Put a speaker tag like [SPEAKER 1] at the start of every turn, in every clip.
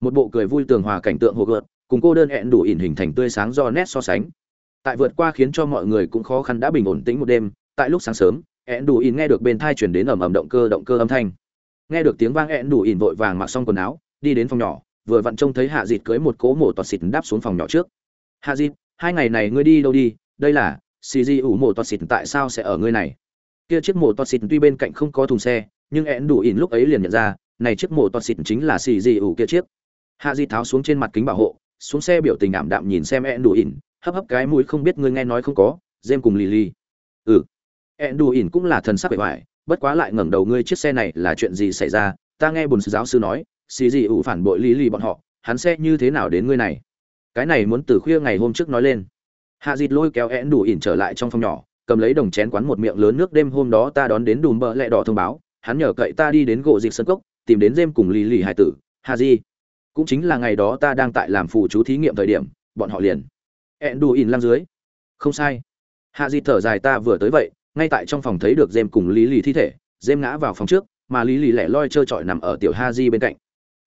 [SPEAKER 1] một bộ cười vui tường hòa cảnh tượng hồ gợt, cùng cô đơn hẹn đủ ỉn hình thành tươi sáng do nét so sánh. Tại vượt qua khiến cho mọi người cũng khó khăn đã bình ổn tĩnh một đêm, tại lúc sáng sớm hẹn đủ ỉn nghe được bên thai chuyển đến ầm ầm động cơ động cơ âm thanh. Nghe được tiếng vang hẹn đủ ỉn vội vàng mặc xong quần áo, đi đến phòng nhỏ, vừa vặn trông thấy hạ dịt cưới một cố mổ tọt xịt đáp xuống phòng nhỏ trước. Hạ dịt, hai ngày này ngươi đi đâu đi? Đây là xì di ủ mổ tọt xịt tại sao sẽ ở ngươi này? Kia chiếc mổ tọt xịt tuy bên cạnh không có thùng xe, nhưng hẹn đủ ỉn lúc ấy liền nhận ra, này chiếc mổ tọt xịt chính là xì di ủ kia chiếc hạ Di tháo xuống trên mặt kính bảo hộ, xuống xe biểu tình ảm đạm nhìn xem hẹn đủ ỉn hấp hấp cái mũi không biết ngươi nghe nói không có dêm cùng lì lì ừ. Hẹn đủ ỉn cũng là thần sắc bề ngoài, bất quá lại ngẩng đầu ngươi chiếc xe này là chuyện gì xảy ra, ta nghe bùn giáo sư nói, xì gì ủ phản bội Lily lì bọn họ, hắn sẽ như thế nào đến ngươi này? Cái này muốn từ khuya ngày hôm trước nói lên. Hạ dịt lôi kéo én đủ ỉn trở lại trong phòng nhỏ, cầm lấy đồng chén quán một miệng lớn nước đêm hôm đó ta đón đến đùm bợ lẹ đỏ thông báo, hắn nhờ cậy ta đi đến gỗ dịch sân cốc, tìm đến dêm cùng lì lì hải tử. Hà di cũng chính là ngày đó ta đang tại làm phù chú thí nghiệm thời điểm, bọn họ liền. Ẹn đủ ỉn lăng dưới. Không sai. Hạ di thở dài ta vừa tới vậy, ngay tại trong phòng thấy được dêm cùng lý lì thi thể dêm ngã vào phòng trước, mà lý lì lẻ loi trơ trọi nằm ở tiểu ha di bên cạnh.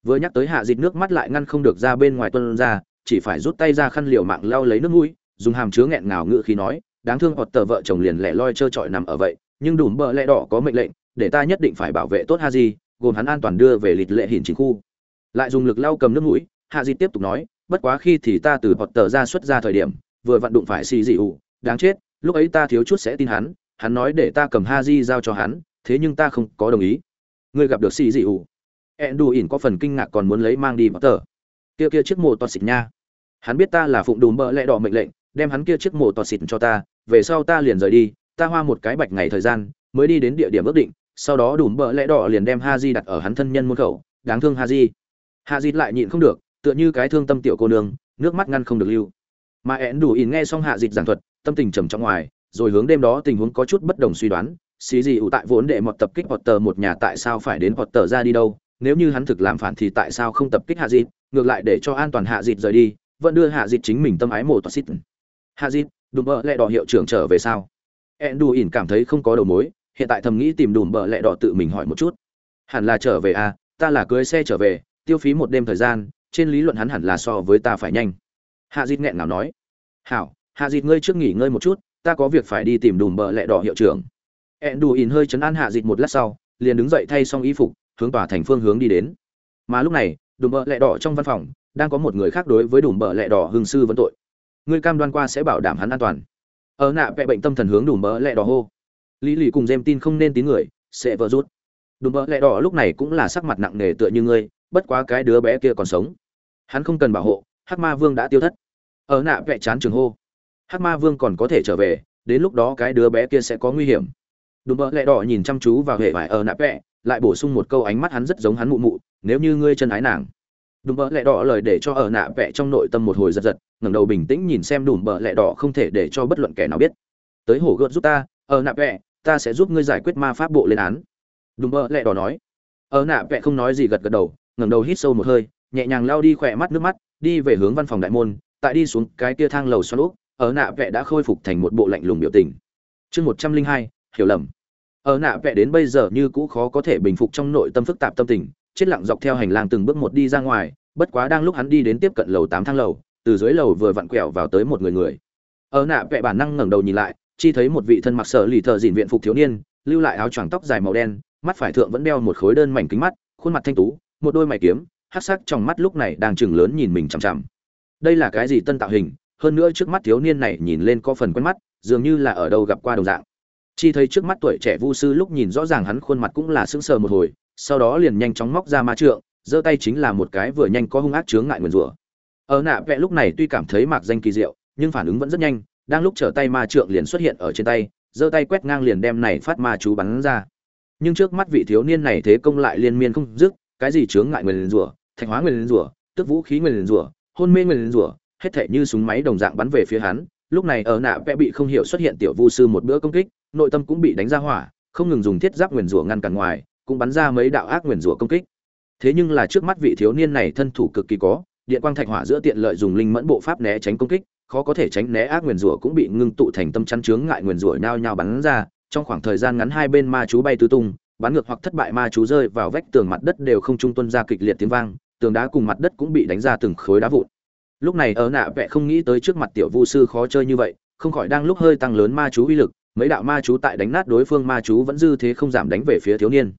[SPEAKER 1] Vừa nhắc tới hạ dịt nước mắt lại ngăn không được ra bên ngoài tuân ra, chỉ phải rút tay ra khăn liều mạng lau lấy nước mũi, dùng hàm chứa nghẹn ngào ngự khí nói, đáng thương hoặc tờ vợ chồng liền lẻ loi trơ trọi nằm ở vậy, nhưng đùm bợ lẽ đỏ có mệnh lệnh, để ta nhất định phải bảo vệ tốt ha di, gồm hắn an toàn đưa về lịch lệ hình chính khu lại dùng lực lau cầm nước mũi, hạ dịt tiếp tục nói, bất quá khi thì ta từ bọt tờ ra xuất ra thời điểm, vừa vặn đụng phải xì dị ủ đáng chết, lúc ấy ta thiếu chút sẽ tin hắn hắn nói để ta cầm ha di giao cho hắn, thế nhưng ta không có đồng ý. Ngươi gặp được xì dị ủ ẹn ỉn có phần kinh ngạc còn muốn lấy mang đi bọt tờ kia kia chiếc mộ toa xịt nha. Hắn biết ta là phụng đùm bợ lẽ đỏ mệnh lệnh, đem hắn kia chiếc mộ toa xịt cho ta, về sau ta liền rời đi, ta hoa một cái bạch ngày thời gian, mới đi đến địa điểm ước định, sau đó đùm bợ lẽ đỏ liền đem ha di đặt ở hắn thân nhân môn khẩu, đáng thương ha di. Hạ Dịt lại nhịn không được tựa như cái thương tâm tiểu cô nương nước mắt ngăn không được lưu mà ẹn ỉn nghe xong hạ Dịt giảng thuật tâm tình trầm trong ngoài rồi hướng đêm đó tình huống có chút bất đồng suy đoán xí gì ủ tại vốn để một tập kích Potter một nhà tại sao phải đến Potter ra đi đâu, nếu như hắn thực làm phản thì tại sao không tập kích Hạ Dịch, ngược lại để cho an toàn Hạ Dịch rời đi, vẫn đưa Hạ Dịch chính mình tâm ái mộ toát xít. Hạ Dịch, đùm bợ lẹ đỏ hiệu trưởng trở về sao? ỉn cảm thấy không có đầu mối, hiện tại thầm nghĩ tìm đùm bợ lẹ đỏ tự mình hỏi một chút. Hẳn là trở về à, ta là cưới xe trở về, tiêu phí một đêm thời gian, trên lý luận hắn hẳn là so với ta phải nhanh. Hạ dịt nghẹn ngào nói. Hảo, Hạ dịt ngươi trước nghỉ ngơi một chút, ta có việc phải đi tìm đùm bợ lẹ đỏ hiệu trưởng. Ẹn đù ỉn hơi chấn an hạ dịt một lát sau liền đứng dậy thay xong y phục hướng tòa thành phương hướng đi đến. Mà lúc này đùm bợ lẹ đỏ trong văn phòng đang có một người khác đối với đùm bợ lẹ đỏ hương sư vấn tội. Ngươi cam đoan qua sẽ bảo đảm hắn an toàn. Ở nạ vẽ bệnh tâm thần hướng đùm bợ lẹ đỏ hô. Lý lì cùng dêm tin không nên tín người sẽ vỡ rút. Đùm bợ lẹ đỏ lúc này cũng là sắc mặt nặng nề tựa như ngươi bất quá cái đứa bé kia còn sống. Hắn không cần bảo hộ, hắc ma vương đã tiêu thất. Ở nạ vẽ chán trường hô, hắc ma vương còn có thể trở về, đến lúc đó cái đứa bé kia sẽ có nguy hiểm. Đùm bỡ lẹ đỏ nhìn chăm chú vào hệ vải ở nạ vẽ lại bổ sung một câu ánh mắt hắn rất giống hắn mụ mụ, nếu như ngươi chân ái nàng. Đùm bỡ lẹ đỏ lời để cho ở nạ vẽ trong nội tâm một hồi giật giật, ngẩng đầu bình tĩnh nhìn xem đùm bỡ lẹ đỏ không thể để cho bất luận kẻ nào biết. Tới hổ gợt giúp ta, ở nạ vẽ ta sẽ giúp ngươi giải quyết ma pháp bộ lên án. Đùm bỡ lẹ đỏ nói. Ở nạ vẽ không nói gì gật gật đầu ngẩng đầu hít sâu một hơi nhẹ nhàng lao đi khỏe mắt nước mắt đi về hướng văn phòng đại môn tại đi xuống cái tia thang lầu xoắn ốc, ở nạ vẽ đã khôi phục thành một bộ lạnh lùng biểu tình. Chương một trăm linh hai hiểu lầm. Ở nạ vẽ đến bây giờ như cũ khó có thể bình phục trong nội tâm phức tạp tâm tình chết lặng dọc theo hành lang từng bước một đi ra ngoài bất quá đang lúc hắn đi đến tiếp cận lầu tám thang lầu từ dưới lầu vừa vặn quẹo vào tới một người người. Ở nạ vẽ bản năng ngẩng đầu nhìn lại chi thấy một vị thân mặc sở lì thợ dịn viện phục thiếu niên lưu lại áo choàng tóc dài màu đen mắt phải thượng vẫn đeo một khối đơn mảnh kính mắt khuôn mặt thanh tú một đôi mày kiếm, hắc sắc trong mắt lúc này đang chừng lớn nhìn mình chằm chằm. Đây là cái gì tân tạo hình? Hơn nữa trước mắt thiếu niên này nhìn lên có phần quen mắt, dường như là ở đâu gặp qua đồng dạng. Chi thấy trước mắt tuổi trẻ vu sư lúc nhìn rõ ràng hắn khuôn mặt cũng là sững sờ một hồi, sau đó liền nhanh chóng móc ra ma trượng, giơ tay chính là một cái vừa nhanh có hung ác chướng ngại nguyền rủa. Ở nạ vẽ lúc này tuy cảm thấy mạc danh kỳ diệu, nhưng phản ứng vẫn rất nhanh, đang lúc trở tay ma trượng liền xuất hiện ở trên tay, giơ tay quét ngang liền đem này phát ma chú bắn ra. Nhưng trước mắt vị thiếu niên này thế công lại liên miên không dứt cái gì chướng ngại nguyền rủa, thạch hóa nguyền rủa, tức vũ khí nguyền rủa, hôn mê nguyền rủa, hết thảy như súng máy đồng dạng bắn về phía hắn. Lúc này ở nạ vẽ bị không hiểu xuất hiện tiểu vu sư một bữa công kích, nội tâm cũng bị đánh ra hỏa, không ngừng dùng thiết giáp nguyền rủa ngăn cản ngoài, cũng bắn ra mấy đạo ác nguyền rủa công kích. Thế nhưng là trước mắt vị thiếu niên này thân thủ cực kỳ có, điện quang thạch hỏa giữa tiện lợi dùng linh mẫn bộ pháp né tránh công kích, khó có thể tránh né ác nguyền rủa cũng bị ngưng tụ thành tâm chắn chướng ngại nguyền rủa nhao nhao bắn ra. Trong khoảng thời gian ngắn hai bên ma chú bay tứ tung bắn ngược hoặc thất bại ma chú rơi vào vách tường mặt đất đều không trung tuân ra kịch liệt tiếng vang, tường đá cùng mặt đất cũng bị đánh ra từng khối đá vụn. Lúc này ở nạ vẽ không nghĩ tới trước mặt tiểu vu sư khó chơi như vậy, không khỏi đang lúc hơi tăng lớn ma chú uy lực, mấy đạo ma chú tại đánh nát đối phương ma chú vẫn dư thế không giảm đánh về phía thiếu niên.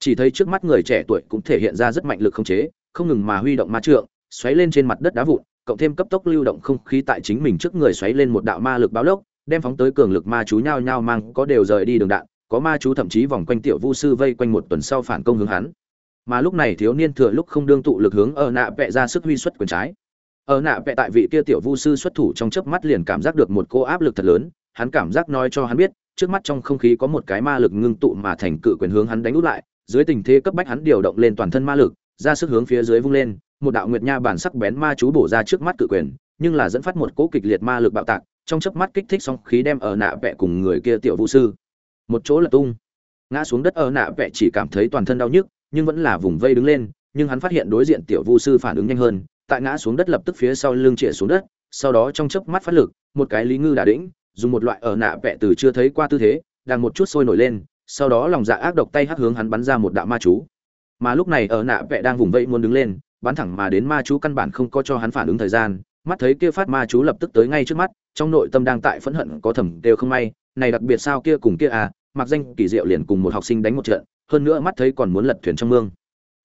[SPEAKER 1] Chỉ thấy trước mắt người trẻ tuổi cũng thể hiện ra rất mạnh lực không chế, không ngừng mà huy động ma trượng, xoáy lên trên mặt đất đá vụn, cộng thêm cấp tốc lưu động không khí tại chính mình trước người xoáy lên một đạo ma lực báo lốc, đem phóng tới cường lực ma chú nhao nhao mang, có đều rời đi đường đạn có ma chú thậm chí vòng quanh tiểu vu sư vây quanh một tuần sau phản công hướng hắn. Mà lúc này thiếu niên thừa lúc không đương tụ lực hướng ở nạ vẽ ra sức huy xuất quyền trái. Ở nạ vẽ tại vị kia tiểu vu sư xuất thủ trong chớp mắt liền cảm giác được một cô áp lực thật lớn, hắn cảm giác nói cho hắn biết, trước mắt trong không khí có một cái ma lực ngưng tụ mà thành cự quyền hướng hắn đánh út lại, dưới tình thế cấp bách hắn điều động lên toàn thân ma lực, ra sức hướng phía dưới vung lên, một đạo nguyệt nha bản sắc bén ma chú bổ ra trước mắt cự quyền, nhưng là dẫn phát một cỗ kịch liệt ma lực bạo tạc, trong chớp mắt kích thích song khí đem ở nạ vẽ cùng người kia tiểu vũ sư một chỗ là tung. Ngã xuống đất ở nạ vẽ chỉ cảm thấy toàn thân đau nhức, nhưng vẫn là vùng vây đứng lên, nhưng hắn phát hiện đối diện tiểu vu sư phản ứng nhanh hơn, tại ngã xuống đất lập tức phía sau lưng trịa xuống đất, sau đó trong chớp mắt phát lực, một cái lý ngư đả đĩnh, dùng một loại ở nạ vẽ từ chưa thấy qua tư thế, đang một chút sôi nổi lên, sau đó lòng dạ ác độc tay hắc hướng hắn bắn ra một đạo ma chú. Mà lúc này ở nạ vẽ đang vùng vẫy muốn đứng lên, bắn thẳng mà đến ma chú căn bản không có cho hắn phản ứng thời gian, mắt thấy kia phát ma chú lập tức tới ngay trước mắt, trong nội tâm đang tại phẫn hận có thầm đều không may này đặc biệt sao kia cùng kia à mặc danh kỳ diệu liền cùng một học sinh đánh một trận, hơn nữa mắt thấy còn muốn lật thuyền trong mương.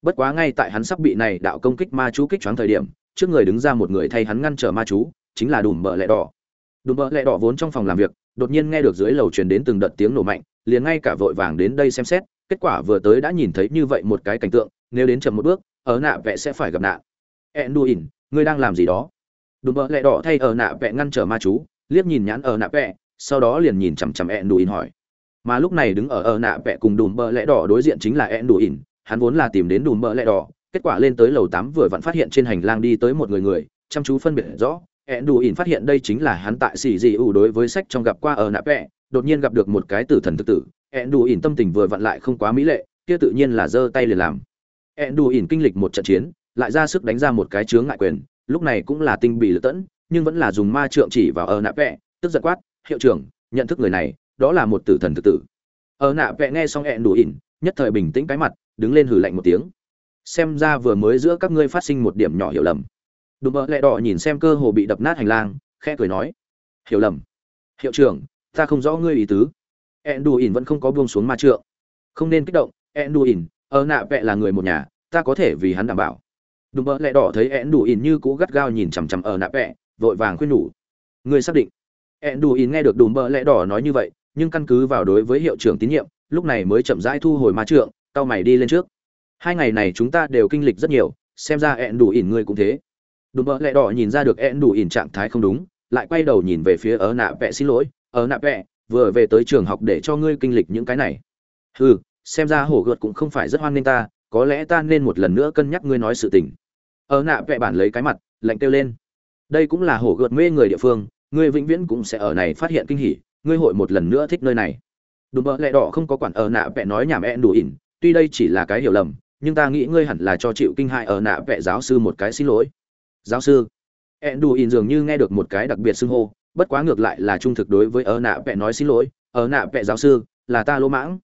[SPEAKER 1] Bất quá ngay tại hắn sắp bị này đạo công kích ma chú kích choáng thời điểm, trước người đứng ra một người thay hắn ngăn trở ma chú, chính là đùm bợ lẹ đỏ. Đùm bợ lẹ đỏ vốn trong phòng làm việc, đột nhiên nghe được dưới lầu truyền đến từng đợt tiếng nổ mạnh, liền ngay cả vội vàng đến đây xem xét, kết quả vừa tới đã nhìn thấy như vậy một cái cảnh tượng, nếu đến chậm một bước, ở nạ vẽ sẽ phải gặp nạn. Enduin, ngươi đang làm gì đó? Đùm bợ lẹ đỏ thay ở nạ vẽ ngăn trở ma chú, liếc nhìn nhãn ở nạ vẽ sau đó liền nhìn chằm chằm enduin hỏi. Mà lúc này đứng ở ở nạ vẽ cùng đùm bợ lẹ đỏ đối diện chính là enduin, hắn vốn là tìm đến đùm bợ lẹ đỏ, kết quả lên tới lầu tám vừa vặn phát hiện trên hành lang đi tới một người người, chăm chú phân biệt rõ, enduin phát hiện đây chính là hắn tại xì dị ủ đối với sách trong gặp qua ở nạ vẽ đột nhiên gặp được một cái tử thần thực tử. Enduin tâm tình vừa vặn lại không quá mỹ lệ, kia tự nhiên là giơ tay liền làm. Enduin kinh lịch một trận chiến, lại ra sức đánh ra một cái chướng ngại quyền, lúc này cũng là tinh bị lựa tẫn, nhưng vẫn là dùng ma trượng chỉ vào ở nạ vẽ tức giật quát hiệu trưởng, nhận thức người này, đó là một tử thần thực tử. Ở nạ vẽ nghe xong hẹn đủ ỉn, nhất thời bình tĩnh cái mặt, đứng lên hử lạnh một tiếng. Xem ra vừa mới giữa các ngươi phát sinh một điểm nhỏ hiểu lầm. Đùm bợ lẹ đỏ nhìn xem cơ hồ bị đập nát hành lang, khẽ cười nói, hiểu lầm. Hiệu trưởng, ta không rõ ngươi ý tứ. Hẹn đủ ỉn vẫn không có buông xuống ma trượng. Không nên kích động, hẹn đủ ỉn, ở nạ vẽ là người một nhà, ta có thể vì hắn đảm bảo. Đùm bợ lẹ đỏ thấy hẹn đủ ỉn như cũ gắt gao nhìn chằm chằm ở nạ vẽ vội vàng khuyên nhủ, ngươi xác định. Enduin đủ ỉn nghe được đùm bờ lẹ đỏ nói như vậy, nhưng căn cứ vào đối với hiệu trưởng tín nhiệm, lúc này mới chậm rãi thu hồi ma trượng tao mày đi lên trước. Hai ngày này chúng ta đều kinh lịch rất nhiều, xem ra Enduin đủ ỉn ngươi cũng thế. Đùm bờ lẹ đỏ nhìn ra được Enduin đủ ỉn trạng thái không đúng, lại quay đầu nhìn về phía ở nạ vẽ xin lỗi ở nạ vẽ vừa về tới trường học để cho ngươi kinh lịch những cái này. Hừ, xem ra hổ gợt cũng không phải rất hoan nghênh ta, có lẽ ta nên một lần nữa cân nhắc ngươi nói sự tình. Ở nạ vẽ bản lấy cái mặt, lạnh kêu lên. Đây cũng là hổ gợt mê người địa phương ngươi vĩnh viễn cũng sẽ ở này phát hiện kinh hỉ, ngươi hội một lần nữa thích nơi này. Đùm bợ lẹ đỏ không có quản ở nạ vẽ nói nhảm ẹn đủ ỉn, tuy đây chỉ là cái hiểu lầm, nhưng ta nghĩ ngươi hẳn là cho chịu kinh hại ở nạ vẽ giáo sư một cái xin lỗi. Giáo sư ẹn đủ ỉn dường như nghe được một cái đặc biệt xưng hô, bất quá ngược lại là trung thực đối với ở nạ vẽ nói xin lỗi, ở nạ vẽ giáo sư, là ta lỗ mãng.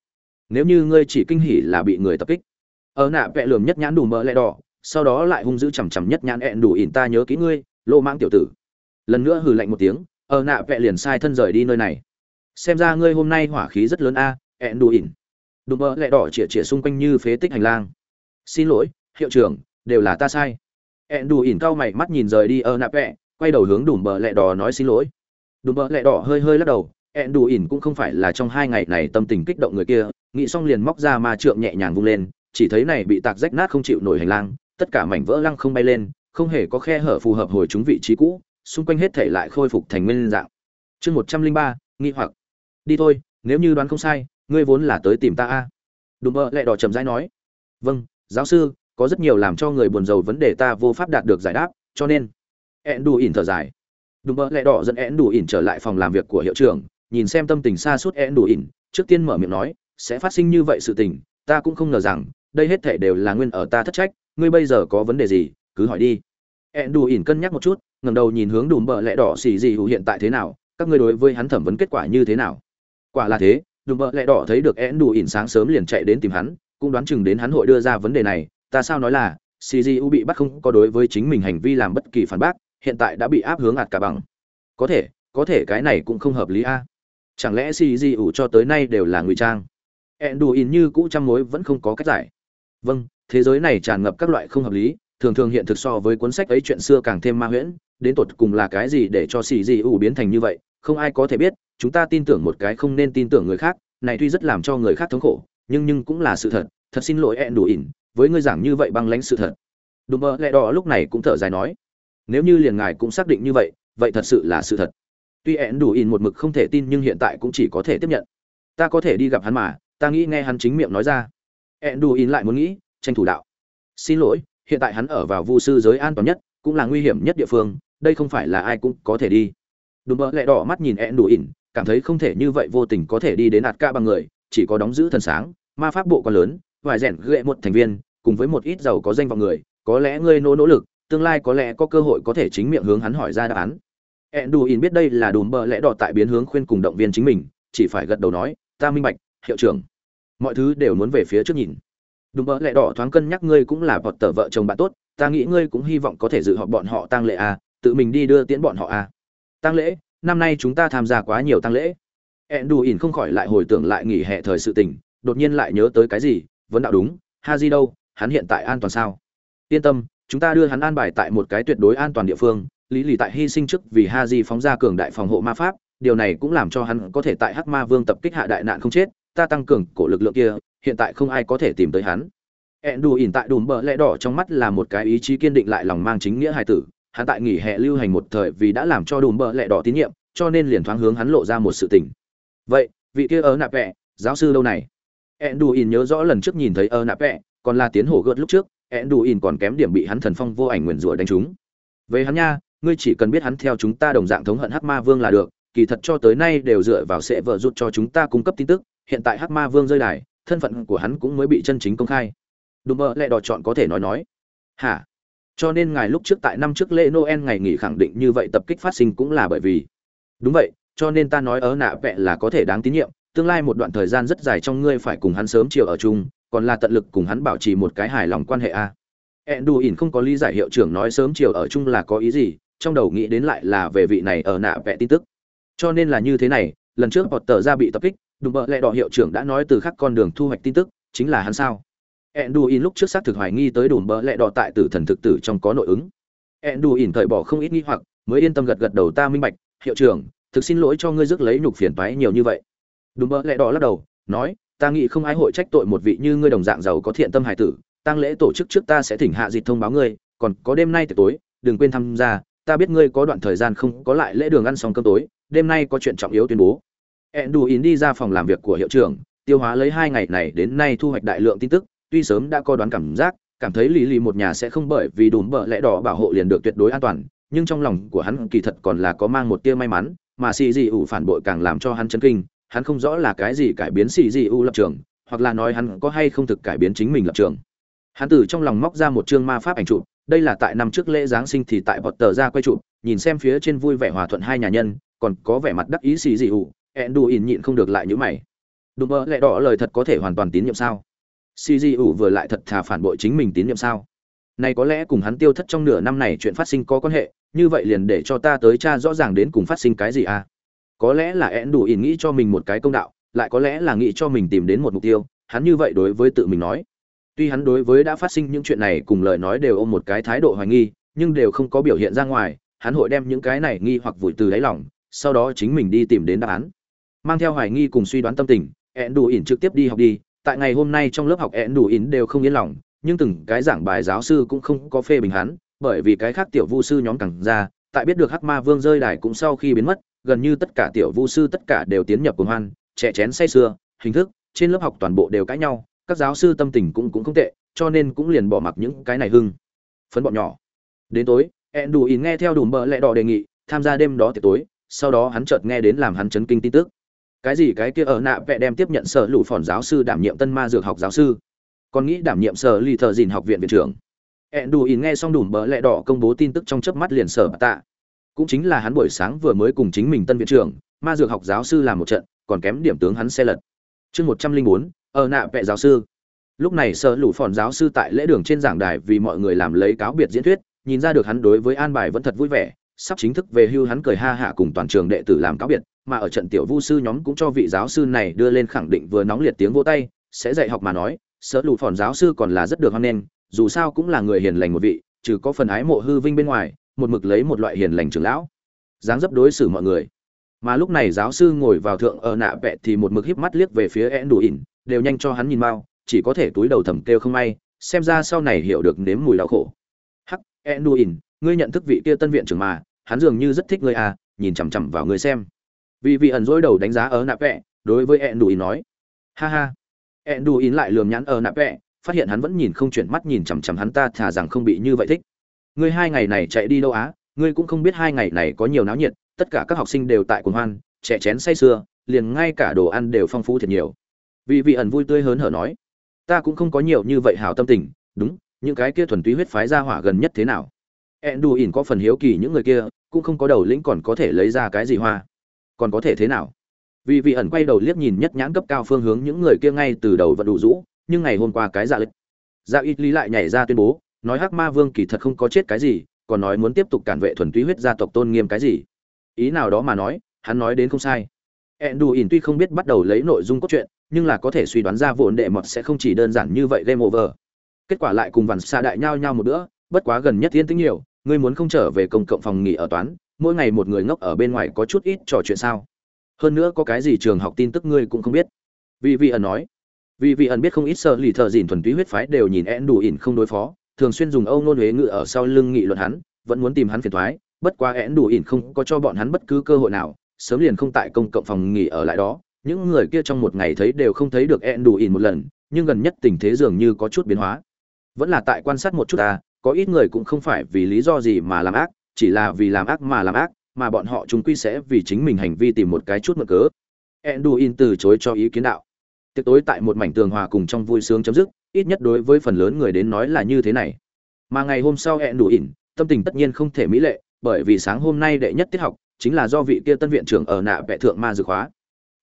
[SPEAKER 1] Nếu như ngươi chỉ kinh hỉ là bị người tập kích. Ở nạ vẽ lườm nhất nhãn đủ mỡ lẹ đỏ, sau đó lại hung dữ chằm chằm nhất nhãn ẹn đủ ỉn, ta nhớ kỹ ngươi, lỗ mãng tiểu tử lần nữa hừ lạnh một tiếng ở nạ vẹ liền sai thân rời đi nơi này. Xem ra ngươi hôm nay hỏa khí rất lớn a, ẹn đủ ỉn. Đùm mỡ lẹ đỏ chĩa chĩa xung quanh như phế tích hành lang. Xin lỗi, hiệu trưởng, đều là ta sai. Ẹn đủ ỉn cau mày mắt nhìn rời đi ở nạ vẹ. Quay đầu hướng đùm bờ lẹ đỏ nói, xin lỗi. Đùm bờ lẹ đỏ hơi hơi lắc đầu, ẹn đủ ỉn cũng không phải là trong hai ngày này tâm tình kích động người kia, nghĩ xong liền móc ra ma trượng nhẹ nhàng vung lên, chỉ thấy này bị tạc rách nát không chịu nổi hành lang, tất cả mảnh vỡ lăng không bay lên, không hề có khe hở phù hợp hồi chúng vị trí cũ xung quanh hết thể lại khôi phục thành nguyên dạng. Chương một trăm linh ba, nghi hoặc. Đi thôi, nếu như đoán không sai, ngươi vốn là tới tìm ta a. Đùm mơ lẹ đỏ chậm rãi nói. Vâng giáo sư, có rất nhiều làm cho người buồn rầu vấn đề ta vô pháp đạt được giải đáp, cho nên. Ẹn đủ ỉn thở dài. Đùm mơ lẹ đỏ dẫn ẹn đủ ỉn trở lại phòng làm việc của hiệu trưởng, nhìn xem tâm tình xa suốt ẹn đủ ỉn, trước tiên mở miệng nói, sẽ phát sinh như vậy sự tình, ta cũng không ngờ rằng, đây hết thể đều là nguyên ở ta thất trách, ngươi bây giờ có vấn đề gì, cứ hỏi đi. Ẹn đủ ỉn cân nhắc một chút ngẩng đầu nhìn hướng đùm bờ lẽ đỏ xì dị hữu hiện tại thế nào, các ngươi đối với hắn thẩm vấn kết quả như thế nào? Quả là thế, đùm bợ lẽ đỏ thấy được én đủ ỉn sáng sớm liền chạy đến tìm hắn, cũng đoán chừng đến hắn hội đưa ra vấn đề này, ta sao nói là cgu bị bắt không có đối với chính mình hành vi làm bất kỳ phản bác, hiện tại đã bị áp hướng ạt cả bằng. Có thể có thể cái này cũng không hợp lý a. Chẳng lẽ cgu cho tới nay đều là ngụy trang? Én đủ ỉn như cũ trăm mối vẫn không có cách giải. Vâng thế giới này tràn ngập các loại không hợp lý, thường thường hiện thực so với cuốn sách ấy chuyện xưa càng thêm ma huyễn đến tột cùng là cái gì để cho xì dị ủ biến thành như vậy, không ai có thể biết, chúng ta tin tưởng một cái không nên tin tưởng người khác, này tuy rất làm cho người khác thống khổ, nhưng nhưng cũng là sự thật thật xin lỗi ẹn đủ ỉn, với ngươi giảng như vậy băng lãnh sự thật. Đùm bơ lẹ đỏ lúc này cũng thở dài nói, nếu như liền ngài cũng xác định như vậy vậy thật sự là sự thật. Tuy ẹn đủ ỉn một mực không thể tin nhưng hiện tại cũng chỉ có thể tiếp nhận. Ta có thể đi gặp hắn mà, ta nghĩ nghe hắn chính miệng nói ra. Ẹn đủ ỉn lại muốn nghĩ, tranh thủ đạo. Xin lỗi, hiện tại hắn ở vào vu sư giới an toàn nhất cũng là nguy hiểm nhất địa phương, đây không phải là ai cũng có thể đi. Đùm bỡ lẹ đỏ mắt nhìn ẹn đủ ỉn, cảm thấy không thể như vậy vô tình có thể đi đến ạt ca bằng người, chỉ có đóng giữ thần sáng, ma pháp bộ quá lớn, vài rèn ghệ một thành viên, cùng với một ít giàu có danh vọng người, có lẽ ngươi nỗ nỗ lực, tương lai có lẽ có cơ hội có thể chính miệng hướng hắn hỏi ra đáp án. Enduin biết đây là đùm bờ lẹ đỏ tại biến hướng khuyên cùng động viên chính mình, chỉ phải gật đầu nói, ta minh bạch, hiệu trưởng. Mọi thứ đều muốn về phía trước nhìn. Đùm bờ lẹ đỏ thoáng cân nhắc ngươi cũng là bọt tờ vợ chồng bạn tốt ta nghĩ ngươi cũng hy vọng có thể dự họp bọn họ tang lễ à, tự mình đi đưa tiễn bọn họ à. Tang lễ? Năm nay chúng ta tham gia quá nhiều tang lễ. Ẹn đủ ỉn không khỏi lại hồi tưởng lại nghỉ hè thời sự tình đột nhiên lại nhớ tới cái gì? Vấn đạo đúng ha di đâu? Hắn hiện tại an toàn sao? Yên tâm chúng ta đưa hắn an bài tại một cái tuyệt đối an toàn địa phương. Lý lì tại hy sinh trước vì ha di phóng ra cường đại phòng hộ ma pháp điều này cũng làm cho hắn có thể tại hắc ma vương tập kích hạ đại nạn không chết. Ta tăng cường cổ lực lượng kia hiện tại không ai có thể tìm tới hắn ẹn đù ỉn tại đùm bờ lẽ đỏ trong mắt là một cái ý chí kiên định lại lòng mang chính nghĩa hài tử hắn tại nghỉ hè lưu hành một thời vì đã làm cho đùm bờ lẽ đỏ tín nhiệm cho nên liền thoáng hướng hắn lộ ra một sự tình vậy vị kia ớ nạp vẹ giáo sư lâu này Enduin nhớ rõ lần trước nhìn thấy ơ nạp vẹ, còn là tiến hổ gợt lúc trước, Enduin còn kém điểm bị hắn thần phong vô ảnh nguyền rủa đánh chúng. Về hắn nha, ngươi chỉ cần biết hắn theo chúng ta đồng dạng thống hận Hắc Ma Vương là được, kỳ thật cho tới nay đều dựa vào sẽ vợ rút cho chúng ta cung cấp tin tức, hiện tại Hắc Ma Vương rơi đài, thân phận của hắn cũng mới bị chân chính công khai. Đúng mơ lẹ đòi chọn có thể nói nói. Hả? Cho nên ngài lúc trước tại năm trước lễ Noel ngày nghỉ khẳng định như vậy tập kích phát sinh cũng là bởi vì. Đúng vậy, cho nên ta nói ớ nạ vẹ là có thể đáng tín nhiệm, tương lai một đoạn thời gian rất dài trong ngươi phải cùng hắn sớm chiều ở chung, còn là tận lực cùng hắn bảo trì một cái hài lòng quan hệ a. Enduin không có lý giải hiệu trưởng nói sớm chiều ở chung là có ý gì, trong đầu nghĩ đến lại là về vị này ở nạ vẽ tin tức. Cho nên là như thế này, lần trước tờ ra bị tập kích, đùm bợ lẹ đỏ hiệu trưởng đã nói từ khắc con đường thu hoạch tin tức, chính là hắn sao? Enduin lúc trước xác thực hoài nghi tới đùm bờ lẹ đỏ tại tử thần thực tử trong có nội ứng. Enduin thời bỏ không ít nghi hoặc, mới yên tâm gật gật đầu ta minh bạch, hiệu trưởng, thực xin lỗi cho ngươi rước lấy nhục phiền toái nhiều như vậy Đùm bờ lẹ đỏ lắc đầu nói ta nghĩ không ai hội trách tội một vị như ngươi đồng dạng giàu có thiện tâm hải tử tăng lễ tổ chức trước ta sẽ thỉnh hạ dịch thông báo ngươi còn có đêm nay tối đừng quên tham gia ta biết ngươi có đoạn thời gian không có lại lễ đường ăn xong cơm tối đêm nay có chuyện trọng yếu tuyên bố Enduin đi ra phòng làm việc của hiệu trưởng tiêu hóa lấy hai ngày này đến nay thu hoạch đại lượng tin tức tuy sớm đã có đoán cảm giác, cảm thấy lý lì một nhà sẽ không bởi vì đùm bợ lẽ đỏ bảo hộ liền được tuyệt đối an toàn, nhưng trong lòng của hắn kỳ thật còn là có mang một tia may mắn, mà xì dị ủ phản bội càng làm cho hắn chấn kinh, hắn không rõ là cái gì cải biến xì dị ủ lập trường, hoặc là nói hắn có hay không thực cải biến chính mình lập trường. Hắn từ trong lòng móc ra một chương ma pháp ảnh chụp, đây là tại năm trước lễ giáng sinh thì tại bọt tờ ra quay chụp, nhìn xem phía trên vui vẻ hòa thuận hai nhà nhân, còn có vẻ mặt đắc ý xì dị ủ ẹn đù ỉn nhịn không được lại những mày. Đùm mơ lẽ đỏ lời thật có thể hoàn toàn tín nhiệm sao? CGU gì vừa lại thật thà phản bội chính mình tín nhiệm sao? Này có lẽ cùng hắn tiêu thất trong nửa năm này chuyện phát sinh có quan hệ, như vậy liền để cho ta tới tra rõ ràng đến cùng phát sinh cái gì à? Có lẽ là én đủ ỉn nghĩ cho mình một cái công đạo, lại có lẽ là nghĩ cho mình tìm đến một mục tiêu, hắn như vậy đối với tự mình nói. Tuy hắn đối với đã phát sinh những chuyện này cùng lời nói đều ôm một cái thái độ hoài nghi, nhưng đều không có biểu hiện ra ngoài, hắn hội đem những cái này nghi hoặc vùi từ đáy lòng, sau đó chính mình đi tìm đến đáp án. Mang theo hoài nghi cùng suy đoán tâm tình, én đủ ỉn trực tiếp đi học đi tại ngày hôm nay trong lớp học én đủ ỉn đều không yên lòng nhưng từng cái giảng bài giáo sư cũng không có phê bình hắn bởi vì cái khác tiểu vu sư nhóm càng ra tại biết được hắc ma vương rơi đài cũng sau khi biến mất gần như tất cả tiểu vu sư tất cả đều tiến nhập cuồng hoan, trẻ chén say sưa, hình thức, trên lớp học toàn bộ đều cãi nhau, các giáo sư tâm tình cũng cũng không tệ, cho nên cũng liền bỏ mặc những cái này hưng. Phấn bọn nhỏ. Đến tối, Enduin nghe theo đùm bờ lẹ đỏ đề nghị, tham gia đêm đó tiệc tối, sau đó hắn chợt nghe đến làm hắn chấn kinh tin tức. Cái gì cái kia ở nạ vẽ đem tiếp nhận sở lũ phòn giáo sư đảm nhiệm tân ma dược học giáo sư, còn nghĩ đảm nhiệm sở lì thợ dìn học viện viện trưởng. Enduin nghe xong đùm bờ lẹ đỏ công bố tin tức trong chớp mắt liền sở tạ. Cũng chính là hắn buổi sáng vừa mới cùng chính mình tân viện trưởng ma dược học giáo sư làm một trận còn kém điểm tướng hắn xe lật. Chương một trăm linh bốn ở nạ vệ giáo sư. Lúc này sở lũ phòn giáo sư tại lễ đường trên giảng đài vì mọi người làm lấy cáo biệt diễn thuyết nhìn ra được hắn đối với an bài vẫn thật vui vẻ sắp chính thức về hưu hắn cười ha hạ cùng toàn trường đệ tử làm cáo biệt mà ở trận tiểu vu sư nhóm cũng cho vị giáo sư này đưa lên khẳng định vừa nóng liệt tiếng vô tay, sẽ dạy học mà nói, sợ lụ phòn giáo sư còn là rất được hoan nghênh, dù sao cũng là người hiền lành một vị, trừ có phần ái mộ hư vinh bên ngoài, một mực lấy một loại hiền lành trưởng lão. Dáng dấp đối xử mọi người. Mà lúc này giáo sư ngồi vào thượng ở nạ vẹ thì một mực híp mắt liếc về phía én đủ ỉn, đều nhanh cho hắn nhìn mau, chỉ có thể túi đầu thầm kêu không may, xem ra sau này hiểu được nếm mùi đau khổ. Hắc én đủ ỉn, ngươi nhận thức vị kia tân viện trưởng mà, hắn dường như rất thích ngươi à nhìn chằm chằm vào ngươi xem vì vị ẩn dối đầu đánh giá ở nạp vẹ, đối với ẹn đủ ỉn nói. Ha ha. Ẹn đủ ỉn lại lườm nhãn ở nạp vẹ, phát hiện hắn vẫn nhìn không chuyển mắt nhìn chằm chằm hắn ta thà rằng không bị như vậy thích. Ngươi hai ngày này chạy đi đâu á? Ngươi cũng không biết hai ngày này có nhiều náo nhiệt, tất cả các học sinh đều tại cuồng hoan, trẻ chén say sưa, liền ngay cả đồ ăn đều phong phú thật nhiều. Vì vị ẩn vui tươi hớn hở nói. Ta cũng không có nhiều như vậy hào tâm tình, đúng, những cái kia thuần túy huyết phái ra hỏa gần nhất thế nào? Ẹn đù ỉn có phần hiếu kỳ những người kia, cũng không có đầu lĩnh còn có thể lấy ra cái gì hoa còn có thể thế nào? Vì vị ẩn quay đầu liếc nhìn nhất nhãn cấp cao phương hướng những người kia ngay từ đầu vẫn đủ rũ, nhưng ngày hôm qua cái dạ lịch. Dạ ít lý lại nhảy ra tuyên bố, nói hắc ma vương kỳ thật không có chết cái gì, còn nói muốn tiếp tục cản vệ thuần túy huyết gia tộc tôn nghiêm cái gì. Ý nào đó mà nói, hắn nói đến không sai. Ẹn đù ỉn tuy không biết bắt đầu lấy nội dung cốt truyện, nhưng là có thể suy đoán ra vụn đệ mọt sẽ không chỉ đơn giản như vậy game over. Kết quả lại cùng vằn xa đại nhau nhau một bữa, bất quá gần nhất thiên tính nhiều, ngươi muốn không trở về công cộng phòng nghỉ ở toán mỗi ngày một người ngốc ở bên ngoài có chút ít trò chuyện sao? Hơn nữa có cái gì trường học tin tức ngươi cũng không biết. Vì vị ẩn nói. Vì vị ẩn biết không ít sơ lì thợ dìn thuần túy huyết phái đều nhìn én đủ ỉn không đối phó, thường xuyên dùng âu nôn huế ngự ở sau lưng nghị luận hắn, vẫn muốn tìm hắn phiền thoái bất quá én đủ ỉn không có cho bọn hắn bất cứ cơ hội nào, sớm liền không tại công cộng phòng nghỉ ở lại đó. Những người kia trong một ngày thấy đều không thấy được én đủ ỉn một lần, nhưng gần nhất tình thế dường như có chút biến hóa. Vẫn là tại quan sát một chút ta, có ít người cũng không phải vì lý do gì mà làm ác chỉ là vì làm ác mà làm ác mà bọn họ chúng quy sẽ vì chính mình hành vi tìm một cái chút mượn cớ Enduin từ chối cho ý kiến đạo. Tiệc tối tại một mảnh tường hòa cùng trong vui sướng chấm dứt, ít nhất đối với phần lớn người đến nói là như thế này. Mà ngày hôm sau Enduin, tâm tình tất nhiên không thể mỹ lệ, bởi vì sáng hôm nay đệ nhất tiết học chính là do vị kia tân viện trưởng ở nạ vẽ thượng ma dược khóa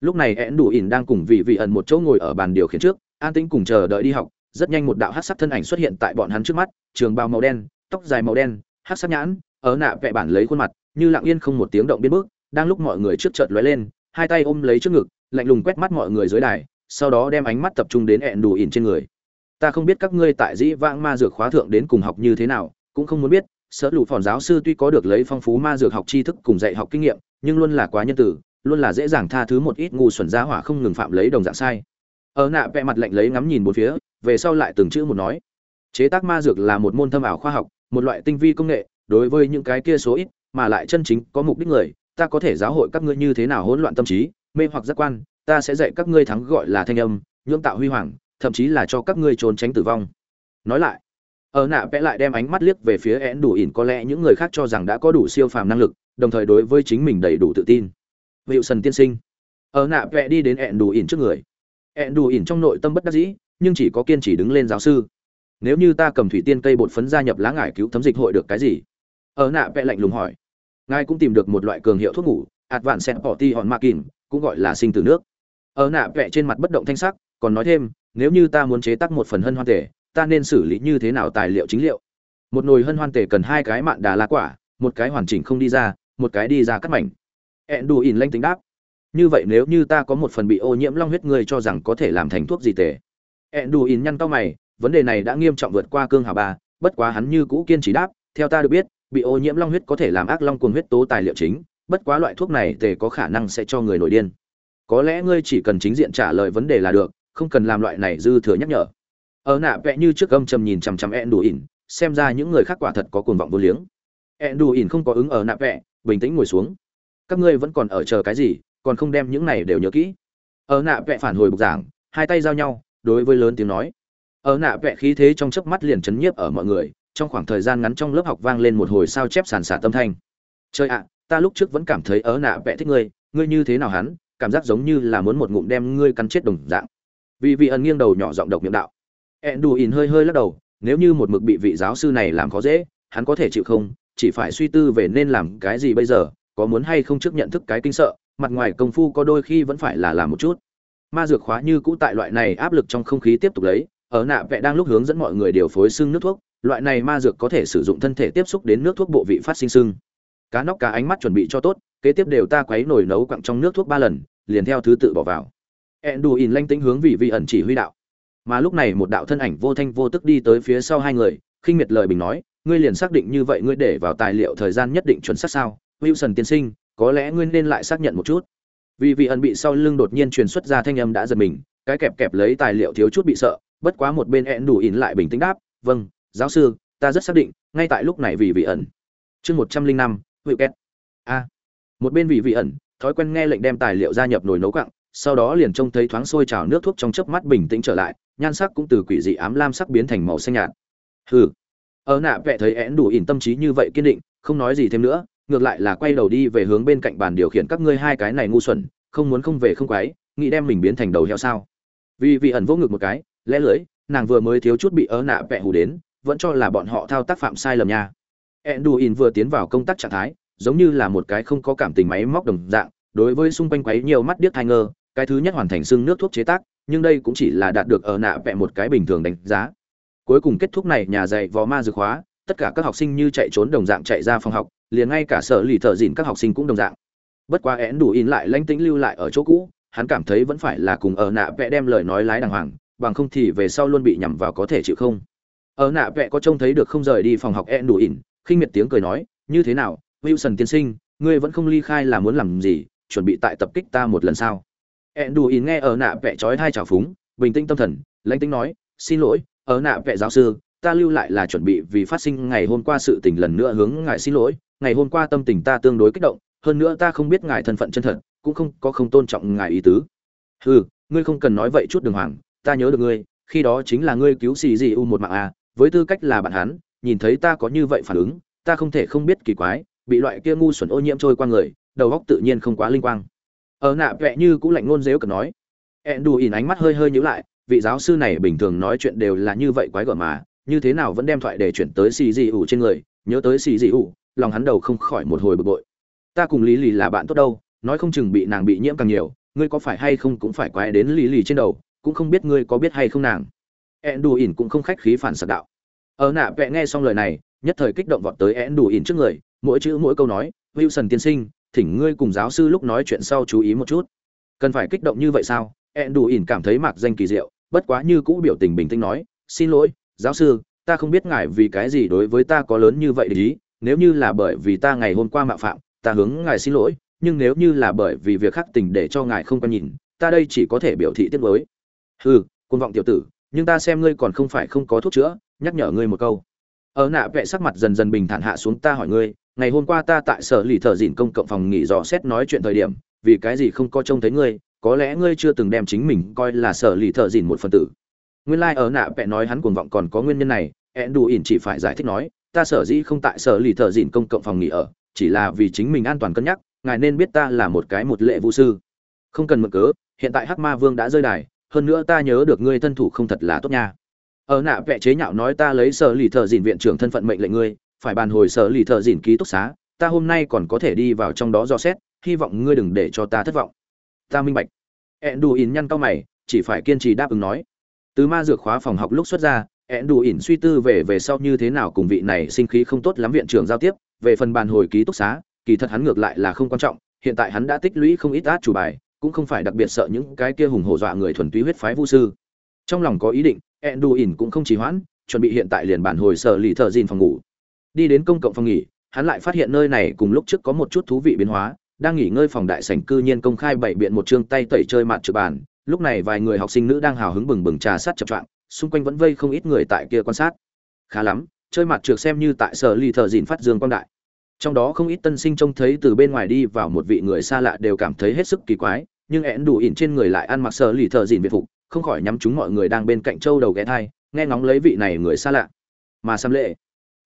[SPEAKER 1] lúc này Enduin đang cùng vị vị ẩn một chỗ ngồi ở bàn điều khiển trước an tĩnh cùng chờ đợi đi học rất nhanh một đạo hát sắc thân ảnh xuất hiện tại bọn hắn trước mắt trường bào màu đen tóc dài màu đen hát sắc nhãn ở nạ vẽ bản lấy khuôn mặt, như lặng yên không một tiếng động biến bước, đang lúc mọi người trước chợt lóe lên, hai tay ôm lấy trước ngực, lạnh lùng quét mắt mọi người dưới đài, sau đó đem ánh mắt tập trung đến ẹn đủ ỉn trên người. Ta không biết các ngươi tại dĩ vãng ma dược khóa thượng đến cùng học như thế nào, cũng không muốn biết, sở lụ phòn giáo sư tuy có được lấy phong phú ma dược học tri thức cùng dạy học kinh nghiệm, nhưng luôn là quá nhân tử luôn là dễ dàng tha thứ một ít ngu xuẩn giá hỏa không ngừng phạm lấy đồng dạng sai. Ở nạ vẽ mặt lạnh lấy ngắm nhìn bốn phía, về sau lại từng chữ một nói. Chế tác ma dược là một môn thâm ảo khoa học, một loại tinh vi công nghệ đối với những cái kia số ít, mà lại chân chính có mục đích người, ta có thể giáo hội các ngươi như thế nào hỗn loạn tâm trí, mê hoặc giác quan, ta sẽ dạy các ngươi thắng gọi là thanh âm nhưỡng tạo huy hoàng, thậm chí là cho các ngươi trốn tránh tử vong. Nói lại, ở nạ vẽ lại đem ánh mắt liếc về phía én đủ ỉn, có lẽ những người khác cho rằng đã có đủ siêu phàm năng lực, đồng thời đối với chính mình đầy đủ tự tin. Hiệu sần tiên sinh, ở nạ vẽ đi đến én đủ ỉn trước người. én đủ ỉn trong nội tâm bất đắc dĩ, nhưng chỉ có kiên trì đứng lên giáo sư. Nếu như ta cầm thủy tiên cây bột phấn gia nhập lá ngải cứu thấm dịch hội được cái gì? Ở nạ vẽ lạnh lùng hỏi. Ngài cũng tìm được một loại cường hiệu thuốc ngủ ạt vạn sen bỏ ti hòn ma kìm, cũng gọi là sinh tử nước. Ở nạ vẽ trên mặt bất động thanh sắc, còn nói thêm, nếu như ta muốn chế tác một phần hân hoan tể ta nên xử lý như thế nào tài liệu chính liệu? Một nồi hân hoan tể cần hai cái mạn đà lá quả, một cái hoàn chỉnh không đi ra, một cái đi ra cắt mảnh. Ẹn đù ỉn lanh tính đáp. Như vậy nếu như ta có một phần bị ô nhiễm long huyết, ngươi cho rằng có thể làm thành thuốc gì tể ẹn đù ỉn nhăn tao mày, vấn đề này đã nghiêm trọng vượt qua cương hà ba, bất quá hắn như cũ kiên trì đáp, theo ta được biết bị ô nhiễm long huyết có thể làm ác long cuồng huyết tố tài liệu chính, bất quá loại thuốc này tề có khả năng sẽ cho người nổi điên. Có lẽ ngươi chỉ cần chính diện trả lời vấn đề là được, không cần làm loại này dư thừa nhắc nhở. Ở nạ vẽ như trước gâm trầm nhìn chằm chằm ẹn đủ ỉn xem ra những người khác quả thật có cuồng vọng vô liếng. Ẹn đủ ỉn không có ứng ở nạ vẽ, bình tĩnh ngồi xuống. Các ngươi vẫn còn ở chờ cái gì, còn không đem những này đều nhớ kỹ. Ở nạ vẽ phản hồi bục giảng, hai tay giao nhau, đối với lớn tiếng nói. Ở nạ vẽ khí thế trong chớp mắt liền chấn nhiếp ở mọi người trong khoảng thời gian ngắn trong lớp học vang lên một hồi sao chép sàn sạt tâm thanh. Chơi ạ ta lúc trước vẫn cảm thấy ở nạ vẽ thích ngươi ngươi như thế nào hắn cảm giác giống như là muốn một ngụm đem ngươi cắn chết đồng dạng. Vì vị ẩn nghiêng đầu nhỏ giọng độc miệng đạo. Enduin hơi hơi lắc đầu, nếu như một mực bị vị giáo sư này làm khó dễ, hắn có thể chịu không, chỉ phải suy tư về nên làm cái gì bây giờ, có muốn hay không trước nhận thức cái kinh sợ, mặt ngoài công phu có đôi khi vẫn phải là làm một chút. Ma dược khóa như cũ tại loại này áp lực trong không khí tiếp tục lấy, ở nạ vẽ đang lúc hướng dẫn mọi người điều phối xương nước thuốc loại này ma dược có thể sử dụng thân thể tiếp xúc đến nước thuốc bộ vị phát sinh sưng. Cá nóc cá ánh mắt chuẩn bị cho tốt, kế tiếp đều ta quấy nồi nấu quặng trong nước thuốc ba lần, liền theo thứ tự bỏ vào. Enduin lanh tĩnh hướng vị vị ẩn chỉ huy đạo. Mà lúc này một đạo thân ảnh vô thanh vô tức đi tới phía sau hai người, khinh miệt lời bình nói, ngươi liền xác định như vậy ngươi để vào tài liệu thời gian nhất định chuẩn xác sao? Wilson tiên sinh, có lẽ ngươi nên lại xác nhận một chút. Vì vị ẩn bị sau lưng đột nhiên truyền xuất ra thanh âm đã giật mình, cái kẹp kẹp lấy tài liệu thiếu chút bị sợ, bất quá một bên ẹn đù ỉn lại bình tĩnh đáp vâng giáo sư, ta rất xác định, ngay tại lúc này vì vị ẩn. Chương một trăm linh năm, hữu két a. Một bên vị vị ẩn, thói quen nghe lệnh đem tài liệu gia nhập nồi nấu cặng sau đó liền trông thấy thoáng sôi trào nước thuốc trong chớp mắt bình tĩnh trở lại, nhan sắc cũng từ quỷ dị ám lam sắc biến thành màu xanh nhạt. Hừ. Ở nạ vẽ thấy én đủ ỉn tâm trí như vậy kiên định, không nói gì thêm nữa, ngược lại là quay đầu đi về hướng bên cạnh bàn điều khiển các ngươi hai cái này ngu xuẩn, không muốn không về không quái nghĩ đem mình biến thành đầu heo sao. Vì vị ẩn vô ngực một cái, lẽ lưỡi, nàng vừa mới thiếu chút bị ớ nạ vẽ hù đến vẫn cho là bọn họ thao tác phạm sai lầm nha. Enduin vừa tiến vào công tác trạng thái, giống như là một cái không có cảm tình máy móc đồng dạng, đối với xung quanh quấy nhiều mắt điếc thai ngơ, cái thứ nhất hoàn thành xương nước thuốc chế tác, nhưng đây cũng chỉ là đạt được ở nạ vẽ một cái bình thường đánh giá. Cuối cùng kết thúc này, nhà dạy vò ma dược hóa, tất cả các học sinh như chạy trốn đồng dạng chạy ra phòng học, liền ngay cả sở lì thợ dịn các học sinh cũng đồng dạng. Bất quá én đủ in lại lãnh tĩnh lưu lại ở chỗ cũ, hắn cảm thấy vẫn phải là cùng ở nạ vẽ đem lời nói lái đàng hoàng, bằng không thì về sau luôn bị nhằm vào có thể chịu không ở nạ vẽ có trông thấy được không rời đi phòng học e đủ ỉn, khinh miệt tiếng cười nói như thế nào wilson tiên sinh ngươi vẫn không ly khai là muốn làm gì chuẩn bị tại tập kích ta một lần sao? E đủ ỉn nghe ở nạ vẽ trói hai trào phúng bình tĩnh tâm thần lãnh tĩnh nói xin lỗi ở nạ vẽ giáo sư ta lưu lại là chuẩn bị vì phát sinh ngày hôm qua sự tình lần nữa hướng ngài xin lỗi ngày hôm qua tâm tình ta tương đối kích động hơn nữa ta không biết ngài thân phận chân thật cũng không có không tôn trọng ngài ý tứ. Ừ ngươi không cần nói vậy chút đường hoàng ta nhớ được ngươi khi đó chính là ngươi cứu xì gì u một mạng à với tư cách là bạn hắn, nhìn thấy ta có như vậy phản ứng, ta không thể không biết kỳ quái, bị loại kia ngu xuẩn ô nhiễm trôi qua người, đầu óc tự nhiên không quá linh quang. Ở nạ vẽ như cũng lạnh ngôn dếu cần nói. Ẹn đù ỉn ánh mắt hơi hơi nhíu lại, vị giáo sư này bình thường nói chuyện đều là như vậy quái gở mà, như thế nào vẫn đem thoại để chuyển tới xì dị ủ trên người, nhớ tới xì dị ủ, lòng hắn đầu không khỏi một hồi bực bội. Ta cùng lý lì là bạn tốt đâu, nói không chừng bị nàng bị nhiễm càng nhiều, ngươi có phải hay không cũng phải quái đến lý lì trên đầu, cũng không biết ngươi có biết hay không nàng ẹn đù ỉn cũng không khách khí phản sạc đạo. Ở nạ vẽ nghe xong lời này, nhất thời kích động vọt tới ẹn đù ỉn trước người, mỗi chữ mỗi câu nói, wilson tiên sinh, thỉnh ngươi cùng giáo sư lúc nói chuyện sau chú ý một chút. Cần phải kích động như vậy sao? Ẹn đù ỉn cảm thấy mạc danh kỳ diệu, bất quá như cũ biểu tình bình tĩnh nói, xin lỗi, giáo sư, ta không biết ngài vì cái gì đối với ta có lớn như vậy để ý, nếu như là bởi vì ta ngày hôm qua mạo phạm, ta hướng ngài xin lỗi, nhưng nếu như là bởi vì việc khác tình để cho ngài không có nhìn, ta đây chỉ có thể biểu thị tiếc nuối. Hừ côn vọng tiểu tử nhưng ta xem ngươi còn không phải không có thuốc chữa, nhắc nhở ngươi một câu. Ở nạ vẽ sắc mặt dần dần bình thản hạ xuống, ta hỏi ngươi, ngày hôm qua ta tại sở lì thợ dịn công cộng phòng nghỉ dò xét nói chuyện thời điểm, vì cái gì không có trông thấy ngươi, có lẽ ngươi chưa từng đem chính mình coi là sở lì thợ dịn một phần tử. Nguyên lai ở nạ vẽ nói hắn cuồng vọng còn có nguyên nhân này ẹn đủ ỉn chỉ phải giải thích nói, ta sở dĩ không tại sở lì thợ dịn công cộng phòng nghỉ ở, chỉ là vì chính mình an toàn cân nhắc, ngài nên biết ta là một cái một lệ vũ sư. Không cần mượn cớ, hiện tại hắc ma vương đã rơi đài hơn nữa ta nhớ được ngươi thân thủ không thật là tốt nha. Ở nạ vẽ chế nhạo nói ta lấy sở lì thợ dìn viện trưởng thân phận mệnh lệnh ngươi, phải bàn hồi sở lì thợ dìn ký túc xá, ta hôm nay còn có thể đi vào trong đó dò xét, hy vọng ngươi đừng để cho ta thất vọng. Ta minh bạch. Ẹn đủ ỉn nhăn cao mày, chỉ phải kiên trì đáp ứng nói. Từ ma dược khóa phòng học lúc xuất ra ẹn đủ ỉn suy tư về về sau như thế nào cùng vị này sinh khí không tốt lắm viện trưởng giao tiếp, về phần bàn hồi ký túc xá, kỳ thật hắn ngược lại là không quan trọng, hiện tại hắn đã tích lũy không ít át chủ bài cũng không phải đặc biệt sợ những cái kia hùng hổ dọa người thuần túy huyết phái vu sư. Trong lòng có ý định, Enduin cũng không trì hoãn, chuẩn bị hiện tại liền bản hồi sở lì thợ dìn phòng ngủ. Đi đến công cộng phòng nghỉ, hắn lại phát hiện nơi này cùng lúc trước có một chút thú vị biến hóa, đang nghỉ ngơi phòng đại sảnh cư nhiên công khai bày biện một chương tay tẩy chơi mặt trượt bàn. Lúc này vài người học sinh nữ đang hào hứng bừng bừng trà sát chập choạng, xung quanh vẫn vây không ít người tại kia quan sát. Khá lắm, chơi mặt trượt xem như tại sở lì thợ dìn phát dương quang đại. Trong đó không ít tân sinh trông thấy từ bên ngoài đi vào một vị người xa lạ đều cảm thấy hết sức kỳ quái nhưng én đủ ỉn trên người lại ăn mặc sơ lì thợ dìn biệt phục, không khỏi nhắm chúng mọi người đang bên cạnh châu đầu ghé thai, nghe ngóng lấy vị này người xa lạ. Mà xăm lệ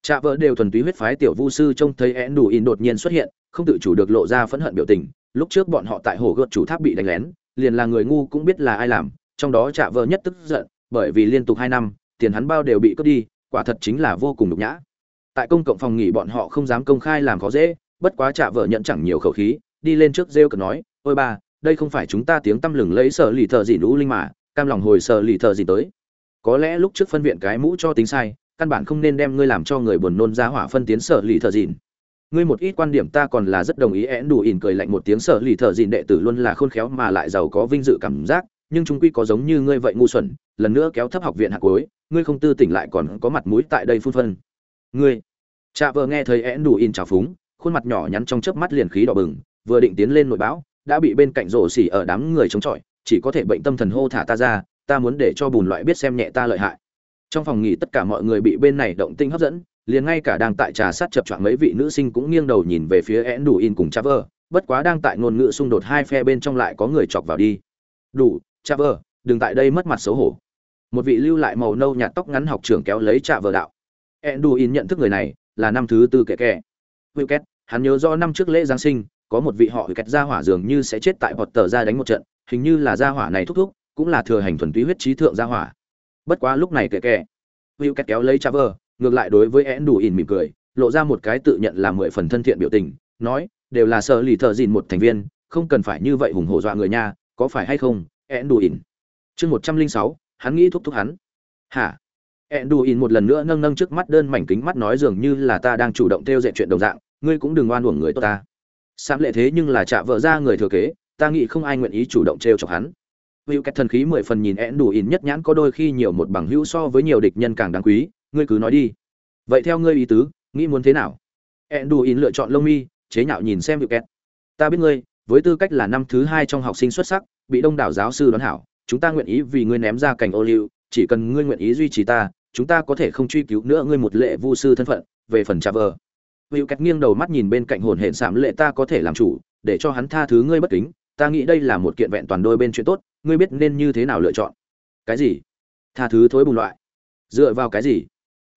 [SPEAKER 1] chạ vợ đều thuần túy huyết phái tiểu vu sư trông thấy én đủ ỉn đột nhiên xuất hiện, không tự chủ được lộ ra phẫn hận biểu tình, lúc trước bọn họ tại hồ gợt chủ tháp bị đánh lén, liền là người ngu cũng biết là ai làm, trong đó chạ vợ nhất tức giận, bởi vì liên tục hai năm, tiền hắn bao đều bị cướp đi, quả thật chính là vô cùng nhục nhã. Tại công cộng phòng nghỉ bọn họ không dám công khai làm khó dễ, bất quá chạ vợ nhận chẳng nhiều khẩu khí, đi lên trước rêu cần nói, ôi ba đây không phải chúng ta tiếng tăm lừng lấy sở lì thợ gì lũ linh mà, cam lòng hồi sở lì thợ gì tới. Có lẽ lúc trước phân viện cái mũ cho tính sai, căn bản không nên đem ngươi làm cho người buồn nôn ra hỏa phân tiến sở lì thợ dìn ngươi một ít quan điểm ta còn là rất đồng ý én đủ ỉn cười lạnh một tiếng, sở lì thợ dìn đệ tử luôn là khôn khéo mà lại giàu có vinh dự cảm giác, nhưng chúng quy có giống như ngươi vậy ngu xuẩn, lần nữa kéo thấp học viện hạt cuối, ngươi không tư tỉnh lại còn có mặt mũi tại đây phun phân. Ngươi cha vợ nghe thấy én đủ ỉn trào phúng, khuôn mặt nhỏ nhắn trong chớp mắt liền khí đỏ bừng, vừa định tiến lên nội bão đã bị bên cạnh rổ xỉ ở đám người chống chọi chỉ có thể bệnh tâm thần hô thả ta ra ta muốn để cho bùn loại biết xem nhẹ ta lợi hại trong phòng nghỉ tất cả mọi người bị bên này động tinh hấp dẫn liền ngay cả đang tại trà sát chập choạng mấy vị nữ sinh cũng nghiêng đầu nhìn về phía én đủ in cùng Chaver, bất quá đang tại ngôn ngữ xung đột hai phe bên trong lại có người chọc vào đi. "Đủ, Chaver, đừng tại đây mất mặt xấu hổ." Một vị lưu lại màu nâu nhạt tóc ngắn học trưởng kéo lấy Chaver đạo. én đủ in nhận thức người này, là năm thứ tư kẻ kẻ. Wicket, hắn nhớ do năm trước lễ giáng sinh, có một vị họ kẹt ra hỏa dường như sẽ chết tại bọt tờ ra đánh một trận, hình như là gia hỏa này thúc thúc, cũng là thừa hành thuần túy huyết trí thượng gia hỏa. Bất quá lúc này kệ kệ hữu kẹt kéo lấy Chaver, ngược lại đối với én đủ ỉn mỉm cười lộ ra một cái tự nhận là mười phần thân thiện biểu tình nói đều là sợ lì thợ dìn một thành viên không cần phải như vậy hùng hổ dọa người nha có phải hay không én đủ ỉn? Chương một trăm linh sáu hắn nghĩ thúc thúc hắn. Hả? Én đủ ỉn một lần nữa nâng nâng trước mắt đơn mảnh kính mắt nói dường như là ta đang chủ động theo dệt chuyện đồng dạng ngươi cũng đừng oan uổng người tốt ta sam lệ thế nhưng là chạ vợ ra người thừa kế, ta nghĩ không ai nguyện ý chủ động trêu chọc hắn. Hữu cách thần khí mười phần nhìn én đủ ỉn nhất nhãn có đôi khi nhiều một bằng hữu so với nhiều địch nhân càng đáng quý, ngươi cứ nói đi. Vậy theo ngươi ý tứ, nghĩ muốn thế nào? Én đủ ỉn lựa chọn lông mi, chế nhạo nhìn xem hữu kẹt. Ta biết ngươi, với tư cách là năm thứ hai trong học sinh xuất sắc, bị đông đảo giáo sư đón hảo, chúng ta nguyện ý vì ngươi ném ra cảnh ô liu, chỉ cần ngươi nguyện ý duy trì ta, chúng ta có thể không truy cứu nữa ngươi một lệ vu sư thân phận, về phần trà vờ hữu cách nghiêng đầu mắt nhìn bên cạnh hồn hển sảm lệ, ta có thể làm chủ, để cho hắn tha thứ ngươi bất kính. Ta nghĩ đây là một kiện vẹn toàn đôi bên chuyện tốt, ngươi biết nên như thế nào lựa chọn. Cái gì? Tha thứ thối bùng loại? Dựa vào cái gì?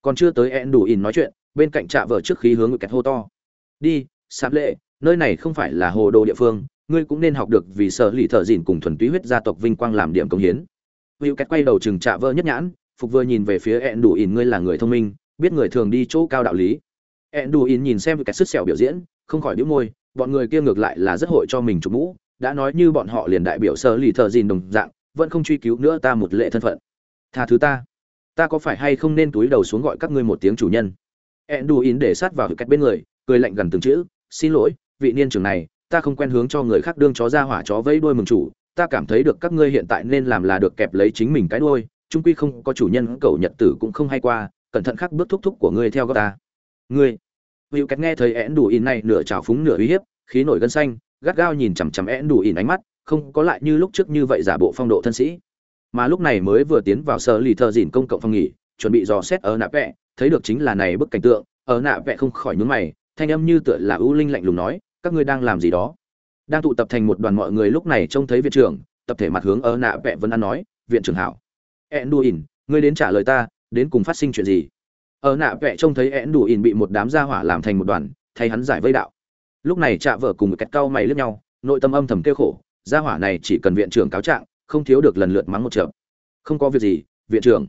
[SPEAKER 1] Còn chưa tới ẹn đủ ỉn nói chuyện, bên cạnh trạ vợ trước khí hướng kẹt hô to. Đi sạp lệ, nơi này không phải là hồ đồ địa phương, ngươi cũng nên học được vì sợ lì thợ dìn cùng thuần túy huyết gia tộc vinh quang làm điểm công hiến. Hữu kẹt quay đầu chừng trạ vợ nhất nhãn, phục vừa nhìn về phía ẹn đủ ỉn ngươi là người thông minh, biết người thường đi chỗ cao đạo lý. Enduin nhìn xem cái sức sẹo biểu diễn, không khỏi đĩu môi, bọn người kia ngược lại là rất hội cho mình chụp mũ, đã nói như bọn họ liền đại biểu sở lì thờ gìn đồng dạng, vẫn không truy cứu nữa ta một lệ thân phận. Tha thứ ta. Ta có phải hay không nên túi đầu xuống gọi các ngươi một tiếng chủ nhân? Enduin để sát vào cách bên người, cười lạnh gần từng chữ, xin lỗi, vị niên trưởng này, ta không quen hướng cho người khác đương chó ra hỏa chó vẫy đuôi mừng chủ, ta cảm thấy được các ngươi hiện tại nên làm là được kẹp lấy chính mình cái đuôi, chung quy không có chủ nhân cầu nhật tử cũng không hay qua, cẩn thận khắc bước thúc thúc của ngươi theo góc ta ngươi. Hữu kẹt nghe thấy én đủ ỉn này, nửa trào phúng nửa uy hiếp, khí nổi gân xanh, gắt gao nhìn chằm chằm én đủ ỉn ánh mắt, không có lại như lúc trước như vậy giả bộ phong độ thân sĩ. Mà lúc này mới vừa tiến vào sở lì thợ dìn công cộng phòng nghỉ, chuẩn bị dò xét ở nạ vẹ, thấy được chính là này bức cảnh tượng, ở nạ vẹ không khỏi nhún mày, thanh âm như tựa là ưu linh lạnh lùng nói, các ngươi đang làm gì đó? Đang tụ tập thành một đoàn mọi người lúc này trông thấy viện trưởng, tập thể mặt hướng ở nạ vẹ vẫn ăn nói, viện trưởng hảo. Ẹn đủ ỉn ngươi đến trả lời ta, đến cùng phát sinh chuyện gì? Ở nạ vẽ trông thấy én đủ ỉn bị một đám gia hỏa làm thành một đoàn thay hắn giải vây đạo lúc này trạ vợ cùng một cách cau mày lướt nhau nội tâm âm thầm kêu khổ gia hỏa này chỉ cần viện trưởng cáo trạng không thiếu được lần lượt mắng một trận. Không có việc gì, viện trưởng.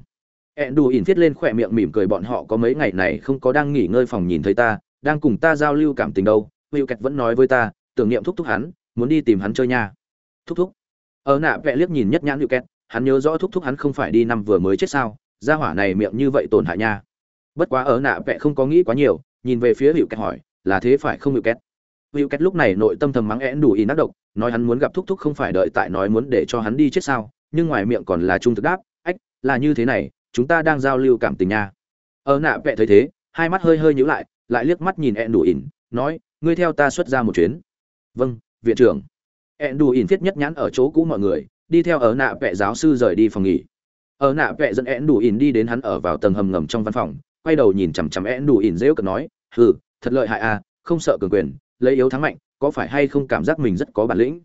[SPEAKER 1] ẽn đủ ỉn viết lên khỏe miệng mỉm cười bọn họ có mấy ngày này không có đang nghỉ ngơi phòng nhìn thấy ta, đang cùng ta giao lưu cảm tình đâu. Hữu Kẹt vẫn nói với ta, tưởng niệm thúc thúc hắn, muốn đi tìm hắn chơi nha. Thúc thúc. Ở nạ vẽ liếc nhìn nhất nhãn Hữu Kẹt, hắn nhớ rõ thúc thúc hắn không phải đi năm vừa mới chết sao, gia hỏa này miệng như vậy tổn hại nha. Bất quá ở nạ vẽ không có nghĩ quá nhiều, nhìn về phía Hữu Kẹt hỏi, là thế phải không Hữu Kẹt? Hữu Kẹt lúc này nội tâm thầm mắng én đủ ý nát độc, nói hắn muốn gặp thúc thúc không phải đợi tại nói muốn để cho hắn đi chết sao nhưng ngoài miệng còn là trung thực đáp ách là như thế này chúng ta đang giao lưu cảm tình nha. Ở nạ vẽ thấy thế hai mắt hơi hơi nhíu lại lại liếc mắt nhìn én đủ ỉn nói ngươi theo ta xuất ra một chuyến. Vâng viện trưởng. Én đủ ỉn thiết nhất nhãn ở chỗ cũ mọi người đi theo ở nạ vẽ giáo sư rời đi phòng nghỉ. Ở nạ vẽ dẫn én đủ ỉn đi đến hắn ở vào tầng hầm ngầm trong văn phòng quay đầu nhìn chằm chằm én đủ ỉn rêu cợt nói, hừ, thật lợi hại à không sợ cường quyền, lấy yếu thắng mạnh, có phải hay không cảm giác mình rất có bản lĩnh?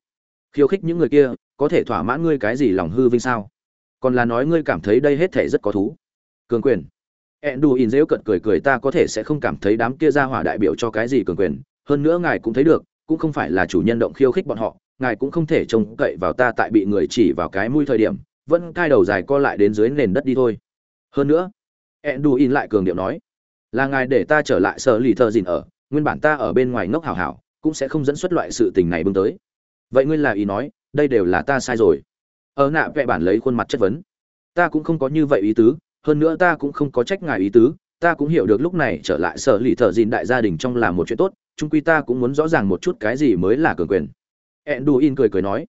[SPEAKER 1] Khiêu khích những người kia, có thể thỏa mãn ngươi cái gì lòng hư vinh sao? Còn là nói ngươi cảm thấy đây hết thể rất có thú. Cường quyền? Ẹn đù ỉn rêu cận cười cười, ta có thể sẽ không cảm thấy đám kia ra hỏa đại biểu cho cái gì cường quyền, hơn nữa ngài cũng thấy được, cũng không phải là chủ nhân động khiêu khích bọn họ, ngài cũng không thể trông cậy vào ta tại bị người chỉ vào cái mũi thời điểm, vẫn cai đầu dài co lại đến dưới nền đất đi thôi. Hơn nữa Enduin đù in lại cường điệu nói, là ngài để ta trở lại sở lì thờ dìn ở, nguyên bản ta ở bên ngoài ngốc hảo hảo, cũng sẽ không dẫn xuất loại sự tình này bưng tới. Vậy ngươi là ý nói, đây đều là ta sai rồi. Ở nạ vẽ bản lấy khuôn mặt chất vấn, ta cũng không có như vậy ý tứ, hơn nữa ta cũng không có trách ngài ý tứ, ta cũng hiểu được lúc này trở lại sở lì thờ dìn đại gia đình trong là một chuyện tốt, chung quy ta cũng muốn rõ ràng một chút cái gì mới là cường quyền. Enduin cười cười nói,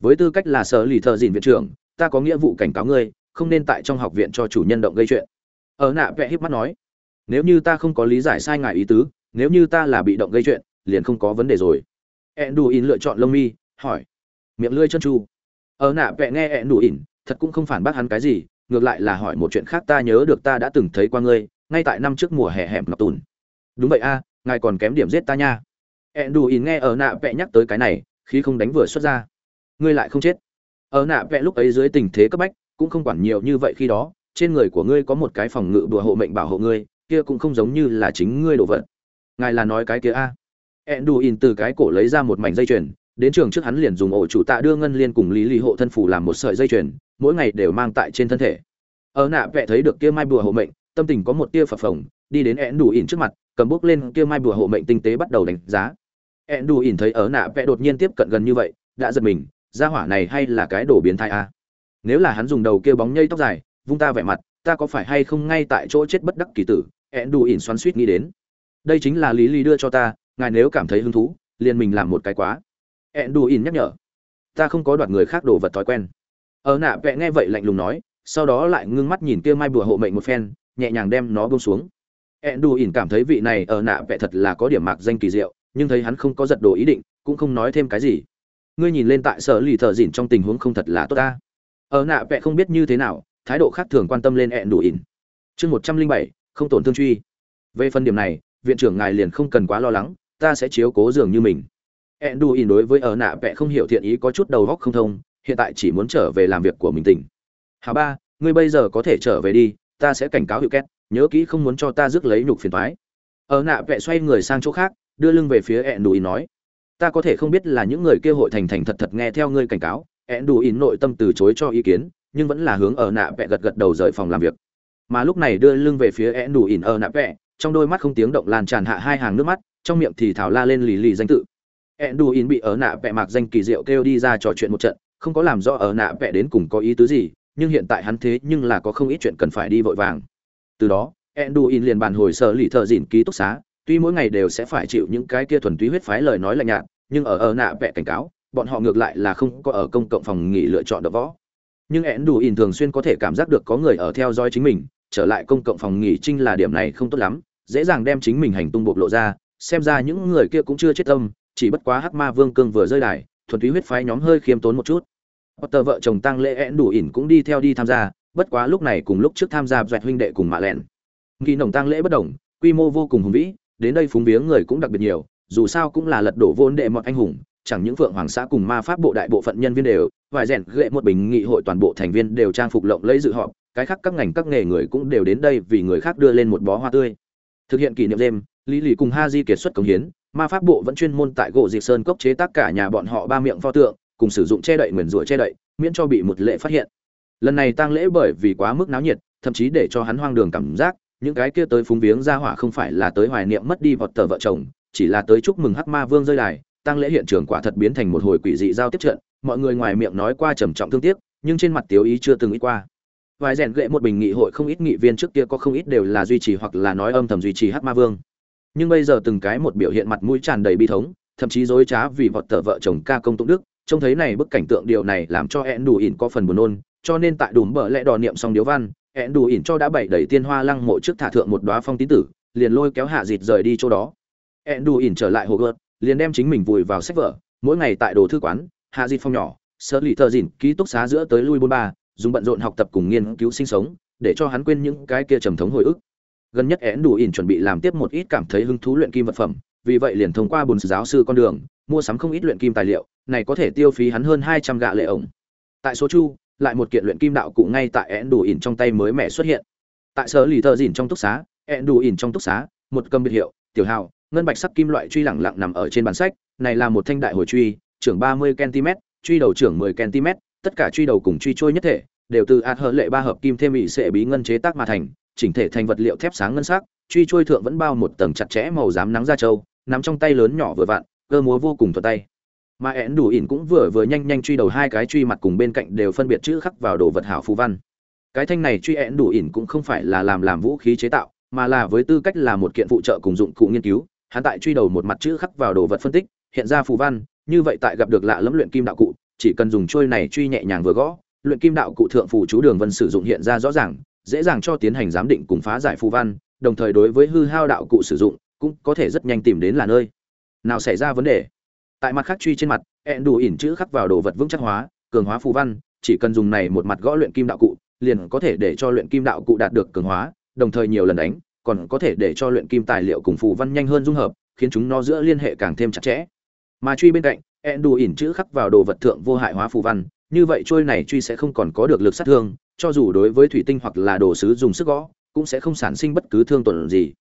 [SPEAKER 1] với tư cách là sở lì thờ dìn viện trưởng, ta có nghĩa vụ cảnh cáo ngươi, không nên tại trong học viện cho chủ nhân động gây chuyện ở nạ vẽ híp mắt nói, nếu như ta không có lý giải sai ngài ý tứ, nếu như ta là bị động gây chuyện, liền không có vấn đề rồi. Enduin lựa chọn lông mi, hỏi, miệng lưỡi chân chu. Ở nạ vẽ nghe enduin, thật cũng không phản bác hắn cái gì, ngược lại là hỏi một chuyện khác, ta nhớ được ta đã từng thấy qua ngươi, ngay tại năm trước mùa hè hẻm ngọc tùn. Đúng vậy a, ngài còn kém điểm giết ta nha. Enduin nghe ở nạ vẽ nhắc tới cái này khi không đánh vừa xuất ra. Ngươi lại không chết. Ở nạ vẽ lúc ấy dưới tình thế cấp bách, cũng không quản nhiều như vậy khi đó trên người của ngươi có một cái phòng ngự đùa hộ mệnh bảo hộ ngươi, kia cũng không giống như là chính ngươi đồ vật. Ngài là nói cái kia a? Enduin từ cái cổ lấy ra một mảnh dây chuyền, đến trường trước hắn liền dùng ổ chủ tạ đưa ngân liên cùng lý lý hộ thân phủ làm một sợi dây chuyền, mỗi ngày đều mang tại trên thân thể. Ở nạ vẽ thấy được kia mai bùa hộ mệnh, tâm tình có một tia phập phồng, đi đến ẹn đủ ỉn trước mặt, cầm bút lên kia mai bùa hộ mệnh tinh tế bắt đầu đánh giá. Ẹn đủ ỉn thấy ở nạ vẽ đột nhiên tiếp cận gần như vậy, đã giật mình ra hỏa này hay là cái đồ biến thai a? Nếu là hắn dùng đầu kia bóng nhây tóc dài vung ta vẻ mặt, ta có phải hay không ngay tại chỗ chết bất đắc kỳ tử? Ẹn đủ ỉn xoắn suýt nghĩ đến. Đây chính là lý lý đưa cho ta, ngài nếu cảm thấy hứng thú, liền mình làm một cái quá. Ẹn đủ ỉn nhắc nhở. Ta không có đoạt người khác đồ vật thói quen. Ở nạ vẽ nghe vậy lạnh lùng nói, sau đó lại ngưng mắt nhìn kia mai bùa hộ mệnh một phen, nhẹ nhàng đem nó buông xuống. Ẹn đù ỉn cảm thấy vị này ở nạ vẽ thật là có điểm mạc danh kỳ diệu, nhưng thấy hắn không có giật đồ ý định, cũng không nói thêm cái gì. Ngươi nhìn lên tại sở lì thợ dỉn trong tình huống không thật là tốt ta. Ở nạ vẽ không biết như thế nào thái độ khác thường quan tâm lên ẹn đủ ỉn. Chương một trăm linh bảy, không tổn thương truy. Về phần điểm này, viện trưởng ngài liền không cần quá lo lắng, ta sẽ chiếu cố dường như mình. Ẹn đủ ỉn đối với ở nạ vẽ không hiểu thiện ý có chút đầu góc không thông, hiện tại chỉ muốn trở về làm việc của mình tỉnh. Hà ba, ngươi bây giờ có thể trở về đi, ta sẽ cảnh cáo hiệu két, nhớ kỹ không muốn cho ta rước lấy nhục phiền thoái ở nạ vẽ xoay người sang chỗ khác, đưa lưng về phía ẹn đủ ỉn nói, ta có thể không biết là những người kia hội thành thành thật thật nghe theo ngươi cảnh cáo. Ẹn đủ ỉn nội tâm từ chối cho ý kiến nhưng vẫn là hướng ở nạ vẽ gật gật đầu rời phòng làm việc. Mà lúc này đưa lưng về phía ẹn đủ ỉn ở nạ vẽ trong đôi mắt không tiếng động lan tràn hạ hai hàng nước mắt, trong miệng thì thảo la lên lì lì danh tự. Ẹn đủ ỉn bị ở nạ vẽ mạc danh kỳ diệu kêu đi ra trò chuyện một trận, không có làm rõ ở nạ vẽ đến cùng có ý tứ gì, nhưng hiện tại hắn thế nhưng là có không ít chuyện cần phải đi vội vàng. Từ đó enduin liền bàn hồi sở lì thợ dỉn ký túc xá, tuy mỗi ngày đều sẽ phải chịu những cái kia thuần túy huyết phái lời nói lạnh nhạt, nhưng ở ở nạ vẽ cảnh cáo, bọn họ ngược lại là không có ở công cộng phòng nghỉ lựa chọn đỡ võ nhưng ẽn đủ ỉn thường xuyên có thể cảm giác được có người ở theo dõi chính mình trở lại công cộng phòng nghỉ trinh là điểm này không tốt lắm dễ dàng đem chính mình hành tung bộc lộ ra xem ra những người kia cũng chưa chết tâm chỉ bất quá hắc ma vương cương vừa rơi đài thuần túy huyết phái nhóm hơi khiêm tốn một chút Potter vợ chồng tăng lễ én đủ ỉn cũng đi theo đi tham gia, bất quá lúc này cùng lúc trước tham gia duyệt huynh đệ cùng mạ lẹn. nghi nồng tăng lễ bất đồng, quy mô vô cùng hùng vĩ, đến đây phúng viếng người cũng đặc biệt nhiều, dù sao cũng là lật đổ vốn đệ một anh hùng, chẳng những vượng hoàng xã cùng ma pháp bộ đại bộ phận nhân viên đều, vài rèn ghệ một bình nghị hội toàn bộ thành viên đều trang phục lộng lẫy dự họp, cái khác các ngành các nghề người cũng đều đến đây vì người khác đưa lên một bó hoa tươi. Thực hiện kỷ niệm đêm, Lý Lì cùng Ha Di kiệt xuất công hiến, ma pháp bộ vẫn chuyên môn tại gỗ diệt Sơn cốc chế tác cả nhà bọn họ ba miệng pho tượng, cùng sử dụng che đậy nguyền rủa che đậy miễn cho bị một lệ phát hiện lần này tang lễ bởi vì quá mức náo nhiệt thậm chí để cho hắn hoang đường cảm giác những cái kia tới phúng viếng ra hỏa không phải là tới hoài niệm mất đi vọt tờ vợ chồng chỉ là tới chúc mừng hắc ma vương rơi đài tang lễ hiện trường quả thật biến thành một hồi quỷ dị giao tiếp trận, mọi người ngoài miệng nói qua trầm trọng thương tiếc, nhưng trên mặt tiếu ý chưa từng ít qua. Vài rèn gệ một bình nghị hội không ít nghị viên trước kia có không ít đều là duy trì hoặc là nói âm thầm duy trì hát ma vương. Nhưng bây giờ từng cái một biểu hiện mặt mũi tràn đầy bi thống, thậm chí dối trá vì vọt tờ vợ chồng ca công tụng đức, trông thấy này bức cảnh tượng điều này làm cho ẹn đủ ỉn có phần buồn nôn, cho nên tại đùm bờ lẽ đò niệm xong điếu văn ẹn đủ ỉn cho đã bảy đẩy tiên hoa lăng mộ trước thả thượng một đoá phong tín tử, liền lôi kéo hạ dịt rời đi chỗ đó. Ẹn đủ ỉn trở lại hồ gợt liền đem chính mình vùi vào sách vở, mỗi ngày tại đồ thư quán, hạ di phong nhỏ sở lì thợ dìn ký túc xá giữa tới lui bôn ba, dùng bận rộn học tập cùng nghiên cứu sinh sống, để cho hắn quên những cái kia trầm thống hồi ức. Gần nhất én đủ ỉn chuẩn bị làm tiếp một ít cảm thấy hứng thú luyện kim vật phẩm, vì vậy liền thông qua bùn giáo sư con đường, mua sắm không ít luyện kim tài liệu, này có thể tiêu phí hắn hơn hai trăm gạ lệ ổng. Tại số chu, lại một kiện luyện kim đạo cụ ngay tại én đủ ỉn trong tay mới mẻ xuất hiện. Tại sở lì thợ dìn trong túc xá, én đủ ỉn trong túc xá, một cầm biệt hiệu, tiểu hào ngân bạch sắc kim loại truy lẳng lặng nằm ở trên bản sách, này là một thanh đại hồi truy, trưởng ba mươi cm truy đầu trưởng mười cm tất cả truy đầu cùng truy trôi nhất thể, đều từ ạt hở lệ ba hợp kim thêm bị sệ bí ngân chế tác mà thành, chỉnh thể thành vật liệu thép sáng ngân sắc, truy trôi thượng vẫn bao một tầng chặt chẽ màu giám nắng da trâu nắm trong tay lớn nhỏ vừa vặn, cơ múa vô cùng thuận tay. Mà én đủ ỉn cũng vừa vừa nhanh nhanh truy đầu hai cái truy mặt cùng bên cạnh đều phân biệt chữ khắc vào đồ vật hảo phú văn. Cái thanh này truy ẹn đủ ỉn cũng không phải là làm làm vũ khí chế tạo, mà là với tư cách là một kiện phụ trợ cùng dụng cụ nghiên cứu hắn tại truy đầu một mặt chữ khắc vào đồ vật phân tích, hiện ra phù văn, như vậy tại gặp được lạ lẫm luyện kim đạo cụ, chỉ cần dùng trôi này truy nhẹ nhàng vừa gõ, luyện kim đạo cụ thượng phù chú đường vân sử dụng hiện ra rõ ràng, dễ dàng cho tiến hành giám định cùng phá giải phù văn, đồng thời đối với hư hao đạo cụ sử dụng, cũng có thể rất nhanh tìm đến là nơi. Nào xảy ra vấn đề? Tại mặt khác truy trên mặt, ẹn đủ ỉn chữ khắc vào đồ vật vững chắc hóa, cường hóa phù văn, chỉ cần dùng này một mặt gõ luyện kim đạo cụ, liền có thể để cho luyện kim đạo cụ đạt được cường hóa, đồng thời nhiều lần đánh còn có thể để cho luyện kim tài liệu cùng phù văn nhanh hơn dung hợp, khiến chúng nó giữa liên hệ càng thêm chặt chẽ. Mà truy bên cạnh ẹn chữ khắc vào đồ vật thượng vô hại hóa phù văn, như vậy trôi này truy sẽ không còn có được lực sát thương, cho dù đối với thủy tinh hoặc là đồ sứ dùng sức gõ, cũng sẽ không sản sinh bất cứ thương tổn gì.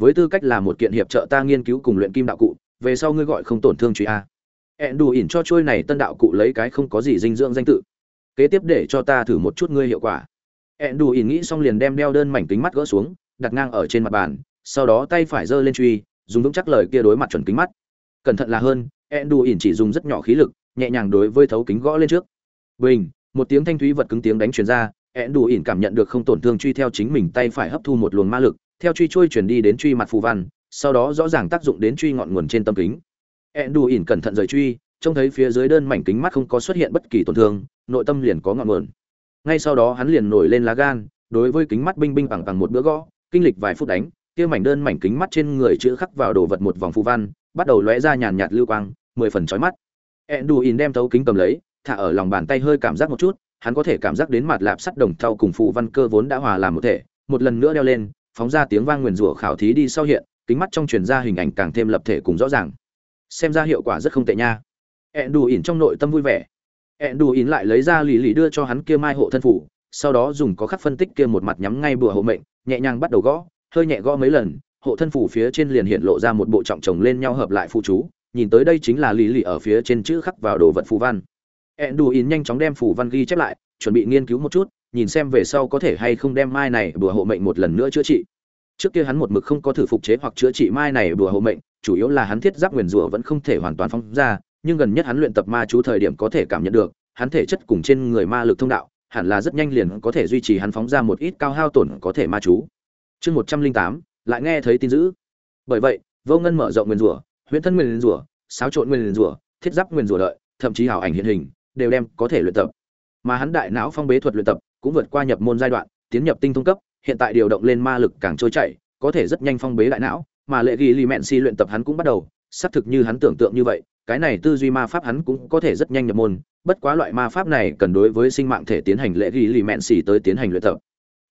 [SPEAKER 1] Với tư cách là một kiện hiệp trợ ta nghiên cứu cùng luyện kim đạo cụ, về sau ngươi gọi không tổn thương truy a. Ẹn cho trôi này tân đạo cụ lấy cái không có gì dinh dưỡng danh tự. Kế tiếp để cho ta thử một chút ngươi hiệu quả. Ẹn nghĩ xong liền đem đeo đơn mảnh kính mắt gỡ xuống đặt ngang ở trên mặt bàn, sau đó tay phải giơ lên truy, dùng vững chắc lời kia đối mặt chuẩn kính mắt. Cẩn thận là hơn ẹn ỉn chỉ dùng rất nhỏ khí lực, nhẹ nhàng đối với thấu kính gõ lên trước. Bình, một tiếng thanh thúy vật cứng tiếng đánh truyền ra ẹn ỉn cảm nhận được không tổn thương truy theo chính mình tay phải hấp thu một luồng ma lực, theo truy trôi chuyển đi đến truy mặt phù văn, sau đó rõ ràng tác dụng đến truy ngọn nguồn trên tâm kính. Ẹn ỉn cẩn thận rời truy, trông thấy phía dưới đơn mảnh kính mắt không có xuất hiện bất kỳ tổn thương, nội tâm liền có ngọn nguồn. Ngay sau đó hắn liền nổi lên lá gan, đối với kính mắt binh binh bằng bằng một bữa gõ kinh lịch vài phút đánh, kia mảnh đơn mảnh kính mắt trên người chữ khắc vào đồ vật một vòng phù văn, bắt đầu lóe ra nhàn nhạt lưu quang, mười phần chói mắt. Ẹn đù ỉn đem thấu kính cầm lấy, thả ở lòng bàn tay hơi cảm giác một chút, hắn có thể cảm giác đến mặt lạp sắt đồng thau cùng phù văn cơ vốn đã hòa làm một thể. Một lần nữa đeo lên, phóng ra tiếng vang nguyền rủa khảo thí đi sau hiện, kính mắt trong truyền ra hình ảnh càng thêm lập thể cùng rõ ràng. Xem ra hiệu quả rất không tệ nha. Ẹn đù ỉn trong nội tâm vui vẻ. Ẹn đù ỉn lại lấy ra lì lì đưa cho hắn kia mai hộ thân phủ sau đó dùng có khắc phân tích kia một mặt nhắm ngay bùa hộ mệnh, nhẹ nhàng bắt đầu gõ, hơi nhẹ gõ mấy lần, hộ thân phủ phía trên liền hiện lộ ra một bộ trọng chồng lên nhau hợp lại phụ chú, nhìn tới đây chính là lì lì ở phía trên chữ khắc vào đồ vật phù văn. Enduin đù nhanh chóng đem phù văn ghi chép lại, chuẩn bị nghiên cứu một chút, nhìn xem về sau có thể hay không đem mai này bùa hộ mệnh một lần nữa chữa trị. Trước kia hắn một mực không có thử phục chế hoặc chữa trị mai này bùa hộ mệnh, chủ yếu là hắn thiết giáp nguyền rủa vẫn không thể hoàn toàn phong ra, nhưng gần nhất hắn luyện tập ma chú thời điểm có thể cảm nhận được, hắn thể chất cùng trên người ma lực thông đạo hẳn là rất nhanh liền có thể duy trì hắn phóng ra một ít cao hao tổn có thể ma chú. Chương một trăm linh tám, lại nghe thấy tin dữ. Bởi vậy, vô ngân mở rộng nguyên rủa, huyễn thân nguyên rủa, xáo trộn nguyên rủa, thiết giáp nguyên rủa đợi, thậm chí hảo ảnh hiện hình, đều đem có thể luyện tập. Mà hắn đại não phong bế thuật luyện tập cũng vượt qua nhập môn giai đoạn, tiến nhập tinh thông cấp, hiện tại điều động lên ma lực càng trôi chảy, có thể rất nhanh phong bế đại não, mà lệ ghi li mện si luyện tập hắn cũng bắt đầu, xác thực như hắn tưởng tượng như vậy cái này tư duy ma pháp hắn cũng có thể rất nhanh nhập môn bất quá loại ma pháp này cần đối với sinh mạng thể tiến hành lễ ghi lì mẹn xì tới tiến hành luyện tập.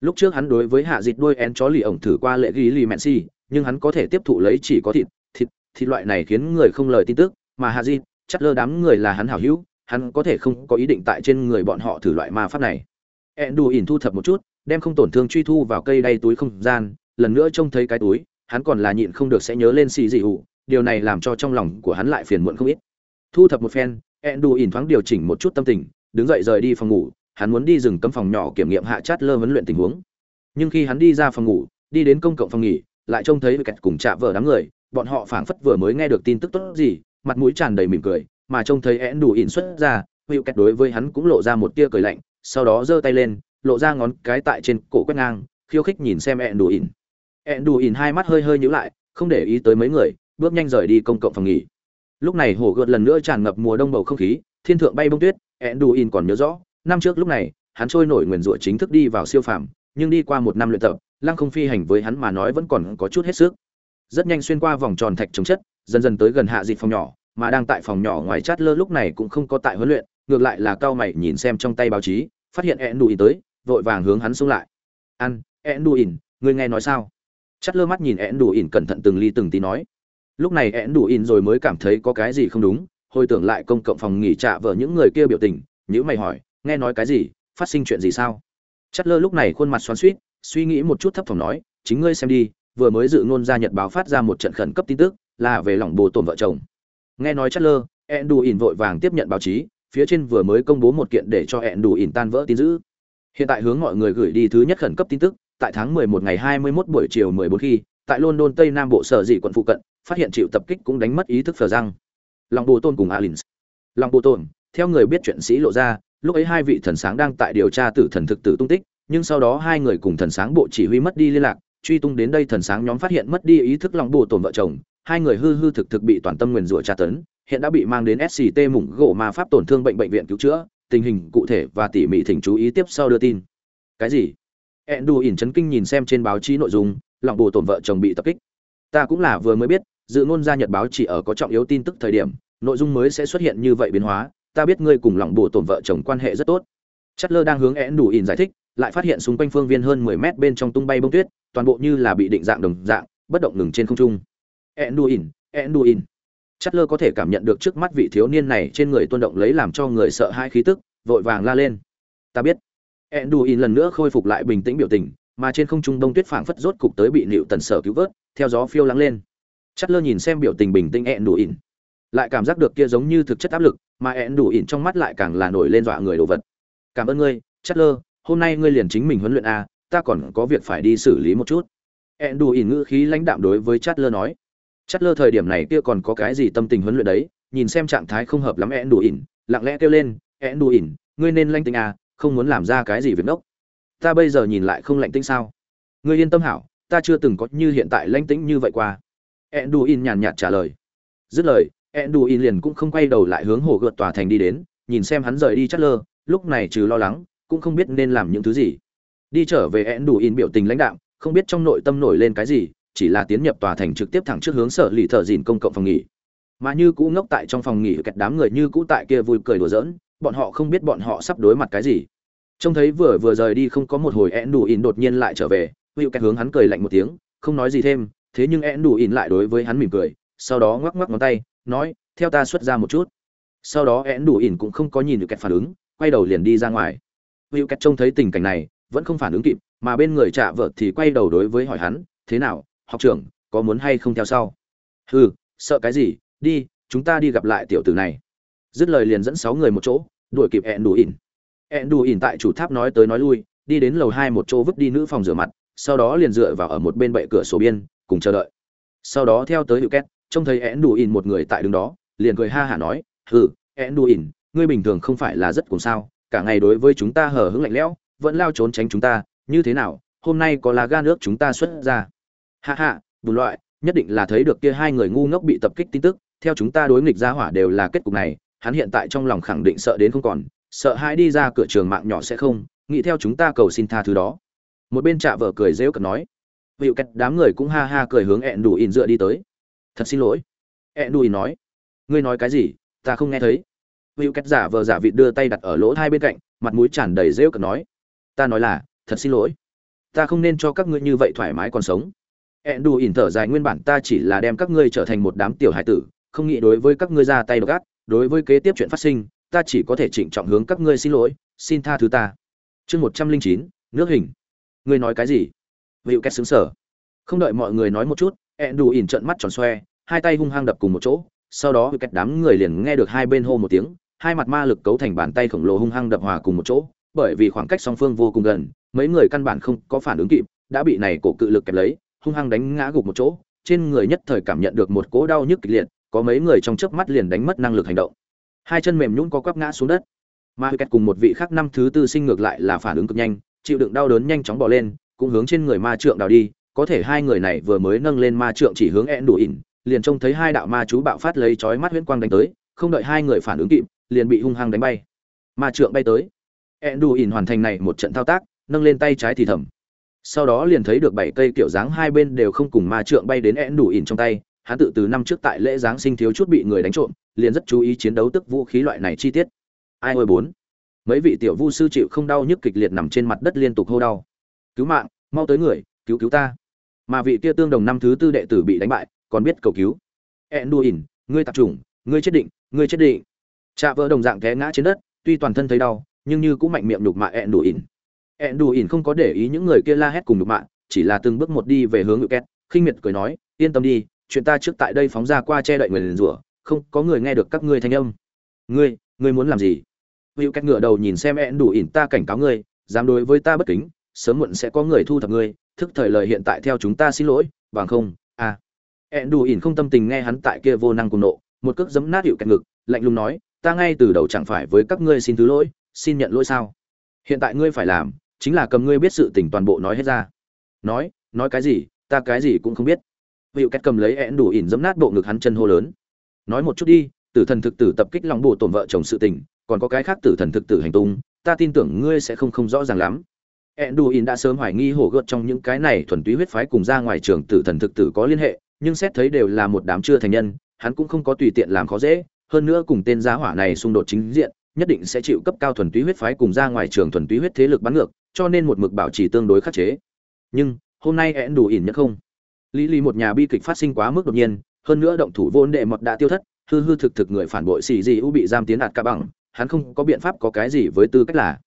[SPEAKER 1] Lúc trước hắn đối với hạ dịt đuôi én chó lì ổng thử qua lễ ghi lì mẹn xì, nhưng hắn có thể tiếp thụ lấy chỉ có thịt thịt thịt loại này khiến người không lời tin tức mà hạ dịt chắc lơ đám người là hắn hảo hữu hắn có thể không có ý định tại trên người bọn họ thử loại ma pháp này. Ẹn đù ỉn thu thập một chút đem không tổn thương truy thu vào cây đay túi không gian lần nữa trông thấy cái túi hắn còn là nhịn không được sẽ nhớ lên xì dị ủ điều này làm cho trong lòng của hắn lại phiền muộn không ít. Thu thập một phen ẹn ỉn thoáng điều chỉnh một chút tâm tình, đứng dậy rời đi phòng ngủ, hắn muốn đi rừng cấm phòng nhỏ kiểm nghiệm hạ chát lơ vấn luyện tình huống. Nhưng khi hắn đi ra phòng ngủ, đi đến công cộng phòng nghỉ, lại trông thấy kẹt cùng chạ vợ đám người, bọn họ phảng phất vừa mới nghe được tin tức tốt gì, mặt mũi tràn đầy mỉm cười, mà trông thấy én đủ ỉn xuất ra hữu kẹt đối với hắn cũng lộ ra một tia cười lạnh, sau đó giơ tay lên, lộ ra ngón cái tại trên cổ quét ngang, khiêu khích nhìn xem én đủ ỉn. Én đủ ỉn hai mắt hơi hơi nhíu lại, không để ý tới mấy người bước nhanh rời đi công cộng phòng nghỉ. Lúc này hồ gợt lần nữa tràn ngập mùa đông bầu không khí, thiên thượng bay bông tuyết én đủ ỉn còn nhớ rõ, năm trước lúc này, hắn trôi nổi nguyền rủa chính thức đi vào siêu phàm, nhưng đi qua một năm luyện tập, lăng không phi hành với hắn mà nói vẫn còn có chút hết sức. Rất nhanh xuyên qua vòng tròn thạch chống chất, dần dần tới gần hạ dịp phòng nhỏ, mà đang tại phòng nhỏ ngoài chát lơ lúc này cũng không có tại huấn luyện, ngược lại là cao mày nhìn xem trong tay báo chí, phát hiện ẹn ỉn tới, vội vàng hướng hắn xông lại. Ăn ẹn ỉn ngươi nghe nói sao? Chát lơ mắt nhìn ẹn ỉn cẩn thận từng ly từng tí nói lúc này ẹn đủ in rồi mới cảm thấy có cái gì không đúng, hồi tưởng lại công cộng phòng nghỉ trạ vợ những người kia biểu tình nhữ mày hỏi, nghe nói cái gì? Phát sinh chuyện gì sao? Chắt lơ lúc này khuôn mặt xoắn suýt suy nghĩ một chút thấp phòng nói, chính ngươi xem đi, vừa mới dự ngôn ra nhật báo phát ra một trận khẩn cấp tin tức, là về lòng bồ tổn vợ chồng. Nghe nói chất lơ ẹn đủ ỉn vội vàng tiếp nhận báo chí, phía trên vừa mới công bố một kiện để cho ẹn đủ ỉn tan vỡ tin dữ. Hiện tại hướng mọi người gửi đi thứ nhất khẩn cấp tin tức, tại tháng 11 ngày 21 buổi chiều 14 khi, tại london, tây nam bộ sở dị quận phụ cận phát hiện chịu tập kích cũng đánh mất ý thức phờ răng. Lòng bồ tôn cùng alins. Lòng bồ tôn theo người biết chuyện sĩ lộ ra, lúc ấy hai vị thần sáng đang tại điều tra tử thần thực tử tung tích, nhưng sau đó hai người cùng thần sáng bộ chỉ huy mất đi liên lạc, truy tung đến đây thần sáng nhóm phát hiện mất đi ý thức lòng bồ tôn vợ chồng, hai người hư hư thực thực bị toàn tâm nguyền rủa tra tấn, hiện đã bị mang đến sct mủng gỗ ma pháp tổn thương bệnh bệnh viện cứu chữa, tình hình cụ thể và tỉ mỉ thỉnh chú ý tiếp sau đưa tin. Cái gì? Ẹn đù ỉn chấn kinh nhìn xem trên báo chí nội dung, lòng bồ tổn vợ chồng bị tập kích. Ta cũng là vừa mới biết dự ngôn gia nhật báo chỉ ở có trọng yếu tin tức thời điểm, nội dung mới sẽ xuất hiện như vậy biến hóa, ta biết ngươi cùng lòng bồ tổn vợ chồng quan hệ rất tốt. Chất lơ đang hướng Én đủ ỉn giải thích, lại phát hiện xung quanh phương viên hơn 10 mét bên trong tung bay bông tuyết, toàn bộ như là bị định dạng đồng dạng, bất động ngừng trên không trung. Én đủ ỉn én đủ ỉn chất lơ có thể cảm nhận được trước mắt vị thiếu niên này trên người tuôn động lấy làm cho người sợ hai khí tức, vội vàng la lên. Ta biết. Én đủ ỉn lần nữa khôi phục lại bình tĩnh biểu tình, mà trên không trung đông tuyết phảng phất rốt cục tới bị liệu tần sở cứu vớt, theo gió phiêu lắng lên chất lơ nhìn xem biểu tình bình tĩnh ẹn đủ ỉn. Lại cảm giác được kia giống như thực chất áp lực, mà ẹn đủ ỉn trong mắt lại càng là nổi lên dọa người đồ vật. Cảm ơn ngươi, chất lơ, hôm nay ngươi liền chính mình huấn luyện a, ta còn có việc phải đi xử lý một chút. Ẹn đủ ỉn ngữ khí lãnh đạm đối với chất lơ nói. Chất lơ thời điểm này kia còn có cái gì tâm tình huấn luyện đấy, nhìn xem trạng thái không hợp lắm ẹn đủ ỉn, lặng lẽ kêu lên, ẹn đủ ỉn, ngươi nên lanh tinh a, không muốn làm ra cái gì việc nốc. ta bây giờ nhìn lại không lạnh tinh sao? Ngươi yên tâm hảo, ta chưa từng có như hiện tại lãnh tĩnh như vậy qua enduin nhàn nhạt trả lời. Dứt lời, enduin liền cũng không quay đầu lại hướng hồ gợt tòa thành đi đến, nhìn xem hắn rời đi chát lơ, lúc này trừ lo lắng, cũng không biết nên làm những thứ gì. Đi trở về enduin biểu tình lãnh đạm, không biết trong nội tâm nổi lên cái gì, chỉ là tiến nhập tòa thành trực tiếp thẳng trước hướng sở lì thợ dìn công cộng phòng nghỉ. Mà như cũ ngốc tại trong phòng nghỉ, kẹt đám người như cũ tại kia vui cười đùa giỡn, bọn họ không biết bọn họ sắp đối mặt cái gì. Trông thấy vừa vừa rời đi không có một hồi Enduin đột nhiên lại trở về Hựu kẹt hướng hắn cười lạnh một tiếng, không nói gì thêm thế nhưng én đủ ỉn lại đối với hắn mỉm cười, sau đó ngoắc ngoắc ngón tay, nói, theo ta xuất ra một chút. Sau đó én đủ ỉn cũng không có nhìn được kẹt phản ứng, quay đầu liền đi ra ngoài. Hữu kẹt trông thấy tình cảnh này, vẫn không phản ứng kịp, mà bên người trả vợ thì quay đầu đối với hỏi hắn, thế nào, học trưởng, có muốn hay không theo sau? Hừ, sợ cái gì, đi, chúng ta đi gặp lại tiểu tử này. Dứt lời liền dẫn sáu người một chỗ, đuổi kịp ẹn đủ ỉn ẹn đủ ỉn tại chủ tháp nói tới nói lui, đi đến lầu hai một chỗ vứt đi nữ phòng rửa mặt, sau đó liền dựa vào ở một bên bệ cửa sổ biên cùng chờ đợi. Sau đó theo tới hiệu két, trông thấy én đù ỉn một người tại đứng đó, liền cười ha hả nói, hừ én đù ỉn ngươi bình thường không phải là rất cùng sao, cả ngày đối với chúng ta hở hững lạnh lẽo, vẫn lao trốn tránh chúng ta, như thế nào, hôm nay có là ga nước chúng ta xuất ra? Hạ hạ bùn loại, nhất định là thấy được kia hai người ngu ngốc bị tập kích tin tức, theo chúng ta đối nghịch ra hỏa đều là kết cục này, hắn hiện tại trong lòng khẳng định sợ đến không còn, sợ hãi đi ra cửa trường mạng nhỏ sẽ không, nghĩ theo chúng ta cầu xin tha thứ đó. Một bên trạ vợ cười rêu cợt nói vịu cách đám người cũng ha ha cười hướng ẹn đủ ỉn dựa đi tới. Thật xin lỗi. Ẹn đủ ỉn nói. Ngươi nói cái gì? Ta không nghe thấy. Vịu cách giả vờ giả vị đưa tay đặt ở lỗ hai bên cạnh, mặt mũi tràn đầy rêu cực nói. Ta nói là, thật xin lỗi. Ta không nên cho các ngươi như vậy thoải mái còn sống. Ẹn đủ ỉn thở dài, nguyên bản ta chỉ là đem các ngươi trở thành một đám tiểu hải tử, không nghĩ đối với các ngươi ra tay độc ác, đối với kế tiếp chuyện phát sinh, ta chỉ có thể trịnh trọng hướng các ngươi xin lỗi, xin tha thứ ta. Chương một trăm linh chín, nước hình. Ngươi nói cái gì? Vịu két xứng sở không đợi mọi người nói một chút ẹn đủ ỉn trận mắt tròn xoe, hai tay hung hăng đập cùng một chỗ. Sau đó vịu két đám người liền nghe được hai bên hô một tiếng, hai mặt ma lực cấu thành bàn tay khổng lồ hung hăng đập hòa cùng một chỗ. Bởi vì khoảng cách song phương vô cùng gần, mấy người căn bản không có phản ứng kịp, đã bị này cổ cự lực kẹp lấy, hung hăng đánh ngã gục một chỗ. Trên người nhất thời cảm nhận được một cỗ đau nhức kịch liệt, có mấy người trong chớp mắt liền đánh mất năng lực hành động. Hai chân mềm nhũn có quắp ngã xuống đất. Mà kẹt cùng một vị khác năm thứ tư sinh ngược lại là phản ứng cực nhanh, chịu đựng đau đớn nhanh chóng bỏ lên cũng hướng trên người ma trượng đào đi, có thể hai người này vừa mới nâng lên ma trượng chỉ hướng ẹn đủ ỉn, liền trông thấy hai đạo ma chú bạo phát lấy chói mắt huyễn quang đánh tới, không đợi hai người phản ứng kịp, liền bị hung hăng đánh bay. Ma trượng bay tới. Ẹn đủ ỉn hoàn thành này một trận thao tác, nâng lên tay trái thì thầm. Sau đó liền thấy được bảy cây kiểu dáng hai bên đều không cùng ma trượng bay đến ẹn đủ ỉn trong tay, hắn tự từ năm trước tại lễ giáng sinh thiếu chút bị người đánh trộm, liền rất chú ý chiến đấu tức vũ khí loại này chi tiết. Ai ôi bốn. Mấy vị tiểu vu sư chịu không đau nhức kịch liệt nằm trên mặt đất liên tục hô đau cứu mạng, mau tới người, cứu cứu ta. Mà vị kia tương đồng năm thứ tư đệ tử bị đánh bại, còn biết cầu cứu. Enduin, ngươi tạp chủng, ngươi chết định, ngươi chết định. Chạ vỡ đồng dạng té ngã trên đất, tuy toàn thân thấy đau, nhưng như cũng mạnh miệng nhục mạ enduin. Ỉn không có để ý những người kia la hét cùng nhục mạ, chỉ là từng bước một đi về hướng ngự két, khinh miệt cười nói, yên tâm đi, chuyện ta trước tại đây phóng ra qua che đậy người liền rủa, không có người nghe được các ngươi thanh âm. Ngươi ngươi muốn làm gì? Hữu két ngựa đầu nhìn xem ẹn đủ ỉn ta cảnh cáo ngươi, dám đối với ta bất kính sớm muộn sẽ có người thu thập ngươi, thức thời lời hiện tại theo chúng ta xin lỗi, bằng không à. Ẹn đù ỉn không tâm tình nghe hắn tại kia vô năng cùng nộ, một cước giấm nát hiệu cách ngực, lạnh lùng nói, ta ngay từ đầu chẳng phải với các ngươi xin thứ lỗi, xin nhận lỗi sao? Hiện tại ngươi phải làm, chính là cầm ngươi biết sự tình toàn bộ nói hết ra. Nói nói cái gì, ta cái gì cũng không biết. Hiệu cách cầm lấy ẹn đù ỉn giấm nát bộ ngực hắn chân hô lớn. Nói một chút đi, tử thần thực tử tập kích lòng bộ tổn vợ chồng sự tình, còn có cái khác tử thần thực tử hành tung, ta tin tưởng ngươi sẽ không không rõ ràng lắm. Enduin đã sớm hoài nghi hổ gợt trong những cái này thuần túy huyết phái cùng ra ngoài trường tử thần thực tử có liên hệ, nhưng xét thấy đều là một đám chưa thành nhân, hắn cũng không có tùy tiện làm khó dễ, hơn nữa cùng tên giá hỏa này xung đột chính diện, nhất định sẽ chịu cấp cao thuần túy huyết phái cùng ra ngoài trường thuần túy huyết thế lực bắn ngược, cho nên một mực bảo trì tương đối khắc chế. Nhưng, hôm nay Enduin nhất không. Lý Lý một nhà bi kịch phát sinh quá mức đột nhiên, hơn nữa động thủ vô đệ mật đã tiêu thất, hư hư thực thực người phản bội xì gì u bị giam tiến đạt cả bằng, hắn không có biện pháp có cái gì với tư cách là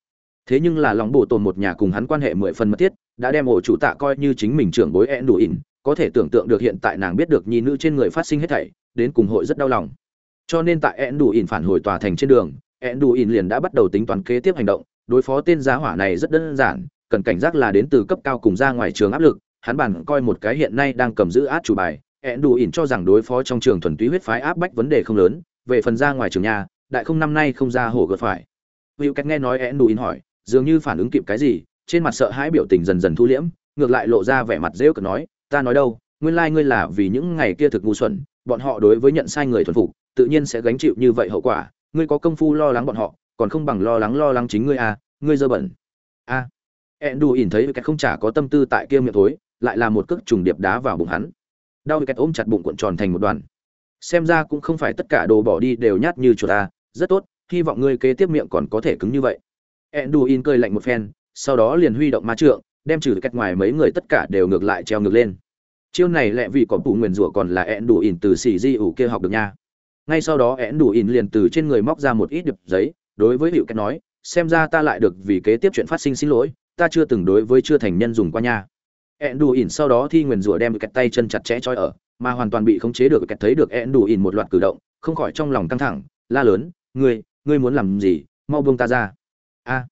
[SPEAKER 1] thế nhưng là lòng bộ tồn một nhà cùng hắn quan hệ mười phần mật thiết, đã đem ổ chủ tạ coi như chính mình trưởng bối ed đủ ỉn, có thể tưởng tượng được hiện tại nàng biết được nhi nữ trên người phát sinh hết thảy, đến cùng hội rất đau lòng. Cho nên tại ed đủ ỉn phản hồi tòa thành trên đường ed đủ ỉn liền đã bắt đầu tính toán kế tiếp hành động, đối phó tên giá hỏa này rất đơn giản, cần cảnh giác là đến từ cấp cao cùng ra ngoài trường áp lực, hắn bản coi một cái hiện nay đang cầm giữ át chủ bài ed đủ ỉn cho rằng đối phó trong trường thuần túy huyết phái áp bách vấn đề không lớn, về phần ra ngoài trường nhà, đại không năm nay không ra hổ gợt phải. Hữu cách nghe nói ed đủ ỉn hỏi dường như phản ứng kịp cái gì, trên mặt sợ hãi biểu tình dần dần thu liễm, ngược lại lộ ra vẻ mặt rêu cực nói, ta nói đâu, nguyên lai ngươi là vì những ngày kia thực ngu xuẩn, bọn họ đối với nhận sai người thuần phục, tự nhiên sẽ gánh chịu như vậy hậu quả, ngươi có công phu lo lắng bọn họ, còn không bằng lo lắng lo lắng chính ngươi à ngươi dơ bẩn. A. À. ẹn đù ỉn thấy cái không chả có tâm tư tại kia miệng thối, lại là một cước trùng điệp đá vào bụng hắn. Đau kẹt ôm chặt bụng cuộn tròn thành một đoàn. Xem ra cũng không phải tất cả đồ bỏ đi đều nhát như chuột ta rất tốt, hy vọng ngươi kế tiếp miệng còn có thể cứng như vậy. Enduin cười lạnh một phen, sau đó liền huy động ma trượng, đem trừ cách ngoài mấy người tất cả đều ngược lại treo ngược lên. Chiêu này lẹ vì có tụ nguyên rủa còn là Enduin từ xì di ủ kia học được nha. Ngay sau đó Enduin liền từ trên người móc ra một ít điệp giấy, đối với Hựu cách nói, xem ra ta lại được vì kế tiếp chuyện phát sinh xin lỗi, ta chưa từng đối với chưa thành nhân dùng qua nha. Enduin sau đó thi nguyên rủa đem kẹt tay chân chặt chẽ trói ở, mà hoàn toàn bị khống chế được kẹt thấy được Enduin một loạt cử động, không khỏi trong lòng căng thẳng, la lớn, "Ngươi, ngươi muốn làm gì? Mau buông ta ra!" A.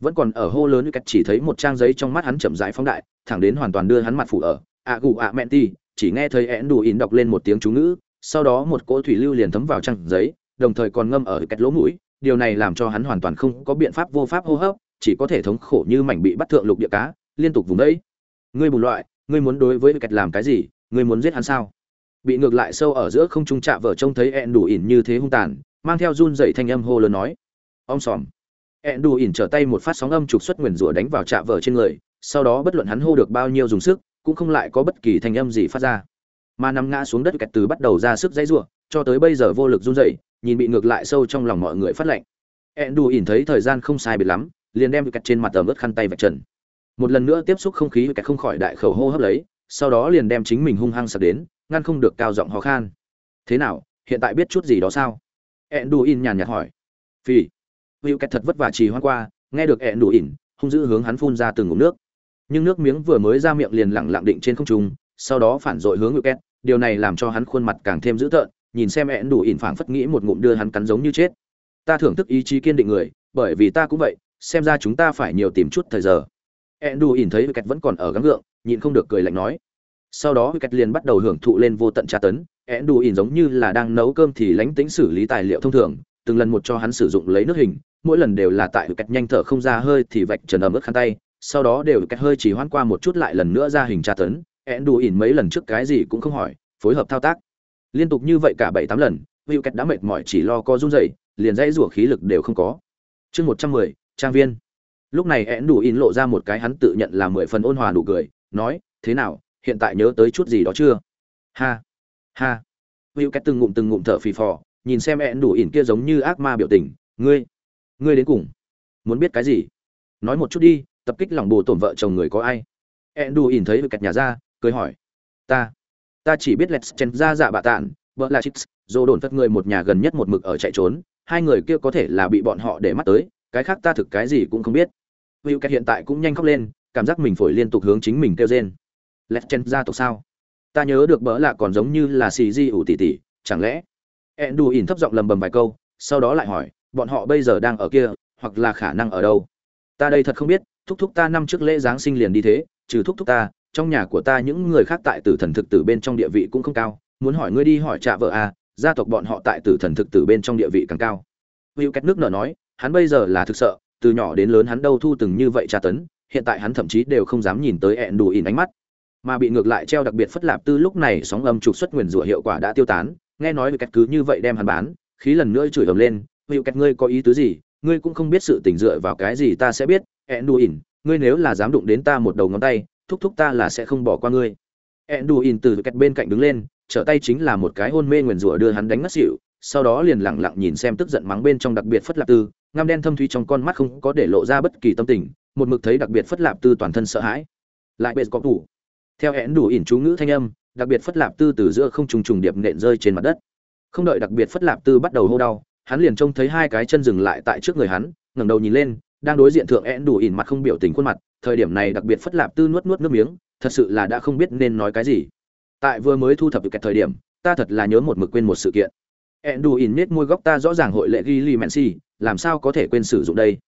[SPEAKER 1] Vẫn còn ở hô lớn như cách chỉ thấy một trang giấy trong mắt hắn chậm rãi phóng đại, thẳng đến hoàn toàn đưa hắn mặt phủ ở. A gù a mẹn ti chỉ nghe thấy én đủ ỉn đọc lên một tiếng chú ngữ, sau đó một cỗ thủy lưu liền thấm vào trang giấy, đồng thời còn ngâm ở cách lỗ mũi. Điều này làm cho hắn hoàn toàn không có biện pháp vô pháp hô hấp, chỉ có thể thống khổ như mảnh bị bắt thượng lục địa cá, liên tục vùng đấy. Ngươi bùn loại, ngươi muốn đối với cách làm cái gì, ngươi muốn giết hắn sao? Bị ngược lại sâu ở giữa không trung chạm vợ trông thấy ẹn đủ ỉn như thế hung tàn, mang theo run dậy thanh âm hô lớn nói. Ông xòm ẹn đù ỉn trở tay một phát sóng âm trục xuất nguyền rủa đánh vào trạ vờ trên người, sau đó bất luận hắn hô được bao nhiêu dùng sức, cũng không lại có bất kỳ thanh âm gì phát ra. Mà nằm ngã xuống đất kẹt từ bắt đầu ra sức dãy rủa, cho tới bây giờ vô lực run rẩy, nhìn bị ngược lại sâu trong lòng mọi người phát lạnh ẹn đù ỉn thấy thời gian không sai biệt lắm, liền đem kẹt trên mặt tầm ướt khăn tay vạch trần. Một lần nữa tiếp xúc không khí, kẹt không khỏi đại khẩu hô hấp lấy, sau đó liền đem chính mình hung hăng sập đến, ngăn không được cao giọng ho khan. Thế nào, hiện tại biết chút gì đó sao? Ẹn đù ỉn nhàn nhạt hỏi. Phi hữu kẹt thật vất vả trì hoan qua, nghe được ẹ đủ ỉn, hung dữ hướng hắn phun ra từng ngụm nước. Nhưng nước miếng vừa mới ra miệng liền lẳng lặng định trên không trung, sau đó phản dội hướng hữu kẹt, điều này làm cho hắn khuôn mặt càng thêm dữ tợn, nhìn xem ẹ đủ ỉn phảng phất nghĩ một ngụm đưa hắn cắn giống như chết. Ta thưởng thức ý chí kiên định người, bởi vì ta cũng vậy, xem ra chúng ta phải nhiều tìm chút thời giờ. Ẹ đủ ỉn thấy hữu kẹt vẫn còn ở gắng gượng, nhịn không được cười lạnh nói. Sau đó hữu kẹt liền bắt đầu hưởng thụ lên vô tận tra tấn ẹn đủ ỉn giống như là đang nấu cơm thì lánh tính xử lý tài liệu thông thường, từng lần một cho hắn sử dụng lấy nước hình mỗi lần đều là tại cách nhanh thở không ra hơi thì vạch trần ẩm ướt khăn tay, sau đó đều cách hơi chỉ hoãn qua một chút lại lần nữa ra hình tra tấn. Ẹn đù ỉn mấy lần trước cái gì cũng không hỏi, phối hợp thao tác. Liên tục như vậy cả bảy tám lần, hữu cách đã mệt mỏi chỉ lo co run dậy liền dãy rủa khí lực đều không có. Chương một trăm mười, trang viên. Lúc này ẹn đủ ỉn lộ ra một cái hắn tự nhận là mười phần ôn hòa đủ cười, nói, thế nào, hiện tại nhớ tới chút gì đó chưa? Ha ha. Hữu cách từng ngụm từng ngụm thở phì phò, nhìn xem ẹn đủ ỉn kia giống như ác ma biểu tình, ngươi ngươi đến cùng muốn biết cái gì? Nói một chút đi, tập kích lòng bồ tổn vợ chồng người có ai? Ẹn đù ỉn thấy kẹt nhà ra, cười hỏi. Ta ta chỉ biết lẹt chen ra dạ bạ tản vợ là chix dồ đồn phất người một nhà gần nhất một mực ở chạy trốn, hai người kia có thể là bị bọn họ để mắt tới, cái khác ta thực cái gì cũng không biết. Hữu kẹt hiện tại cũng nhanh khóc lên, cảm giác mình phổi liên tục hướng chính mình kêu rên. Lẹt chen ra tộc sao? Ta nhớ được bỡ lạ còn giống như là xì di ủ tỉ tỉ, chẳng lẽ? Ẹn đù ỉn thấp giọng lầm bầm vài câu, sau đó lại hỏi bọn họ bây giờ đang ở kia, hoặc là khả năng ở đâu. Ta đây thật không biết, thúc thúc ta năm trước lễ giáng sinh liền đi thế, trừ thúc thúc ta, trong nhà của ta những người khác tại tử thần thực tử bên trong địa vị cũng không cao. Muốn hỏi ngươi đi hỏi trạ vợ à gia tộc bọn họ tại tử thần thực tử bên trong địa vị càng cao. Hữu cách nước nở nói, hắn bây giờ là thực sợ, từ nhỏ đến lớn hắn đâu thu từng như vậy tra tấn, hiện tại hắn thậm chí đều không dám nhìn tới ẹn đủ ỉn ánh mắt. Mà bị ngược lại treo đặc biệt phất lạp tư lúc này sóng âm trục xuất nguyền rủa hiệu quả đã tiêu tán, nghe nói về cách cứ như vậy đem hắn bán, khí lần nữa chửi ầm lên hữu kẹt, ngươi có ý tứ gì? Ngươi cũng không biết sự tình dựa vào cái gì ta sẽ biết. Ẹn đù ỉn ngươi nếu là dám đụng đến ta một đầu ngón tay, thúc thúc ta là sẽ không bỏ qua ngươi. Ẹn đù ỉn từ kẹt bên cạnh đứng lên, trở tay chính là một cái hôn mê nguyền rủa đưa hắn đánh ngất xỉu, sau đó liền lặng lặng nhìn xem tức giận mắng bên trong đặc biệt phất lạp tư, ngăm đen thâm thúy trong con mắt không có để lộ ra bất kỳ tâm tình, một mực thấy đặc biệt phất lạp tư toàn thân sợ hãi. Lại bệ có đủ theo hẹn đủ ỉn chú ngữ thanh âm, đặc biệt phất lạp tư từ giữa không trùng trùng điệp nện rơi trên mặt đất. Không đợi đặc biệt phất lạp tư bắt đầu hô đau hắn liền trông thấy hai cái chân dừng lại tại trước người hắn, ngẩng đầu nhìn lên, đang đối diện thượng én đủ ỉn mặt không biểu tình khuôn mặt, thời điểm này đặc biệt phất lạp tư nuốt nuốt nước miếng, thật sự là đã không biết nên nói cái gì. Tại vừa mới thu thập được kẹt thời điểm, ta thật là nhớ một mực quên một sự kiện. Én đủ ỉn nết môi góc ta rõ ràng hội lệ ghi li mẹn si, làm sao có thể quên sử dụng đây?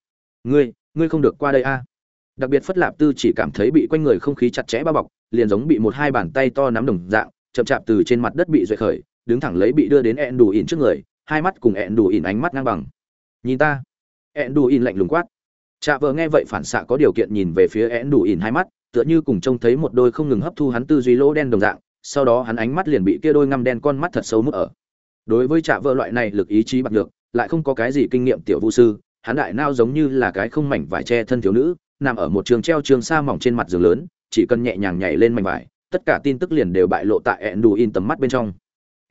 [SPEAKER 1] Ngươi ngươi không được qua đây a. Đặc biệt phất lạp tư chỉ cảm thấy bị quanh người không khí chặt chẽ bao bọc, liền giống bị một hai bàn tay to nắm đồng dạng, chậm chạp từ trên mặt đất bị duệ khởi, đứng thẳng lấy bị đưa đến én đủ ỉn trước người hai mắt cùng ẹn đủ ỉn ánh mắt ngang bằng. Nhìn ta. Ẹn đủ ỉn lạnh lùng quát. Chạ vợ nghe vậy phản xạ có điều kiện nhìn về phía ẹn đủ ỉn hai mắt, tựa như cùng trông thấy một đôi không ngừng hấp thu hắn tư duy lỗ đen đồng dạng, sau đó hắn ánh mắt liền bị kia đôi ngăm đen con mắt thật xấu mức ở. Đối với trạ vợ loại này lực ý chí bạc được lại không có cái gì kinh nghiệm tiểu vũ sư, hắn đại nao giống như là cái không mảnh vải che thân thiếu nữ, nằm ở một trường treo trường sa mỏng trên mặt giường lớn, chỉ cần nhẹ nhàng nhảy lên mảnh vải, tất cả tin tức liền đều bại lộ tại ẹn đủ in tầm mắt bên trong.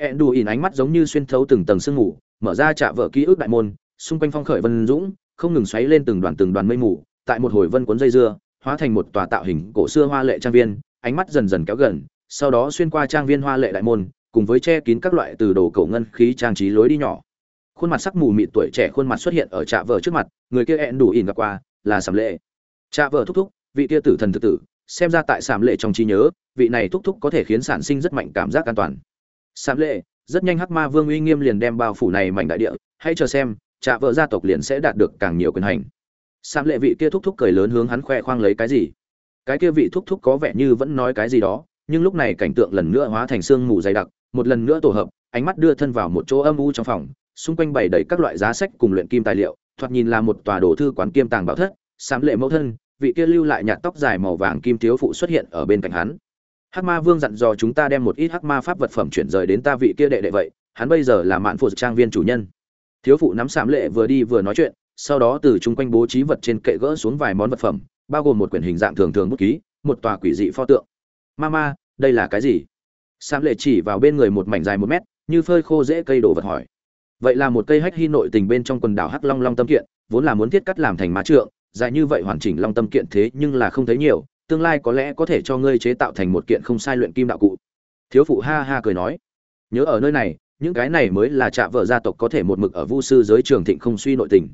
[SPEAKER 1] Enduin ánh mắt giống như xuyên thấu từng tầng sương mù, mở ra chạ vợ ký ức đại môn, xung quanh phong khởi vân dũng, không ngừng xoáy lên từng đoàn từng đoàn mây mù, tại một hồi vân cuốn dây dưa, hóa thành một tòa tạo hình cổ xưa hoa lệ trang viên, ánh mắt dần dần kéo gần, sau đó xuyên qua trang viên hoa lệ đại môn, cùng với che kín các loại từ đồ cổ ngân khí trang trí lối đi nhỏ. Khuôn mặt sắc mù mịt tuổi trẻ khuôn mặt xuất hiện ở trạ vợ trước mặt, người kia ẹn đủ ỉn gặp qua, là sảm lệ. Trạ vợ thúc thúc, vị kia tử thần tự tử, xem ra tại sàm lệ trong trí nhớ, vị này thúc thúc có thể khiến sản sinh rất mạnh cảm giác an toàn sạm lệ, rất nhanh hắc ma vương uy nghiêm liền đem bao phủ này mảnh đại địa, hãy chờ xem, trạ vợ gia tộc liền sẽ đạt được càng nhiều quyền hành. Sạm lệ vị kia thúc thúc cười lớn hướng hắn khoe khoang lấy cái gì? Cái kia vị thúc thúc có vẻ như vẫn nói cái gì đó, nhưng lúc này cảnh tượng lần nữa hóa thành sương mù dày đặc, một lần nữa tổ hợp, ánh mắt đưa thân vào một chỗ âm u trong phòng, xung quanh bày đầy các loại giá sách cùng luyện kim tài liệu, thoạt nhìn là một tòa đồ thư quán kim tàng bảo thất. Sám lệ mẫu thân, vị kia lưu lại nhạt tóc dài màu vàng kim thiếu phụ xuất hiện ở bên cạnh hắn hắc ma vương dặn dò chúng ta đem một ít hắc ma pháp vật phẩm chuyển rời đến ta vị kia đệ đệ vậy, hắn bây giờ là mạn phụ trang viên chủ nhân. Thiếu phụ nắm sám lệ vừa đi vừa nói chuyện, sau đó từ chung quanh bố trí vật trên kệ gỡ xuống vài món vật phẩm, bao gồm một quyển hình dạng thường thường bút ký, một tòa quỷ dị pho tượng. Mama đây là cái gì? Sám lệ chỉ vào bên người một mảnh dài một mét, như phơi khô dễ cây đồ vật hỏi. Vậy là một cây hách hy nội tình bên trong quần đảo hắc long long tâm kiện, vốn là muốn thiết cắt làm thành má trượng, dài như vậy hoàn chỉnh long tâm kiện thế nhưng là không thấy nhiều tương lai có lẽ có thể cho ngươi chế tạo thành một kiện không sai luyện kim đạo cụ. Thiếu phụ ha ha cười nói. Nhớ ở nơi này, những cái này mới là trạ vợ gia tộc có thể một mực ở vu sư giới trường thịnh không suy nội tình.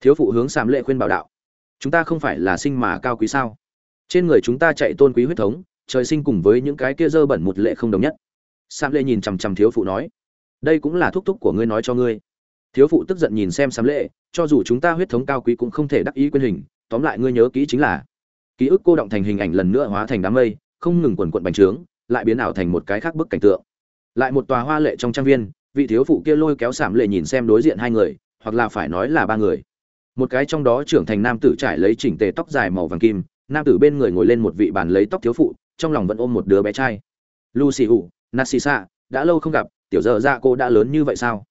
[SPEAKER 1] Thiếu phụ hướng sàm lệ khuyên bảo đạo. Chúng ta không phải là sinh mà cao quý sao? Trên người chúng ta chạy tôn quý huyết thống, trời sinh cùng với những cái kia dơ bẩn một lệ không đồng nhất. Sam lệ nhìn chằm chằm thiếu phụ nói. Đây cũng là thúc thúc của ngươi nói cho ngươi. Thiếu phụ tức giận nhìn xem sam lệ, cho dù chúng ta huyết thống cao quý cũng không thể đắc ý quyền hình, tóm lại ngươi nhớ kỹ chính là ký ức cô động thành hình ảnh lần nữa hóa thành đám mây, không ngừng quần quận bành trướng, lại biến ảo thành một cái khác bức cảnh tượng. Lại một tòa hoa lệ trong trang viên, vị thiếu phụ kia lôi kéo sảm lệ nhìn xem đối diện hai người, hoặc là phải nói là ba người. Một cái trong đó trưởng thành nam tử trải lấy chỉnh tề tóc dài màu vàng kim, nam tử bên người ngồi lên một vị bàn lấy tóc thiếu phụ, trong lòng vẫn ôm một đứa bé trai. Lucy hụ nassisa đã lâu không gặp, tiểu giờ ra cô đã lớn như vậy sao?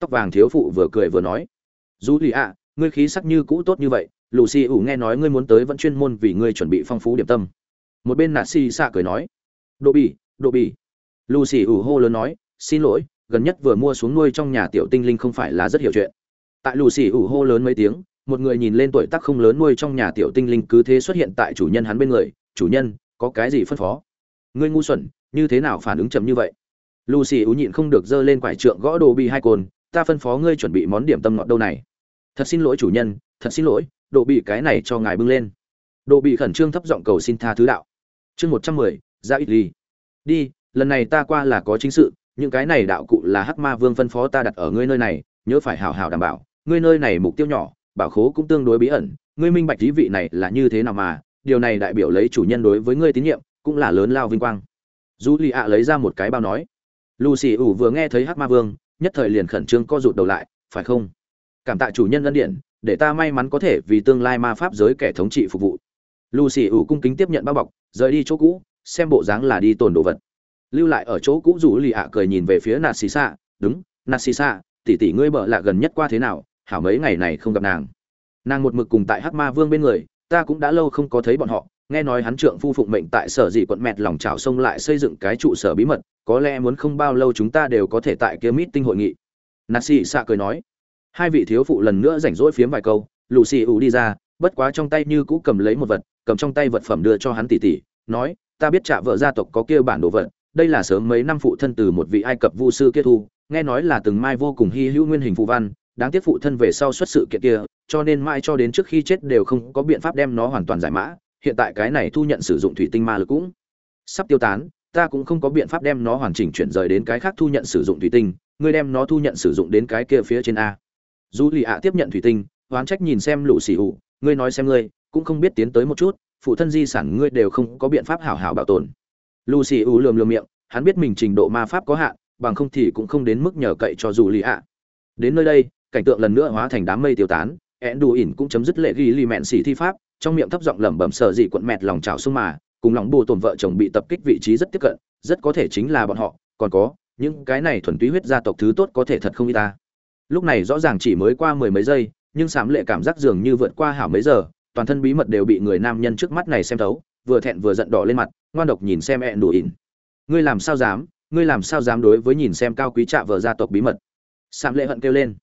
[SPEAKER 1] Tóc vàng thiếu phụ vừa cười vừa nói. Dù lì ạ ngươi khí sắc như cũ tốt như vậy lucy ủ nghe nói ngươi muốn tới vẫn chuyên môn vì ngươi chuẩn bị phong phú điểm tâm. Một bên nạt xì xạ cười nói, độ bỉ độ bỉ lucy ủ hô lớn nói, xin lỗi, gần nhất vừa mua xuống nuôi trong nhà tiểu tinh linh không phải là rất hiểu chuyện. Tại lucy ủ hô lớn mấy tiếng, một người nhìn lên tuổi tác không lớn nuôi trong nhà tiểu tinh linh cứ thế xuất hiện tại chủ nhân hắn bên người, chủ nhân, có cái gì phân phó? Ngươi ngu xuẩn, như thế nào phản ứng chậm như vậy? Lucy ú nhịn không được giơ lên quải trượng gõ đồ bị hai cồn, ta phân phó ngươi chuẩn bị món điểm tâm ngọt đâu này. Thật xin lỗi chủ nhân, thật xin lỗi đồ bị cái này cho ngài bưng lên. Đồ bị khẩn trương thấp giọng cầu xin tha thứ đạo. Chương một trăm mười, ra ít ly đi, lần này ta qua là có chính sự, những cái này đạo cụ là hắc ma vương phân phó ta đặt ở ngươi nơi này, nhớ phải hào hào đảm bảo, ngươi nơi này mục tiêu nhỏ, bảo khố cũng tương đối bí ẩn, ngươi minh bạch lý vị này là như thế nào mà, điều này đại biểu lấy chủ nhân đối với ngươi tín nhiệm, cũng là lớn lao vinh quang. Du lì ạ lấy ra một cái bao nói. Lucy ủ vừa nghe thấy hắc ma vương, nhất thời liền khẩn trương co rụt đầu lại, phải không? Cảm tạ chủ nhân ân điện để ta may mắn có thể vì tương lai ma pháp giới kẻ thống trị phục vụ. Lucy ủ cung kính tiếp nhận bao bọc, rời đi chỗ cũ, xem bộ dáng là đi tồn đồ vật. Lưu lại ở chỗ cũ rủ lì ạ cười nhìn về phía nạt xì xạ đúng nạt xì xạ tỷ tỷ ngươi bợ lạ gần nhất qua thế nào? Hảo mấy ngày này không gặp nàng. Nàng một mực cùng tại hắc ma vương bên người, ta cũng đã lâu không có thấy bọn họ, nghe nói hắn trượng phu phụng mệnh tại sở dị quận mẹt lòng trào sông lại xây dựng cái trụ sở bí mật, có lẽ muốn không bao lâu chúng ta đều có thể tại kia mít tinh hội nghị. Nạt xì xạ cười nói hai vị thiếu phụ lần nữa rảnh rỗi phiếm vài câu lù xì ủ đi ra, bất quá trong tay như cũ cầm lấy một vật, cầm trong tay vật phẩm đưa cho hắn tỉ tỉ, nói, ta biết trả vợ gia tộc có kia bản đồ vật, đây là sớm mấy năm phụ thân từ một vị ai cập vu sư kia thu, nghe nói là từng mai vô cùng hy hữu nguyên hình phù văn, đáng tiếc phụ thân về sau xuất sự kiện kia, cho nên mai cho đến trước khi chết đều không có biện pháp đem nó hoàn toàn giải mã, hiện tại cái này thu nhận sử dụng thủy tinh ma lực cũng sắp tiêu tán, ta cũng không có biện pháp đem nó hoàn chỉnh chuyển rời đến cái khác thu nhận sử dụng thủy tinh, ngươi đem nó thu nhận sử dụng đến cái kia phía trên a dù lì ạ tiếp nhận thủy tinh, oán trách nhìn xem lũ xì ủ ngươi nói xem ngươi, cũng không biết tiến tới một chút, phụ thân di sản ngươi đều không có biện pháp hảo hảo bảo tồn. Lũ xì ủ lườm lườm miệng, hắn biết mình trình độ ma pháp có hạn, bằng không thì cũng không đến mức nhờ cậy cho dù lì ạ. Đến nơi đây, cảnh tượng lần nữa hóa thành đám mây tiêu tán ẹn đù ỉn cũng chấm dứt lệ ghi lì mẹn xỉ thi pháp, trong miệng thấp giọng lẩm bẩm sợ dị quận mẹt lòng trào sông mà, cùng lòng bồ tổn vợ chồng bị tập kích vị trí rất tiếp cận, rất có thể chính là bọn họ, còn có, những cái này thuần túy huyết gia tộc thứ tốt có thể thật không y ta lúc này rõ ràng chỉ mới qua mười mấy giây, nhưng sám lệ cảm giác dường như vượt qua hảo mấy giờ, toàn thân bí mật đều bị người nam nhân trước mắt này xem thấu, vừa thẹn vừa giận đỏ lên mặt, ngoan độc nhìn xem ẹn đủ ỉn. Ngươi làm sao dám, ngươi làm sao dám đối với nhìn xem cao quý trạ vợ gia tộc bí mật? Sám lệ hận kêu lên.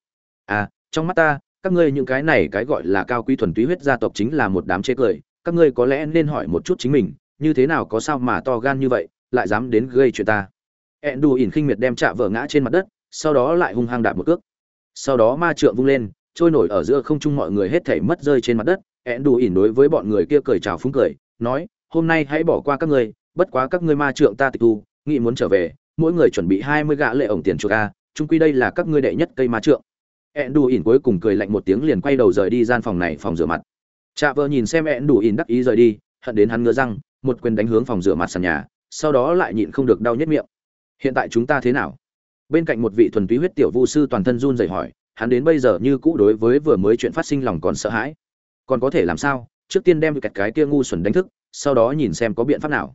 [SPEAKER 1] À trong mắt ta, các ngươi những cái này cái gọi là cao quý thuần túy huyết gia tộc chính là một đám chê cười, các ngươi có lẽ nên hỏi một chút chính mình, như thế nào có sao mà to gan như vậy, lại dám đến gây chuyện ta. Ẹn đủ ỉn khinh miệt đem trạ vợ ngã trên mặt đất, sau đó lại hung hăng đạp một cước sau đó ma trượng vung lên, trôi nổi ở giữa không trung mọi người hết thảy mất rơi trên mặt đất. Ẹn đủ ỉn đối với bọn người kia cười chào phúng cười, nói, hôm nay hãy bỏ qua các ngươi, bất quá các ngươi ma trượng ta tịch thu nghĩ muốn trở về, mỗi người chuẩn bị hai mươi gạ lệ ổng tiền chuộc a, chung quy đây là các ngươi đệ nhất cây ma trượng. Ẹn đủ ỉn cuối cùng cười lạnh một tiếng liền quay đầu rời đi gian phòng này phòng rửa mặt. Chạ vợ nhìn xem ẹn đủ ỉn đắc ý rời đi, hận đến hắn ngứa răng, một quyền đánh hướng phòng rửa mặt sàn nhà, sau đó lại nhịn không được đau nhất miệng. Hiện tại chúng ta thế nào? Bên cạnh một vị thuần túy huyết tiểu vu sư toàn thân run rẩy hỏi hắn đến bây giờ như cũ đối với vừa mới chuyện phát sinh lòng còn sợ hãi. Còn có thể làm sao? Trước tiên đem kẹt cái kia ngu xuẩn đánh thức sau đó nhìn xem có biện pháp nào.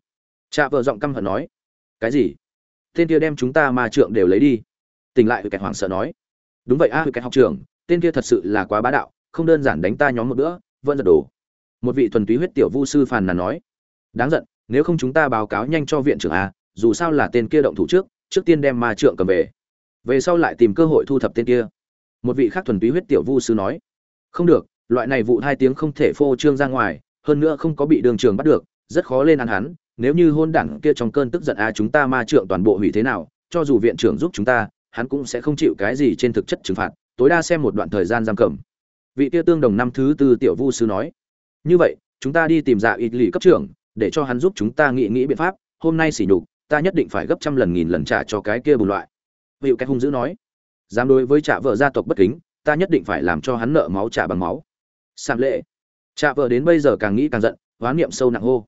[SPEAKER 1] Cha vợ giọng căm hận nói cái gì? Tên kia đem chúng ta ma trượng đều lấy đi. Tỉnh lại kẹt hoảng sợ nói đúng vậy a à, kẹt học trưởng tên kia thật sự là quá bá đạo không đơn giản đánh ta nhóm một bữa vẫn giật đồ một vị thuần túy huyết tiểu vu sư phàn nàn nói đáng giận nếu không chúng ta báo cáo nhanh cho viện trưởng a dù sao là tên kia động thủ trước trước tiên đem ma trượng cầm về. Về sau lại tìm cơ hội thu thập tên kia. Một vị khác thuần túy huyết tiểu vu sư nói, không được, loại này vụ hai tiếng không thể phô trương ra ngoài, hơn nữa không có bị đường trường bắt được, rất khó lên ăn hắn. Nếu như hôn đảng kia trong cơn tức giận a à chúng ta ma trượng toàn bộ hủy thế nào, cho dù viện trưởng giúp chúng ta, hắn cũng sẽ không chịu cái gì trên thực chất trừng phạt. Tối đa xem một đoạn thời gian giam cầm. Vị kia tương đồng năm thứ tư tiểu vu sư nói, như vậy, chúng ta đi tìm dạ ít lì cấp trưởng, để cho hắn giúp chúng ta nghĩ nghĩ biện pháp, hôm nay xỉ nhục ta nhất định phải gấp trăm lần nghìn lần trả cho cái kia bùn loại. Hữu cái hung dữ nói, dám đối với trả vợ gia tộc bất kính, ta nhất định phải làm cho hắn nợ máu trả bằng máu. Sảm lệ, trả vợ đến bây giờ càng nghĩ càng giận, hoán niệm sâu nặng hô.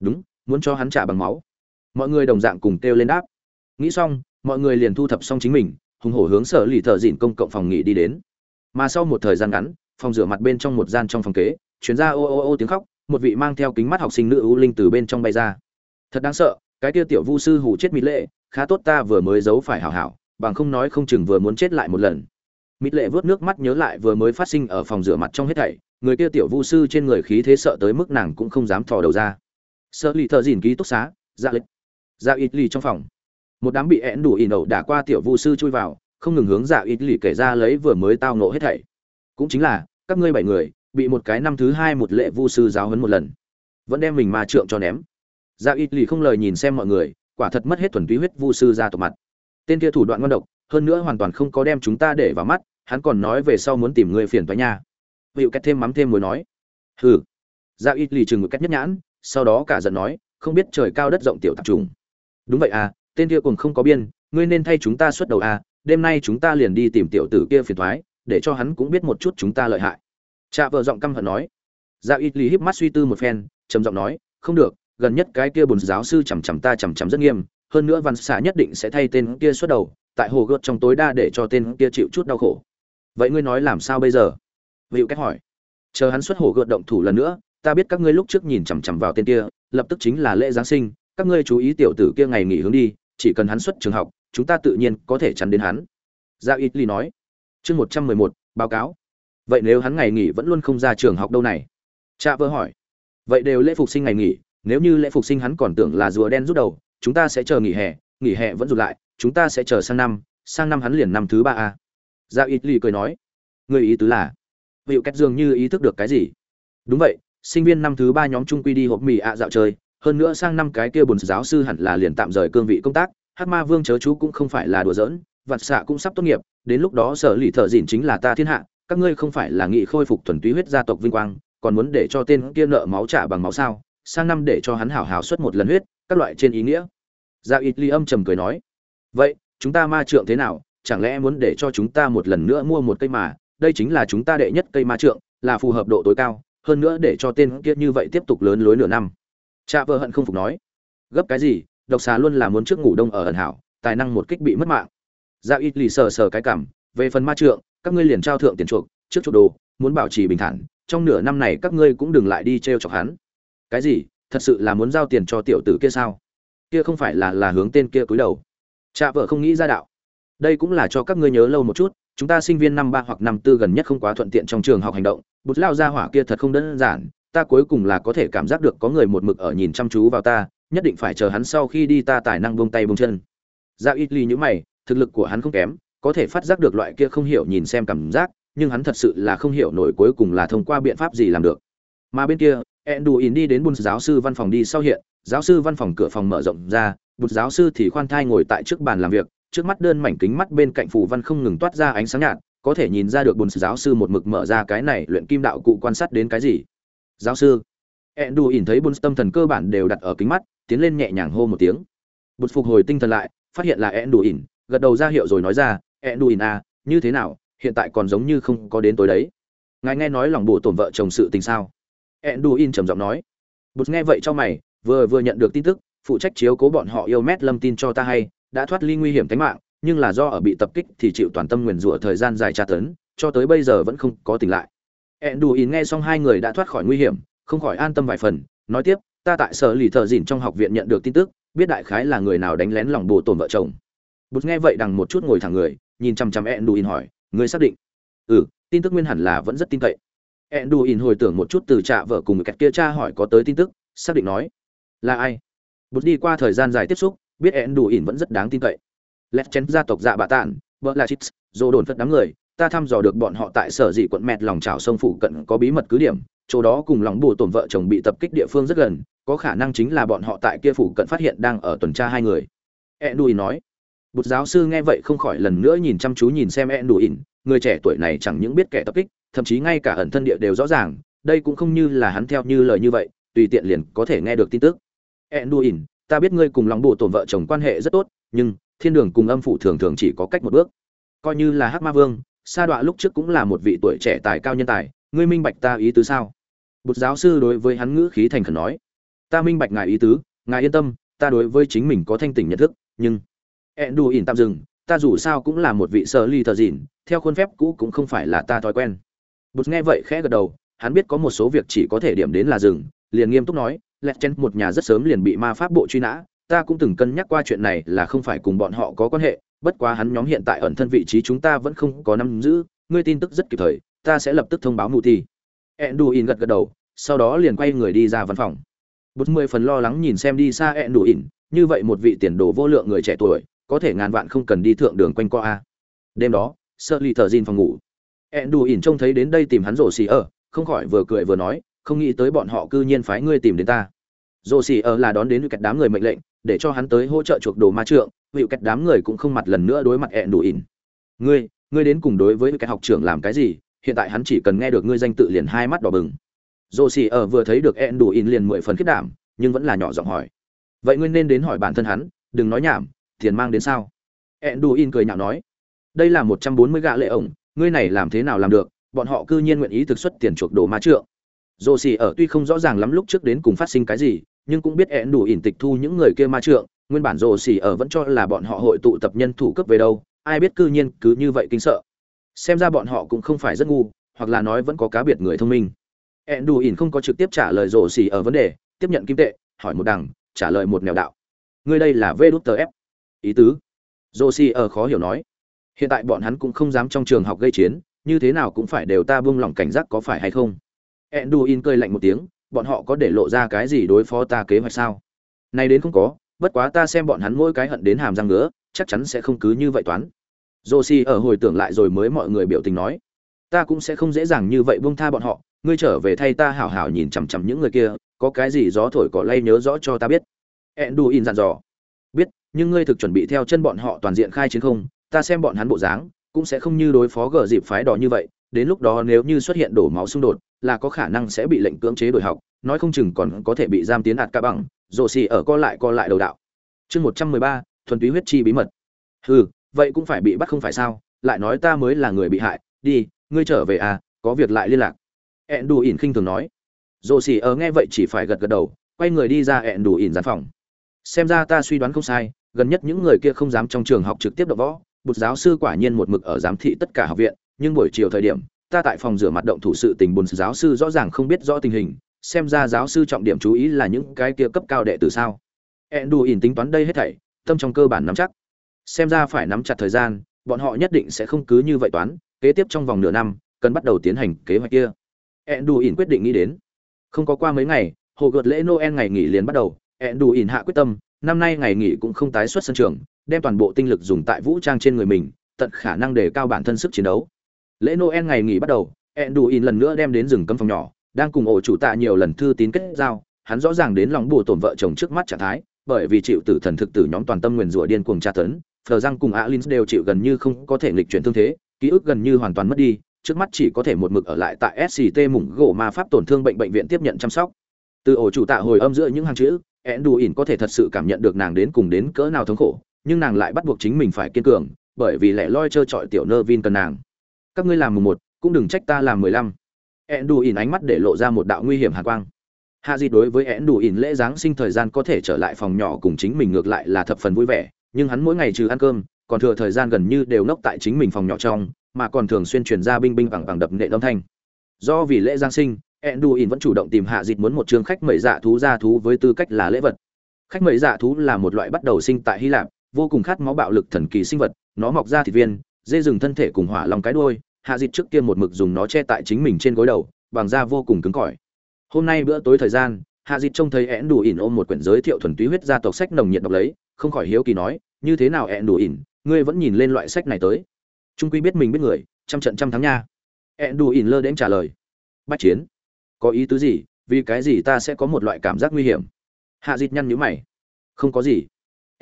[SPEAKER 1] Đúng, muốn cho hắn trả bằng máu. Mọi người đồng dạng cùng kêu lên đáp. Nghĩ xong, mọi người liền thu thập xong chính mình, hùng hổ hướng sở lì thợ dịn công cộng phòng nghỉ đi đến. Mà sau một thời gian ngắn, phòng rửa mặt bên trong một gian trong phòng kế chuyến ra ô ô ô tiếng khóc, một vị mang theo kính mắt học sinh nữ ưu linh từ bên trong bay ra. Thật đáng sợ cái kia tiểu vu sư hù chết mỹ lệ, khá tốt ta vừa mới giấu phải hảo hảo, bằng không nói không chừng vừa muốn chết lại một lần. Mỹ lệ vớt nước mắt nhớ lại vừa mới phát sinh ở phòng rửa mặt trong hết thảy, người kia tiểu vu sư trên người khí thế sợ tới mức nàng cũng không dám thò đầu ra. Sợ lì thợ dìn ký túc xá ra lịch ra ít lì trong phòng. Một đám bị én đủ ỉ nậu đả qua tiểu vu sư chui vào, không ngừng hướng dạ ít lì kể ra lấy vừa mới tao nộ hết thảy. Cũng chính là, các ngươi bảy người, bị một cái năm thứ hai một lệ vu sư giáo huấn một lần. Vẫn đem mình mà trượng cho ném dạ ít lì không lời nhìn xem mọi người quả thật mất hết thuần túy huyết vu sư ra tộc mặt. Tên kia thủ đoạn ngon độc hơn nữa hoàn toàn không có đem chúng ta để vào mắt hắn còn nói về sau muốn tìm người phiền toái nha. Hiệu cách thêm mắm thêm muối nói. Hừ. Dạ ít lì chừng một cách nhất nhãn sau đó cả giận nói không biết trời cao đất rộng tiểu tạp trùng. Đúng vậy à tên kia cũng không có biên ngươi nên thay chúng ta xuất đầu à đêm nay chúng ta liền đi tìm tiểu tử kia phiền toái, để cho hắn cũng biết một chút chúng ta lợi hại. Trạ vợ giọng căm hận nói. Dạ ít lì híp mắt suy tư một phen trầm giọng nói không được gần nhất cái kia bùn giáo sư chằm chằm ta chằm chằm rất nghiêm, hơn nữa văn xạ nhất định sẽ thay tên kia xuất đầu, tại hồ gợt trong tối đa để cho tên kia chịu chút đau khổ. Vậy ngươi nói làm sao bây giờ? Vịu cách hỏi. Chờ hắn xuất hồ gợt động thủ lần nữa, ta biết các ngươi lúc trước nhìn chằm chằm vào tên kia, lập tức chính là lễ giáng sinh, các ngươi chú ý tiểu tử kia ngày nghỉ hướng đi, chỉ cần hắn xuất trường học, chúng ta tự nhiên có thể chắn đến hắn. Ra ít ly nói. Chương một trăm mười một, báo cáo. Vậy nếu hắn ngày nghỉ vẫn luôn không ra trường học đâu này? Cha vơ hỏi. Vậy đều lễ phục sinh ngày nghỉ nếu như lễ phục sinh hắn còn tưởng là rùa đen rút đầu, chúng ta sẽ chờ nghỉ hè nghỉ hè vẫn rụt lại, chúng ta sẽ chờ sang năm sang năm hắn liền năm thứ ba a. Gia ít ly cười nói, người ý tứ là hiệu cách dường như ý thức được cái gì? Đúng vậy, sinh viên năm thứ ba nhóm trung quy đi hộp mì ạ dạo chơi, hơn nữa sang năm cái kia bồn giáo sư hẳn là liền tạm rời cương vị công tác, hát ma vương chớ chú cũng không phải là đùa giỡn, vặt xạ cũng sắp tốt nghiệp, đến lúc đó sở lì thợ dìn chính là ta thiên hạ, các ngươi không phải là nghị khôi phục thuần túy huyết gia tộc vinh quang, còn muốn để cho tên kia nợ máu trả bằng máu sao? Sang năm để cho hắn hảo hảo xuất một lần huyết, các loại trên ý nghĩa. Gia ít ly âm trầm cười nói, vậy, chúng ta ma trượng thế nào? Chẳng lẽ muốn để cho chúng ta một lần nữa mua một cây mà? Đây chính là chúng ta đệ nhất cây ma trượng, là phù hợp độ tối cao, hơn nữa để cho tên kia như vậy tiếp tục lớn lối nửa năm. Cha vợ hận không phục nói, gấp cái gì? Độc xà luôn là muốn trước ngủ đông ở ẩn hảo, tài năng một kích bị mất mạng. Gia ít lì sờ sờ cái cảm, về phần ma trượng, các ngươi liền trao thượng tiền chuộc, trước chuộc đồ, muốn bảo trì bình thản, trong nửa năm này các ngươi cũng đừng lại đi t chọc hắn cái gì, thật sự là muốn giao tiền cho tiểu tử kia sao? Kia không phải là là hướng tên kia cúi đầu. Cha vợ không nghĩ ra đạo. Đây cũng là cho các ngươi nhớ lâu một chút, chúng ta sinh viên năm ba hoặc năm tư gần nhất không quá thuận tiện trong trường học hành động. Bút lao ra hỏa kia thật không đơn giản, ta cuối cùng là có thể cảm giác được có người một mực ở nhìn chăm chú vào ta, nhất định phải chờ hắn sau khi đi ta tài năng bông tay bông chân. Ra ít ly nhữ mày, thực lực của hắn không kém, có thể phát giác được loại kia không hiểu nhìn xem cảm giác, nhưng hắn thật sự là không hiểu nổi cuối cùng là thông qua biện pháp gì làm được. Mà bên kia Enduin đi đến bùn giáo sư văn phòng đi sau hiện, giáo sư văn phòng cửa phòng mở rộng ra bùn giáo sư thì khoan thai ngồi tại trước bàn làm việc, trước mắt đơn mảnh kính mắt bên cạnh phủ văn không ngừng toát ra ánh sáng nhạt, có thể nhìn ra được bùn giáo sư một mực mở ra cái này luyện kim đạo cụ quan sát đến cái gì. Giáo sư, Enduin thấy bùn tâm thần cơ bản đều đặt ở kính mắt, tiến lên nhẹ nhàng hô một tiếng. Bùn phục hồi tinh thần lại, phát hiện là Enduin, gật đầu ra hiệu rồi nói ra, Enduin à như thế nào, hiện tại còn giống như không có đến tối đấy. Ngài nghe nói lòng bổ tổn vợ chồng sự tình sao? Enduin trầm giọng nói. Bụt nghe vậy cho mày, vừa vừa nhận được tin tức, phụ trách chiếu cố bọn họ yêu mét lâm tin cho ta hay, đã thoát ly nguy hiểm tính mạng, nhưng là do ở bị tập kích thì chịu toàn tâm nguyền rủa thời gian dài tra tấn, cho tới bây giờ vẫn không có tỉnh lại. Enduin nghe xong hai người đã thoát khỏi nguy hiểm, không khỏi an tâm vài phần, nói tiếp, ta tại sở lì thợ dỉn trong học viện nhận được tin tức, biết đại khái là người nào đánh lén lòng bồ tổn vợ chồng. Bụt nghe vậy đằng một chút ngồi thẳng người, nhìn chăm chăm Enduin hỏi người xác định? Ừ tin tức nguyên hẳn là vẫn rất tin cậy. Enduin hồi tưởng một chút từ trạ vợ cùng người kẹt kia cha hỏi có tới tin tức, xác định nói, là ai? Bút đi qua thời gian dài tiếp xúc, biết Enduin vẫn rất đáng tin cậy. Lẹt chén gia tộc dạ bà tản vợ là chips dồ đồn phật đám người, ta thăm dò được bọn họ tại sở dị quận mẹt lòng trào sông phụ cận có bí mật cứ điểm, chỗ đó cùng lòng bù tổn vợ chồng bị tập kích địa phương rất gần, có khả năng chính là bọn họ tại kia phủ cận phát hiện đang ở tuần tra hai người. Enduin nói, bụt giáo sư nghe vậy không khỏi lần nữa nhìn chăm chú nhìn xem Enduin, người trẻ tuổi này chẳng những biết kẻ tập kích thậm chí ngay cả ẩn thân địa đều rõ ràng, đây cũng không như là hắn theo như lời như vậy, tùy tiện liền có thể nghe được tin tức. Enduin, ta biết ngươi cùng lòng bù tổn vợ chồng quan hệ rất tốt, nhưng thiên đường cùng âm phủ thường thường chỉ có cách một bước. Coi như là hắc ma vương, sa Đoạ lúc trước cũng là một vị tuổi trẻ tài cao nhân tài, ngươi minh bạch ta ý tứ sao? Bụt giáo sư đối với hắn ngữ khí thành khẩn nói, ta minh bạch ngài ý tứ, ngài yên tâm, ta đối với chính mình có thanh tỉnh nhận thức, nhưng Enduin tạm dừng, ta dù sao cũng là một vị sơ ly thờ dịn, theo khuôn phép cũ cũng không phải là ta thói quen bụt nghe vậy khẽ gật đầu, hắn biết có một số việc chỉ có thể điểm đến là dừng, liền nghiêm túc nói, lẹt chen, một nhà rất sớm liền bị ma pháp bộ truy nã, ta cũng từng cân nhắc qua chuyện này là không phải cùng bọn họ có quan hệ, bất quá hắn nhóm hiện tại ẩn thân vị trí chúng ta vẫn không có nắm giữ, ngươi tin tức rất kịp thời, ta sẽ lập tức thông báo mù thi Enduin gật gật đầu, sau đó liền quay người đi ra văn phòng. Bút mười phần lo lắng nhìn xem đi xa Enduin, như vậy một vị tiền đồ vô lượng người trẻ tuổi, có thể ngàn vạn không cần đi thượng đường quanh co a. Đêm đó sợ lì thở dìn phòng ngủ. Enduin trông thấy đến đây tìm hắn rổ xì ở, không khỏi vừa cười vừa nói, không nghĩ tới bọn họ cư nhiên phái ngươi tìm đến ta. Rổ xì ở là đón đến kẹt đám người mệnh lệnh, để cho hắn tới hỗ trợ chuộc đồ ma trượng vị kẹt đám người cũng không mặt lần nữa đối mặt Enduin. Ngươi ngươi đến cùng đối với cái học trưởng làm cái gì? Hiện tại hắn chỉ cần nghe được ngươi danh tự liền hai mắt đỏ bừng. Dồ xì ở vừa thấy được ẹn đủ in liền mười phần khiết đảm, nhưng vẫn là nhỏ giọng hỏi. Vậy ngươi nên đến hỏi bản thân hắn, đừng nói nhảm, tiền mang đến sao? Ẹn đủ in cười nhạo nói. Đây là một trăm bốn mươi gạ lệ ổng ngươi này làm thế nào làm được, bọn họ cư nhiên nguyện ý thực xuất tiền chuộc đồ ma trượng. Dồ xì ở tuy không rõ ràng lắm lúc trước đến cùng phát sinh cái gì, nhưng cũng biết én đủ ỉn tịch thu những người kia ma trượng, nguyên bản rồ xì ở vẫn cho là bọn họ hội tụ tập nhân thủ cấp về đâu, ai biết cư nhiên cứ như vậy kinh sợ. Xem ra bọn họ cũng không phải rất ngu, hoặc là nói vẫn có cá biệt người thông minh. Ẹn đù ỉn không có trực tiếp trả lời rổ xỉ ở vấn đề, tiếp nhận kim tệ, hỏi một đằng, trả lời một nẻo đạo. Ngươi đây là vê đút tờ ép ý tứ. Rổ xỉ ở khó hiểu nói hiện tại bọn hắn cũng không dám trong trường học gây chiến như thế nào cũng phải đều ta buông lỏng cảnh giác có phải hay không ẹn đù cười lạnh một tiếng bọn họ có để lộ ra cái gì đối phó ta kế hoạch sao nay đến không có bất quá ta xem bọn hắn mỗi cái hận đến hàm răng nữa chắc chắn sẽ không cứ như vậy toán Josie ở hồi tưởng lại rồi mới mọi người biểu tình nói, ta cũng sẽ không dễ dàng như vậy buông tha bọn họ, ngươi trở về thay ta hảo hảo nhìn chằm chằm những người kia, có cái gì gió thổi cỏ lay nhớ rõ cho ta biết. Enduin dặn dò. Biết, nhưng ngươi thực chuẩn bị theo chân bọn họ toàn diện khai chiến không? Ta xem bọn hắn bộ dáng, cũng sẽ không như đối phó gờ dịp phái đỏ như vậy, đến lúc đó nếu như xuất hiện đổ máu xung đột, là có khả năng sẽ bị lệnh cưỡng chế đổi học, nói không chừng còn có thể bị giam tiến ạt cả bằng. Josie ở co lại co lại đầu đạo. Chương 113, thuần túy huyết chi bí mật. Hừ, vậy cũng phải bị bắt không phải sao lại nói ta mới là người bị hại đi ngươi trở về à có việc lại liên lạc ẹn đù ỉn khinh thường nói rồ xì ở nghe vậy chỉ phải gật gật đầu quay người đi ra ẹn đù ỉn gian phòng xem ra ta suy đoán không sai gần nhất những người kia không dám trong trường học trực tiếp đọc võ bụt giáo sư quả nhiên một mực ở giám thị tất cả học viện, nhưng buổi chiều thời điểm, ta tại phòng rửa mặt động thủ sự tình bùn giáo sư rõ ràng không biết rõ tình hình, xem ra giáo sư trọng điểm chú ý là những cái kia cấp cao đệ tử sao. Ẹn đù ỉn tính toán đây hết thảy, tâm trong cơ bản nắm chắc. Xem ra phải nắm chặt thời gian, bọn họ nhất định sẽ không cứ như vậy toán, kế tiếp trong vòng nửa năm, cần bắt đầu tiến hành kế hoạch kia. Enduin quyết định nghĩ đến. Không có qua mấy ngày, hồ gợt lễ noel ngày nghỉ liền bắt đầu. Enduin hạ quyết tâm, năm nay ngày nghỉ cũng không tái xuất sân trường đem toàn bộ tinh lực dùng tại vũ trang trên người mình, tận khả năng để cao bản thân sức chiến đấu. Lễ noel ngày nghỉ bắt đầu enduin lần nữa đem đến rừng cấm phòng nhỏ, đang cùng ổ chủ tạ nhiều lần thư tín kết giao, hắn rõ ràng đến lòng bù tổn vợ chồng trước mắt trạng thái, bởi vì chịu tử thần thực tử nhóm toàn tâm nguyền rủa điên cuồng tra tấn thờ răng cùng alin đều chịu gần như không có thể nghịch chuyển thương thế, ký ức gần như hoàn toàn mất đi, trước mắt chỉ có thể một mực ở lại tại sct mủng gỗ ma pháp tổn thương bệnh bệnh viện tiếp nhận chăm sóc. Từ ổ chủ tạ hồi âm giữa những hàng chữ én có thể thật sự cảm nhận được nàng đến cùng đến cỡ nào thống khổ nhưng nàng lại bắt buộc chính mình phải kiên cường, bởi vì lẽ loi trơ trọi tiểu nơ vin cần nàng. Các ngươi làm mùng một, cũng đừng trách ta làm mười lăm. Én đù ỉn ánh mắt để lộ ra một đạo nguy hiểm hạ quang. Hạ dịt đối với én đù ỉn lễ giáng sinh thời gian có thể trở lại phòng nhỏ cùng chính mình ngược lại là thập phần vui vẻ, nhưng hắn mỗi ngày trừ ăn cơm, còn thừa thời gian gần như đều ngốc tại chính mình phòng nhỏ trong, mà còn thường xuyên truyền ra binh binh bằng bằng đập nệ âm thanh. Do vì lễ giáng sinh, Enduin vẫn chủ động tìm hạ dịch muốn một chương khách mời dạ thú ra thú với tư cách là lễ vật. Khách mời dạ thú là một loại bắt đầu sinh tại hy lạp vô cùng khát máu bạo lực thần kỳ sinh vật, nó mọc ra thịt viên, dê rừng thân thể cùng hỏa lòng cái đuôi, hạ dịch trước kia một mực dùng nó che tại chính mình trên gối đầu, bằng da vô cùng cứng cỏi. Hôm nay bữa tối thời gian, hạ dịch trông thấy én đủ ỉn ôm một quyển giới thiệu thuần túy huyết gia tộc sách nồng nhiệt đọc lấy, không khỏi hiếu kỳ nói, như thế nào ẹn đủ ỉn? Ngươi vẫn nhìn lên loại sách này tới. Trung quy biết mình biết người, trăm trận trăm thắng nha. Ẹn đủ ỉn lơ đến trả lời, bách chiến, có ý tứ gì? Vì cái gì ta sẽ có một loại cảm giác nguy hiểm? Hạ dịt nhăn nhữ mày, không có gì.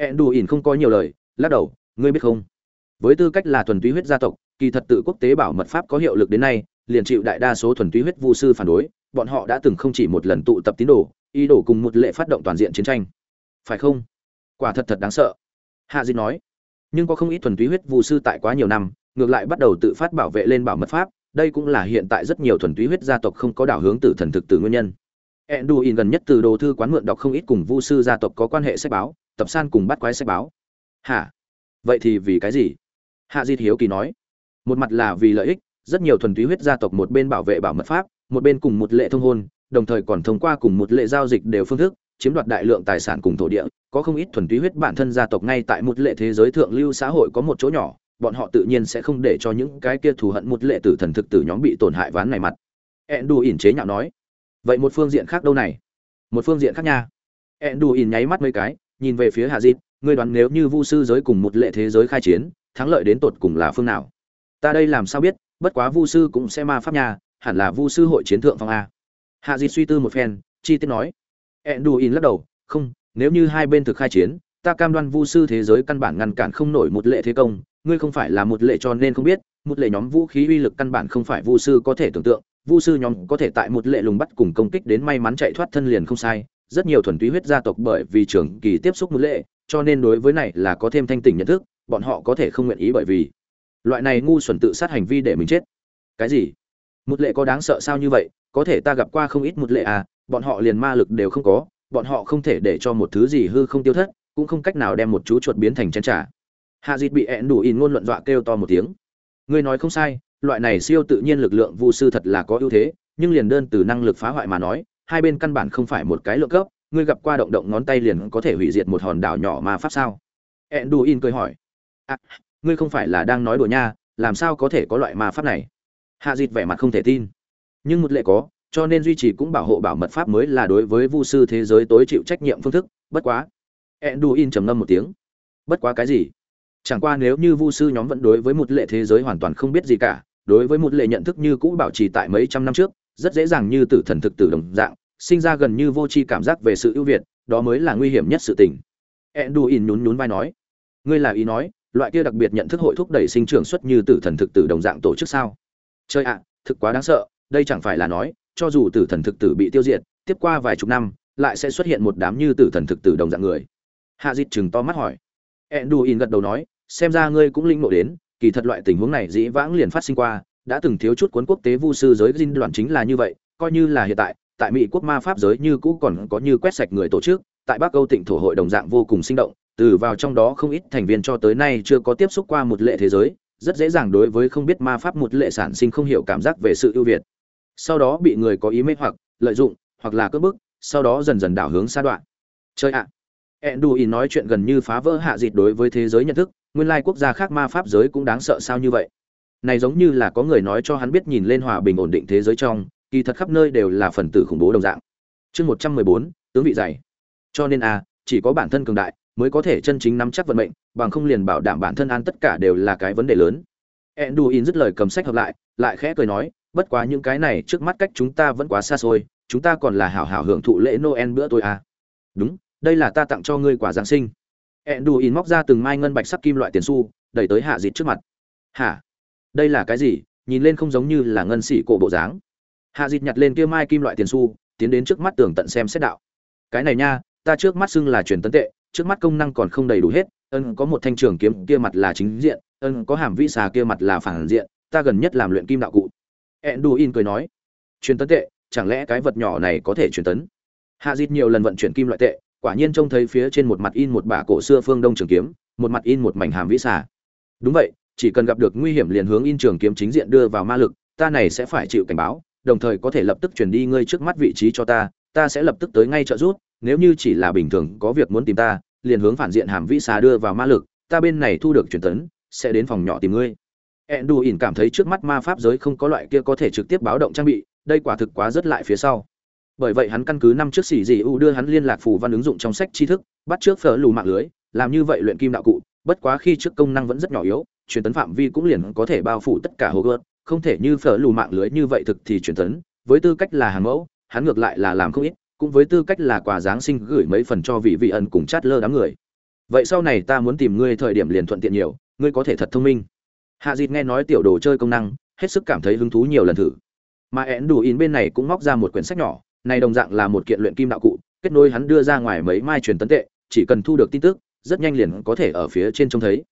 [SPEAKER 1] Enduin ỉn không có nhiều lời, lắc đầu, ngươi biết không? Với tư cách là thuần túy huyết gia tộc, kỳ thật tự quốc tế bảo mật pháp có hiệu lực đến nay, liền chịu đại đa số thuần túy huyết vu sư phản đối, bọn họ đã từng không chỉ một lần tụ tập tín đồ, ý đồ cùng một lệ phát động toàn diện chiến tranh. Phải không? Quả thật thật đáng sợ. Hạ di nói, nhưng có không ít thuần túy huyết Vu sư tại quá nhiều năm, ngược lại bắt đầu tự phát bảo vệ lên bảo mật pháp, đây cũng là hiện tại rất nhiều thuần túy huyết gia tộc không có đảo hướng tự thần thực tử nguyên nhân. Enduin gần nhất từ đồ thư quán mượn đọc không ít cùng vu sư gia tộc có quan hệ sách báo, tập san cùng bắt quái sách báo. Hả? Vậy thì vì cái gì? Hạ di hiếu kỳ nói. Một mặt là vì lợi ích, rất nhiều thuần túy huyết gia tộc một bên bảo vệ bảo mật pháp, một bên cùng một lệ thông hôn, đồng thời còn thông qua cùng một lệ giao dịch đều phương thức, chiếm đoạt đại lượng tài sản cùng thổ địa. Có không ít thuần túy huyết bản thân gia tộc ngay tại một lệ thế giới thượng lưu xã hội có một chỗ nhỏ, bọn họ tự nhiên sẽ không để cho những cái kia thù hận một lệ tử thần thực tử nhóm bị tổn hại ván này mặt. Enduin chế nhạo nói vậy một phương diện khác đâu này? Một phương diện khác nha. Endu ỉn nháy mắt mấy cái, nhìn về phía hạ dịp ngươi đoán nếu như vu sư giới cùng một lệ thế giới khai chiến, thắng lợi đến tột cùng là phương nào? Ta đây làm sao biết, bất quá vu sư cũng sẽ ma pháp nha, hẳn là vu sư hội chiến thượng phong a. Hạ dịp suy tư một phen, chi tiết nói. Enduin lắc đầu, không, nếu như hai bên thực khai chiến, ta cam đoan vu sư thế giới căn bản ngăn cản không nổi một lệ thế công ngươi không phải là một lệ cho nên không biết, một lệ nhóm vũ khí uy lực căn bản không phải vu sư có thể tưởng tượng, vu sư nhóm có thể tại một lệ lùng bắt cùng công kích đến may mắn chạy thoát thân liền không sai, rất nhiều thuần túy huyết gia tộc bởi vì trường kỳ tiếp xúc một lệ, cho nên đối với này là có thêm thanh tỉnh nhận thức, bọn họ có thể không nguyện ý bởi vì loại này ngu xuẩn tự sát hành vi để mình chết. Cái gì? Một lệ có đáng sợ sao như vậy, có thể ta gặp qua không ít một lệ à bọn họ liền ma lực đều không có, bọn họ không thể để cho một thứ gì hư không tiêu thất, cũng không cách nào đem một chú chuột biến thành chén trà hạ dịt bị ẹn đủ in ngôn luận dọa kêu to một tiếng. Ngươi nói không sai loại này siêu tự nhiên lực lượng vu sư thật là có ưu thế nhưng liền đơn từ năng lực phá hoại mà nói hai bên căn bản không phải một cái lượng cấp ngươi gặp qua động động ngón tay liền có thể hủy diệt một hòn đảo nhỏ mà pháp sao? Ẹn đủ in cười hỏi. À, ngươi không phải là đang nói đùa nha làm sao có thể có loại ma pháp này? Hạ dịt vẻ mặt không thể tin. Nhưng một lệ có cho nên duy trì cũng bảo hộ bảo mật pháp mới là đối với vu sư thế giới tối chịu trách nhiệm phương thức bất quá. Enduin trầm ngâm một tiếng. Bất quá cái gì? Chẳng qua nếu như vu sư nhóm vẫn đối với một lệ thế giới hoàn toàn không biết gì cả, đối với một lệ nhận thức như cũ bảo trì tại mấy trăm năm trước, rất dễ dàng như tử thần thực tử đồng dạng, sinh ra gần như vô tri cảm giác về sự ưu việt, đó mới là nguy hiểm nhất sự tình. Edduin nhún nhún vai nói, ngươi là ý nói, loại kia đặc biệt nhận thức hội thúc đẩy sinh trưởng xuất như tử thần thực tử đồng dạng tổ chức sao? Chơi ạ, thực quá đáng sợ, đây chẳng phải là nói, cho dù tử thần thực tử bị tiêu diệt, tiếp qua vài chục năm, lại sẽ xuất hiện một đám như tử thần thực tử đồng dạng người. Hạ dịt chừng to mắt hỏi enduin gật đầu nói, xem ra ngươi cũng linh ngộ đến, kỳ thật loại tình huống này dĩ vãng liền phát sinh qua, đã từng thiếu chút cuốn quốc tế vu sư giới dinh đoàn chính là như vậy, coi như là hiện tại tại mỹ quốc ma pháp giới như cũ còn có như quét sạch người tổ chức, tại bắc âu tịnh thổ hội đồng dạng vô cùng sinh động, từ vào trong đó không ít thành viên cho tới nay chưa có tiếp xúc qua một lệ thế giới, rất dễ dàng đối với không biết ma pháp một lệ sản sinh không hiểu cảm giác về sự ưu việt sau đó bị người có ý mê hoặc, lợi dụng, hoặc là cướp bức, sau đó dần dần đảo hướng xa đoạn chơi ạ à. Enduin nói chuyện gần như phá vỡ hạ dịt đối với thế giới nhận thức, nguyên lai quốc gia khác ma pháp giới cũng đáng sợ sao như vậy. Này giống như là có người nói cho hắn biết nhìn lên hòa bình ổn định thế giới trong, kỳ thật khắp nơi đều là phần tử khủng bố đồng dạng. Chương một trăm mười bốn, tướng vị dày. Cho nên a chỉ có bản thân cường đại mới có thể chân chính nắm chắc vận mệnh, bằng không liền bảo đảm bản thân an tất cả đều là cái vấn đề lớn. Enduin dứt lời cầm sách hợp lại lại khẽ cười nói, bất quá những cái này trước mắt cách chúng ta vẫn quá xa xôi, chúng ta còn là hảo hảo hưởng thụ lễ noel bữa tối à. đúng đây là ta tặng cho ngươi quả giáng sinh. Enduin móc ra từng mai ngân bạch sắc kim loại tiền xu, đẩy tới hạ dịt trước mặt. Hả đây là cái gì? Nhìn lên không giống như là ngân sĩ cổ bộ dáng. Hạ dịt nhặt lên kia mai kim loại tiền xu, tiến đến trước mắt tường tận xem xét đạo. Cái này nha, ta trước mắt xưng là truyền tấn tệ, trước mắt công năng còn không đầy đủ hết, ân, có một thanh trường kiếm kia mặt là chính diện, ân, có hàm vĩ xà kia mặt là phản diện, ta gần nhất làm luyện kim đạo cụ. Enduin cười nói, truyền tấn tệ, chẳng lẽ cái vật nhỏ này có thể truyền tấn? Hạ dịt nhiều lần vận chuyển kim loại tệ quả nhiên trông thấy phía trên một mặt in một bả cổ xưa phương đông trường kiếm, một mặt in một mảnh hàm vĩ xà. Đúng vậy, chỉ cần gặp được nguy hiểm liền hướng in trường kiếm chính diện đưa vào ma lực, ta này sẽ phải chịu cảnh báo, đồng thời có thể lập tức chuyển đi ngươi trước mắt vị trí cho ta ta sẽ lập tức tới ngay trợ giúp, nếu như chỉ là bình thường có việc muốn tìm ta, liền hướng phản diện hàm vĩ xà đưa vào ma lực, ta bên này thu được truyền tấn, sẽ đến phòng nhỏ tìm ngươi. Endu ỉn cảm thấy trước mắt ma pháp giới không có loại kia có thể trực tiếp báo động trang bị, đây quả thực quá rất lại phía sau bởi vậy hắn căn cứ năm trước xỉ dị u đưa hắn liên lạc phù văn ứng dụng trong sách tri thức, bắt trước phở lù mạng lưới, làm như vậy luyện kim đạo cụ, bất quá khi trước công năng vẫn rất nhỏ yếu, truyền tấn phạm vi cũng liền có thể bao phủ tất cả hồ gợt không thể như phở lù mạng lưới như vậy thực thì truyền tấn, với tư cách là hàng mẫu, hắn ngược lại là làm không ít, cũng với tư cách là quà giáng sinh gửi mấy phần cho vị vị ẩn cùng chát lơ đám người. Vậy sau này ta muốn tìm ngươi thời điểm liền thuận tiện nhiều, ngươi có thể thật thông minh. Hạ dịt nghe nói tiểu đồ chơi công năng, hết sức cảm thấy hứng thú nhiều lần thử. Mà én đủ in bên này cũng móc ra một quyển sách nhỏ này đồng dạng là một kiện luyện kim đạo cụ, kết nối hắn đưa ra ngoài mấy mai truyền tấn tệ, chỉ cần thu được tin tức, rất nhanh liền có thể ở phía trên trông thấy.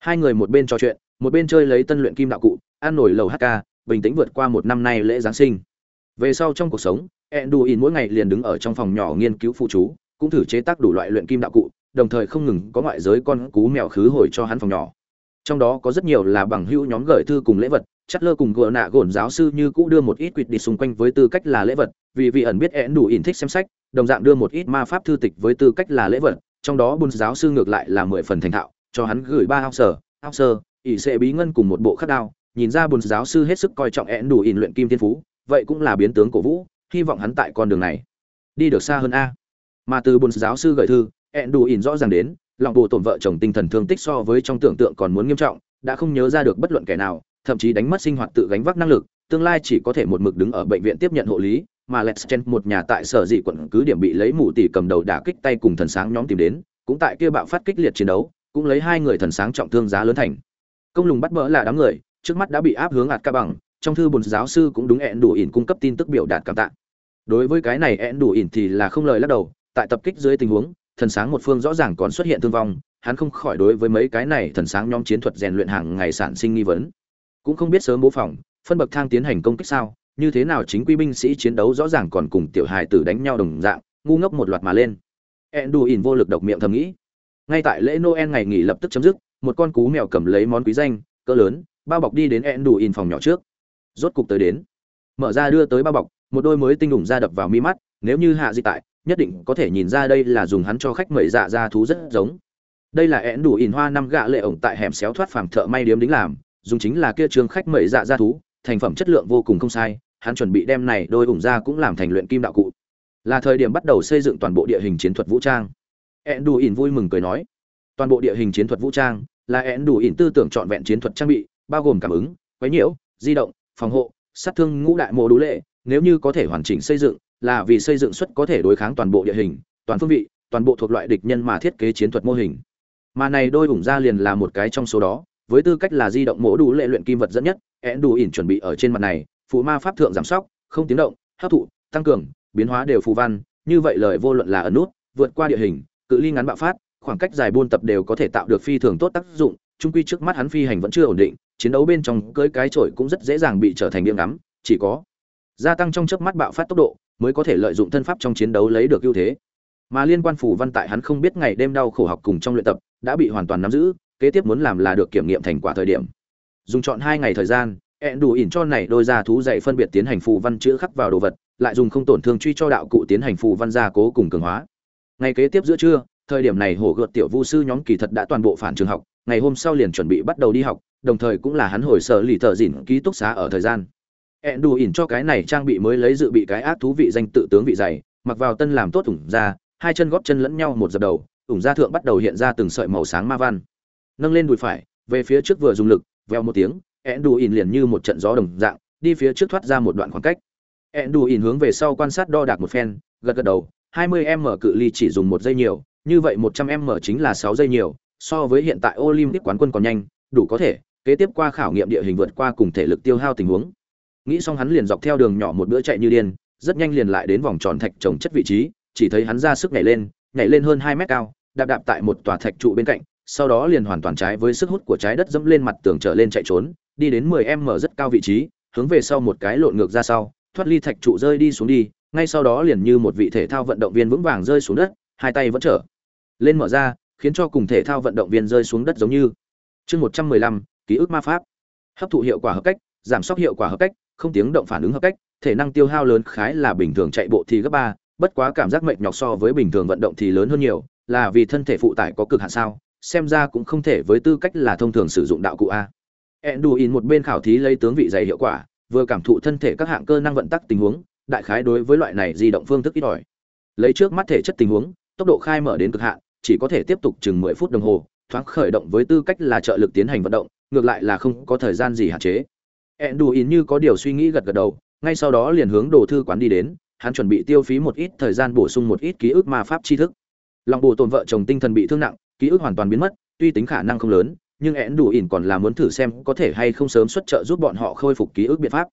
[SPEAKER 1] Hai người một bên trò chuyện, một bên chơi lấy tân luyện kim đạo cụ, ăn nổi lầu hk bình tĩnh vượt qua một năm nay lễ giáng sinh. Về sau trong cuộc sống, enduin mỗi ngày liền đứng ở trong phòng nhỏ nghiên cứu phụ chú, cũng thử chế tác đủ loại luyện kim đạo cụ, đồng thời không ngừng có ngoại giới con cú mèo khứ hồi cho hắn phòng nhỏ. Trong đó có rất nhiều là bằng hữu nhóm gửi thư cùng lễ vật chất lơ cùng gỡ nạ gổn giáo sư như cũ đưa một ít quỵt đi xung quanh với tư cách là lễ vật vì vị ẩn biết én đủ ỉn thích xem sách, đồng dạng đưa một ít ma pháp thư tịch với tư cách là lễ vật, trong đó bùn giáo sư ngược lại là mười phần thành thạo, cho hắn gửi ba ao sở ao sơ ỉ sẽ bí ngân cùng một bộ khắc đao, nhìn ra bùn giáo sư hết sức coi trọng én đủ ỉn luyện kim thiên phú, vậy cũng là biến tướng cổ vũ, hy vọng hắn tại con đường này đi được xa hơn a. Mà từ bùn giáo sư gửi thư én đủ ỉn rõ ràng đến, lòng bộ tổn vợ chồng tinh thần thương tích so với trong tưởng tượng còn muốn nghiêm trọng, đã không nhớ ra được bất luận kẻ nào, thậm chí đánh mất sinh hoạt tự gánh vác năng lực, tương lai chỉ có thể một mực đứng ở bệnh viện tiếp nhận hộ lý mà Let's Chen một nhà tại sở dị quận cứ điểm bị lấy mũ tỷ cầm đầu đả kích tay cùng thần sáng nhóm tìm đến, cũng tại kia bạo phát kích liệt chiến đấu, cũng lấy hai người thần sáng trọng thương giá lớn thành. Công lùng bắt bỡ là đám người, trước mắt đã bị áp hướng ạt ca bằng, trong thư bồn giáo sư cũng đúng ẹn đủ ỉn cung cấp tin tức biểu đạt cảm tạ. Đối với cái này ẹn đủ ỉn thì là không lời lắc đầu, tại tập kích dưới tình huống, thần sáng một phương rõ ràng còn xuất hiện thương vong, hắn không khỏi đối với mấy cái này thần sáng nhóm chiến thuật rèn luyện hàng ngày sản sinh nghi vấn. Cũng không biết sớm bố phòng, phân bậc thang tiến hành công kích sao, như thế nào chính quy binh sĩ chiến đấu rõ ràng còn cùng tiểu hài tử đánh nhau đồng dạng, ngu ngốc một loạt mà lên. Enduin vô lực độc miệng thầm nghĩ. Ngay tại lễ Noel ngày nghỉ lập tức chấm dứt, một con cú mèo cầm lấy món quý danh, cỡ lớn, bao bọc đi đến Enduin phòng nhỏ trước. Rốt cục tới đến. mở ra đưa tới bao bọc một đôi mới tinh đủng ra đập vào mi mắt nếu như hạ di tại nhất định có thể nhìn ra đây là dùng hắn cho khách mời dạ ra thú rất giống đây là én đủ ỉn hoa năm gạ lệ ổng tại hẻm xéo thoát phàm thợ may điếm đính làm dùng chính là kia trường khách mời dạ ra thú thành phẩm chất lượng vô cùng không sai, hắn chuẩn bị đem này đôi ủng ra cũng làm thành luyện kim đạo cụ. Là thời điểm bắt đầu xây dựng toàn bộ địa hình chiến thuật vũ trang. Én đủ ỉn vui mừng cười nói. Toàn bộ địa hình chiến thuật vũ trang là én đủ ỉn tư tưởng trọn vẹn chiến thuật trang bị, bao gồm cảm ứng, quấy nhiễu, di động, phòng hộ, sát thương ngũ đại mô đủ lệ. Nếu như có thể hoàn chỉnh xây dựng, là vì xây dựng suất có thể đối kháng toàn bộ địa hình, toàn phương vị, toàn bộ thuộc loại địch nhân mà thiết kế chiến thuật mô hình. Mà này đôi ủng ra liền là một cái trong số đó với tư cách là di động mổ đủ lệ luyện kim vật dẫn nhất én đủ ỉn chuẩn bị ở trên mặt này phụ ma pháp thượng giảm sóc, không tiếng động, hấp thụ, tăng cường, biến hóa đều phù văn, như vậy lời vô luận là ẩn nút, vượt qua địa hình, cự ly ngắn bạo phát, khoảng cách dài buôn tập đều có thể tạo được phi thường tốt tác dụng trung quy trước mắt hắn phi hành vẫn chưa ổn định, chiến đấu bên trong cưới cái trội cũng rất dễ dàng bị trở thành điểm ngắm, chỉ có gia tăng trong chớp mắt bạo phát tốc độ, mới có thể lợi dụng thân pháp trong chiến đấu lấy được ưu thế. Mà liên quan phủ văn tại hắn không biết ngày đêm đau khổ học cùng trong luyện tập, đã bị hoàn toàn nắm giữ kế tiếp muốn làm là được kiểm nghiệm thành quả thời điểm. Dùng chọn hai ngày thời gian, ẹn đủ ỉn cho này đôi ra thú dạy phân biệt tiến hành phù văn chữ khắc vào đồ vật, lại dùng không tổn thương truy cho đạo cụ tiến hành phù văn gia cố cùng cường hóa. Ngày kế tiếp giữa trưa, thời điểm này hổ gợt tiểu vu sư nhóm kỳ thật đã toàn bộ phản trường học, ngày hôm sau liền chuẩn bị bắt đầu đi học, đồng thời cũng là hắn hồi sở lì thợ dỉn ký túc xá ở thời gian. Ẹn đủ ỉn cho cái này trang bị mới lấy dự bị cái ác thú vị danh tự tướng vị dày, mặc vào tân làm tốt ủng ra, hai chân góp chân lẫn nhau một dập đầu ủng ra thượng bắt đầu hiện ra từng sợi màu sáng ma văn nâng lên đùi phải, về phía trước vừa dùng lực, veo một tiếng ẹn đủ ỉn liền như một trận gió đồng dạng, đi phía trước thoát ra một đoạn khoảng cách. Ẹn đủ ỉn hướng về sau quan sát đo đạc một phen, gật gật đầu 20 m cự ly chỉ dùng một giây nhiều, như vậy 100 m chính là 6 giây nhiều, so với hiện tại olympic quán quân còn nhanh, đủ có thể, kế tiếp qua khảo nghiệm địa hình vượt qua cùng thể lực tiêu hao tình huống. Nghĩ xong hắn liền dọc theo đường nhỏ một bữa chạy như điên, rất nhanh liền lại đến vòng tròn thạch trồng chất vị trí, chỉ thấy hắn ra sức nhảy lên nhảy lên hơn hai mét cao, đạp đạp tại một tòa thạch trụ bên cạnh sau đó liền hoàn toàn trái với sức hút của trái đất dẫm lên mặt tường trở lên chạy trốn đi đến 10 m rất cao vị trí hướng về sau một cái lộn ngược ra sau thoát ly thạch trụ rơi đi xuống đi ngay sau đó liền như một vị thể thao vận động viên vững vàng rơi xuống đất hai tay vẫn trở lên mở ra khiến cho cùng thể thao vận động viên rơi xuống đất giống như chương 115, ký ức ma pháp. Hấp thụ hiệu quả hợp cách giảm sốc hiệu quả hợp cách không tiếng động phản ứng hợp cách thể năng tiêu hao lớn khái là bình thường chạy bộ thì gấp ba bất quá cảm giác mệt nhọc so với bình thường vận động thì lớn hơn nhiều là vì thân thể phụ tải có cực hạn sao? Xem ra cũng không thể với tư cách là thông thường sử dụng đạo cụ a. Enduin một bên khảo thí lấy tướng vị dày hiệu quả, vừa cảm thụ thân thể các hạng cơ năng vận tắc tình huống, đại khái đối với loại này di động phương thức ít ỏi. Lấy trước mắt thể chất tình huống, tốc độ khai mở đến cực hạn, chỉ có thể tiếp tục chừng mười phút đồng hồ, thoáng khởi động với tư cách là trợ lực tiến hành vận động, ngược lại là không có thời gian gì hạn chế. Enduin như có điều suy nghĩ gật gật đầu, ngay sau đó liền hướng đồ thư quán đi đến, hắn chuẩn bị tiêu phí một ít thời gian bổ sung một ít ký ức ma pháp tri thức. Lòng bồ tồn vợ chồng tinh thần bị thương nặng ký ức hoàn toàn biến mất, tuy tính khả năng không lớn, nhưng én đủ ỉn còn là muốn thử xem có thể hay không sớm xuất trợ giúp bọn họ khôi phục ký ức biện pháp.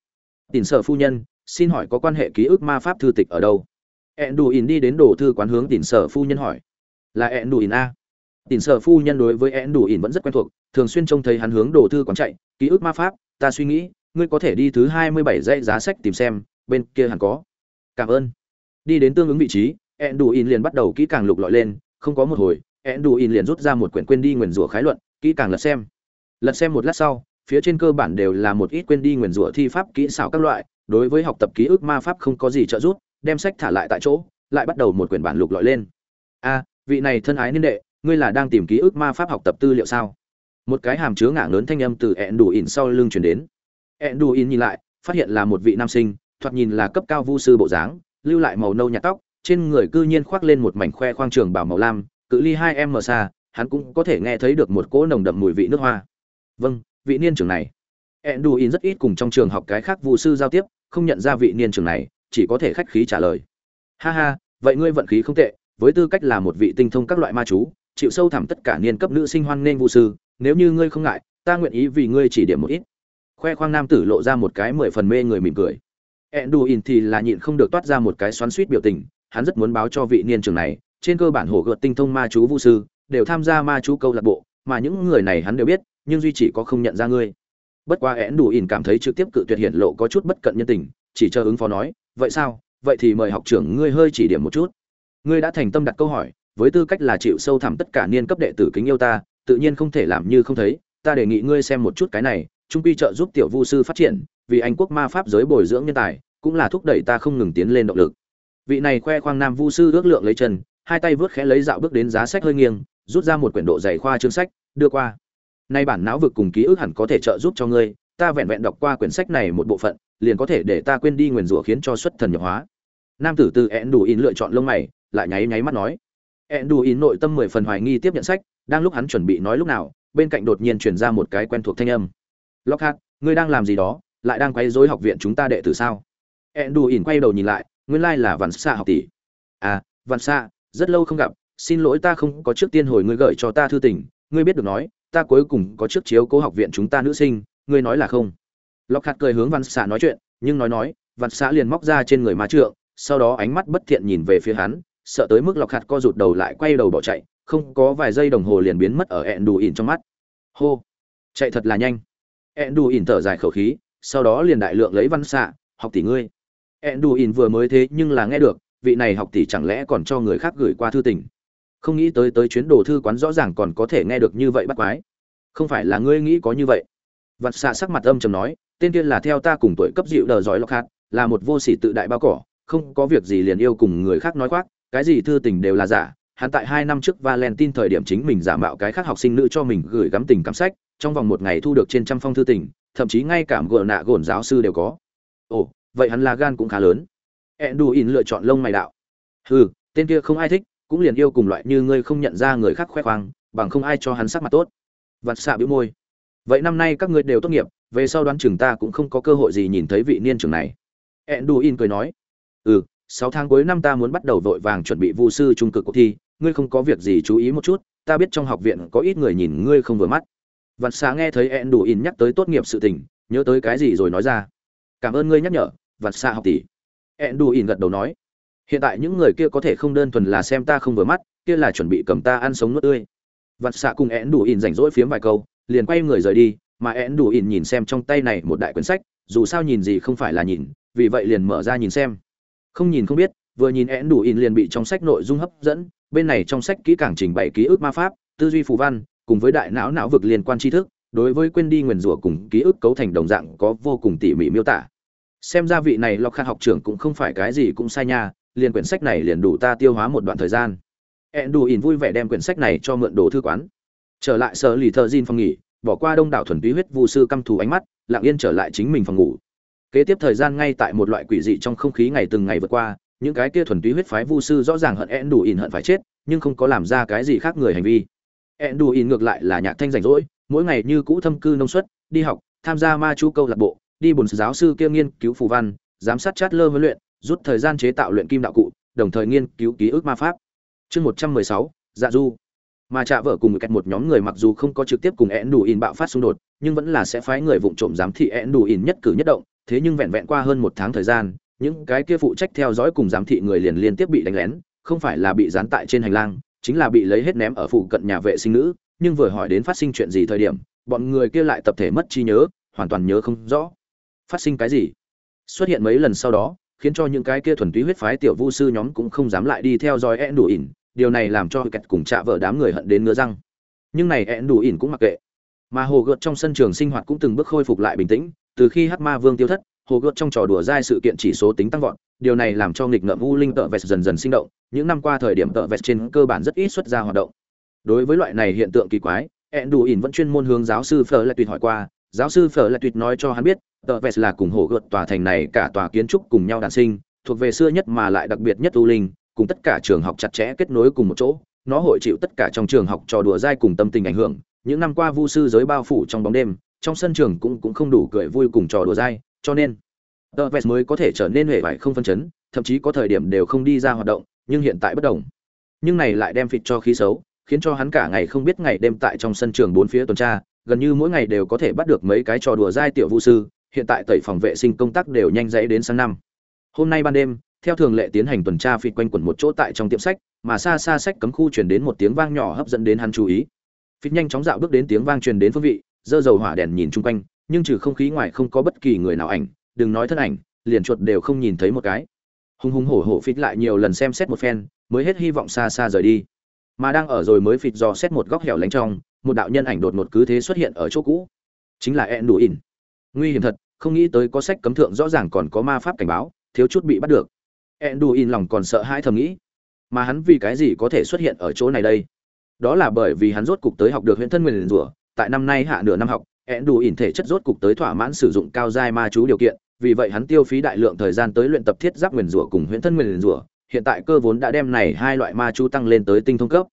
[SPEAKER 1] Tìm sở phu nhân, xin hỏi có quan hệ ký ức ma pháp thư tịch ở đâu? én đủ ỉn đi đến đồ thư quán hướng tìm sở phu nhân hỏi. Là én đủ ỉn a. Tìm sở phu nhân đối với én đủ ỉn vẫn rất quen thuộc, thường xuyên trông thấy hắn hướng đồ thư quán chạy, ký ức ma pháp, ta suy nghĩ, ngươi có thể đi thứ hai mươi bảy dãy giá sách tìm xem, bên kia hẳn có. Cảm ơn. Đi đến tương ứng vị trí én đủ ỉn liền bắt đầu kỹ càng lục lọi lên, không có một hồi Enduin in liền rút ra một quyển quên đi nguyền rủa khái luận, kỹ càng lật xem. Lật xem một lát sau, phía trên cơ bản đều là một ít quên đi nguyền rủa thi pháp kỹ xảo các loại, đối với học tập ký ức ma pháp không có gì trợ giúp, đem sách thả lại tại chỗ, lại bắt đầu một quyển bản lục lọi lên. A, vị này thân ái niên đệ, ngươi là đang tìm ký ức ma pháp học tập tư liệu sao? Một cái hàm chứa ngả lớn thanh âm từ Enduin in sau lưng truyền đến. Enduin in nhìn lại, phát hiện là một vị nam sinh, thoạt nhìn là cấp cao vu sư bộ dáng, lưu lại màu nâu nhạt tóc, trên người cư nhiên khoác lên một mảnh khoe khoang trường bảo màu lam cự ly hai em mờ xa hắn cũng có thể nghe thấy được một cỗ nồng đậm mùi vị nước hoa. Vâng vị niên trưởng này. Enduin rất ít cùng trong trường học cái khác vụ sư giao tiếp không nhận ra vị niên trưởng này chỉ có thể khách khí trả lời. Ha ha vậy ngươi vận khí không tệ với tư cách là một vị tinh thông các loại ma chú chịu sâu thẳm tất cả niên cấp nữ sinh hoan nên vụ sư nếu như ngươi không ngại ta nguyện ý vì ngươi chỉ điểm một ít. Khoe khoang nam tử lộ ra một cái mười phần mê người mỉm cười. Enduin thì là nhịn không được toát ra một cái xoắn suýt biểu tình, hắn rất muốn báo cho vị niên trưởng này, trên cơ bản hổ gợt tinh thông ma chú vu sư, đều tham gia ma chú câu lạc bộ, mà những người này hắn đều biết, nhưng duy chỉ có không nhận ra ngươi. Bất quá ỉn cảm thấy trực tiếp cự tuyệt hiển lộ có chút bất cận nhân tình, chỉ chờ ứng phó nói, vậy sao? Vậy thì mời học trưởng ngươi hơi chỉ điểm một chút. Ngươi đã thành tâm đặt câu hỏi, với tư cách là chịu sâu thẳm tất cả niên cấp đệ tử kính yêu ta, tự nhiên không thể làm như không thấy, ta đề nghị ngươi xem một chút cái này, trung quy trợ giúp tiểu vu sư phát triển, vì anh quốc ma pháp giới bồi dưỡng nhân tài cũng là thúc đẩy ta không ngừng tiến lên động lực vị này khoe khoang nam vu sư ước lượng lấy chân hai tay vớt khẽ lấy dạo bước đến giá sách hơi nghiêng, rút ra một quyển độ dày khoa chương sách, đưa qua. Nay bản não vực cùng ký ức hẳn có thể trợ giúp cho ngươi, ta vẹn vẹn đọc qua quyển sách này một bộ phận, liền có thể để ta quên đi nguyền rủa khiến cho xuất thần nhập hóa. Nam tử từ ẹn đủ in lựa chọn lông mày, lại nháy nháy mắt nói. Ẹn đủ in nội tâm mười phần hoài nghi tiếp nhận sách, đang lúc hắn chuẩn bị nói lúc nào, bên cạnh đột nhiên truyền ra một cái quen thuộc thanh âm. Lockhart, ngươi đang làm gì đó? Lại đang quấy rối học viện chúng ta đệ tử sao? Ẹn đủ in quay đầu nhìn lại, nguyên lai là văn xa học tỷ. À văn xa rất lâu không gặp, xin lỗi ta không có trước tiên hồi ngươi gửi cho ta thư tình, ngươi biết được nói, ta cuối cùng có trước chiếu cố học viện chúng ta nữ sinh, ngươi nói là không. Lọc hạt cười hướng văn xạ nói chuyện, nhưng nói nói, văn xạ liền móc ra trên người ma trượng, sau đó ánh mắt bất thiện nhìn về phía hắn, sợ tới mức lọc hạt co rụt đầu lại quay đầu bỏ chạy, không có vài giây đồng hồ liền biến mất ở ẹn đù ỉn trong mắt. Hô! Chạy thật là nhanh. ẹn đù ỉn thở dài khẩu khí, sau đó liền đại lượng lấy văn xạ, học tỷ ngươi. ẹn đù ỉn vừa mới thế nhưng là nghe được vị này học tỷ chẳng lẽ còn cho người khác gửi qua thư tình? Không nghĩ tới tới chuyến đồ thư quán rõ ràng còn có thể nghe được như vậy bắt quái. Không phải là ngươi nghĩ có như vậy? Vặt xạ sắc mặt âm trầm nói, tên kia là theo ta cùng tuổi cấp dịu đờ giỏi lọc hạt, là một vô sỉ tự đại bao cỏ, không có việc gì liền yêu cùng người khác nói khoác, cái gì thư tình đều là giả. Hắn tại hai năm trước valentine thời điểm chính mình giả mạo cái khác học sinh nữ cho mình gửi gắm tình cảm sách, trong vòng một ngày thu được trên trăm phong thư tình, thậm chí ngay cả gỡ nạ gồn giáo sư đều có. Ồ, vậy hắn là gan cũng khá lớn. Enduin lựa chọn lông mày đạo. Hừ, tên kia không ai thích, cũng liền yêu cùng loại như ngươi không nhận ra người khác khoe khoang, bằng không ai cho hắn sắc mặt tốt. Vạn xạ bĩu môi. Vậy năm nay các ngươi đều tốt nghiệp, về sau đoán chừng ta cũng không có cơ hội gì nhìn thấy vị niên trưởng này. Enduin cười nói. Ừ, sáu tháng cuối năm ta muốn bắt đầu vội vàng chuẩn bị vu sư trung cực cuộc thi, ngươi không có việc gì chú ý một chút, ta biết trong học viện có ít người nhìn ngươi không vừa mắt. Vạn xạ nghe thấy Enduin nhắc tới tốt nghiệp sự tình, nhớ tới cái gì rồi nói ra. Cảm ơn ngươi nhắc nhở, Vạn xạ học tỷ Enduin gật đầu nói, hiện tại những người kia có thể không đơn thuần là xem ta không vừa mắt, kia là chuẩn bị cầm ta ăn sống nuốt tươi. Vạn xạ cùng Enduin rảnh rỗi phiếm vài câu, liền quay người rời đi, mà Enduin nhìn xem trong tay này một đại quyển sách, dù sao nhìn gì không phải là nhìn, vì vậy liền mở ra nhìn xem. Không nhìn không biết, vừa nhìn Enduin liền bị trong sách nội dung hấp dẫn, bên này trong sách kỹ càng trình bày ký ức ma pháp, tư duy phù văn, cùng với đại não não vực liên quan tri thức, đối với quên đi nguyền rủa cùng ký ức cấu thành đồng dạng có vô cùng tỉ mỉ miêu tả xem ra vị này lọc khát học trưởng cũng không phải cái gì cũng sai nha, liền quyển sách này liền đủ ta tiêu hóa một đoạn thời gian. Ẹn đủ ỉn vui vẻ đem quyển sách này cho mượn đồ thư quán. Trở lại sở lì thợ gin phòng nghỉ, bỏ qua đông đảo thuần túy huyết vu sư căm thù ánh mắt, lặng yên trở lại chính mình phòng ngủ. Kế tiếp thời gian ngay tại một loại quỷ dị trong không khí ngày từng ngày vượt qua, những cái kia thuần túy huyết phái vu sư rõ ràng hận ẹn đủ ỉn hận phải chết, nhưng không có làm ra cái gì khác người hành vi. Ẹn đủ ỉn ngược lại là nhạc thanh rảnh rỗi, mỗi ngày như cũ thâm cư nông xuất, đi học, tham gia ma chu câu lạc bộ đi bồn giáo sư kia nghiên cứu phù văn, giám sát chát lơ huấn luyện, rút thời gian chế tạo luyện kim đạo cụ, đồng thời nghiên cứu ký ức ma pháp. Chương một trăm mười sáu dạ du. Mà trạ vợ cùng cách một nhóm người mặc dù không có trực tiếp cùng én đủ in bạo phát xung đột, nhưng vẫn là sẽ phái người vụng trộm giám thị én đủ in nhất cử nhất động, thế nhưng vẹn vẹn qua hơn một tháng thời gian, những cái kia phụ trách theo dõi cùng giám thị người liền liên tiếp bị đánh lén, không phải là bị gián tại trên hành lang, chính là bị lấy hết ném ở phụ cận nhà vệ sinh nữ, nhưng vừa hỏi đến phát sinh chuyện gì thời điểm, bọn người kia lại tập thể mất trí nhớ, hoàn toàn nhớ không rõ phát sinh cái gì? Xuất hiện mấy lần sau đó, khiến cho những cái kia thuần túy huyết phái tiểu vu sư nhóm cũng không dám lại đi theo dõi én đủ ỉn điều này làm cho kẹt cùng chạ vợ đám người hận đến ngứa răng. Nhưng này én đủ ỉn cũng mặc kệ. Mà hồ gợt trong sân trường sinh hoạt cũng từng bước khôi phục lại bình tĩnh. Từ khi hát ma vương tiêu thất, hồ gợt trong trò đùa dai sự kiện chỉ số tính tăng vọt. Điều này làm cho nghịch ngợm u linh tợ vẹt dần dần sinh động. Những năm qua thời điểm tợ vẹt trên cơ bản rất ít xuất ra hoạt động. Đối với loại này hiện tượng kỳ quái ẹn đủ ỉn vẫn chuyên môn hướng giáo sư phở lại tùy hỏi qua giáo sư phở lại tuyệt nói cho hắn biết, tờ vest là cùng hồ gợt tòa thành này cả tòa kiến trúc cùng nhau đàn sinh, thuộc về xưa nhất mà lại đặc biệt nhất u linh, cùng tất cả trường học chặt chẽ kết nối cùng một chỗ. Nó hội chịu tất cả trong trường học trò đùa dai cùng tâm tình ảnh hưởng. Những năm qua vu sư giới bao phủ trong bóng đêm, trong sân trường cũng cũng không đủ cười vui cùng trò đùa dai, cho nên tờ vest mới có thể trở nên huệ vải không phân chấn, thậm chí có thời điểm đều không đi ra hoạt động, nhưng hiện tại bất đồng. Nhưng này lại đem phịt cho khí xấu, khiến cho hắn cả ngày không biết ngày đêm tại trong sân trường bốn phía tuần tra gần như mỗi ngày đều có thể bắt được mấy cái trò đùa dai tiểu vũ sư, hiện tại tẩy phòng vệ sinh công tác đều nhanh dãy đến sáng năm. Hôm nay ban đêm, theo thường lệ tiến hành tuần tra phịt quanh quẩn một chỗ tại trong tiệm sách, mà xa xa sách cấm khu truyền đến một tiếng vang nhỏ hấp dẫn đến hắn chú ý. Phịt nhanh chóng dạo bước đến tiếng vang truyền đến phương vị, dơ dầu hỏa đèn nhìn chung quanh, nhưng trừ không khí ngoài không có bất kỳ người nào ảnh, đừng nói thân ảnh, liền chuột đều không nhìn thấy một cái. Hùng hùng hổ hổ phịt lại nhiều lần xem xét một phen, mới hết hy vọng xa xa rời đi. Mà đang ở rồi mới phịt dò xét một góc hẻo lánh trong một đạo nhân ảnh đột ngột cứ thế xuất hiện ở chỗ cũ. Chính là ed đủ ỉn nguy hiểm thật, không nghĩ tới có sách cấm thượng rõ ràng còn có ma pháp cảnh báo, thiếu chút bị bắt được. Enduin lòng còn sợ hãi thầm nghĩ, mà hắn vì cái gì có thể xuất hiện ở chỗ này đây? Đó là bởi vì hắn rốt cục tới học được huyễn thân nguyền rủa, tại năm nay hạ nửa năm học, enduin thể chất rốt cục tới thỏa mãn sử dụng cao giai ma chú điều kiện, vì vậy hắn tiêu phí đại lượng thời gian tới luyện tập thiết giáp nguyền rủa cùng huyễn thân nguyền rủa, hiện tại cơ vốn đã đem này hai loại ma chú tăng lên tới tinh thông cấp.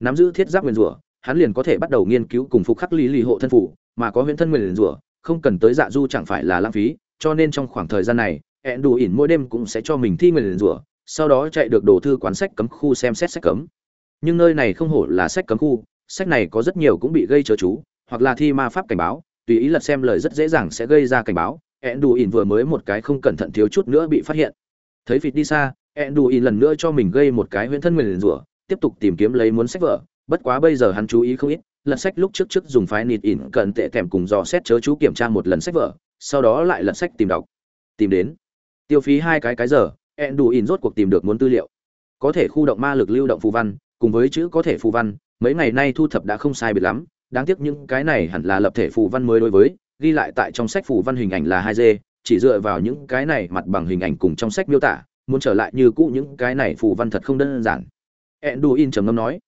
[SPEAKER 1] Nắm giữ thiết giáp nguyền rủa hắn liền có thể bắt đầu nghiên cứu cùng phục khắc lý lì hộ thân phủ, mà có huyễn thân nguyền rủa, không cần tới dạ du chẳng phải là lãng phí, cho nên trong khoảng thời gian này ẹn đủ ỉn mỗi đêm cũng sẽ cho mình thi nguyền rủa, sau đó chạy được đồ thư quán sách cấm khu xem xét sách cấm. Nhưng nơi này không hổ là sách cấm khu, sách này có rất nhiều cũng bị gây chớ chú, hoặc là thi ma pháp cảnh báo, tùy ý lật xem lời rất dễ dàng sẽ gây ra cảnh báo ẹn đủ ỉn vừa mới một cái không cẩn thận thiếu chút nữa bị phát hiện. Thấy vịt đi xa ẹn đủ ỉn lần nữa cho mình gây một cái huyễn thân nguyền rủa, tiếp tục tìm kiếm lấy muốn sách vở bất quá bây giờ hắn chú ý không ít, lật sách lúc trước trước dùng phái nịt ỉn cận tệ kèm cùng dò xét chớ chú kiểm tra một lần sách vở, sau đó lại lật sách tìm đọc. Tìm đến. Tiêu phí hai cái cái giờ, ẹn đủ ỉn rốt cuộc tìm được muốn tư liệu. Có thể khu động ma lực lưu động phù văn, cùng với chữ có thể phù văn, mấy ngày nay thu thập đã không sai biệt lắm, đáng tiếc những cái này hẳn là lập thể phù văn mới đối với, ghi lại tại trong sách phù văn hình ảnh là hai d chỉ dựa vào những cái này mặt bằng hình ảnh cùng trong sách miêu tả, muốn trở lại như cũ những cái này phù văn thật không đơn giản. E đủ in trầm ngâm nói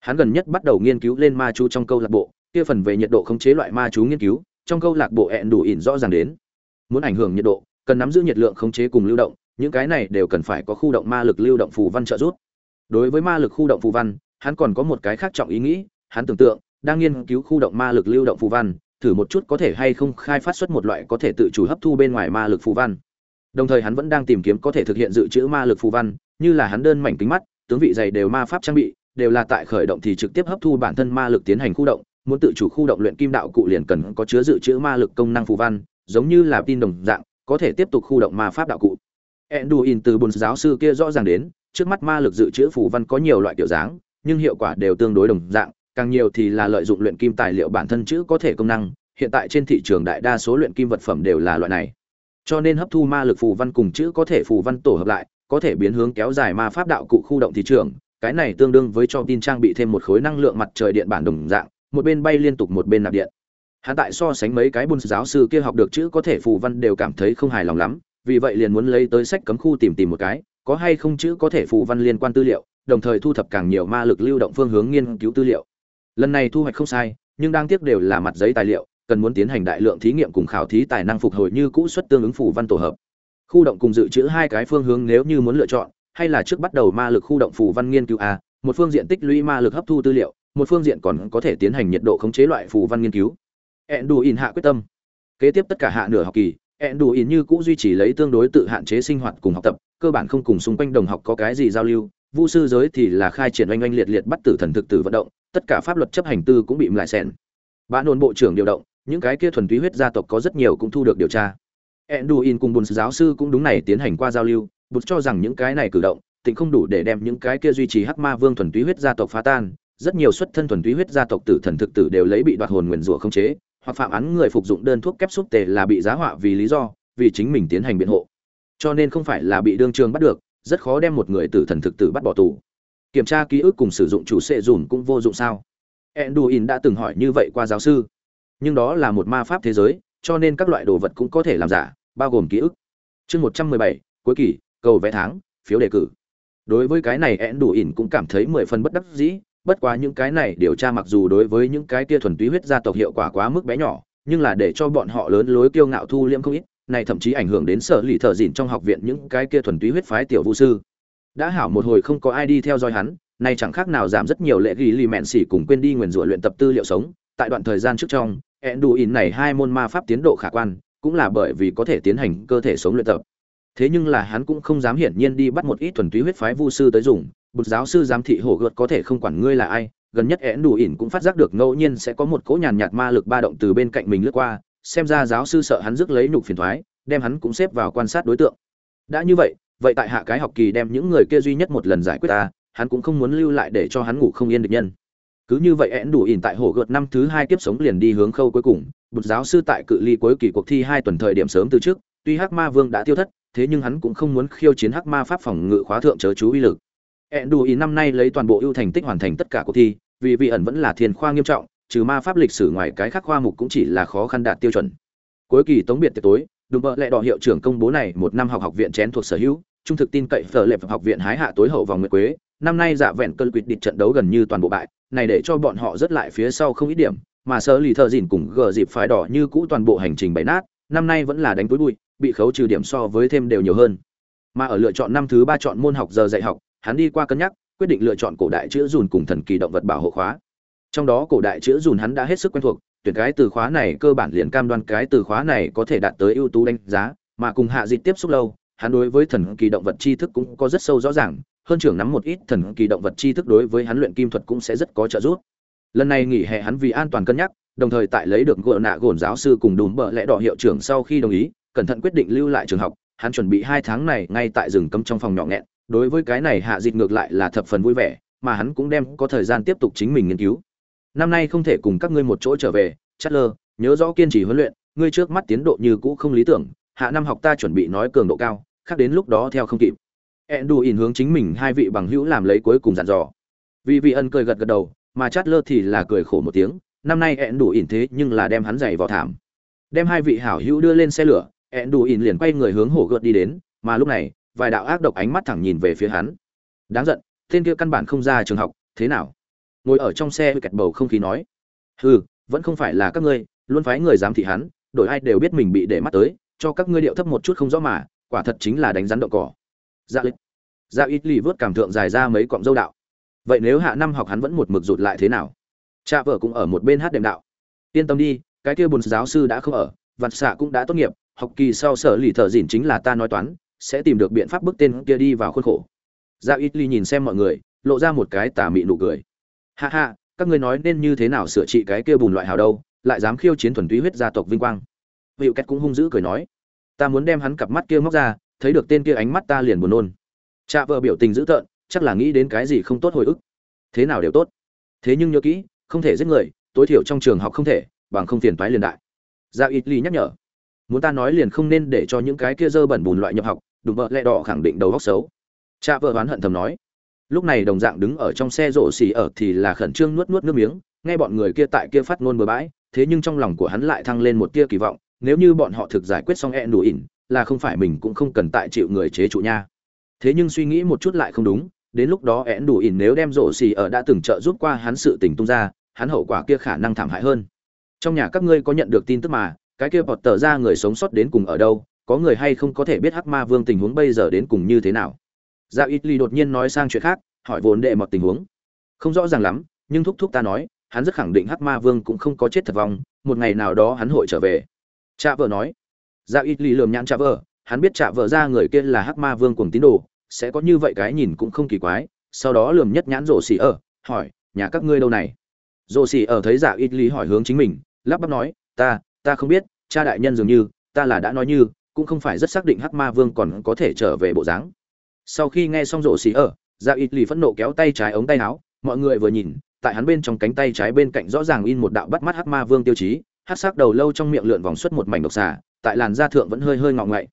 [SPEAKER 1] hắn gần nhất bắt đầu nghiên cứu lên ma chú trong câu lạc bộ, kia phần về nhiệt độ khống chế loại ma chú nghiên cứu, trong câu lạc bộ hẹn đủ ỉn rõ ràng đến. Muốn ảnh hưởng nhiệt độ, cần nắm giữ nhiệt lượng khống chế cùng lưu động, những cái này đều cần phải có khu động ma lực lưu động phù văn trợ giúp. Đối với ma lực khu động phù văn, hắn còn có một cái khác trọng ý nghĩ, hắn tưởng tượng, đang nghiên cứu khu động ma lực lưu động phù văn, thử một chút có thể hay không khai phát xuất một loại có thể tự chủ hấp thu bên ngoài ma lực phù văn. Đồng thời hắn vẫn đang tìm kiếm có thể thực hiện dự trữ ma lực phù văn, như là hắn đơn mảnh kính mắt, tướng vị dày đều ma pháp trang bị đều là tại khởi động thì trực tiếp hấp thu bản thân ma lực tiến hành khu động, muốn tự chủ khu động luyện kim đạo cụ liền cần có chứa dự trữ ma lực công năng phù văn, giống như là tin đồng dạng, có thể tiếp tục khu động ma pháp đạo cụ. Enduin từ bồn giáo sư kia rõ ràng đến, trước mắt ma lực dự trữ phù văn có nhiều loại kiểu dáng, nhưng hiệu quả đều tương đối đồng dạng, càng nhiều thì là lợi dụng luyện kim tài liệu bản thân chữ có thể công năng, hiện tại trên thị trường đại đa số luyện kim vật phẩm đều là loại này. Cho nên hấp thu ma lực phù văn cùng chữ có thể phù văn tổ hợp lại, có thể biến hướng kéo dài ma pháp đạo cụ khu động thị trường cái này tương đương với cho tin trang bị thêm một khối năng lượng mặt trời điện bản đồng dạng, một bên bay liên tục một bên nạp điện. Hắn tại so sánh mấy cái buôn giáo sư kia học được chữ có thể phù văn đều cảm thấy không hài lòng lắm, vì vậy liền muốn lấy tới sách cấm khu tìm tìm một cái, có hay không chữ có thể phù văn liên quan tư liệu, đồng thời thu thập càng nhiều ma lực lưu động phương hướng nghiên cứu tư liệu. Lần này thu hoạch không sai, nhưng đang tiếc đều là mặt giấy tài liệu, cần muốn tiến hành đại lượng thí nghiệm cùng khảo thí tài năng phục hồi như cũ xuất tương ứng phù văn tổ hợp. Khu động cùng dự trữ hai cái phương hướng nếu như muốn lựa chọn hay là trước bắt đầu ma lực khu động phù văn nghiên cứu? A một phương diện tích lũy ma lực hấp thu tư liệu, một phương diện còn có thể tiến hành nhiệt độ khống chế loại phù văn nghiên cứu. Enduin hạ quyết tâm. Kế tiếp tất cả hạ nửa học kỳ, Enduin như cũ duy trì lấy tương đối tự hạn chế sinh hoạt cùng học tập, cơ bản không cùng xung quanh đồng học có cái gì giao lưu. Vu sư giới thì là khai triển oanh oanh liệt liệt bắt tử thần thực tử vận động, tất cả pháp luật chấp hành tư cũng bị lại xẻn bạn nôn bộ trưởng điều động, những cái kia thuần túy huyết gia tộc có rất nhiều cũng thu được điều tra. Enduin cùng bùn giáo sư cũng đúng này tiến hành qua giao lưu bụt cho rằng những cái này cử động, tịnh không đủ để đem những cái kia duy trì hắc ma vương thuần túy huyết gia tộc phá tan, rất nhiều xuất thân thuần túy huyết gia tộc tử thần thực tử đều lấy bị đoạt hồn nguyền rủa không chế, hoặc phạm án người phục dụng đơn thuốc kép xúc tề là bị giá họa vì lý do, vì chính mình tiến hành biện hộ. Cho nên không phải là bị đương trường bắt được, rất khó đem một người tử thần thực tử bắt bỏ tù. Kiểm tra ký ức cùng sử dụng chủ sệ dùn cũng vô dụng sao? Enduin đã từng hỏi như vậy qua giáo sư. Nhưng đó là một ma pháp thế giới, cho nên các loại đồ vật cũng có thể làm giả, bao gồm ký ức. Chương một trăm mười bảy, cuối kỳ cầu vẽ tháng, phiếu đề cử. Đối với cái này én đủ ỉn cũng cảm thấy mười phần bất đắc dĩ, bất quá những cái này điều tra mặc dù đối với những cái kia thuần túy huyết gia tộc hiệu quả quá mức bé nhỏ, nhưng là để cho bọn họ lớn lối kiêu ngạo thu liễm không ít, này thậm chí ảnh hưởng đến sở lì thợ dìn trong học viện những cái kia thuần túy huyết phái tiểu vũ sư. Đã hảo một hồi không có ai đi theo dõi hắn này chẳng khác nào giảm rất nhiều lệ ghi lì mẹn xỉ cùng quên đi nguyền rủa luyện tập tư liệu sống. Tại đoạn thời gian trước trong ẹn đủ ỉn này hai môn ma pháp tiến độ khả quan, cũng là bởi vì có thể tiến hành cơ thể sống luyện tập thế nhưng là hắn cũng không dám hiển nhiên đi bắt một ít thuần túy huyết phái vu sư tới dùng. Bột giáo sư giám thị hổ gợt có thể không quản ngươi là ai, gần nhất én đủ ỉn cũng phát giác được ngẫu nhiên sẽ có một cỗ nhàn nhạt ma lực ba động từ bên cạnh mình lướt qua, xem ra giáo sư sợ hắn rước lấy nhục phiền thoái, đem hắn cũng xếp vào quan sát đối tượng. Đã như vậy vậy tại hạ cái học kỳ đem những người kia duy nhất một lần giải quyết ta, hắn cũng không muốn lưu lại để cho hắn ngủ không yên được nhân. Cứ như vậy én đủ ỉn tại hổ gợt năm thứ hai kiếp sống liền đi hướng khâu cuối cùng. Bột giáo sư tại cự ly cuối kỳ cuộc thi hai tuần thời điểm sớm từ trước, tuy hắc ma vương đã tiêu thất thế nhưng hắn cũng không muốn khiêu chiến hắc ma pháp phòng ngự khóa thượng chớ chú uy lực. Ý năm nay lấy toàn bộ ưu thành tích hoàn thành tất cả cuộc thi, vì vị ẩn vẫn là thiên khoa nghiêm trọng, trừ ma pháp lịch sử ngoài cái khác khoa mục cũng chỉ là khó khăn đạt tiêu chuẩn. Cuối kỳ tống biệt tiệc tối, đùm bợ lẹ đỏ hiệu trưởng công bố này một năm học học viện chén thuộc sở hữu trung thực tin cậy phở lệp học viện hái hạ tối hậu vòng nguyệt quế. Năm nay dạ vẹn cơn quyết địch trận đấu gần như toàn bộ bại này để cho bọn họ rất lại phía sau không ít điểm mà sơ lì thợ dìn cùng gờ dịp phái đỏ như cũ toàn bộ hành trình bảy nát năm nay vẫn là đánh túi bụi bị khấu trừ điểm so với thêm đều nhiều hơn. Mà ở lựa chọn năm thứ ba chọn môn học giờ dạy học, hắn đi qua cân nhắc, quyết định lựa chọn cổ đại chữ dùn cùng thần kỳ động vật bảo hộ khóa. Trong đó cổ đại chữ dùn hắn đã hết sức quen thuộc, tuyển cái từ khóa này cơ bản liền cam đoan cái từ khóa này có thể đạt tới ưu tú đánh giá, mà cùng hạ dịch tiếp xúc lâu, hắn đối với thần kỳ động vật tri thức cũng có rất sâu rõ ràng, hơn trưởng nắm một ít thần kỳ động vật tri thức đối với hắn luyện kim thuật cũng sẽ rất có trợ giúp. Lần này nghỉ hè hắn vì an toàn cân nhắc, đồng thời tại lấy được gỗ nạ gồn giáo sư cùng đùm bợ lẽ đỏ hiệu trưởng sau khi đồng ý cẩn thận quyết định lưu lại trường học, hắn chuẩn bị hai tháng này ngay tại rừng cấm trong phòng nhỏ nghẹn, đối với cái này hạ dịt ngược lại là thập phần vui vẻ, mà hắn cũng đem có thời gian tiếp tục chính mình nghiên cứu. Năm nay không thể cùng các ngươi một chỗ trở về chất lơ nhớ rõ kiên trì huấn luyện, ngươi trước mắt tiến độ như cũ không lý tưởng, hạ năm học ta chuẩn bị nói cường độ cao, khác đến lúc đó theo không kịp. Ẹn đù ỉn hướng chính mình hai vị bằng hữu làm lấy cuối cùng dặn dò. Vì vị ân cười gật gật đầu, mà chát lơ thì là cười khổ một tiếng, năm nay ẹn đủ ỉn thế nhưng là đem hắn giày vào thảm. Đem hai vị hảo hữu đưa lên xe lửa ẹn đủ ỉn liền quay người hướng hổ gợt đi đến, mà lúc này, vài đạo ác độc ánh mắt thẳng nhìn về phía hắn. Đáng giận, tên kia căn bản không ra trường học, thế nào? Ngồi ở trong xe kẹt bầu không khí nói. Hừ, vẫn không phải là các ngươi, luôn phái người giám thị hắn, đổi ai đều biết mình bị để mắt tới, cho các ngươi điệu thấp một chút không rõ mà, quả thật chính là đánh rắn đậu cỏ. Dạ lịch dạ ít lì vớt cảm thượng dài ra mấy cọng dâu đạo. Vậy nếu hạ năm học hắn vẫn một mực rụt lại thế nào? Cha vợ cũng ở một bên hát đệm đạo. Yên tâm đi, cái kia bùn giáo sư đã không ở, vặt xạ cũng đã tốt nghiệp học kỳ sau sở lì thợ dỉn chính là ta nói toán, sẽ tìm được biện pháp bước tên kia đi vào khuôn khổ. Ra ít ly nhìn xem mọi người, lộ ra một cái tà mị nụ cười. Ha ha, các ngươi nói nên như thế nào sửa trị cái kia bùn loại hào đâu, lại dám khiêu chiến thuần túy huyết gia tộc vinh quang. Hữu két cũng hung dữ cười nói. Ta muốn đem hắn cặp mắt kia móc ra, thấy được tên kia ánh mắt ta liền buồn nôn. Cha vợ biểu tình dữ tợn, chắc là nghĩ đến cái gì không tốt hồi ức. Thế nào đều tốt. Thế nhưng nhớ kỹ, không thể giết người, tối thiểu trong trường học không thể, bằng không phiền toái liền đại. Gia ít ly nhắc nhở muốn ta nói liền không nên để cho những cái kia dơ bẩn bùn loại nhập học đùm vợ lẹ đỏ khẳng định đầu góc xấu. Cha vợ oán hận thầm nói. Lúc này đồng dạng đứng ở trong xe rổ xì ở thì là khẩn trương nuốt nuốt nước miếng, nghe bọn người kia tại kia phát ngôn bừa bãi, thế nhưng trong lòng của hắn lại thăng lên một tia kỳ vọng, nếu như bọn họ thực giải quyết xong e đủ ỉn, là không phải mình cũng không cần tại chịu người chế trụ nha. Thế nhưng suy nghĩ một chút lại không đúng, đến lúc đó e đủ ỉn nếu đem rổ xì ở đã từng trợ giúp qua hắn sự tình tung ra, hắn hậu quả kia khả năng thảm hại hơn. Trong nhà các ngươi có nhận được tin tức mà cái kia bọt tờ ra người sống sót đến cùng ở đâu, có người hay không có thể biết hắc ma vương tình huống bây giờ đến cùng như thế nào. Dạ ít ly đột nhiên nói sang chuyện khác, hỏi vốn đệ một tình huống. Không rõ ràng lắm, nhưng thúc thúc ta nói, hắn rất khẳng định hắc ma vương cũng không có chết thật vong, một ngày nào đó hắn hội trở về. Cha vợ nói. Dạ ít ly lườm nhãn cha vợ, hắn biết cha vợ ra người kia là hắc ma vương cùng tín đồ, sẽ có như vậy cái nhìn cũng không kỳ quái, sau đó lườm nhất nhãn rổ xỉ ở, hỏi, nhà các ngươi đâu này? Rổ xỉ ở thấy dạ ít ly hỏi hướng chính mình, lắp bắp nói, ta ta không biết, cha đại nhân dường như, ta là đã nói như, cũng không phải rất xác định hắc ma vương còn có thể trở về bộ dáng. Sau khi nghe xong rổ xì ở Ra ít lì phẫn nộ kéo tay trái ống tay áo, mọi người vừa nhìn, tại hắn bên trong cánh tay trái bên cạnh rõ ràng in một đạo bắt mắt hắc ma vương tiêu chí hắc sắc đầu lâu trong miệng lượn vòng xuất một mảnh độc xà, tại làn da thượng vẫn hơi hơi ngọng ngậy.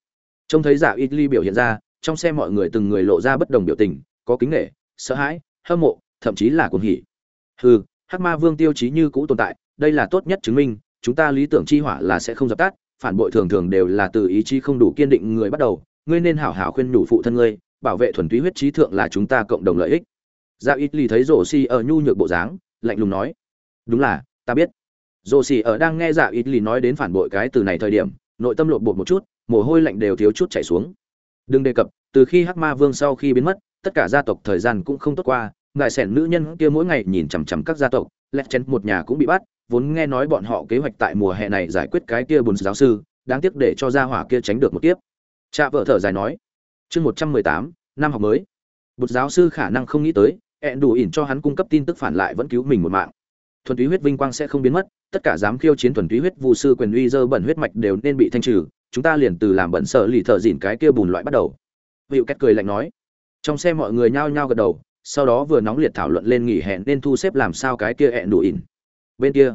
[SPEAKER 1] Trông thấy giả ít ly biểu hiện ra, trong xe mọi người từng người lộ ra bất đồng biểu tình, có kính nghệ sợ hãi, hâm mộ, thậm chí là cuồng hỉ. Hừ, hắc ma vương tiêu chí như cũ tồn tại, đây là tốt nhất chứng minh chúng ta lý tưởng chi hỏa là sẽ không dập tắt, phản bội thường thường đều là từ ý chí không đủ kiên định người bắt đầu, ngươi nên hảo hảo khuyên nhủ phụ thân ngươi, bảo vệ thuần túy huyết trí thượng là chúng ta cộng đồng lợi ích. Dạ ít lì thấy rổ Xi ở nhu nhược bộ dáng, lạnh lùng nói, đúng là, ta biết. Rổ Xi ở đang nghe dạ ít lì nói đến phản bội cái từ này thời điểm, nội tâm lộn bột một chút, mồ hôi lạnh đều thiếu chút chảy xuống. Đừng đề cập, từ khi hắc ma vương sau khi biến mất, tất cả gia tộc thời gian cũng không tốt qua, ngài xẻn nữ nhân kia mỗi ngày nhìn chằm chằm các gia tộc, lẹt chén một nhà cũng bị bắt vốn nghe nói bọn họ kế hoạch tại mùa hè này giải quyết cái kia bùn giáo sư, đáng tiếc để cho gia hỏa kia tránh được một kiếp. Cha vợ thở dài nói, chương một trăm mười tám, năm học mới. Bùn giáo sư khả năng không nghĩ tới hẹn đủ ỉn cho hắn cung cấp tin tức phản lại vẫn cứu mình một mạng. Thuần túy huyết vinh quang sẽ không biến mất, tất cả dám khiêu chiến thuần túy huyết vụ sư quyền uy dơ bẩn huyết mạch đều nên bị thanh trừ, chúng ta liền từ làm bẩn sợ lì thợ dỉn cái kia bùn loại bắt đầu. Hữu cách cười lạnh nói. Trong xe mọi người nhao nhao gật đầu, sau đó vừa nóng liệt thảo luận lên nghỉ hẹn nên thu xếp làm sao cái kia hẹn đủ ỉn bên kia.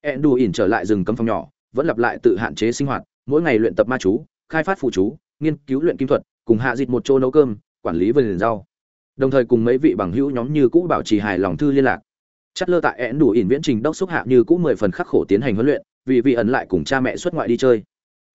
[SPEAKER 1] Ẹn đủ ỉn trở lại rừng cấm phòng nhỏ, vẫn lặp lại tự hạn chế sinh hoạt, mỗi ngày luyện tập ma chú, khai phát phụ chú, nghiên cứu luyện kim thuật, cùng hạ dịt một chỗ nấu cơm, quản lý vườn rau. Đồng thời cùng mấy vị bằng hữu nhóm như cũ bảo trì hài lòng thư liên lạc. Chất lơ tại ẹn đủ ỉn viễn trình đốc xúc hạ như cũ mười phần khắc khổ tiến hành huấn luyện, vì vị ẩn lại cùng cha mẹ xuất ngoại đi chơi.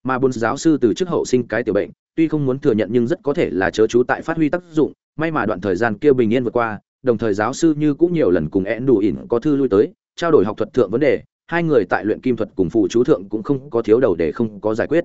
[SPEAKER 1] Mà bốn giáo sư từ trước hậu sinh cái tiểu bệnh, tuy không muốn thừa nhận nhưng rất có thể là chớ chú tại phát huy tác dụng, may mà đoạn thời gian kia bình yên vượt qua, đồng thời giáo sư như cũng nhiều lần cùng én đủ ỉn có thư lui tới trao đổi học thuật thượng vấn đề, hai người tại luyện kim thuật cùng phụ chú thượng cũng không có thiếu đầu để không có giải quyết.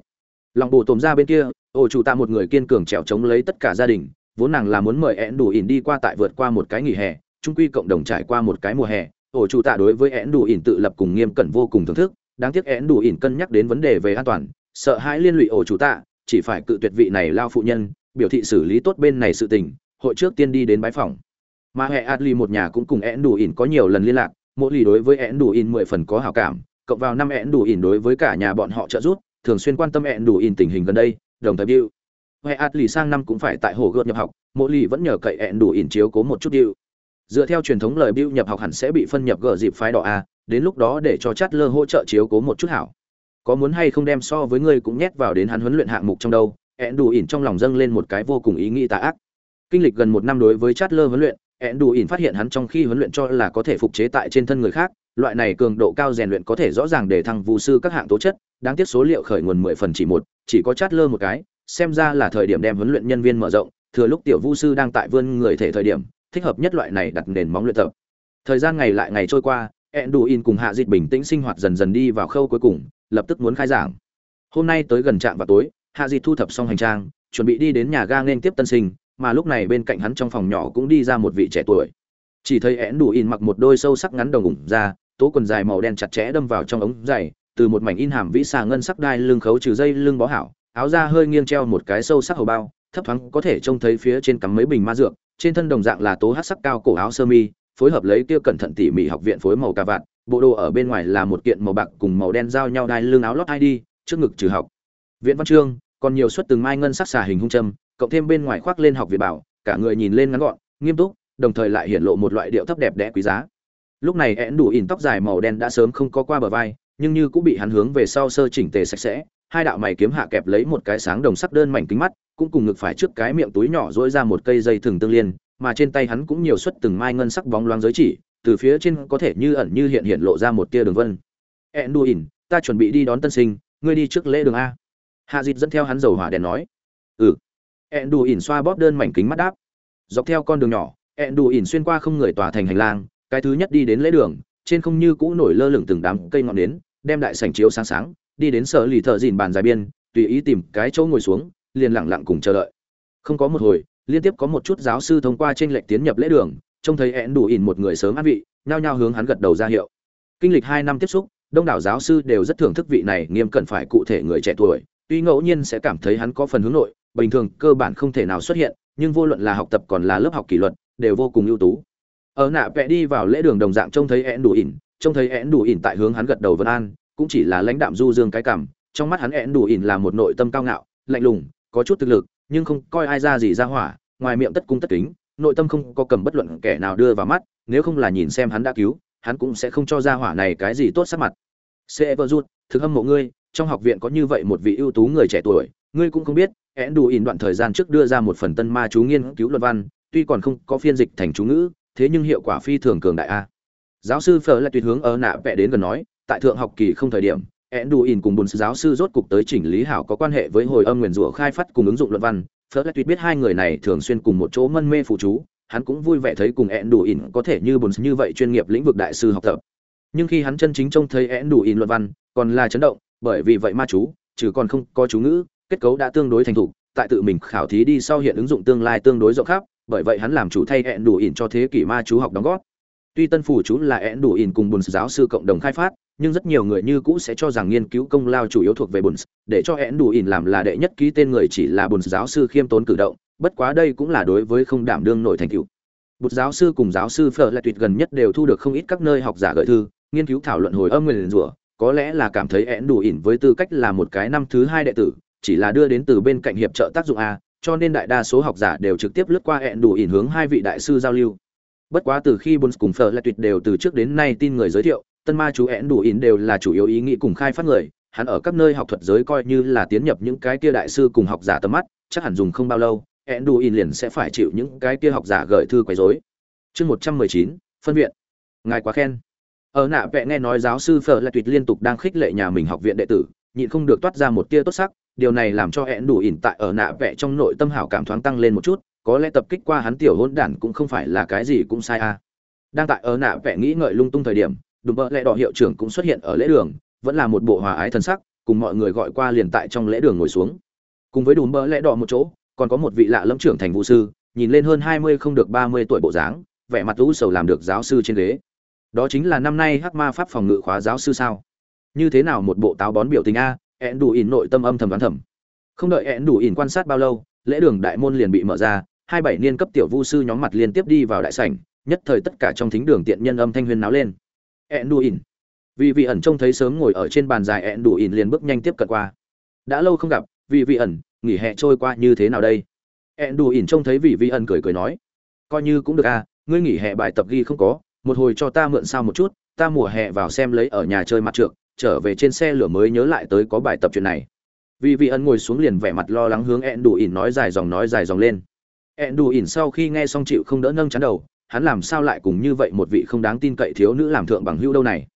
[SPEAKER 1] Lòng bồ tồm ra bên kia, ổ chủ tạ một người kiên cường trèo chống lấy tất cả gia đình, vốn nàng là muốn mời én đủ ỉn đi qua tại vượt qua một cái nghỉ hè trung quy cộng đồng trải qua một cái mùa hè, ổ chủ tạ đối với én đủ ỉn tự lập cùng nghiêm cẩn vô cùng thưởng thức, đáng tiếc én đủ ỉn cân nhắc đến vấn đề về an toàn, sợ hãi liên lụy ổ chủ tạ, chỉ phải cự tuyệt vị này lao phụ nhân, biểu thị xử lý tốt bên này sự tình, hội trước tiên đi đến bãi phòng. Mà hệ adli một nhà cũng cùng én đủ ỉn có nhiều lần liên lạc mỗi lì đối với én đủ in mười phần có hảo cảm, cộng vào năm én đủ in đối với cả nhà bọn họ trợ giúp, thường xuyên quan tâm én đủ in tình hình gần đây, đồng thời bill hệ lì sang năm cũng phải tại hồ gợt nhập học mỗi lì vẫn nhờ cậy én đủ in chiếu cố một chút điệu. Dựa theo truyền thống lời bill nhập học hẳn sẽ bị phân nhập gờ dịp phái đỏ a, đến lúc đó để cho chát lơ hỗ trợ chiếu cố một chút hảo. Có muốn hay không đem so với ngươi cũng nhét vào đến hắn huấn luyện hạng mục trong đâu ẹn đủ ỉn trong lòng dâng lên một cái vô cùng ý nghĩ tà ác. Kinh lịch gần một năm đối với chát lơ huấn luyện ẹn đủ ỉn phát hiện hắn trong khi huấn luyện cho là có thể phục chế tại trên thân người khác, loại này cường độ cao rèn luyện có thể rõ ràng để thăng vụ sư các hạng tố chất, đáng tiếc số liệu khởi nguồn mười phần chỉ một, chỉ có chát lơ một cái, xem ra là thời điểm đem huấn luyện nhân viên mở rộng, thừa lúc tiểu vu sư đang tại vươn người thể thời điểm, thích hợp nhất loại này đặt nền móng luyện tập. Thời gian ngày lại ngày trôi qua ẹn đủ ỉn cùng hạ dịch bình tĩnh sinh hoạt dần dần đi vào khâu cuối cùng, lập tức muốn khai giảng. Hôm nay tới gần trạm vào tối, hạ dịch thu thập xong hành trang, chuẩn bị đi đến nhà ga nên tiếp tân sinh mà lúc này bên cạnh hắn trong phòng nhỏ cũng đi ra một vị trẻ tuổi. Chỉ thấy én đủ in mặc một đôi sâu sắc ngắn đồng ủng ra, tố quần dài màu đen chặt chẽ đâm vào trong ống dày từ một mảnh in hàm vĩ xà ngân sắc đai lưng khấu trừ dây lưng bó hảo, áo da hơi nghiêng treo một cái sâu sắc hầu bao, thấp thoáng có thể trông thấy phía trên cắm mấy bình ma dược, trên thân đồng dạng là tố hát sắc cao cổ áo sơ mi, phối hợp lấy kia cẩn thận tỉ mỉ học viện phối màu cà vạt, bộ đồ ở bên ngoài là một kiện màu bạc cùng màu đen giao nhau đai lưng áo lót id trước ngực trừ học. Viện văn chương còn nhiều suất từng mai ngân sắc xà hình hung châm, cộng thêm bên ngoài khoác lên học viện bảo, cả người nhìn lên ngắn gọn, nghiêm túc, đồng thời lại hiện lộ một loại điệu thấp đẹp đẽ quý giá. Lúc này én đủ ỉn tóc dài màu đen đã sớm không có qua bờ vai, nhưng như cũng bị hắn hướng về sau sơ chỉnh tề sạch sẽ, hai đạo mày kiếm hạ kẹp lấy một cái sáng đồng sắc đơn mảnh kính mắt, cũng cùng ngực phải trước cái miệng túi nhỏ dỗi ra một cây dây thừng tương liên, mà trên tay hắn cũng nhiều suất từng mai ngân sắc bóng loáng giới chỉ, từ phía trên có thể như ẩn như hiện hiện lộ ra một tia đường vân. Ẹn đủ ỉn, ta chuẩn bị đi đón tân sinh, ngươi đi trước lễ đường a hạ dịt dẫn theo hắn dầu hỏa đèn nói ừ. Ẹn đù ỉn xoa bóp đơn mảnh kính mắt đáp. Dọc theo con đường nhỏ ẹn đù ỉn xuyên qua không người tòa thành hành lang, cái thứ nhất đi đến lễ đường, trên không như cũ nổi lơ lửng từng đám cây ngọn nến, đem đại sảnh chiếu sáng sáng, đi đến sở lì thợ dìn bàn dài biên, tùy ý tìm cái chỗ ngồi xuống, liền lặng lặng cùng chờ đợi. Không có một hồi, liên tiếp có một chút giáo sư thông qua trên lệnh tiến nhập lễ đường, trông thấy ẹn đủ ỉn một người sớm ăn vị, nhao nhao hướng hắn gật đầu ra hiệu. Kinh lịch hai năm tiếp xúc, đông đảo giáo sư đều rất thưởng thức vị này, nghiêm cẩn phải cụ thể người trẻ tuổi tuy ngẫu nhiên sẽ cảm thấy hắn có phần hướng nội bình thường cơ bản không thể nào xuất hiện nhưng vô luận là học tập còn là lớp học kỷ luật đều vô cùng ưu tú. Ở nạ vẽ đi vào lễ đường đồng dạng trông thấy én đủ ỉn trông thấy én đủ ỉn tại hướng hắn gật đầu vân an cũng chỉ là lãnh đạm du dương cái cảm trong mắt hắn én đủ ỉn là một nội tâm cao ngạo lạnh lùng có chút thực lực nhưng không coi ai ra gì ra hỏa ngoài miệng tất cung tất kính nội tâm không có cầm bất luận kẻ nào đưa vào mắt nếu không là nhìn xem hắn đã cứu hắn cũng sẽ không cho ra hỏa này cái gì tốt sắc mặt. Severus, thực hâm mộ ngươi, trong học viện có như vậy một vị ưu tú người trẻ tuổi, ngươi cũng không biết, én đủ ỉn đoạn thời gian trước đưa ra một phần tân ma chú nghiên cứu luận văn, tuy còn không có phiên dịch thành chú ngữ, thế nhưng hiệu quả phi thường cường đại a. Giáo sư Phở lại tuyệt hướng ở nạ vẽ đến gần nói, tại thượng học kỳ không thời điểm, én đủ ỉn cùng bốn giáo sư rốt cục tới chỉnh lý hảo có quan hệ với hồi âm nguyên rủa khai phát cùng ứng dụng luận văn, Phớt lại tuyệt biết hai người này thường xuyên cùng một chỗ mân mê phụ chú, hắn cũng vui vẻ thấy cùng én đủ ỉn có thể như bồn như vậy chuyên nghiệp lĩnh vực đại sư học tập. Nhưng khi hắn chân chính trông thấy én đủ ỉn luận văn, còn là chấn động, bởi vì vậy ma chú, trừ còn không có chú ngữ, kết cấu đã tương đối thành thục, tại tự mình khảo thí đi sau hiện ứng dụng tương lai tương đối rộng khắp, bởi vậy hắn làm chủ thay hẹn đủ ỉn cho thế kỷ ma chú học đóng góp. Tuy tân phủ chú là hẹn đủ ỉn cùng bùn giáo sư cộng đồng khai phát, nhưng rất nhiều người như cũ sẽ cho rằng nghiên cứu công lao chủ yếu thuộc về bùn để cho hẹn đủ ỉn làm là đệ nhất ký tên người chỉ là bùn giáo sư khiêm tốn cử động bất quá đây cũng là đối với không đảm đương nổi thành tựu bùn giáo sư cùng giáo sư phở lại tuyệt gần nhất đều thu được không ít các nơi học giả gợi thư nghiên cứu thảo luận hồi âm nguyền rủa có lẽ là cảm thấy én đủ ỉn với tư cách là một cái năm thứ hai đệ tử, chỉ là đưa đến từ bên cạnh hiệp trợ tác dụng a, cho nên đại đa số học giả đều trực tiếp lướt qua én đủ ỉn hướng hai vị đại sư giao lưu. Bất quá từ khi bồn cùng phở lại tuyệt đều từ trước đến nay tin người giới thiệu, tân ma chú én đủ ỉn đều là chủ yếu ý nghĩ cùng khai phát người, hắn ở các nơi học thuật giới coi như là tiến nhập những cái kia đại sư cùng học giả tầm mắt, chắc hẳn dùng không bao lâu én đủ ỉn liền sẽ phải chịu những cái kia học giả gửi thư quấy rối. Chương một trăm mười chín, phân viện. Ngài quá khen ở nạ vẽ nghe nói giáo sư phở là tuyệt liên tục đang khích lệ nhà mình học viện đệ tử, nhịn không được toát ra một tia tốt sắc, điều này làm cho hẹn đủ ỉn tại ở nạ vẽ trong nội tâm hảo cảm thoáng tăng lên một chút, có lẽ tập kích qua hắn tiểu hôn đản cũng không phải là cái gì cũng sai à. đang tại ở nạ vẽ nghĩ ngợi lung tung thời điểm, đùm bợ lẽ đỏ hiệu trưởng cũng xuất hiện ở lễ đường, vẫn là một bộ hòa ái thân sắc, cùng mọi người gọi qua liền tại trong lễ đường ngồi xuống cùng với đùm bợ lẽ đỏ một chỗ, còn có một vị lạ lâm trưởng thành vũ sư, nhìn lên hơn hai mươi không được ba mươi tuổi bộ dáng, vẻ mặt u sầu làm được giáo sư trên ghế đó chính là năm nay hắc ma pháp phòng ngự khóa giáo sư sao? Như thế nào một bộ táo bón biểu tình a ẹn đủ ỉn nội tâm âm thầm đoán thầm. Không đợi ẹn đủ ỉn quan sát bao lâu, lễ đường đại môn liền bị mở ra, hai bảy niên cấp tiểu vu sư nhóm mặt liên tiếp đi vào đại sảnh, nhất thời tất cả trong thính đường tiện nhân âm thanh huyên náo lên. Ẹn đủ ỉn vì vị ẩn trông thấy sớm ngồi ở trên bàn dài ẹn đủ ỉn liền bước nhanh tiếp cận qua. Đã lâu không gặp, vì vị ẩn, nghỉ hè trôi qua như thế nào đây? Ẹn đủ ỉn trông thấy vị vị ẩn cười cười nói. Coi như cũng được a ngươi nghỉ hè bài tập ghi không có một hồi cho ta mượn sao một chút, ta mùa hè vào xem lấy ở nhà chơi mặt trượt trở về trên xe lửa mới nhớ lại tới có bài tập chuyện này. Vì vị ẩn ngồi xuống liền vẻ mặt lo lắng hướng ẹn đủ ỉn nói dài dòng nói dài dòng lên. Ẹn đủ ỉn sau khi nghe xong chịu không đỡ nâng chắn đầu, hắn làm sao lại cùng như vậy một vị không đáng tin cậy thiếu nữ làm thượng bằng hữu đâu này.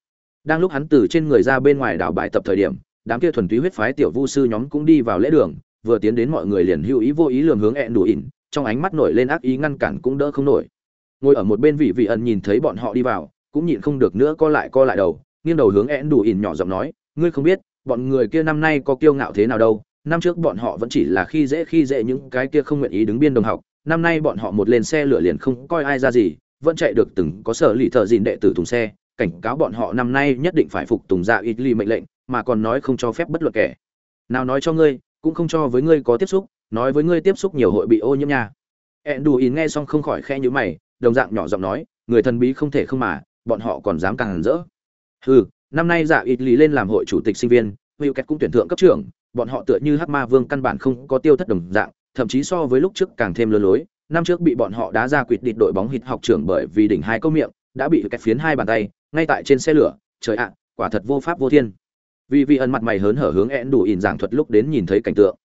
[SPEAKER 1] Đang lúc hắn từ trên người ra bên ngoài đảo bài tập thời điểm, đám kia thuần túy huyết phái tiểu vu sư nhóm cũng đi vào lễ đường, vừa tiến đến mọi người liền hữu ý vô ý lường hướng ẹn đủ ỉn trong ánh mắt nổi lên ác ý ngăn cản cũng đỡ không nổi ngồi ở một bên vị vị ẩn nhìn thấy bọn họ đi vào, cũng nhịn không được nữa co lại co lại đầu, nghiêng đầu hướng ẹn đủ ỉn nhỏ giọng nói, ngươi không biết, bọn người kia năm nay có kiêu ngạo thế nào đâu, năm trước bọn họ vẫn chỉ là khi dễ khi dễ những cái kia không nguyện ý đứng biên đồng học, năm nay bọn họ một lên xe lửa liền không coi ai ra gì, vẫn chạy được từng có sở lì thợ dìn đệ tử thùng xe, cảnh cáo bọn họ năm nay nhất định phải phục tùng dạ ít ly mệnh lệnh, mà còn nói không cho phép bất luận kẻ. Nào nói cho ngươi, cũng không cho với ngươi có tiếp xúc, nói với ngươi tiếp xúc nhiều hội bị ô nhiễm nha. Ẹn đủ ỉn nghe xong không khỏi khe nhữ mày đồng dạng nhỏ giọng nói, người thần bí không thể không mà, bọn họ còn dám càng hẳn rỡ. Hừ, năm nay dạ ít lý lên làm hội chủ tịch sinh viên hữu Kẹt cũng tuyển thượng cấp trưởng, bọn họ tựa như hắc ma vương căn bản không có tiêu thất đồng dạng, thậm chí so với lúc trước càng thêm lơ lối. Năm trước bị bọn họ đá ra quỵt địt đội bóng hít học trưởng bởi vì đỉnh hai câu miệng, đã bị kẹt phiến hai bàn tay, ngay tại trên xe lửa. Trời ạ, quả thật vô pháp vô thiên. Vì vị ẩn mặt mày hớn hở hướng én đủ ỉn giảng thuật lúc đến nhìn thấy cảnh tượng.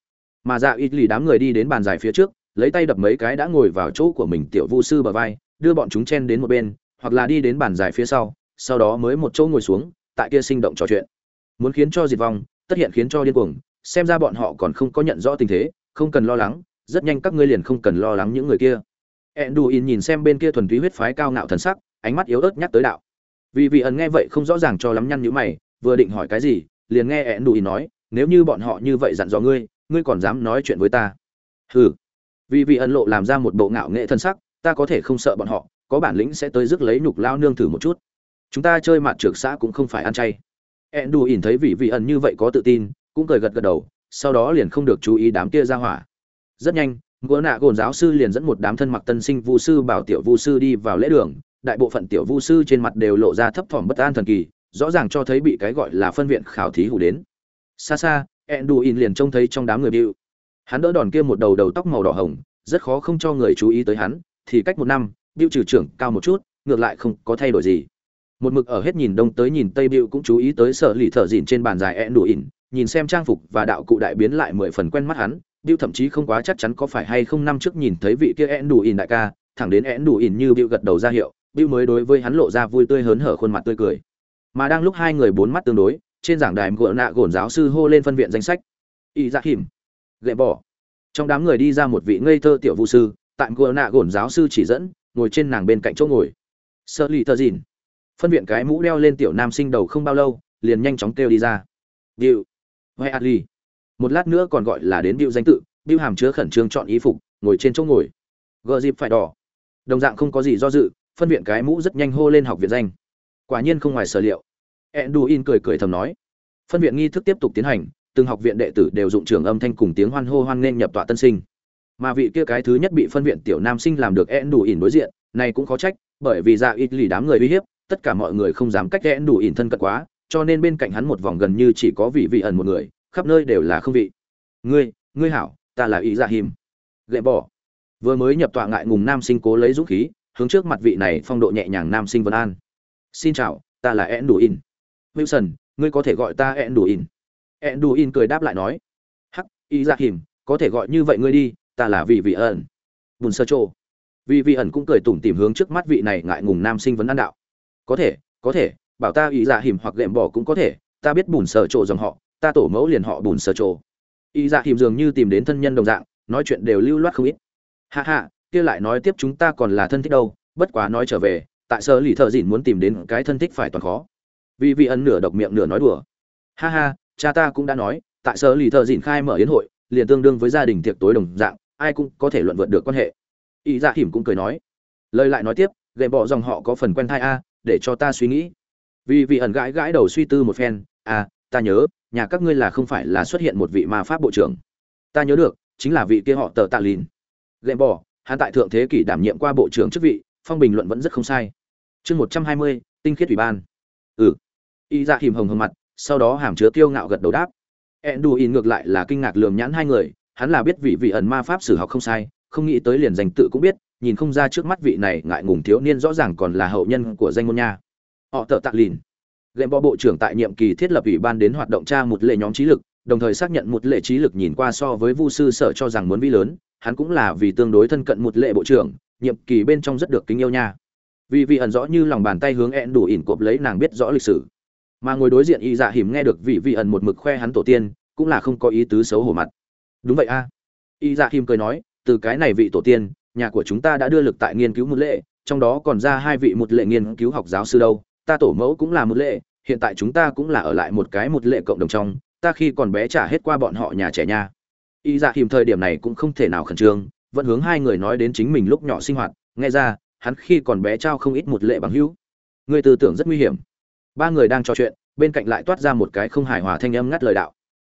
[SPEAKER 1] Mà dạ ít lì đám người đi đến bàn dài phía trước, lấy tay đập mấy cái đã ngồi vào chỗ của mình tiểu vu sư bờ vai đưa bọn chúng chen đến một bên, hoặc là đi đến bàn dài phía sau sau đó mới một chỗ ngồi xuống, tại kia sinh động trò chuyện. Muốn khiến cho diệt vong, tất hiện khiến cho điên cuồng, xem ra bọn họ còn không có nhận rõ tình thế, không cần lo lắng, rất nhanh các ngươi liền không cần lo lắng những người kia. Enduin nhìn xem bên kia thuần túy huyết phái cao ngạo thần sắc, ánh mắt yếu ớt nhắc tới đạo. Vì vị ẩn nghe vậy không rõ ràng cho lắm nhăn nhíu mày, vừa định hỏi cái gì, liền nghe Enduin nói, nếu như bọn họ như vậy dặn dò ngươi ngươi còn dám nói chuyện với ta? Hừ. Vì vị ẩn lộ làm ra một bộ ngạo nghệ thân sắc ta có thể không sợ bọn họ, có bản lĩnh sẽ tới rước lấy nhục lao nương thử một chút. Chúng ta chơi mặt trược xã cũng không phải ăn chay. Ẹn đù ỉn thấy vị vị ẩn như vậy có tự tin, cũng cười gật gật đầu, sau đó liền không được chú ý đám kia ra hỏa. Rất nhanh gỡ nạ gồn giáo sư liền dẫn một đám thân mặc tân sinh vu sư bảo tiểu vu sư đi vào lễ đường, đại bộ phận tiểu vu sư trên mặt đều lộ ra thấp thỏm bất an thần kỳ, rõ ràng cho thấy bị cái gọi là phân viện khảo thí hủ đến. Xa xa ẹn đù ỉn liền trông thấy trong đám người bịu. Hắn đỡ đòn kia một đầu đầu tóc màu đỏ hồng, rất khó không cho người chú ý tới hắn thì cách một năm bịu trừ trưởng cao một chút, ngược lại không có thay đổi gì. Một mực ở hết nhìn đông tới nhìn tây bịu cũng chú ý tới sở lì thợ dìn trên bàn dài e đủ ỉn, nhìn xem trang phục và đạo cụ đại biến lại mười phần quen mắt hắn bịu thậm chí không quá chắc chắn có phải hay không năm trước nhìn thấy vị kia e đủ ỉn đại ca, thẳng đến e đủ ỉn như bịu gật đầu ra hiệu bịu mới đối với hắn lộ ra vui tươi hớn hở khuôn mặt tươi cười. Mà đang lúc hai người bốn mắt tương đối, trên giảng đài gỡ nạ gồn giáo sư hô lên phân viện danh sách. Y dạ ra hiểm gậy bỏ. Trong đám người đi ra một vị ngây thơ tiểu vũ sư tại gỡ nạ gồn giáo sư chỉ dẫn, ngồi trên nàng bên cạnh chỗ ngồi. Sợ lì thơ dìn. Phân viện cái mũ đeo lên tiểu nam sinh đầu không bao lâu, liền nhanh chóng kêu đi ra. Điệu huệ adli một lát nữa còn gọi là đến điệu danh tự điệu hàm chứa khẩn trương chọn ý phục, ngồi trên chỗ ngồi. Gờ dịp phải đỏ. Đồng dạng không có gì do dự, phân viện cái mũ rất nhanh hô lên học viện danh. Quả nhiên không ngoài sở liệu. Enduin cười cười thầm nói. Phân viện nghi thức tiếp tục tiến hành, từng học viện đệ tử đều dụng trường âm thanh cùng tiếng hoan hô hoan nên nhập tọa tân sinh mà vị kia cái thứ nhất bị phân viện tiểu nam sinh làm được eãn đủ ỉn đối diện, này cũng khó trách, bởi vì dạ ít lì đám người uy hiếp, tất cả mọi người không dám cách én đủ ỉn thân cận quá, cho nên bên cạnh hắn một vòng gần như chỉ có vị vị ẩn một người, khắp nơi đều là không vị. Ngươi ngươi hảo, ta là ý dạ hìm. Gậy bỏ. Vừa mới nhập tọa ngại ngùng nam sinh cố lấy dũng khí, hướng trước mặt vị này phong độ nhẹ nhàng nam sinh vân an. Xin chào, ta là én đủ ỉn. Wilson, ngươi có thể gọi ta én đủ ỉn. Én đủ ỉn cười đáp lại nói. Hắc, ý dạ hìm, có thể gọi như vậy ngươi đi ta là vị vị ẩn. Bùn sơ trô. Vị vị ẩn cũng cười tủm tìm hướng trước mắt vị này ngại ngùng nam sinh vấn an đạo. Có thể có thể, bảo ta ý dạ hiểm hoặc gệm bỏ cũng có thể, ta biết bùn sơ trộ dòng họ, ta tổ mẫu liền họ bùn sơ trộ ý dạ hiểm dường như tìm đến thân nhân đồng dạng, nói chuyện đều lưu loát không ít. Hạ hạ kia lại nói tiếp chúng ta còn là thân thích đâu, bất quá nói trở về, tại sơ lì thợ dịn muốn tìm đến cái thân thích phải toàn khó. Vì vị ẩn nửa độc miệng nửa nói đùa. Ha ha, cha ta cũng đã nói, tại sơ lì thợ dịn khai mở yến hội, liền tương đương với gia đình tiệc tối đồng dạng ai cũng có thể luận vượt được quan hệ. Y dạ hiểm cũng cười nói. Lời lại nói tiếp gậy bỏ dòng họ có phần quen thai a, để cho ta suy nghĩ. Vì vị ẩn gãi gãi đầu suy tư một phen à ta nhớ, nhà các ngươi là không phải là xuất hiện một vị ma pháp bộ trưởng. Ta nhớ được, chính là vị kia họ tờ tạ lìn. Gậy bỏ, hắn tại thượng thế kỷ đảm nhiệm qua bộ trưởng chức vị, phong bình luận vẫn rất không sai. Chương một trăm hai mươi, tinh khiết ủy ban. Ừ. Y ra hìm hồng hồng mặt, sau đó hàm chứa tiêu ngạo gật đầu đáp. Enduin ngược lại là kinh ngạc lườm nhãn hai người hắn là biết vị vị ẩn ma pháp sử học không sai, không nghĩ tới liền danh tự cũng biết, nhìn không ra trước mắt vị này ngại ngùng thiếu niên rõ ràng còn là hậu nhân của danh môn nha. Họ tợ tạ lìn. Lệm bọ bộ trưởng tại nhiệm kỳ thiết lập ủy ban đến hoạt động tra một lệ nhóm trí lực, đồng thời xác nhận một lệ trí lực nhìn qua so với vu sư sở cho rằng muốn vi lớn, hắn cũng là vì tương đối thân cận một lệ bộ trưởng, nhiệm kỳ bên trong rất được kính yêu nha. Vì vị ẩn rõ như lòng bàn tay hướng ẹn đủ ỉn cộp lấy nàng biết rõ lịch sử. Mà ngồi đối diện y dạ hiểm nghe được vị vị ẩn một mực khoe hắn tổ tiên, cũng là không có ý tứ xấu hổ mặt đúng vậy a. Y dạ Hìm cười nói, từ cái này vị tổ tiên, nhà của chúng ta đã đưa lực tại nghiên cứu một lệ, trong đó còn ra hai vị một lệ nghiên cứu học giáo sư đâu, ta tổ mẫu cũng là một lệ, hiện tại chúng ta cũng là ở lại một cái một lệ cộng đồng trong, ta khi còn bé trả hết qua bọn họ nhà trẻ nha. Y dạ Hìm thời điểm này cũng không thể nào khẩn trương, vẫn hướng hai người nói đến chính mình lúc nhỏ sinh hoạt, nghe ra, hắn khi còn bé trao không ít một lệ bằng hữu. Người tư tưởng rất nguy hiểm. Ba người đang trò chuyện, bên cạnh lại toát ra một cái không hài hòa thanh âm ngắt lời đạo.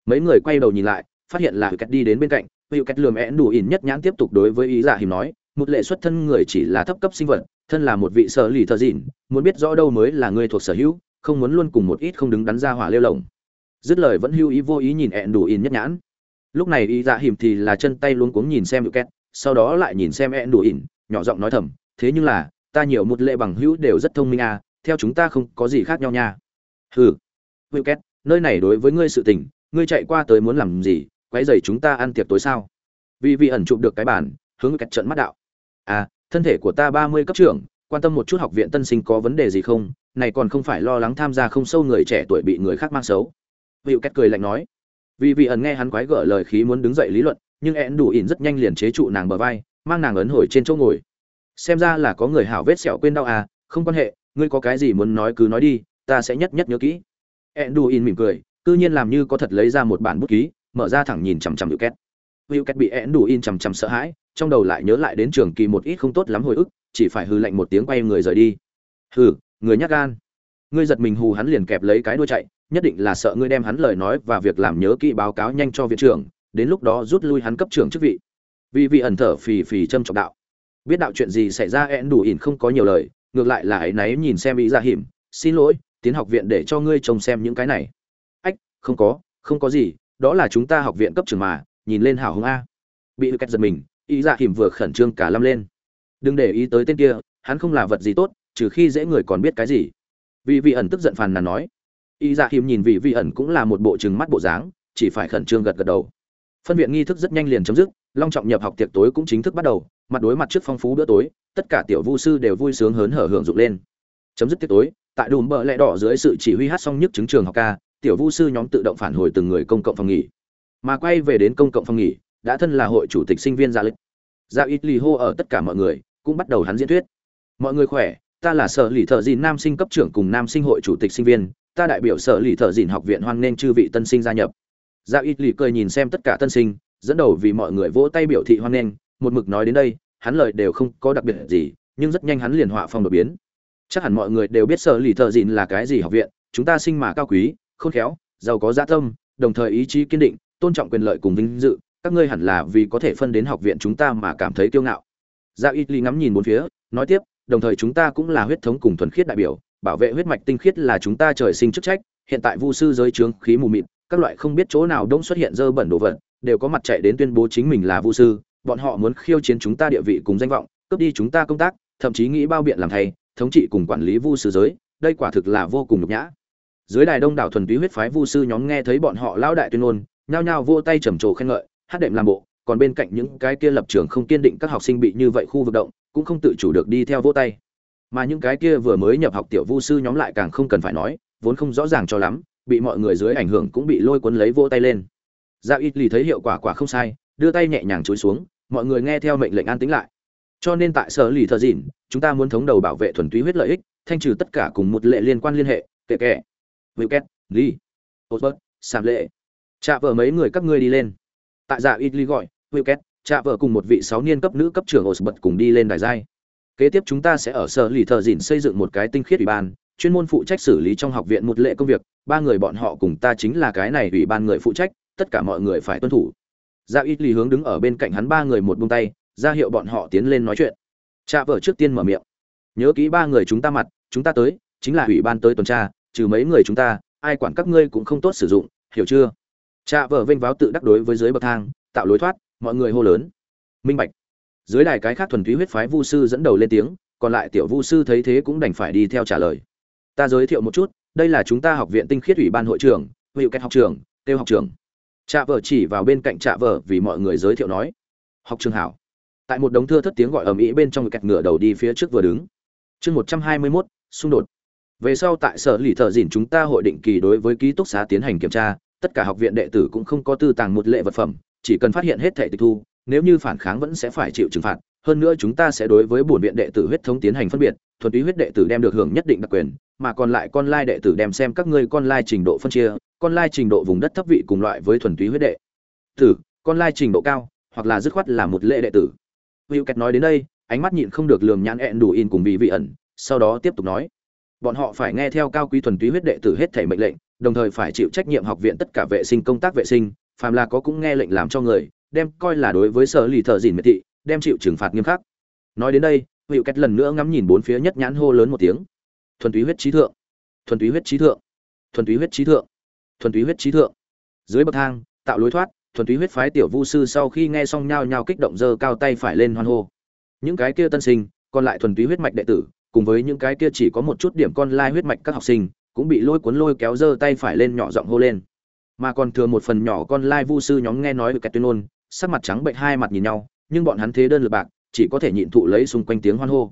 [SPEAKER 1] Mấy người quay đầu nhìn lại phát hiện là cách đi đến bên cạnh, hữu cách lườm én đủ ỉn nhất nhãn tiếp tục đối với ý dạ hiểm nói, một lệ xuất thân người chỉ là thấp cấp sinh vật, thân là một vị sở lì thờ dịn, muốn biết rõ đâu mới là người thuộc sở hữu, không muốn luôn cùng một ít không đứng đắn ra hỏa lêu lồng. Dứt lời vẫn hưu ý vô ý nhìn ẹn đủ ỉn nhất nhãn. Lúc này ý dạ hiểm thì là chân tay luôn cuống nhìn xem hữu két sau đó lại nhìn xem ẹn đủ ỉn, nhỏ giọng nói thầm, thế nhưng là, ta nhiều một lệ bằng hữu đều rất thông minh à theo chúng ta không có gì khác nhau nha. Hừ. Hữu két nơi này đối với ngươi sự tình, ngươi chạy qua tới muốn làm gì quấy rầy chúng ta ăn tiệc tối sao vì vị ẩn chụp được cái bàn, hướng kẹt trận mắt đạo à thân thể của ta ba mươi cấp trưởng quan tâm một chút học viện tân sinh có vấn đề gì không này còn không phải lo lắng tham gia không sâu người trẻ tuổi bị người khác mang xấu Hữu Kẹt cười lạnh nói. Vì vị ẩn nghe hắn quái gở lời khí muốn đứng dậy lý luận, nhưng én đủ ỉn rất nhanh liền chế trụ nàng bờ vai, mang nàng ấn hồi trên chỗ ngồi. Xem ra là có người hảo vết sẹo quên đau à, không quan hệ, ngươi có cái gì muốn nói cứ nói đi, ta sẽ nhất nhất nhớ kỹ. én đủ ỉn mỉm cười, cư nhiên làm như có thật lấy ra một bản bút ký, mở ra thẳng nhìn chằm chằm Hữu Két. Hữu Két bị én đủ in chằm chằm sợ hãi, trong đầu lại nhớ lại đến trường kỳ một ít không tốt lắm hồi ức, chỉ phải hư lạnh một tiếng quay người rời đi. Hừ, người nhát gan. Ngươi giật mình hù hắn liền kẹp lấy cái đuôi chạy, nhất định là sợ ngươi đem hắn lời nói và việc làm nhớ kỹ báo cáo nhanh cho viện trưởng đến lúc đó rút lui hắn cấp trưởng chức vị vì vị ẩn thở phì phì châm trọng đạo biết đạo chuyện gì xảy ra én đủ ỉn không có nhiều lời ngược lại là ấy náy nhìn xem ý dạ ra hiểm xin lỗi tiến học viện để cho ngươi trông xem những cái này ách không có không có gì đó là chúng ta học viện cấp trưởng mà, nhìn lên hảo hứng a. Bị kẹt giật mình ý dạ hiểm vừa khẩn trương cả lâm lên. Đừng để ý tới tên kia, hắn không là vật gì tốt, trừ khi dễ người còn biết cái gì. Vì vị ẩn tức giận phàn nàn nói. Y dạ hiểm nhìn vị vị ẩn cũng là một bộ trừng mắt bộ dáng, chỉ phải khẩn trương gật gật đầu. Phân viện nghi thức rất nhanh liền chấm dứt, long trọng nhập học tiệc tối cũng chính thức bắt đầu, mặt đối mặt trước phong phú bữa tối, tất cả tiểu vu sư đều vui sướng hớn hở hưởng dụng lên. Chấm dứt tiệc tối, tại đùm bờ lẽ đỏ dưới sự chỉ huy hát xong nhất chứng trường học ca tiểu vu sư nhóm tự động phản hồi từng người công cộng phòng nghỉ. Mà quay về đến công cộng phòng nghỉ, đã thân là hội chủ tịch sinh viên gia lịch. Gia ít lì hô ở tất cả mọi người, cũng bắt đầu hắn diễn thuyết. Mọi người khỏe, ta là sở lì thợ dìn nam sinh cấp trưởng cùng nam sinh hội chủ tịch sinh viên, ta đại biểu sở lì thợ dìn học viện hoan nghênh chư vị tân sinh gia nhập. Gia ít lì cười nhìn xem tất cả tân sinh, dẫn đầu vì mọi người vỗ tay biểu thị hoan nghênh, một mực nói đến đây, hắn lời đều không có đặc biệt gì, nhưng rất nhanh hắn liền họa phong đột biến. Chắc hẳn mọi người đều biết sở lì thợ dìn là cái gì học viện, chúng ta sinh mà cao quý khôn khéo, giàu có gia tâm, đồng thời ý chí kiên định, tôn trọng quyền lợi cùng vinh dự, các ngươi hẳn là vì có thể phân đến học viện chúng ta mà cảm thấy kiêu ngạo. Dạ ít ly ngắm nhìn bốn phía, nói tiếp, đồng thời chúng ta cũng là huyết thống cùng thuần khiết đại biểu, bảo vệ huyết mạch tinh khiết là chúng ta trời sinh chức trách, hiện tại vu sư giới trướng khí mù mịt, các loại không biết chỗ nào đông xuất hiện dơ bẩn đồ vật, đều có mặt chạy đến tuyên bố chính mình là vu sư, bọn họ muốn khiêu chiến chúng ta địa vị cùng danh vọng, cướp đi chúng ta công tác, thậm chí nghĩ bao biện làm thầy thống trị cùng quản lý vu sư giới, đây quả thực là vô cùng nhục nhã dưới đài đông đảo thuần túy huyết phái vu sư nhóm nghe thấy bọn họ lão đại tuyên ngôn, nhao nhao vô tay trầm trồ khen ngợi, hát đệm làm bộ, còn bên cạnh những cái kia lập trường không kiên định các học sinh bị như vậy khu vực động, cũng không tự chủ được đi theo vô tay. Mà những cái kia vừa mới nhập học tiểu vu sư nhóm lại càng không cần phải nói, vốn không rõ ràng cho lắm, bị mọi người dưới ảnh hưởng cũng bị lôi cuốn lấy vô tay lên. Dạ ít lì thấy hiệu quả quả không sai, đưa tay nhẹ nhàng chối xuống, mọi người nghe theo mệnh lệnh an tĩnh lại. Cho nên tại sở lì thờ dịn, chúng ta muốn thống đầu bảo vệ thuần túy huyết lợi ích, thanh trừ tất cả cùng một lệ liên quan liên hệ, kệ kệ hữu két ly osbert sàm lệ. Chạ vợ mấy người các ngươi đi lên. Tại dạ ít gọi hữu két chạ vợ cùng một vị sáu niên cấp nữ cấp trưởng osbert cùng đi lên đài giai. Kế tiếp chúng ta sẽ ở sở lì thờ dịn xây dựng một cái tinh khiết ủy ban, chuyên môn phụ trách xử lý trong học viện một lệ công việc. Ba người bọn họ cùng ta chính là cái này ủy ban người phụ trách, tất cả mọi người phải tuân thủ. Dạ ít hướng đứng ở bên cạnh hắn ba người một buông tay, ra hiệu bọn họ tiến lên nói chuyện. Cha vợ trước tiên mở miệng. Nhớ kỹ ba người chúng ta mặt, chúng ta tới, chính là ủy ban tới tuần tra trừ mấy người chúng ta, ai quản các ngươi cũng không tốt sử dụng, hiểu chưa? Cha vợ vênh váo tự đắc đối với dưới bậc thang, tạo lối thoát, mọi người hô lớn. Minh bạch. Dưới đài cái khác thuần túy huyết phái vu sư dẫn đầu lên tiếng, còn lại tiểu vu sư thấy thế cũng đành phải đi theo trả lời. Ta giới thiệu một chút, đây là chúng ta học viện tinh khiết ủy ban hội trưởng hiệu cách học trưởng, tiêu học trưởng. Trạ vợ chỉ vào bên cạnh trạ vợ vì mọi người giới thiệu nói. Học trường hảo. Tại một đống thưa thất tiếng gọi ầm ĩ bên trong kẹt ngựa đầu đi phía trước vừa đứng. Chương một trăm hai mươi mốt, xung đột về sau tại sở lì thợ dìn chúng ta hội định kỳ đối với ký túc xá tiến hành kiểm tra, tất cả học viện đệ tử cũng không có tư tàng một lệ vật phẩm, chỉ cần phát hiện hết thẻ tịch thu, nếu như phản kháng vẫn sẽ phải chịu trừng phạt. Hơn nữa chúng ta sẽ đối với bổn viện đệ tử huyết thống tiến hành phân biệt, thuần túy huyết đệ tử đem được hưởng nhất định đặc quyền, mà còn lại con lai đệ tử đem xem các ngươi con lai trình độ phân chia, con lai trình độ vùng đất thấp vị cùng loại với thuần túy huyết đệ. Tử con lai trình độ cao, hoặc là dứt khoát là một lệ đệ tử. Hữu kẹt nói đến đây, ánh mắt nhịn không được lường nhãn ẹn đủ in cùng vị vị ẩn, sau đó tiếp tục nói bọn họ phải nghe theo cao quý thuần túy huyết đệ tử hết thể mệnh lệnh, đồng thời phải chịu trách nhiệm học viện tất cả vệ sinh công tác vệ sinh, phàm là có cũng nghe lệnh làm cho người, đem coi là đối với sở lì thợ dìn miệt thị, đem chịu trừng phạt nghiêm khắc. Nói đến đây, hữu Kết lần nữa ngắm nhìn bốn phía nhất nhãn hô lớn một tiếng. Thuần túy huyết trí thượng. Thuần túy huyết trí thượng. Thuần túy huyết trí thượng. Thuần túy huyết trí thượng. Dưới bậc thang, tạo lối thoát, thuần túy huyết phái tiểu vu sư sau khi nghe xong nhao nhao kích động giơ cao tay phải lên hoan hô. Những cái kia tân sinh, còn lại thuần túy huyết mạch đệ tử cùng với những cái kia chỉ có một chút điểm con lai huyết mạch các học sinh cũng bị lôi cuốn lôi kéo giơ tay phải lên nhỏ giọng hô lên mà còn thừa một phần nhỏ con lai vu sư nhóm nghe nói được kẹt tuyên ôn sắc mặt trắng bệnh hai mặt nhìn nhau nhưng bọn hắn thế đơn lượt bạc chỉ có thể nhịn thụ lấy xung quanh tiếng hoan hô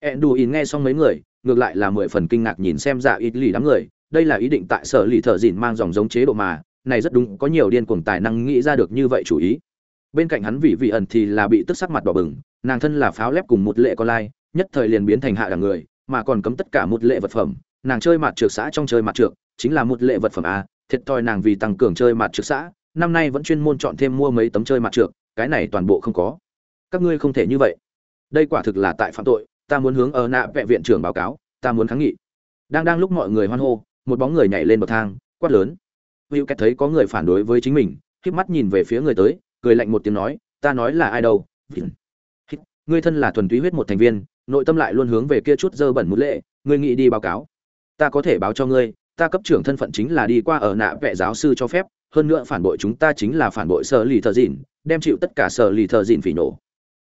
[SPEAKER 1] Enduin nghe xong mấy người, ngược lại là mười phần kinh ngạc nhìn xem dạ ít lì đám người, đây là ý định tại sở lì thợ dịn mang dòng giống chế độ mà, này rất đúng, có nhiều điên cuồng tài năng nghĩ ra được như vậy chủ ý. Bên cạnh hắn vị vị ẩn thì là bị tức sắc mặt đỏ bừng, nàng thân là pháo lép cùng một lệ con lai, nhất thời liền biến thành hạ đẳng người, mà còn cấm tất cả một lệ vật phẩm, nàng chơi mặt trược xã trong chơi mặt trược, chính là một lệ vật phẩm a, thiệt thòi nàng vì tăng cường chơi mặt trược xã, năm nay vẫn chuyên môn chọn thêm mua mấy tấm chơi mặt trược, cái này toàn bộ không có. Các ngươi không thể như vậy. Đây quả thực là tại phạm tội, ta muốn hướng ở nạ vệ viện trưởng báo cáo ta muốn kháng nghị. Đang đang lúc mọi người hoan hô một bóng người nhảy lên bậc thang quát lớn. Hữu kẹt thấy có người phản đối với chính mình híp mắt nhìn về phía người tới cười lạnh một tiếng nói ta nói là ai đâu? Ngươi thân là thuần túy huyết một thành viên nội tâm lại luôn hướng về kia chút dơ bẩn mũi lệ ngươi nghĩ đi báo cáo. Ta có thể báo cho ngươi ta cấp trưởng thân phận chính là đi qua ở nạ vệ giáo sư cho phép hơn nữa phản bội chúng ta chính là phản bội sở lì thờ dìn, đem chịu tất cả sở lì thờ dìn phỉ nổ.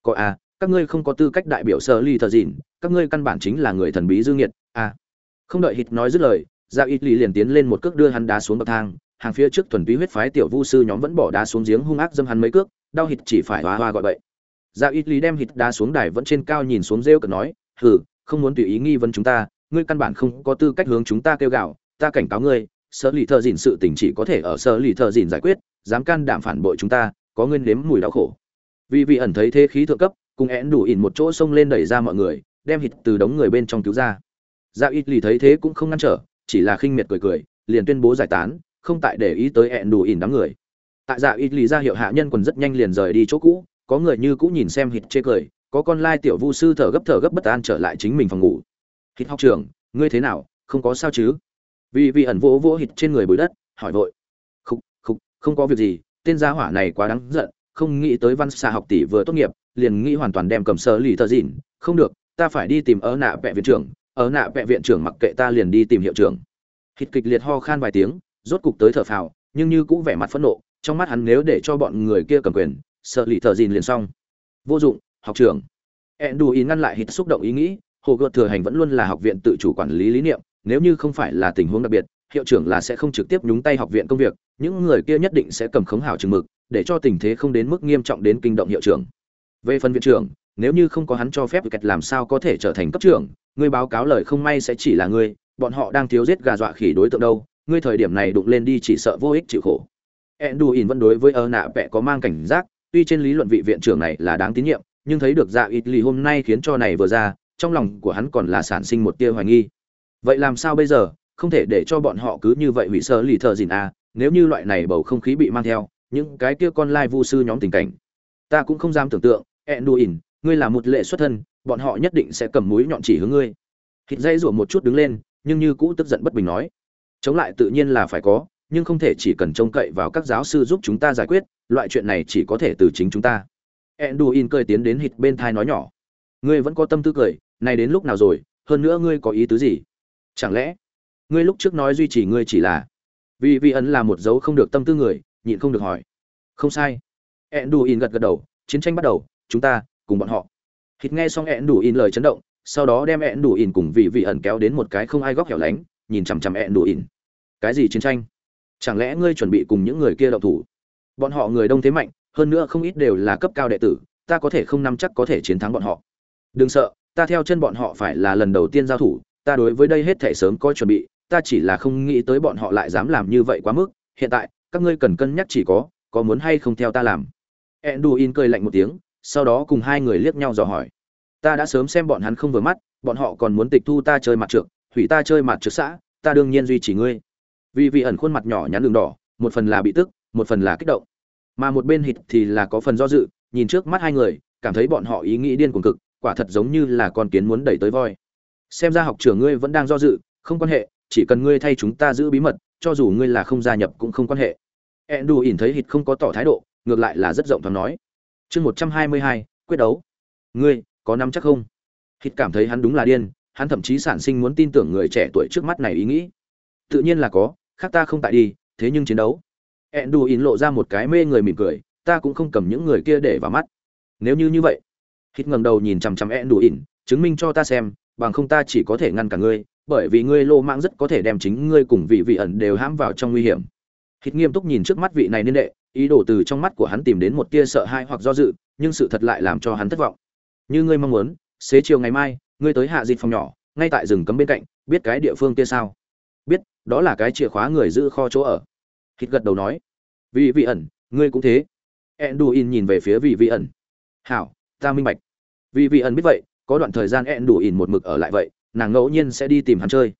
[SPEAKER 1] Có a các ngươi không có tư cách đại biểu sở lì thờ dìn các ngươi căn bản chính là người thần bí dư nghiệt à. Không đợi hít nói dứt lời ra ít lì liền tiến lên một cước đưa hắn đá xuống bậc thang hàng phía trước thuần túy huyết phái tiểu vu sư nhóm vẫn bỏ đá xuống giếng hung ác dâm hắn mấy cước đau hít chỉ phải hoa hoa gọi bậy. Dạ ít lý đem hít đá xuống đài vẫn trên cao nhìn xuống rêu cợt nói, hừ, không muốn tùy ý nghi vấn chúng ta, ngươi căn bản không có tư cách hướng chúng ta kêu gạo ta cảnh cáo ngươi, sở lì thợ dỉn sự tình chỉ có thể ở sở lì thợ dỉn giải quyết, dám can đảm phản bội chúng ta, có nguyên nếm mùi đau khổ. Vì vị ẩn thấy thế khí thượng cấp, cùng én đủ ỉn một chỗ xông lên đẩy ra mọi người, đem hít từ đống người bên trong cứu ra. Dạ ít lý thấy thế cũng không ngăn trở, chỉ là khinh miệt cười cười, liền tuyên bố giải tán, không tại để ý tới én đủ ỉn đám người. Tại dạ ít lý ra hiệu hạ nhân quần rất nhanh liền rời đi chỗ cũ có người như cũ nhìn xem hít chê cười, có con lai tiểu vu sư thở gấp thở gấp bất an trở lại chính mình phòng ngủ. Hít học trưởng, ngươi thế nào, không có sao chứ? Vì vị ẩn vỗ vỗ hít trên người bụi đất, hỏi vội. Khục khục, không có việc gì, tên gia hỏa này quá đáng giận, không nghĩ tới văn xa học tỷ vừa tốt nghiệp, liền nghĩ hoàn toàn đem cầm sơ lì thợ dịn. Không được, ta phải đi tìm ở nạ vẹ viện trưởng, ở nạ vẹ viện trưởng mặc kệ ta liền đi tìm hiệu trưởng. Hít kịch liệt ho khan vài tiếng, rốt cục tới thở phào, nhưng như cũng vẻ mặt phẫn nộ, trong mắt hắn nếu để cho bọn người kia cầm quyền sợ lì thợ dìn liền xong. Vô dụng, học trưởng. Ẹn đù ý ngăn lại hít xúc động ý nghĩ, hồ gợt thừa hành vẫn luôn là học viện tự chủ quản lý lý niệm, nếu như không phải là tình huống đặc biệt, hiệu trưởng là sẽ không trực tiếp nhúng tay học viện công việc, những người kia nhất định sẽ cầm khống hảo chừng mực, để cho tình thế không đến mức nghiêm trọng đến kinh động hiệu trưởng. Về phần viện trưởng, nếu như không có hắn cho phép kẹt làm sao có thể trở thành cấp trưởng, ngươi báo cáo lời không may sẽ chỉ là ngươi, bọn họ đang thiếu giết gà dọa khỉ đối tượng đâu, ngươi thời điểm này đụng lên đi chỉ sợ vô ích chịu khổ. Enduin vẫn đối với ơ nạ vẽ có mang cảnh giác tuy trên lý luận vị viện trưởng này là đáng tín nhiệm, nhưng thấy được dạ ít lì hôm nay khiến cho này vừa ra, trong lòng của hắn còn là sản sinh một tia hoài nghi. Vậy làm sao bây giờ? Không thể để cho bọn họ cứ như vậy hủy sơ lì thợ dìn à nếu như loại này bầu không khí bị mang theo, những cái kia con lai vu sư nhóm tình cảnh. Ta cũng không dám tưởng tượng enduin ngươi là một lệ xuất thân, bọn họ nhất định sẽ cầm mũi nhọn chỉ hướng ngươi. Hít dây rủa một chút đứng lên, nhưng như cũ tức giận bất bình nói. Chống lại tự nhiên là phải có nhưng không thể chỉ cần trông cậy vào các giáo sư giúp chúng ta giải quyết, loại chuyện này chỉ có thể từ chính chúng ta. Enduin cười tiến đến hít bên thai nói nhỏ. Ngươi vẫn có tâm tư cười, này đến lúc nào rồi, hơn nữa ngươi có ý tứ gì? Chẳng lẽ, ngươi lúc trước nói duy trì ngươi chỉ là vì vi ấn là một dấu không được tâm tư người, nhịn không được hỏi. Không sai. Enduin gật gật đầu, chiến tranh bắt đầu, chúng ta cùng bọn họ. Hít nghe xong enduin lời chấn động, sau đó đem enduin cùng vị vị ẩn kéo đến một cái không ai góc hẻo lánh, nhìn chằm chằm enduin. Cái gì chiến tranh? Chẳng lẽ ngươi chuẩn bị cùng những người kia động thủ? Bọn họ người đông thế mạnh, hơn nữa không ít đều là cấp cao đệ tử, ta có thể không nắm chắc có thể chiến thắng bọn họ. Đừng sợ, ta theo chân bọn họ phải là lần đầu tiên giao thủ, ta đối với đây hết thể sớm có chuẩn bị, ta chỉ là không nghĩ tới bọn họ lại dám làm như vậy quá mức. Hiện tại, các ngươi cần cân nhắc chỉ có có muốn hay không theo ta làm. Enduin cười lạnh một tiếng, sau đó cùng hai người liếc nhau dò hỏi. Ta đã sớm xem bọn hắn không vừa mắt, bọn họ còn muốn tịch thu ta chơi mặt trượt hủy ta chơi mặt trượt xã, ta đương nhiên duy trì ngươi vì vị ẩn khuôn mặt nhỏ nhắn đường đỏ, một phần là bị tức, một phần là kích động. Mà một bên hít thì là có phần do dự, nhìn trước mắt hai người, cảm thấy bọn họ ý nghĩ điên cuồng cực, quả thật giống như là con kiến muốn đẩy tới voi. Xem ra học trưởng ngươi vẫn đang do dự, không quan hệ, chỉ cần ngươi thay chúng ta giữ bí mật, cho dù ngươi là không gia nhập cũng không quan hệ. Endu ỉn thấy hít không có tỏ thái độ, ngược lại là rất rộng thoáng nói. Chương một trăm hai mươi hai, quyết đấu. Ngươi, có nắm chắc không? Hít cảm thấy hắn đúng là điên, hắn thậm chí sản sinh muốn tin tưởng người trẻ tuổi trước mắt này ý nghĩ. Tự nhiên là có khác ta không tại đi, thế nhưng chiến đấu. Ẹn đù ỉn lộ ra một cái mê người mỉm cười, ta cũng không cầm những người kia để vào mắt. Nếu như như vậy, hít ngẩng đầu nhìn chằm chằm ẹn đù ỉn chứng minh cho ta xem, bằng không ta chỉ có thể ngăn cả ngươi, bởi vì ngươi lô mạng rất có thể đem chính ngươi cùng vị vị ẩn đều hãm vào trong nguy hiểm. Hít nghiêm túc nhìn trước mắt vị này niên đệ, ý đồ từ trong mắt của hắn tìm đến một tia sợ hãi hoặc do dự, nhưng sự thật lại làm cho hắn thất vọng. Như ngươi mong muốn, xế chiều ngày mai, ngươi tới hạ dịp phòng nhỏ, ngay tại rừng cấm bên cạnh, biết cái địa phương kia sao? Đó là cái chìa khóa người giữ kho chỗ ở. Hít gật đầu nói, vị vị ẩn, ngươi cũng thế. Enduin nhìn về phía vị vị ẩn. Hảo, ta minh bạch. Vị vị ẩn biết vậy, có đoạn thời gian enduin một mực ở lại vậy, nàng ngẫu nhiên sẽ đi tìm hắn chơi.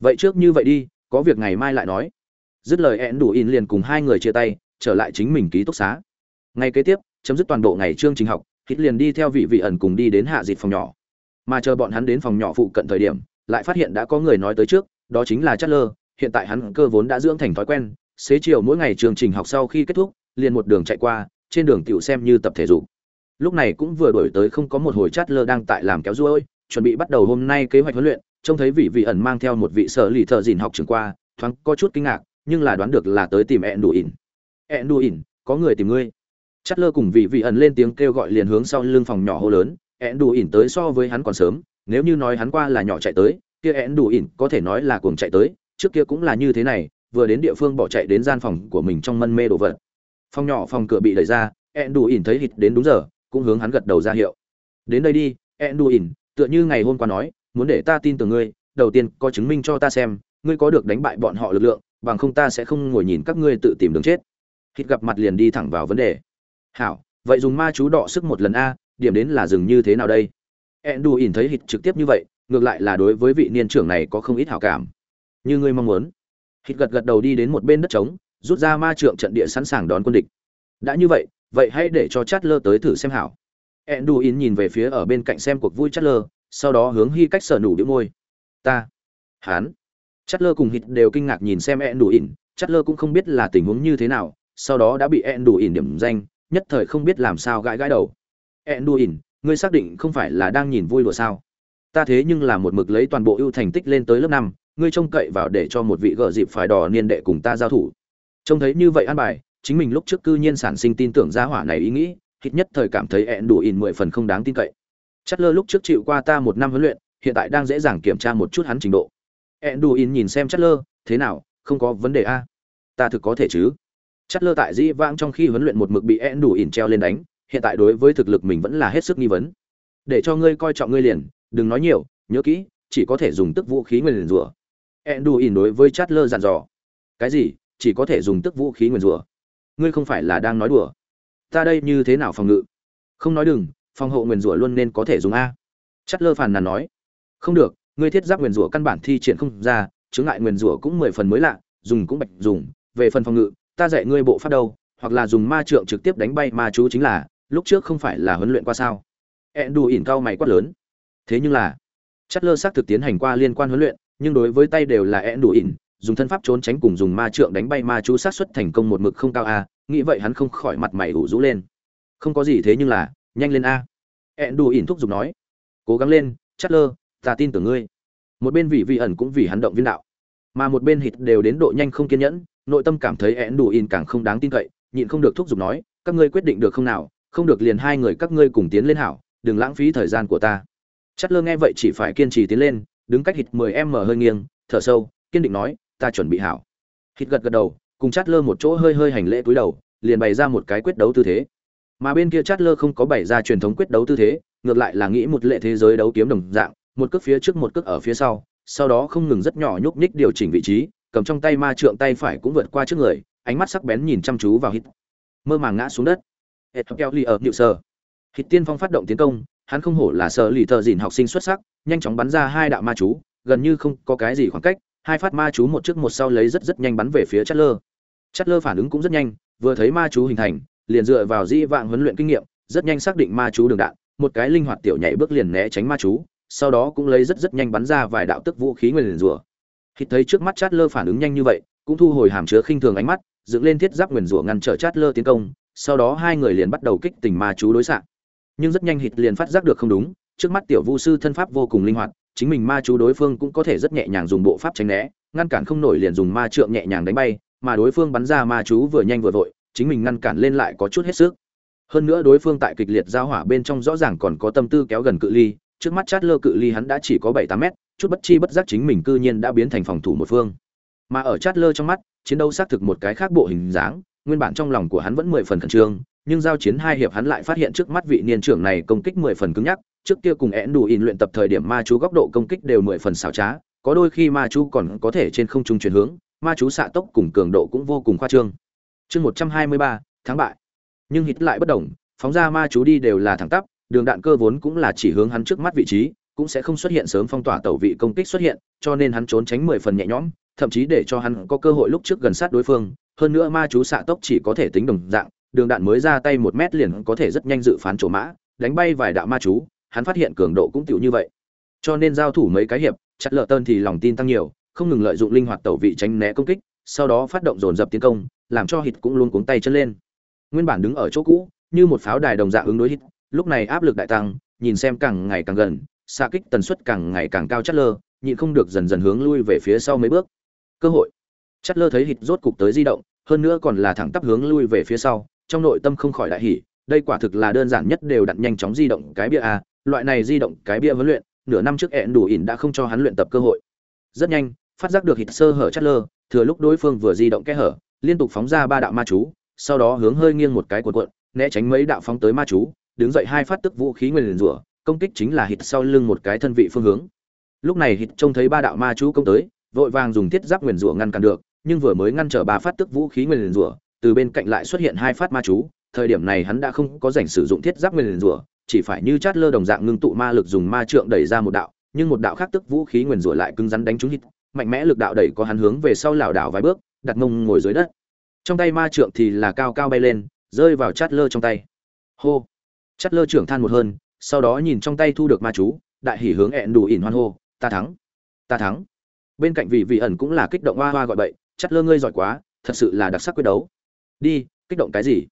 [SPEAKER 1] Vậy trước như vậy đi, có việc ngày mai lại nói. Dứt lời enduin liền cùng hai người chia tay, trở lại chính mình ký túc xá. Ngày kế tiếp, chấm dứt toàn bộ ngày chương trình học, hít liền đi theo vị vị ẩn cùng đi đến hạ dịt phòng nhỏ. Mà chờ bọn hắn đến phòng nhỏ phụ cận thời điểm, lại phát hiện đã có người nói tới trước, đó chính là chất lơ hiện tại hắn cơ vốn đã dưỡng thành thói quen, xế chiều mỗi ngày chương trình học sau khi kết thúc, liền một đường chạy qua, trên đường tiểu xem như tập thể dục. Lúc này cũng vừa đổi tới không có một hồi chát lơ đang tại làm kéo ruôi, chuẩn bị bắt đầu hôm nay kế hoạch huấn luyện, trông thấy vị vị ẩn mang theo một vị sở lì thợ dìn học trường qua, thoáng có chút kinh ngạc, nhưng là đoán được là tới tìm ẹn đủ ỉn. Ẹn đủ ỉn, có người tìm ngươi. Chát lơ cùng vị vị ẩn lên tiếng kêu gọi liền hướng sau lưng phòng nhỏ hô lớn ẹn đủ ỉn tới so với hắn còn sớm, nếu như nói hắn qua là nhỏ chạy tới, kia ẹn đủ ỉn có thể nói là cuồng chạy tới trước kia cũng là như thế này, vừa đến địa phương bỏ chạy đến gian phòng của mình trong mân mê đồ vật. Phòng nhỏ phòng cửa bị đẩy ra ẹn đủ ỉn thấy hít đến đúng giờ, cũng hướng hắn gật đầu ra hiệu. Đến đây đi ẹn đủ ỉn tựa như ngày hôm qua nói, muốn để ta tin tưởng ngươi, đầu tiên có chứng minh cho ta xem, ngươi có được đánh bại bọn họ lực lượng, bằng không ta sẽ không ngồi nhìn các ngươi tự tìm đường chết. Hít gặp mặt liền đi thẳng vào vấn đề. Hảo, vậy dùng ma chú đỏ sức một lần a, điểm đến là dừng như thế nào đây? Ẹn đủ ỉn thấy hít trực tiếp như vậy, ngược lại là đối với vị niên trưởng này có không ít hảo cảm như ngươi mong muốn. Hít gật gật đầu đi đến một bên đất trống, rút ra ma trượng trận địa sẵn sàng đón quân địch. Đã như vậy vậy hãy để cho chát lơ tới thử xem hảo. Enduin nhìn về phía ở bên cạnh xem cuộc vui chát lơ sau đó hướng hy cách sở nủ đĩu môi. Ta hán chát lơ cùng hít đều kinh ngạc nhìn xem enduin chát lơ cũng không biết là tình huống như thế nào, sau đó đã bị enduin điểm danh, nhất thời không biết làm sao gãi gãi đầu. Enduin, ngươi xác định không phải là đang nhìn vui đùa sao? Ta thế nhưng là một mực lấy toàn bộ ưu thành tích lên tới lớp năm ngươi trông cậy vào để cho một vị gợ dịp phải đỏ niên đệ cùng ta giao thủ. Trông thấy như vậy an bài, chính mình lúc trước cư nhiên sản sinh tin tưởng gia hỏa này ý nghĩ hít nhất thời cảm thấy ẹn đủ in mười phần không đáng tin cậy. Chất lơ lúc trước chịu qua ta một năm huấn luyện, hiện tại đang dễ dàng kiểm tra một chút hắn trình độ. Ẹn đủ in nhìn xem chất lơ, thế nào, không có vấn đề a? Ta thực có thể chứ? Chất lơ tại dĩ vãng trong khi huấn luyện một mực bị ẹn đủ in treo lên đánh, hiện tại đối với thực lực mình vẫn là hết sức nghi vấn. Để cho ngươi coi trọng ngươi liền, đừng nói nhiều, nhớ kỹ, chỉ có thể dùng tức vũ khí người liền rủa. Enduin đối với Chatler dặn dò. cái gì? Chỉ có thể dùng tức vũ khí Nguyên rủa. Ngươi không phải là đang nói đùa. Ta đây như thế nào phòng ngự? Không nói đừng, phòng hộ Nguyên rủa luôn nên có thể dùng a. Chatler lơ phàn nàn nói. Không được, ngươi thiết giáp Nguyên rủa căn bản thi triển không ra chứng ngại Nguyên rủa cũng mười phần mới lạ, dùng cũng bạch dùng. Về phần phòng ngự, ta dạy ngươi bộ pháp đâu, hoặc là dùng ma trượng trực tiếp đánh bay ma chú chính là, lúc trước không phải là huấn luyện qua sao? Enduin đù cao mày quát lớn. Thế nhưng là, Chatler lơ xác thực tiến hành qua liên quan huấn luyện nhưng đối với tay đều là én đủ ỉn, dùng thân pháp trốn tránh cùng dùng ma trượng đánh bay ma chú sát xuất thành công một mực không cao a, nghĩ vậy hắn không khỏi mặt mày ủ rũ lên. Không có gì thế nhưng là, nhanh lên a. Ẹn đù ỉn thúc giục nói. Cố gắng lên chát lơ ta tin tưởng ngươi. Một bên vị vị ẩn cũng vì hắn động viên đạo. Mà một bên hít đều đến độ nhanh không kiên nhẫn, nội tâm cảm thấy ẹn đù ỉn càng không đáng tin cậy, nhịn không được thúc giục nói, các ngươi quyết định được không nào, không được liền hai người các ngươi cùng tiến lên hảo, đừng lãng phí thời gian của ta. Chát lơ nghe vậy chỉ phải kiên trì tiến lên đứng cách hít mười em hơi nghiêng, thở sâu, kiên định nói, ta chuẩn bị hảo. Hít gật gật đầu, cùng chát lơ một chỗ hơi hơi hành lễ cúi đầu, liền bày ra một cái quyết đấu tư thế. Mà bên kia chát lơ không có bày ra truyền thống quyết đấu tư thế, ngược lại là nghĩ một lệ thế giới đấu kiếm đồng dạng, một cước phía trước một cước ở phía sau sau đó không ngừng rất nhỏ nhúc nhích điều chỉnh vị trí, cầm trong tay ma trượng tay phải cũng vượt qua trước người, ánh mắt sắc bén nhìn chăm chú vào hít. Mơ màng ngã xuống đất. Hết keo ở nhựu sơ hít tiên phong phát động tiến công, hắn không hổ là sở lì thợ dìn học sinh xuất sắc nhanh chóng bắn ra hai đạo ma chú, gần như không có cái gì khoảng cách, hai phát ma chú một trước một sau lấy rất rất nhanh bắn về phía Chatler. Chatler phản ứng cũng rất nhanh, vừa thấy ma chú hình thành, liền dựa vào di vạng huấn luyện kinh nghiệm, rất nhanh xác định ma chú đường đạn, một cái linh hoạt tiểu nhảy bước liền né tránh ma chú, sau đó cũng lấy rất rất nhanh bắn ra vài đạo tức vũ khí nguyên liền rủa khi thấy trước mắt Chatler phản ứng nhanh như vậy, cũng thu hồi hàm chứa khinh thường ánh mắt, dựng lên thiết giáp nguyền rủa ngăn trở Chatler tiến công, sau đó hai người liền bắt đầu kích tình ma chú đối xạ nhưng rất nhanh hít liền phát giác được không đúng trước mắt tiểu vu sư thân pháp vô cùng linh hoạt, chính mình ma chú đối phương cũng có thể rất nhẹ nhàng dùng bộ pháp tránh né, ngăn cản không nổi liền dùng ma trượng nhẹ nhàng đánh bay, mà đối phương bắn ra ma chú vừa nhanh vừa vội, chính mình ngăn cản lên lại có chút hết sức. Hơn nữa đối phương tại kịch liệt giao hỏa bên trong rõ ràng còn có tâm tư kéo gần cự ly, trước mắt chát lơ cự ly hắn đã chỉ có bảy tám mét, chút bất chi bất giác chính mình cư nhiên đã biến thành phòng thủ một phương. Mà ở chát lơ trong mắt, chiến đấu xác thực một cái khác bộ hình dáng, nguyên bản trong lòng của hắn vẫn mười phần khẩn trương nhưng giao chiến hai hiệp hắn lại phát hiện trước mắt vị niên trưởng này công kích mười phần cứng nhắc trước kia cùng én đủ in luyện tập thời điểm ma chú góc độ công kích đều mười phần xảo trá có đôi khi ma chú còn có thể trên không trung chuyển hướng ma chú xạ tốc cùng cường độ cũng vô cùng khoa trương. Chương một trăm hai mươi ba tháng bại. Nhưng hít lại bất động, phóng ra ma chú đi đều là thẳng tắp đường đạn cơ vốn cũng là chỉ hướng hắn trước mắt vị trí cũng sẽ không xuất hiện sớm phong tỏa tẩu vị công kích xuất hiện cho nên hắn trốn tránh mười phần nhẹ nhõm thậm chí để cho hắn có cơ hội lúc trước gần sát đối phương hơn nữa ma chú xạ tốc chỉ có thể tính đồng dạng đường đạn mới ra tay một mét liền có thể rất nhanh dự phán chỗ mã, đánh bay vài đạo ma chú, hắn phát hiện cường độ cũng tiểu như vậy. Cho nên giao thủ mấy cái hiệp, chặt lợ tơn thì lòng tin tăng nhiều, không ngừng lợi dụng linh hoạt tẩu vị tránh né công kích, sau đó phát động dồn dập tiến công, làm cho hít cũng luôn cuống tay chân lên. Nguyên bản đứng ở chỗ cũ, như một pháo đài đồng dạng ứng đối hít, lúc này áp lực đại tăng, nhìn xem càng ngày càng gần xa kích tần suất càng ngày càng cao chất lơ nhịn không được dần dần hướng lui về phía sau mấy bước. Cơ hội. Chất lơ thấy hít rốt cục tới di động, hơn nữa còn là thẳng tắp hướng lui về phía sau trong nội tâm không khỏi đại hỉ, đây quả thực là đơn giản nhất đều đặt nhanh chóng di động cái bia a, loại này di động cái bia huấn luyện, nửa năm trước ẹn đủ ỉn đã không cho hắn luyện tập cơ hội. Rất nhanh, phát giác được hít sơ hở chất lơ, thừa lúc đối phương vừa di động kẽ hở, liên tục phóng ra ba đạo ma chú, sau đó hướng hơi nghiêng một cái cuộn cuộn, né tránh mấy đạo phóng tới ma chú, đứng dậy hai phát tức vũ khí nguyên liền rủa, công kích chính là hít sau lưng một cái thân vị phương hướng. Lúc này hít trông thấy ba đạo ma chú công tới, vội vàng dùng thiết giáp nguyên rủa ngăn cản được, nhưng vừa mới ngăn trở ba phát tức vũ khí nguyên liền rủa từ bên cạnh lại xuất hiện hai phát ma chú, thời điểm này hắn đã không có rảnh sử dụng thiết giáp nguyên liền rủa chỉ phải như chát lơ đồng dạng ngưng tụ ma lực dùng ma trượng đẩy ra một đạo, nhưng một đạo khác tức vũ khí nguyên rủa lại cứng rắn đánh trúng hít, mạnh mẽ lực đạo đẩy có hắn hướng về sau lảo đảo vài bước, đặt mông ngồi dưới đất. Trong tay ma trượng thì là cao cao bay lên, rơi vào chát lơ trong tay. Hô! Chát lơ trưởng than một hơn, sau đó nhìn trong tay thu được ma chú, đại hỉ hướng ẹn đủ ỉn hoan hô, ta thắng! Ta thắng! Bên cạnh vị vị ẩn cũng là kích động hoa hoa gọi bậy, chát lơ ngươi giỏi quá, thật sự là đặc sắc quyết đấu đi, kích động cái gì?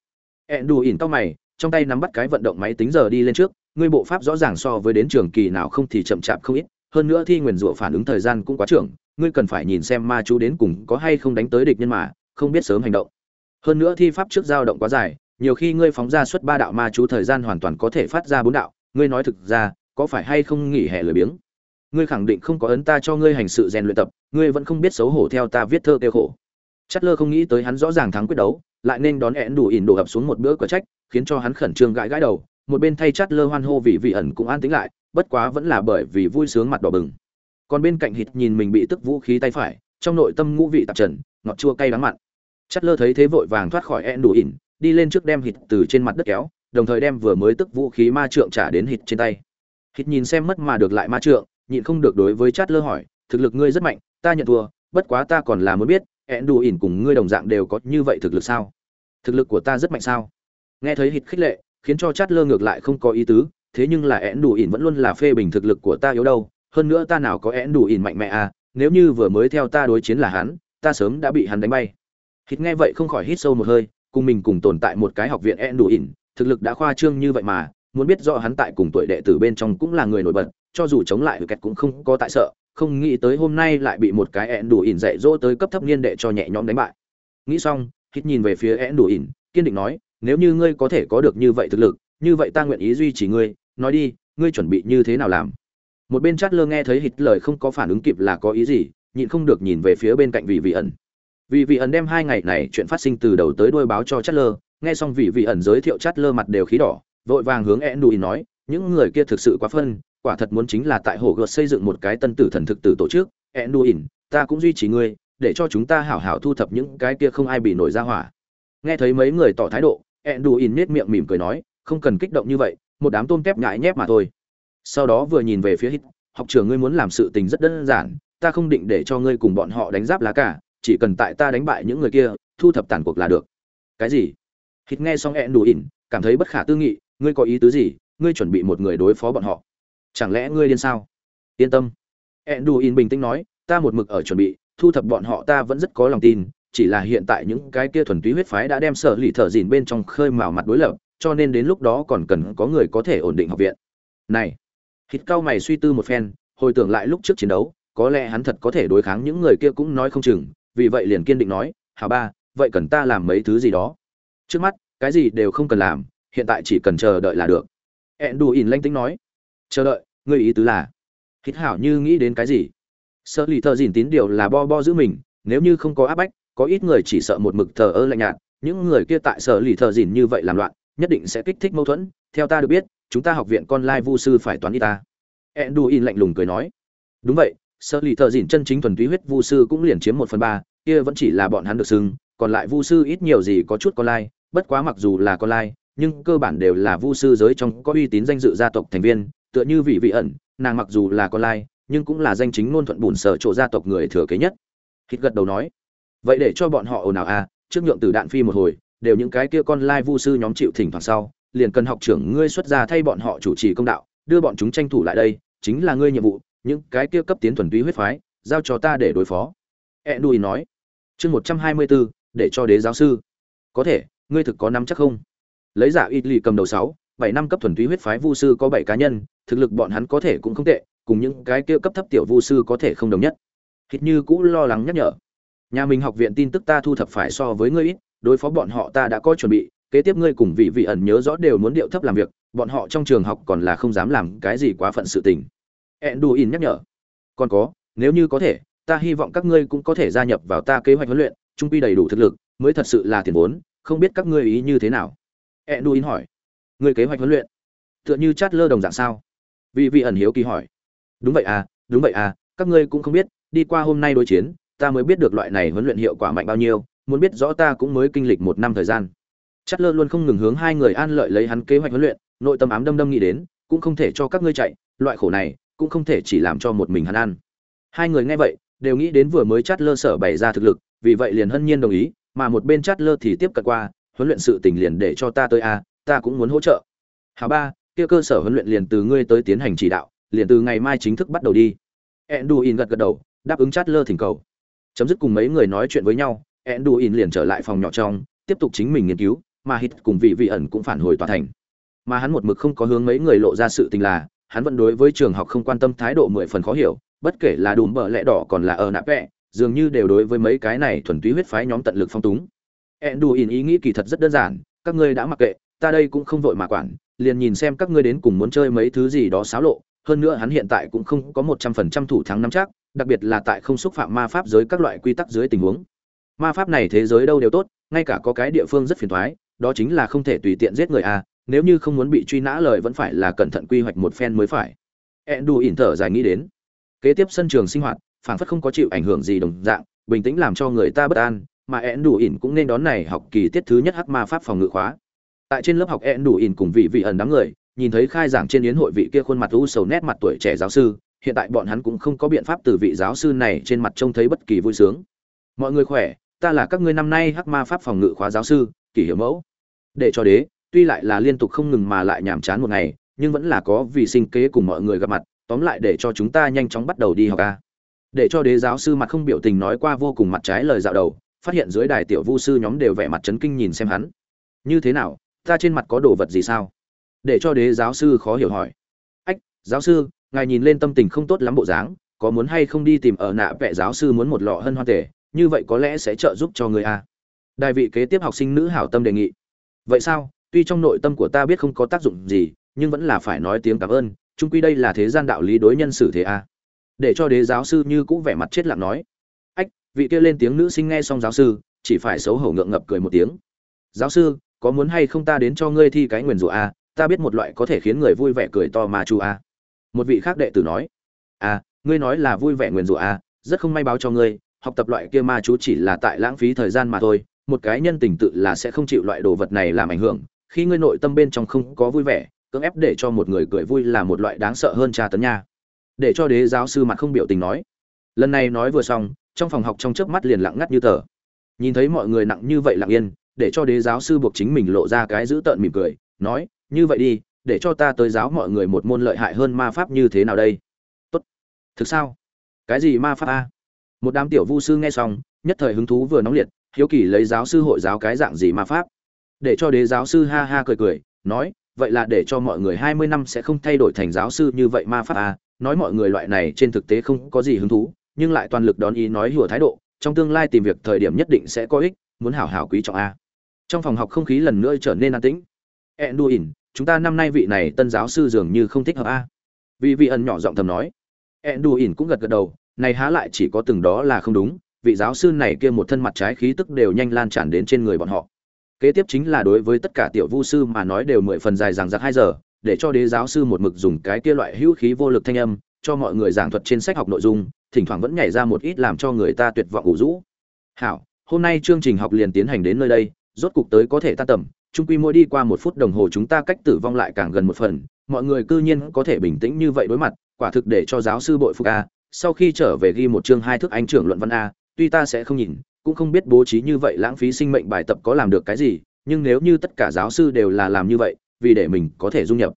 [SPEAKER 1] Ẹn đù ỉn tóc mày, trong tay nắm bắt cái vận động máy tính giờ đi lên trước, ngươi bộ pháp rõ ràng so với đến trường kỳ nào không thì chậm chạp không ít, hơn nữa thi nguyền rủa phản ứng thời gian cũng quá trưởng, ngươi cần phải nhìn xem ma chú đến cùng có hay không đánh tới địch nhân mà, không biết sớm hành động. Hơn nữa thi pháp trước dao động quá dài, nhiều khi ngươi phóng ra suốt ba đạo ma chú thời gian hoàn toàn có thể phát ra bốn đạo, ngươi nói thực ra, có phải hay không nghỉ hè lười biếng? Ngươi khẳng định không có ấn ta cho ngươi hành sự rèn luyện tập, ngươi vẫn không biết xấu hổ theo ta viết thơ kêu khổ. Chất lơ không nghĩ tới hắn rõ ràng thắng quyết đấu lại nên đón én đủ ỉn đổ ập xuống một bữa cờ trách, khiến cho hắn khẩn trương gãi gãi đầu, một bên thay chát lơ hoan hô vì vị ẩn cũng an tính lại, bất quá vẫn là bởi vì vui sướng mặt đỏ bừng. Còn bên cạnh hít nhìn mình bị tức vũ khí tay phải, trong nội tâm ngũ vị tạp trần, ngọt chua cay đắng mặn. Chát lơ thấy thế vội vàng thoát khỏi én đủ ỉn, đi lên trước đem hít từ trên mặt đất kéo, đồng thời đem vừa mới tức vũ khí ma trượng trả đến hít trên tay. Hít nhìn xem mất mà được lại ma trượng, nhịn không được đối với chát lơ hỏi, thực lực ngươi rất mạnh, ta nhận thua, bất quá ta còn là muốn biết ẹn đủ ỉn cùng ngươi đồng dạng đều có như vậy thực lực sao? Thực lực của ta rất mạnh sao? Nghe thấy hít khích lệ, khiến cho chát lơ ngược lại không có ý tứ, thế nhưng là én đủ ỉn vẫn luôn là phê bình thực lực của ta yếu đâu. Hơn nữa ta nào có én đủ ỉn mạnh mẽ à? Nếu như vừa mới theo ta đối chiến là hắn, ta sớm đã bị hắn đánh bay. Hít nghe vậy không khỏi hít sâu một hơi, cùng mình cùng tồn tại một cái học viện én đủ ỉn thực lực đã khoa trương như vậy mà, muốn biết rõ hắn tại cùng tuổi đệ tử bên trong cũng là người nổi bật, cho dù chống lại kẹt cũng không có tại sợ không nghĩ tới hôm nay lại bị một cái ẹn đủ ỉn dạy dỗ tới cấp thấp niên đệ cho nhẹ nhõm đánh bại. Nghĩ xong, hít nhìn về phía ẹn đủ ỉn, kiên định nói, nếu như ngươi có thể có được như vậy thực lực, như vậy ta nguyện ý duy trì ngươi, nói đi, ngươi chuẩn bị như thế nào làm? Một bên chát lơ nghe thấy hít lời không có phản ứng kịp là có ý gì, nhịn không được nhìn về phía bên cạnh vị vị ẩn. Vị vị ẩn đem hai ngày này chuyện phát sinh từ đầu tới đuôi báo cho chát lơ nghe xong vị vị ẩn giới thiệu chát lơ mặt đều khí đỏ, vội vàng hướng eãn đủ ỉn nói, những người kia thực sự quá phân quả thật muốn chính là tại hồ gợt xây dựng một cái tân tử thần thực tử tổ chức, enduin, ta cũng duy trì ngươi, để cho chúng ta hảo hảo thu thập những cái kia không ai bị nổi ra hỏa. Nghe thấy mấy người tỏ thái độ, enduin nết miệng mỉm cười nói, không cần kích động như vậy, một đám tôm tép nhại nhép mà thôi. Sau đó vừa nhìn về phía hít, học trưởng ngươi muốn làm sự tình rất đơn giản, ta không định để cho ngươi cùng bọn họ đánh giáp lá cả chỉ cần tại ta đánh bại những người kia, thu thập tàn cuộc là được. Cái gì? Hít nghe xong ẹn đủ ỉn cảm thấy bất khả tư nghị, ngươi có ý tứ gì? Ngươi chuẩn bị một người đối phó bọn họ chẳng lẽ ngươi điên sao? Yên tâm. Edduin bình tĩnh nói, ta một mực ở chuẩn bị, thu thập bọn họ ta vẫn rất có lòng tin, chỉ là hiện tại những cái kia thuần túy huyết phái đã đem sở lì thở dìn bên trong khơi mào mặt đối lập, cho nên đến lúc đó còn cần có người có thể ổn định học viện. Này! Hít cao mày suy tư một phen, hồi tưởng lại lúc trước chiến đấu, có lẽ hắn thật có thể đối kháng những người kia cũng nói không chừng, vì vậy liền kiên định nói hà ba, vậy cần ta làm mấy thứ gì đó? Trước mắt, cái gì đều không cần làm, hiện tại chỉ cần chờ đợi là được. Ẹn đù ỉn lanh tính nói chờ đợi, ngươi ý tứ là, hít hảo như nghĩ đến cái gì? Sợ lì thợ dìn tín điều là bo bo giữ mình, nếu như không có áp bách, có ít người chỉ sợ một mực thờ ơ lạnh nhạt. Những người kia tại sở lì thợ dìn như vậy làm loạn, nhất định sẽ kích thích mâu thuẫn. Theo ta được biết, chúng ta học viện con lai vu sư phải toán y ta. Edduin lạnh lùng cười nói. Đúng vậy sở lì thợ dìn chân chính thuần túy huyết vu sư cũng liền chiếm một phần ba, kia vẫn chỉ là bọn hắn được xưng, còn lại vu sư ít nhiều gì có chút con lai, bất quá mặc dù là con lai, nhưng cơ bản đều là vu sư giới trong có uy tín danh dự gia tộc thành viên tựa như vị vị ẩn, nàng mặc dù là con lai, nhưng cũng là danh chính ngôn thuận bùn sở chỗ gia tộc người thừa kế nhất. Hít gật đầu nói, vậy để cho bọn họ ồn ào à trước nhượng từ đạn phi một hồi, đều những cái kia con lai vu sư nhóm chịu thỉnh thoảng sau, liền cần học trưởng ngươi xuất ra thay bọn họ chủ trì công đạo, đưa bọn chúng tranh thủ lại đây, chính là ngươi nhiệm vụ, những cái kia cấp tiến thuần túy huyết phái, giao cho ta để đối phó. E đùi nói, chương một trăm hai mươi bốn để cho đế giáo sư. Có thể, ngươi thực có nắm chắc không? Lấy giả ít lì cầm đầu sáu, bảy năm cấp thuần túy huyết phái vu sư có bảy cá nhân thực lực bọn hắn có thể cũng không tệ, cùng những cái kia cấp thấp tiểu vu sư có thể không đồng nhất. Hít như cũ lo lắng nhắc nhở. Nhà mình học viện tin tức ta thu thập phải so với ngươi ít, đối phó bọn họ ta đã có chuẩn bị, kế tiếp ngươi cùng vị vị ẩn nhớ rõ đều muốn điệu thấp làm việc, bọn họ trong trường học còn là không dám làm cái gì quá phận sự tình. Enduin nhắc nhở. Còn có, nếu như có thể, ta hy vọng các ngươi cũng có thể gia nhập vào ta kế hoạch huấn luyện, trung quy đầy đủ thực lực, mới thật sự là tiền vốn, không biết các ngươi ý như thế nào. Enduin hỏi. Ngươi kế hoạch huấn luyện? Tựa như chát lơ đồng dạng sao? Vì vị ẩn hiếu kỳ hỏi. Đúng vậy à đúng vậy à các ngươi cũng không biết, đi qua hôm nay đối chiến, ta mới biết được loại này huấn luyện hiệu quả mạnh bao nhiêu, muốn biết rõ ta cũng mới kinh lịch một năm thời gian. Chất lơ luôn không ngừng hướng hai người an lợi lấy hắn kế hoạch huấn luyện, nội tâm ám đâm đâm nghĩ đến, cũng không thể cho các ngươi chạy, loại khổ này, cũng không thể chỉ làm cho một mình hắn ăn. Hai người nghe vậy, đều nghĩ đến vừa mới chát lơ sở bày ra thực lực, vì vậy liền hân nhiên đồng ý, mà một bên chát lơ thì tiếp cận qua, huấn luyện sự tình liền để cho ta tới a ta cũng muốn hỗ trợ. Hào ba kia cơ sở huấn luyện liền từ ngươi tới tiến hành chỉ đạo liền từ ngày mai chính thức bắt đầu đi. Enduin gật gật đầu đáp ứng chát lơ thỉnh cầu. Chấm dứt cùng mấy người nói chuyện với nhau enduin liền trở lại phòng nhỏ trong tiếp tục chính mình nghiên cứu mà hít cùng vị vị ẩn cũng phản hồi tòa thành. Mà hắn một mực không có hướng mấy người lộ ra sự tình là hắn vẫn đối với trường học không quan tâm thái độ mười phần khó hiểu bất kể là đùm bờ lẽ đỏ còn là ở nạp vẽ, dường như đều đối với mấy cái này thuần túy huyết phái nhóm tận lực phong túng. Enduin ý nghĩ kỳ thật rất đơn giản, các ngươi đã mặc kệ, ta đây cũng không vội mà quản, liền nhìn xem các ngươi đến cùng muốn chơi mấy thứ gì đó xáo lộ, hơn nữa hắn hiện tại cũng không có một trăm phần trăm thủ thắng nắm chắc, đặc biệt là tại không xúc phạm ma pháp giới các loại quy tắc dưới tình huống. Ma pháp này thế giới đâu đều tốt, ngay cả có cái địa phương rất phiền toái, đó chính là không thể tùy tiện giết người à, nếu như không muốn bị truy nã lời vẫn phải là cẩn thận quy hoạch một phen mới phải. Endu ỉn thở dài nghĩ đến. Kế tiếp sân trường sinh hoạt, phảng phất không có chịu ảnh hưởng gì đồng dạng, bình tĩnh làm cho người ta bất an mà ed đù ỉn cũng nên đón này học kỳ tiết thứ nhất hắc ma pháp phòng ngự khóa tại trên lớp học én đủ ỉn cùng vị vị ẩn đám người, nhìn thấy khai giảng trên yến hội vị kia khuôn mặt u sầu nét mặt tuổi trẻ giáo sư, hiện tại bọn hắn cũng không có biện pháp từ vị giáo sư này trên mặt trông thấy bất kỳ vui sướng. Mọi người khỏe, ta là các ngươi năm nay hắc ma pháp phòng ngự khóa giáo sư, kỷ hiểu mẫu. Để cho đế, tuy lại là liên tục không ngừng mà lại nhàm chán một ngày, nhưng vẫn là có vì sinh kế cùng mọi người gặp mặt, tóm lại để cho chúng ta nhanh chóng bắt đầu đi học ca để cho đế giáo sư mặt không biểu tình nói qua vô cùng mặt trái lời dạo đầu, phát hiện dưới đài tiểu vu sư nhóm đều vẻ mặt chấn kinh nhìn xem hắn. Như thế nào ta trên mặt có đồ vật gì sao? Để cho đế giáo sư khó hiểu hỏi. Ách, giáo sư, ngài nhìn lên tâm tình không tốt lắm bộ dáng, có muốn hay không đi tìm ở nạ vẽ giáo sư muốn một lọ hân hoa tể, như vậy có lẽ sẽ trợ giúp cho người a. Đại vị kế tiếp học sinh nữ hảo tâm đề nghị. Vậy sao? Tuy trong nội tâm của ta biết không có tác dụng gì, nhưng vẫn là phải nói tiếng cảm ơn trung quy đây là thế gian đạo lý đối nhân xử thế a. Để cho đế giáo sư như cũ vẻ mặt chết lặng nói. Ách, vị kia lên tiếng nữ sinh nghe xong giáo sư, chỉ phải xấu hổ ngượng ngập cười một tiếng. Giáo sư có muốn hay không ta đến cho ngươi thi cái nguyền rủa a, ta biết một loại có thể khiến người vui vẻ cười to mà chu a. Một vị khác đệ tử nói à ngươi nói là vui vẻ nguyền rủa a, rất không may báo cho ngươi, học tập loại kia ma chú chỉ là tại lãng phí thời gian mà thôi, một cái nhân tình tự là sẽ không chịu loại đồ vật này làm ảnh hưởng, khi ngươi nội tâm bên trong không có vui vẻ, cưỡng ép để cho một người cười vui là một loại đáng sợ hơn tra tấn nha. Để cho đế giáo sư mặt không biểu tình nói. Lần này nói vừa xong, trong phòng học trong chớp mắt liền lặng ngắt như tờ. Nhìn thấy mọi người nặng như vậy lặng yên để cho đế giáo sư buộc chính mình lộ ra cái giữ tợn mỉm cười, nói, như vậy đi, để cho ta tới giáo mọi người một môn lợi hại hơn ma pháp như thế nào đây? Tốt. Thực sao? Cái gì ma pháp a? Một đám tiểu vu sư nghe xong, nhất thời hứng thú vừa nóng liệt, hiếu kỳ lấy giáo sư hội giáo cái dạng gì ma pháp. Để cho đế giáo sư ha ha cười cười, nói, vậy là để cho mọi người hai mươi năm sẽ không thay đổi thành giáo sư như vậy ma pháp a. Nói mọi người loại này trên thực tế không có gì hứng thú, nhưng lại toàn lực đón ý nói hùa thái độ, trong tương lai tìm việc thời điểm nhất định sẽ có ích, muốn hảo hảo quý trọng a trong phòng học không khí lần nữa trở nên an tĩnh. Enduin, chúng ta năm nay vị này tân giáo sư dường như không thích hợp a. Vì vị ẩn nhỏ giọng thầm nói. Enduin cũng gật gật đầu, này há lại chỉ có từng đó là không đúng, vị giáo sư này kia một thân mặt trái khí tức đều nhanh lan tràn đến trên người bọn họ. Kế tiếp chính là đối với tất cả tiểu vu sư mà nói đều mười phần dài rằng giặc hai giờ, để cho đế giáo sư một mực dùng cái kia loại hữu khí vô lực thanh âm, cho mọi người giảng thuật trên sách học nội dung, thỉnh thoảng vẫn nhảy ra một ít làm cho người ta tuyệt vọng ủ rũ. Hảo, hôm nay chương trình học liền tiến hành đến nơi đây rốt cục tới có thể tan tầm trung quy mỗi đi qua một phút đồng hồ chúng ta cách tử vong lại càng gần một phần, mọi người cư nhiên có thể bình tĩnh như vậy đối mặt, quả thực để cho giáo sư bội phục a, sau khi trở về ghi một chương hai thức anh trưởng luận văn a, tuy ta sẽ không nhìn, cũng không biết bố trí như vậy lãng phí sinh mệnh bài tập có làm được cái gì, nhưng nếu như tất cả giáo sư đều là làm như vậy, vì để mình có thể dung nhập.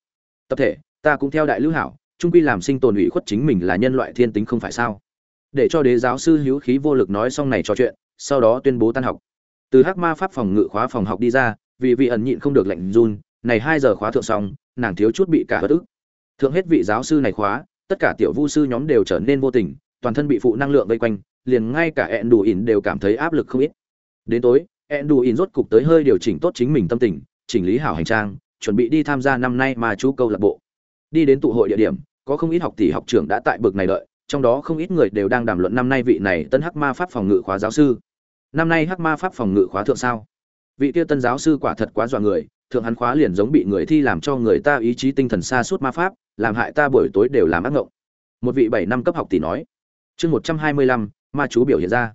[SPEAKER 1] Tập thể, ta cũng theo đại lưu hảo trung quy làm sinh tồn ủy khuất chính mình là nhân loại thiên tính không phải sao? Để cho đế giáo sư hữu khí vô lực nói xong này trò chuyện, sau đó tuyên bố tan học từ hắc ma pháp phòng ngự khóa phòng học đi ra, vì vị ẩn nhịn không được lệnh run, này hai giờ khóa thượng xong, nàng thiếu chút bị cả bất ức. Thượng hết vị giáo sư này khóa, tất cả tiểu vu sư nhóm đều trở nên vô tình, toàn thân bị phụ năng lượng vây quanh, liền ngay cả ẹn đủ ỉn đều cảm thấy áp lực không ít. Đến tối ẹn đủ ỉn rốt cục tới hơi điều chỉnh tốt chính mình tâm tình, chỉnh lý hảo hành trang, chuẩn bị đi tham gia năm nay mà chú câu lạc bộ. Đi đến tụ hội địa điểm, có không ít học tỷ học trưởng đã tại bực này đợi, trong đó không ít người đều đang đàm luận năm nay vị này tân hắc ma pháp phòng ngự khóa giáo sư năm nay hắc ma pháp phòng ngự khóa thượng sao? Vị kia tân giáo sư quả thật quá dọa người, thượng hắn khóa liền giống bị người thi làm cho người ta ý chí tinh thần xa suốt ma pháp, làm hại ta buổi tối đều làm ác ngộng. Một vị bảy năm cấp học tỷ nói, chương một trăm hai mươi lăm, ma chú biểu hiện ra.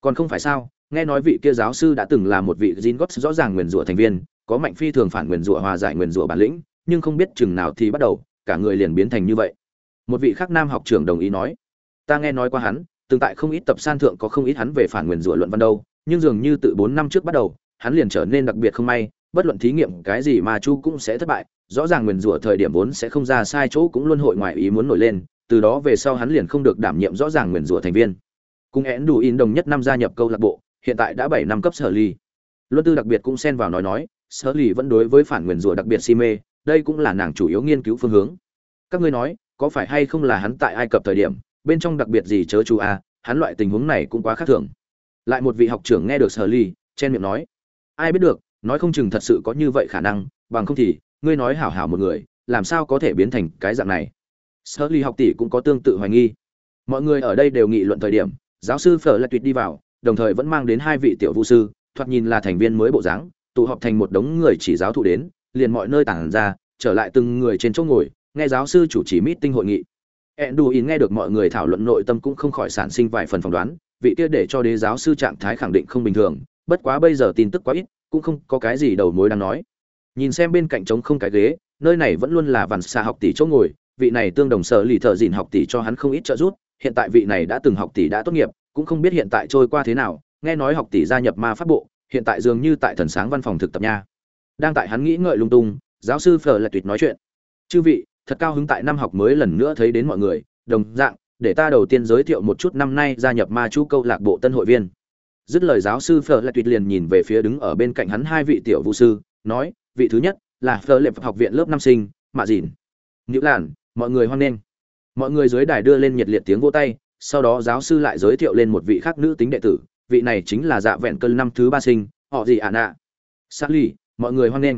[SPEAKER 1] Còn không phải sao, nghe nói vị kia giáo sư đã từng là một vị gin gót rõ ràng nguyền rủa thành viên, có mạnh phi thường phản nguyền rủa hòa giải nguyền rủa bản lĩnh, nhưng không biết chừng nào thì bắt đầu, cả người liền biến thành như vậy. Một vị khác nam học trưởng đồng ý nói, ta nghe nói qua hắn từng tại không ít tập san thượng có không ít hắn về phản nguyền rủa luận văn đâu, nhưng dường như từ bốn năm trước bắt đầu, hắn liền trở nên đặc biệt không may, bất luận thí nghiệm cái gì mà chu cũng sẽ thất bại, rõ ràng nguyền rủa thời điểm vốn sẽ không ra sai chỗ cũng luôn hội ngoại ý muốn nổi lên, từ đó về sau hắn liền không được đảm nhiệm rõ ràng nguyền rủa thành viên. Cùng én đủ in đồng nhất năm gia nhập câu lạc bộ, hiện tại đã bảy năm cấp sở ly luân tư đặc biệt cũng xen vào nói nói, sở ly vẫn đối với phản nguyền rủa đặc biệt si mê, đây cũng là nàng chủ yếu nghiên cứu phương hướng. Các ngươi nói, có phải hay không là hắn tại ai cập thời điểm bên trong đặc biệt gì chớ chú a hắn loại tình huống này cũng quá khác thường. Lại một vị học trưởng nghe được sở ly, chen miệng nói, ai biết được, nói không chừng thật sự có như vậy khả năng, bằng không thì, ngươi nói hảo hảo một người, làm sao có thể biến thành cái dạng này? Sở ly học tỷ cũng có tương tự hoài nghi. Mọi người ở đây đều nghị luận thời điểm, giáo sư phở lại tuyệt đi vào, đồng thời vẫn mang đến hai vị tiểu vũ sư, thoạt nhìn là thành viên mới bộ dáng, tụ họp thành một đống người chỉ giáo thụ đến, liền mọi nơi tản ra, trở lại từng người trên chỗ ngồi, nghe giáo sư chủ trì meeting hội nghị. Enduin nghe được mọi người thảo luận nội tâm cũng không khỏi sản sinh vài phần phỏng đoán, vị kia để cho đế giáo sư trạng thái khẳng định không bình thường bất quá bây giờ tin tức quá ít cũng không có cái gì đầu mối đang nói. Nhìn xem bên cạnh trống không cái ghế nơi này vẫn luôn là vằn xa học tỷ chỗ ngồi vị này tương đồng sở lì thợ dìn học tỷ cho hắn không ít trợ giúp hiện tại vị này đã từng học tỷ đã tốt nghiệp cũng không biết hiện tại trôi qua thế nào nghe nói học tỷ gia nhập ma pháp bộ hiện tại dường như tại thần sáng văn phòng thực tập nha. Đang tại hắn nghĩ ngợi lung tung giáo sư phở lại tuyệt nói chuyện. Chư vị thật cao hứng tại năm học mới lần nữa thấy đến mọi người đồng dạng để ta đầu tiên giới thiệu một chút năm nay gia nhập ma chú câu lạc bộ tân hội viên. Dứt lời giáo sư phở lại tuyệt liền nhìn về phía đứng ở bên cạnh hắn hai vị tiểu vũ sư nói vị thứ nhất là phở lệ học viện lớp năm sinh mạ dìn. Nhữ làn mọi người hoan nghênh. Mọi người dưới đài đưa lên nhiệt liệt tiếng vỗ tay sau đó giáo sư lại giới thiệu lên một vị khác nữ tính đệ tử vị này chính là dạ vẹn cơn năm thứ ba sinh họ gì ạ nạ. Sally, mọi người hoan nghênh.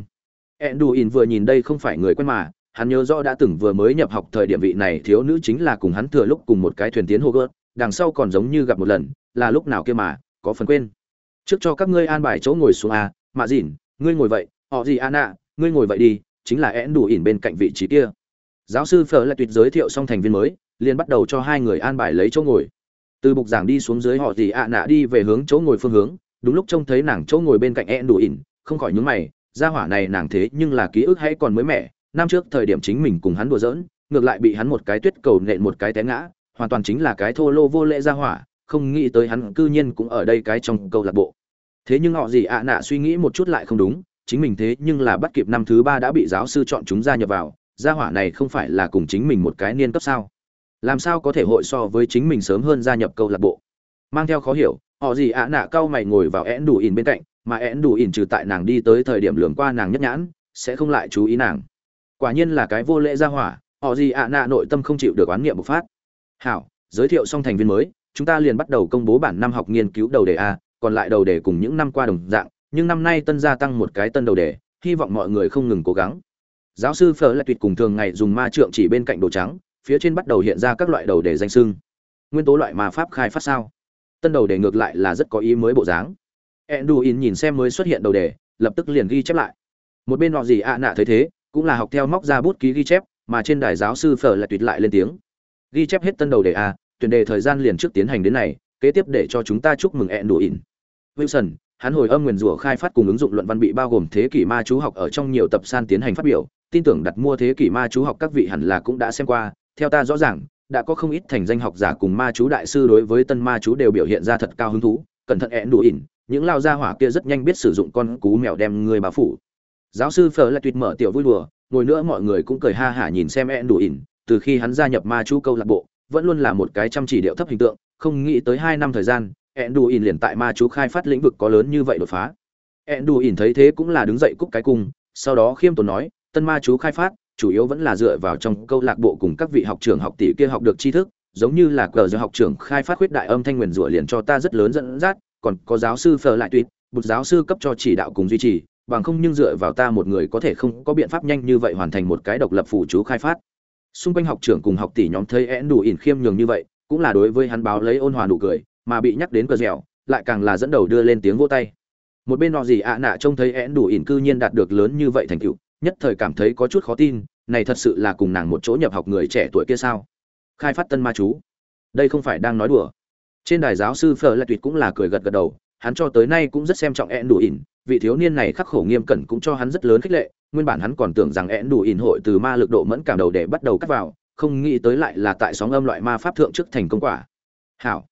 [SPEAKER 1] Enduin vừa nhìn đây không phải người quen mà hắn nhớ rõ đã từng vừa mới nhập học thời điểm vị này thiếu nữ chính là cùng hắn thừa lúc cùng một cái thuyền tiến Hogwarts, đằng sau còn giống như gặp một lần, là lúc nào kia mà, có phần quên. Trước cho các ngươi an bài chỗ ngồi xuống à, Mạ dìn ngươi ngồi vậy, họ gì an ạ ngươi ngồi vậy đi, chính là ẽn đủ ỉn bên cạnh vị trí kia. Giáo sư Phở lại tuyệt giới thiệu xong thành viên mới, liền bắt đầu cho hai người an bài lấy chỗ ngồi. Từ bục giảng đi xuống dưới họ gì ạ nạ đi về hướng chỗ ngồi phương hướng, đúng lúc trông thấy nàng chỗ ngồi bên cạnh ẽn đủ ỉn, không khỏi nhúng mày, gia hỏa này nàng thế nhưng là ký ức hay còn mới mẻ, năm trước thời điểm chính mình cùng hắn đùa giỡn, ngược lại bị hắn một cái tuyết cầu nện một cái té ngã, hoàn toàn chính là cái thô lô vô lễ gia hỏa, không nghĩ tới hắn cư nhiên cũng ở đây cái trong câu lạc bộ. Thế nhưng họ gì ạ nạ suy nghĩ một chút lại không đúng, chính mình thế nhưng là bắt kịp năm thứ ba đã bị giáo sư chọn chúng gia nhập vào, gia hỏa này không phải là cùng chính mình một cái niên cấp sao? Làm sao có thể hội so với chính mình sớm hơn gia nhập câu lạc bộ? Mang theo khó hiểu, họ gì ạ nạ cao mày ngồi vào én đủ ỉn bên cạnh, mà én đủ ỉn trừ tại nàng đi tới thời điểm lường qua nàng nhất nhãn, sẽ không lại chú ý nàng quả nhiên là cái vô lễ ra hỏa, họ gì ạ nạ nội tâm không chịu được oán niệm bộc phát. Hảo, giới thiệu xong thành viên mới, chúng ta liền bắt đầu công bố bản năm học nghiên cứu đầu đề a, còn lại đầu đề cùng những năm qua đồng dạng, nhưng năm nay tân gia tăng một cái tân đầu đề, hy vọng mọi người không ngừng cố gắng. Giáo sư phở lại tuyệt cùng thường ngày dùng ma trượng chỉ bên cạnh đồ trắng, phía trên bắt đầu hiện ra các loại đầu đề danh sưng nguyên tố loại ma pháp khai phát sao? Tân đầu đề ngược lại là rất có ý mới bộ dáng. Enduin nhìn xem mới xuất hiện đầu đề, lập tức liền ghi chép lại. Một bên họ gì ạ nạ thấy thế cũng là học theo móc ra bút ký ghi chép, mà trên đài giáo sư phở lại tuyệt lại lên tiếng. Ghi chép hết tân đầu đề a, tuyển đề thời gian liền trước tiến hành đến này, kế tiếp để cho chúng ta chúc mừng ẹn đủ ỉn. Wilson, hắn hồi âm nguyền rủa khai phát cùng ứng dụng luận văn bị bao gồm thế kỷ ma chú học ở trong nhiều tập san tiến hành phát biểu, tin tưởng đặt mua thế kỷ ma chú học các vị hẳn là cũng đã xem qua, theo ta rõ ràng, đã có không ít thành danh học giả cùng ma chú đại sư đối với tân ma chú đều biểu hiện ra thật cao hứng thú, cẩn thận ẹn đủ ỉn, những lao gia hỏa kia rất nhanh biết sử dụng con cú mèo đem người bà phủ giáo sư phở lại tuyệt mở tiểu vui đùa, ngồi nữa mọi người cũng cười ha hả nhìn xem ẹn đủ ỉn, từ khi hắn gia nhập ma chú câu lạc bộ, vẫn luôn là một cái chăm chỉ điệu thấp hình tượng, không nghĩ tới hai năm thời gian ẹn đủ ỉn liền tại ma chú khai phát lĩnh vực có lớn như vậy đột phá. Ẹn đủ ỉn thấy thế cũng là đứng dậy cúc cái cung, sau đó khiêm tốn nói, tân ma chú khai phát, chủ yếu vẫn là dựa vào trong câu lạc bộ cùng các vị học trưởng học tỷ kia học được tri thức, giống như là cờ do học trưởng khai phát khuyết đại âm thanh nguyền rủa liền cho ta rất lớn dẫn dắt, còn có giáo sư phở lại tuyệt, một giáo sư cấp cho chỉ đạo cùng duy trì bằng không nhưng dựa vào ta một người có thể không có biện pháp nhanh như vậy hoàn thành một cái độc lập phụ chú khai phát. Xung quanh học trưởng cùng học tỷ nhóm thấy én đủ ỉn khiêm nhường như vậy, cũng là đối với hắn báo lấy ôn hòa nụ cười, mà bị nhắc đến cờ dẻo, lại càng là dẫn đầu đưa lên tiếng vỗ tay. Một bên nọ gì ạ nạ trông thấy én đủ ỉn cư nhiên đạt được lớn như vậy thành tựu, nhất thời cảm thấy có chút khó tin, này thật sự là cùng nàng một chỗ nhập học người trẻ tuổi kia sao? Khai phát tân ma chú. Đây không phải đang nói đùa. Trên đài giáo sư phở lại tuyệt cũng là cười gật gật đầu hắn cho tới nay cũng rất xem trọng ẹn đủ ỉn vị thiếu niên này khắc khổ nghiêm cẩn cũng cho hắn rất lớn khích lệ nguyên bản hắn còn tưởng rằng ẹn đủ ỉn hội từ ma lực độ mẫn cảm đầu để bắt đầu cắt vào không nghĩ tới lại là tại sóng âm loại ma pháp thượng trước thành công quả. Hảo.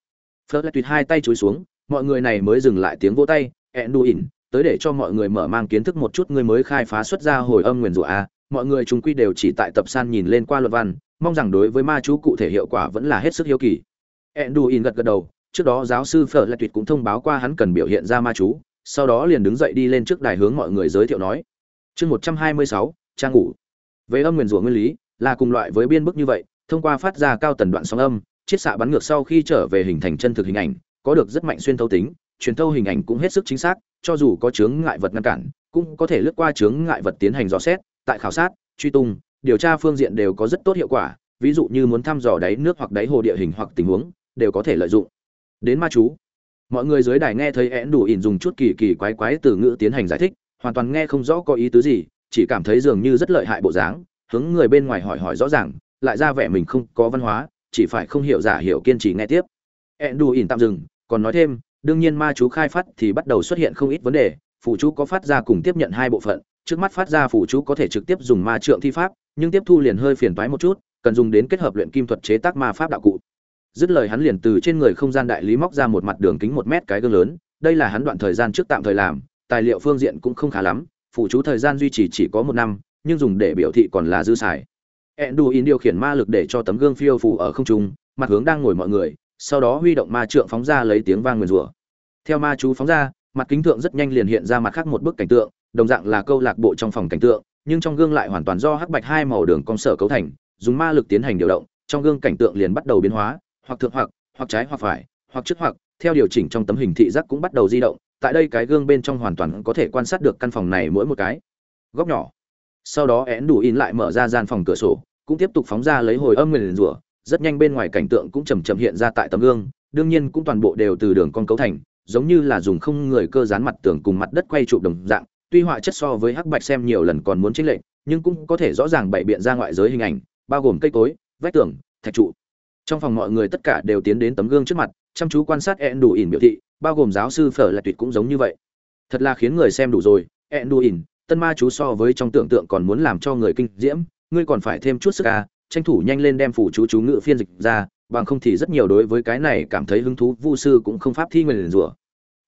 [SPEAKER 1] Phớt lại tuyệt hai tay chúi xuống mọi người này mới dừng lại tiếng vỗ tay ẹn đủ ỉn tới để cho mọi người mở mang kiến thức một chút người mới khai phá xuất ra hồi âm nguyền rủa a mọi người chúng quy đều chỉ tại tập san nhìn lên qua luật văn mong rằng đối với ma chú cụ thể hiệu quả vẫn là hết sức hiếu kỳ. Ẹn đủ ỉn gật gật đầu, trước đó giáo sư Phở lại Tuyệt cũng thông báo qua hắn cần biểu hiện ra ma chú, sau đó liền đứng dậy đi lên trước đài hướng mọi người giới thiệu nói chương một trăm hai mươi sáu trang ngủ. Về âm nguyền rủa nguyên lý là cùng loại với biên bức như vậy thông qua phát ra cao tần đoạn sóng âm chiết xạ bắn ngược sau khi trở về hình thành chân thực hình ảnh có được rất mạnh xuyên thấu tính truyền thâu hình ảnh cũng hết sức chính xác cho dù có chướng ngại vật ngăn cản cũng có thể lướt qua chướng ngại vật tiến hành dò xét tại khảo sát truy tung điều tra phương diện đều có rất tốt hiệu quả ví dụ như muốn thăm dò đáy nước hoặc đáy hồ địa hình hoặc tình huống đều có thể lợi dụng đến ma chú. Mọi người dưới đài nghe thấy én đủ ỉn dùng chút kỳ kỳ quái quái từ ngữ tiến hành giải thích, hoàn toàn nghe không rõ có ý tứ gì, chỉ cảm thấy dường như rất lợi hại bộ dáng, hướng người bên ngoài hỏi hỏi rõ ràng, lại ra vẻ mình không có văn hóa, chỉ phải không hiểu giả hiểu kiên trì nghe tiếp. Én đủ ỉn tạm dừng, còn nói thêm, đương nhiên ma chú khai phát thì bắt đầu xuất hiện không ít vấn đề phụ chú có phát ra cùng tiếp nhận hai bộ phận, trước mắt phát ra phụ chú có thể trực tiếp dùng ma trượng thi pháp, nhưng tiếp thu liền hơi phiền toái một chút, cần dùng đến kết hợp luyện kim thuật chế tác ma pháp đạo cụ dứt lời hắn liền từ trên người không gian đại lý móc ra một mặt đường kính một mét cái gương lớn đây là hắn đoạn thời gian trước tạm thời làm tài liệu phương diện cũng không khá lắm phụ chú thời gian duy trì chỉ có một năm nhưng dùng để biểu thị còn là dư xài Enduin điều khiển ma lực để cho tấm gương phiêu phù ở không trung, mặt hướng đang ngồi mọi người, sau đó huy động ma trượng phóng ra lấy tiếng vang nguyền rủa. Theo ma chú phóng ra, mặt kính tượng rất nhanh liền hiện ra mặt khác một bức cảnh tượng, đồng dạng là câu lạc bộ trong phòng cảnh tượng, nhưng trong gương lại hoàn toàn do hắc bạch hai màu đường cong sở cấu thành, dùng ma lực tiến hành điều động, trong gương cảnh tượng liền bắt đầu biến hóa, hoặc thượng hoặc, hoặc trái hoặc phải, hoặc trước hoặc, theo điều chỉnh trong tấm hình thị giác cũng bắt đầu di động, tại đây cái gương bên trong hoàn toàn có thể quan sát được căn phòng này mỗi một cái góc nhỏ. Sau đó én đủ in lại mở ra gian phòng cửa sổ, cũng tiếp tục phóng ra lấy hồi âm nguyền rủa, rất nhanh bên ngoài cảnh tượng cũng chậm chậm hiện ra tại tấm gương, đương nhiên cũng toàn bộ đều từ đường con cấu thành, giống như là dùng không người cơ dán mặt tường cùng mặt đất quay trụ đồng dạng, tuy họa chất so với hắc bạch xem nhiều lần còn muốn chênh lệch, nhưng cũng có thể rõ ràng bày biện ra ngoại giới hình ảnh, bao gồm cây cối, vách tường, thạch trụ. Trong phòng mọi người tất cả đều tiến đến tấm gương trước mặt, chăm chú quan sát ẹn đủ ỉn biểu thị, bao gồm giáo sư Phở lại tuyệt cũng giống như vậy. Thật là khiến người xem đủ rồi, ẹn đủ ỉn, tân ma chú so với trong tưởng tượng còn muốn làm cho người kinh diễm, ngươi còn phải thêm chút sức à, tranh thủ nhanh lên đem phủ chú chú ngự phiên dịch ra, bằng không thì rất nhiều đối với cái này cảm thấy hứng thú vu sư cũng không pháp thi nguyền rủa.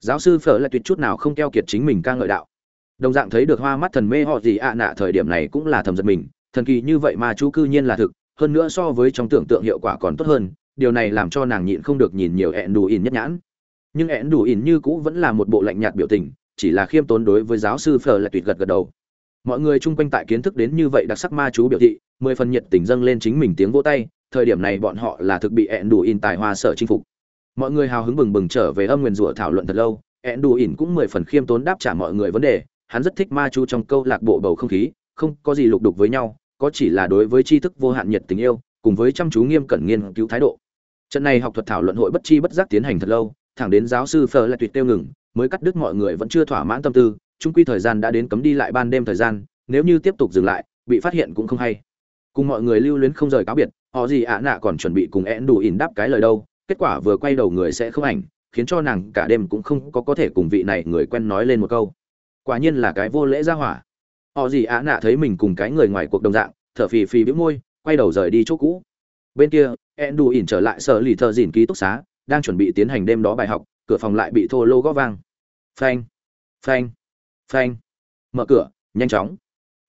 [SPEAKER 1] Giáo sư Phở lại tuyệt chút nào không keo kiệt chính mình ca ngợi đạo. Đồng dạng thấy được hoa mắt thần mê họ gì ạ nạ thời điểm này cũng là thầm giật mình, thần kỳ như vậy mà chú cư nhiên là thực, hơn nữa so với trong tưởng tượng hiệu quả còn tốt hơn, điều này làm cho nàng nhịn không được nhìn nhiều ẹn đủ ỉn nhất nhãn. Nhưng ẹn đủ ỉn như cũ vẫn là một bộ lạnh nhạt biểu tình, chỉ là khiêm tốn đối với giáo sư Phở là tuyệt gật gật đầu mọi người chung quanh tại kiến thức đến như vậy đặc sắc ma chú biểu thị mười phần nhiệt tình dâng lên chính mình tiếng vỗ tay thời điểm này bọn họ là thực bị ẹn đủ in tài hoa sở chinh phục mọi người hào hứng bừng bừng trở về âm nguyền rủa thảo luận thật lâu ẹn đủ in cũng mười phần khiêm tốn đáp trả mọi người vấn đề hắn rất thích ma chú trong câu lạc bộ bầu không khí không có gì lục đục với nhau có chỉ là đối với tri thức vô hạn nhiệt tình yêu, cùng với chăm chú nghiêm cẩn nghiên cứu thái độ. Trận này học thuật thảo luận hội bất chi bất giác tiến hành thật lâu, thẳng đến giáo sư phờ lại tuyệt tiêu ngừng, mới cắt đứt mọi người vẫn chưa thỏa mãn tâm tư, chung quy thời gian đã đến cấm đi lại ban đêm thời gian, nếu như tiếp tục dừng lại, bị phát hiện cũng không hay. Cùng mọi người lưu luyến không rời cáo biệt, họ gì ạ nạ còn chuẩn bị cùng én đủ ỉn đáp cái lời đâu, kết quả vừa quay đầu người sẽ không ảnh, khiến cho nàng cả đêm cũng không có có thể cùng vị này người quen nói lên một câu. Quả nhiên là cái vô lễ ra hỏa họ gì ạ, nạ thấy mình cùng cái người ngoài cuộc đồng dạng, thở phì phì bĩu môi, quay đầu rời đi chỗ cũ. Bên kia ed đù ỉn trở lại sở lì thợ dìn ký túc xá, đang chuẩn bị tiến hành đêm đó bài học, cửa phòng lại bị thô lô gõ vang. Phanh phanh phanh. Mở cửa, nhanh chóng.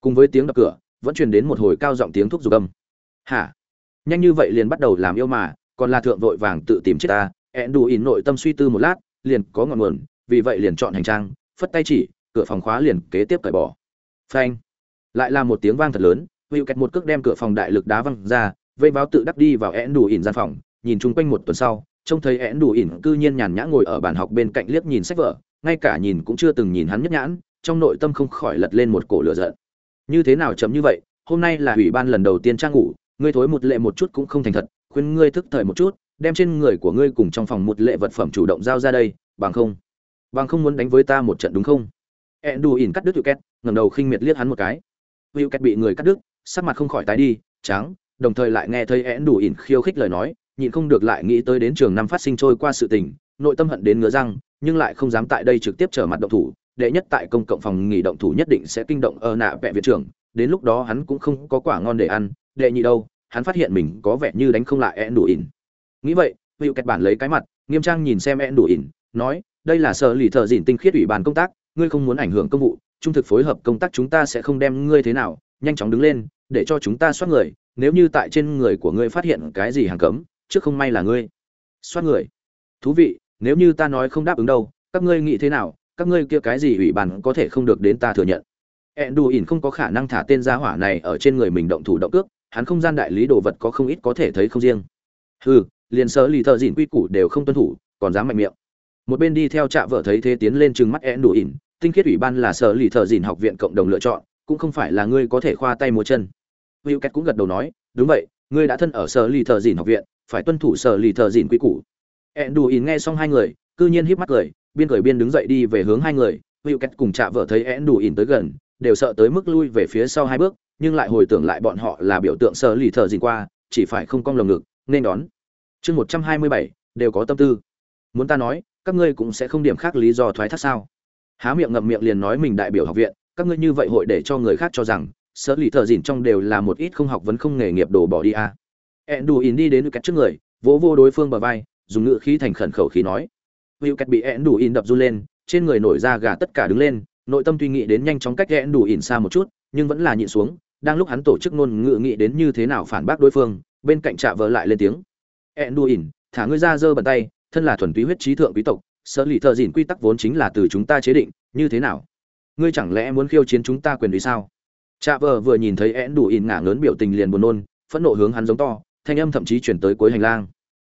[SPEAKER 1] Cùng với tiếng đập cửa, vẫn truyền đến một hồi cao giọng tiếng thuốc dục âm. Hả? Nhanh như vậy liền bắt đầu làm yêu mà, còn là thượng vội vàng tự tìm chết ta. Ẹn đủ ỉn nội tâm suy tư một lát, liền có ngọn nguồn, vì vậy liền chọn hành trang, phất tay chỉ, cửa phòng khóa liền kế tiếp cởi bỏ phanh. Lại là một tiếng vang thật lớn, hữu kẹt một cước đem cửa phòng đại lực đá văng ra, vây báo tự đắc đi vào én đủ ỉn gian phòng, nhìn chung quanh một tuần sau, trông thấy én đủ ỉn cư nhiên nhàn nhã ngồi ở bàn học bên cạnh liếc nhìn sách vở, ngay cả nhìn cũng chưa từng nhìn hắn nhất nhãn, trong nội tâm không khỏi lật lên một cổ lửa giận. Như thế nào chấm như vậy, hôm nay là ủy ban lần đầu tiên trang ngủ, ngươi thối một lệ một chút cũng không thành thật, khuyên ngươi thức thời một chút, đem trên người của ngươi cùng trong phòng một lệ vật phẩm chủ động giao ra đây, bằng không bằng không muốn đánh với ta một trận đúng không? Ẹn đù ỉn cắt đứt hữu két ngầm đầu khinh miệt liếc hắn một cái. Hữu két bị người cắt đứt, sắc mặt không khỏi tái đi, trắng, đồng thời lại nghe thấy ẹn đù ỉn khiêu khích lời nói, nhịn không được lại nghĩ tới đến trường năm phát sinh trôi qua sự tình, nội tâm hận đến ngứa răng, nhưng lại không dám tại đây trực tiếp trở mặt động thủ. Đệ nhất tại công cộng phòng nghỉ động thủ nhất định sẽ kinh động ở nạ vẹ viện trưởng, đến lúc đó hắn cũng không có quả ngon để ăn, đệ nhị đâu, hắn phát hiện mình có vẻ như đánh không lại ẹn đủ ỉn nghĩ vậy hữu kẹt bản lấy cái mặt, nghiêm trang nhìn xem ẹn đủ ỉn nói, đây là sở lì thợ dìn tinh khiết ủy ban công tác ngươi không muốn ảnh hưởng công vụ, trung thực phối hợp công tác chúng ta sẽ không đem ngươi thế nào, nhanh chóng đứng lên, để cho chúng ta soát người, nếu như tại trên người của ngươi phát hiện cái gì hàng cấm, trước không may là ngươi. Soát người. Thú vị, nếu như ta nói không đáp ứng đâu, các ngươi nghĩ thế nào, các ngươi kia cái gì ủy ban có thể không được đến ta thừa nhận. Ẹn đù ỉn không có khả năng thả tên gia hỏa này ở trên người mình động thủ động cước, hắn không gian đại lý đồ vật có không ít có thể thấy không riêng. Hừ, liền sợ lì thợ dịn quy củ đều không tuân thủ, còn dám mạnh miệng một bên đi theo trạ vợ thấy thế tiến lên chừng mắt én đủ ỉn, tinh khiết ủy ban là sở lì thợ dìn học viện cộng đồng lựa chọn, cũng không phải là ngươi có thể khoa tay múa chân. Hữu két cũng gật đầu nói, đúng vậy, ngươi đã thân ở sở lì thợ dìn học viện, phải tuân thủ sở lì thợ dìn quy củ. Én đủ ỉn nghe xong hai người, cư nhiên híp mắt cười, biên cười biên đứng dậy đi về hướng hai người. Hữu két cùng chạ vợ thấy én đủ ỉn tới gần, đều sợ tới mức lui về phía sau hai bước, nhưng lại hồi tưởng lại bọn họ là biểu tượng sở lì thợ dìn qua, chỉ phải không cong lồng ngực, nên đón. Chương một trăm hai mươi bảy, đều có tâm tư. Muốn ta nói các ngươi cũng sẽ không điểm khác lý do thoái thác sao? Há miệng ngậm miệng liền nói mình đại biểu học viện, các ngươi như vậy hội để cho người khác cho rằng, sở lì thợ dìn trong đều là một ít không học vấn không nghề nghiệp đồ bỏ đi à. ẹn đù ỉn đi đến cách trước người, vỗ vô đối phương bờ vai, dùng ngựa khí thành khẩn khẩu khí nói. Hữu cách bị ẹn đù ỉn đập run lên, trên người nổi da gà tất cả đứng lên, nội tâm tuy nghĩ đến nhanh chóng cách ẹn đù ỉn xa một chút, nhưng vẫn là nhịn xuống, đang lúc hắn tổ chức ngôn ngữ nghĩ đến như thế nào phản bác đối phương, bên cạnh trạ vợ lại lên tiếng. Ẹn đù ỉn thả ngươi ra giơ bàn tay thân là thuần túy huyết trí thượng quý tộc sở lì thợ dìn quy tắc vốn chính là từ chúng ta chế định như thế nào ngươi chẳng lẽ muốn khiêu chiến chúng ta quyền lý sao Cha vợ vừa nhìn thấy én đủ ỉn ngả lớn biểu tình liền buồn nôn, phẫn nộ hướng hắn giống to, thanh âm thậm chí chuyển tới cuối hành lang.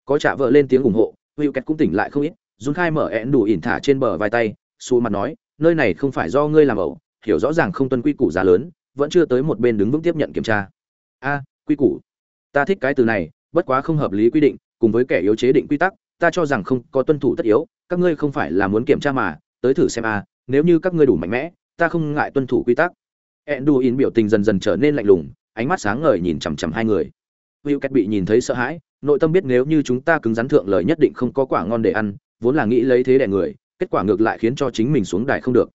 [SPEAKER 1] Có cha vợ lên tiếng ủng hộ, Hữu Kẹt cũng tỉnh lại không ít, Dũng Khai mở én đủ ỉn thả trên bờ vai tay, xù mặt nói, nơi này không phải do ngươi làm ẩu, hiểu rõ ràng không tuân quy củ giá lớn, vẫn chưa tới một bên đứng vững tiếp nhận kiểm tra. A, quy củ. Ta thích cái từ này, bất quá không hợp lý quy định, cùng với kẻ yếu chế định quy tắc, ta cho rằng không có tuân thủ tất yếu, các ngươi không phải là muốn kiểm tra mà, tới thử xem a, nếu như các ngươi đủ mạnh mẽ, ta không ngại tuân thủ quy tắc edduin biểu tình dần dần trở nên lạnh lùng, ánh mắt sáng ngời nhìn chằm chằm hai người. Hữu Kết bị nhìn thấy sợ hãi, nội tâm biết nếu như chúng ta cứng rắn thượng lời nhất định không có quả ngon để ăn, vốn là nghĩ lấy thế đẻ người, kết quả ngược lại khiến cho chính mình xuống đài không được.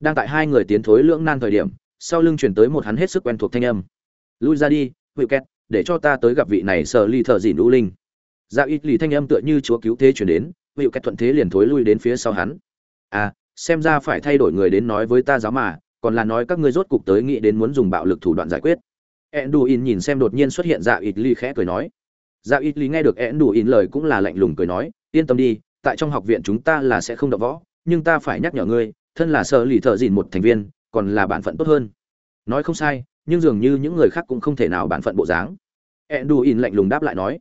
[SPEAKER 1] Đang tại hai người tiến thối lưỡng nan thời điểm, sau lưng truyền tới một hắn hết sức quen thuộc thanh âm. "Lui ra đi, Hữu Kết, để cho ta tới gặp vị này sợ ly thợ dỉn u linh." Dạ ít lì thanh âm tựa như chúa cứu thế truyền đến, Hữu Kết thuận thế liền thối lui đến phía sau hắn. "À, xem ra phải thay đổi người đến nói với ta giáo mà, còn là nói các ngươi rốt cục tới nghĩ đến muốn dùng bạo lực thủ đoạn giải quyết. Enduin nhìn xem đột nhiên xuất hiện dạ ít lì khẽ cười nói. Dạ ít lì nghe được enduin lời cũng là lạnh lùng cười nói yên tâm đi tại trong học viện chúng ta là sẽ không đập võ nhưng ta phải nhắc nhở ngươi thân là sở lì thợ dìn một thành viên còn là bản phận tốt hơn. Nói không sai nhưng dường như những người khác cũng không thể nào bản phận bộ dáng. Enduin lạnh lùng đáp lại nói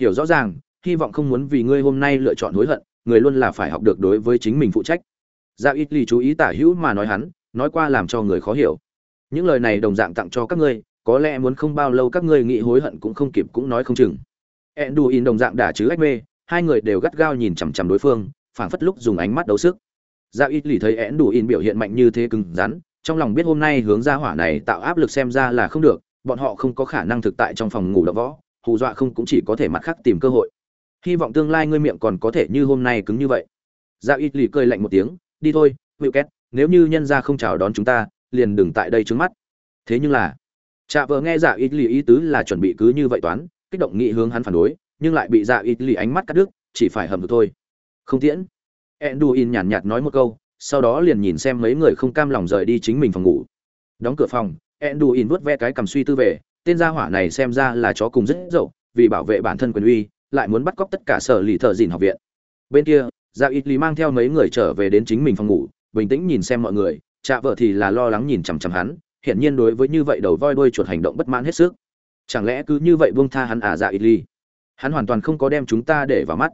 [SPEAKER 1] hiểu rõ ràng, hy vọng không muốn vì ngươi hôm nay lựa chọn hối hận, người luôn là phải học được đối với chính mình phụ trách. Dạ ít ly chú ý tả hữu mà nói hắn, nói qua làm cho người khó hiểu. Những lời này đồng dạng tặng cho các ngươi, có lẽ muốn không bao lâu các ngươi nghĩ hối hận cũng không kịp cũng nói không chừng. Enduin đồng dạng đả chứ ách mê, hai người đều gắt gao nhìn chằm chằm đối phương, phảng phất lúc dùng ánh mắt đấu sức. Dạ ít lì thấy enduin biểu hiện mạnh như thế cứng rắn, trong lòng biết hôm nay hướng ra hỏa này tạo áp lực xem ra là không được, bọn họ không có khả năng thực tại trong phòng ngủ đập võ hù dọa không cũng chỉ có thể mặt khác tìm cơ hội. Hy vọng tương lai ngươi miệng còn có thể như hôm nay cứng như vậy. Dạ ít lì cười lạnh một tiếng, đi thôi, hữu két, nếu như nhân gia không chào đón chúng ta, liền đừng tại đây trứng mắt. Thế nhưng là chạ vợ nghe dạ ít lì ý tứ là chuẩn bị cứ như vậy toán, kích động nghị hướng hắn phản đối, nhưng lại bị dạ ít lì ánh mắt cắt đứt, chỉ phải hầm được thôi. Không tiễn. Enduin nhàn nhạt nói một câu, sau đó liền nhìn xem mấy người không cam lòng rời đi chính mình phòng ngủ. Đóng cửa phòng, enduin vuốt ve cái cầm suy tư về tên gia hỏa này xem ra là chó cùng rất dậu, vì bảo vệ bản thân quyền uy, lại muốn bắt cóc tất cả sở lì thợ dìn học viện. Bên kia dạ ít lý mang theo mấy người trở về đến chính mình phòng ngủ, bình tĩnh nhìn xem mọi người cha vợ thì là lo lắng nhìn chằm chằm hắn, hiển nhiên đối với như vậy đầu voi đuôi chuột hành động bất mãn hết sức. Chẳng lẽ cứ như vậy buông tha hắn à dạ ít ly hắn hoàn toàn không có đem chúng ta để vào mắt.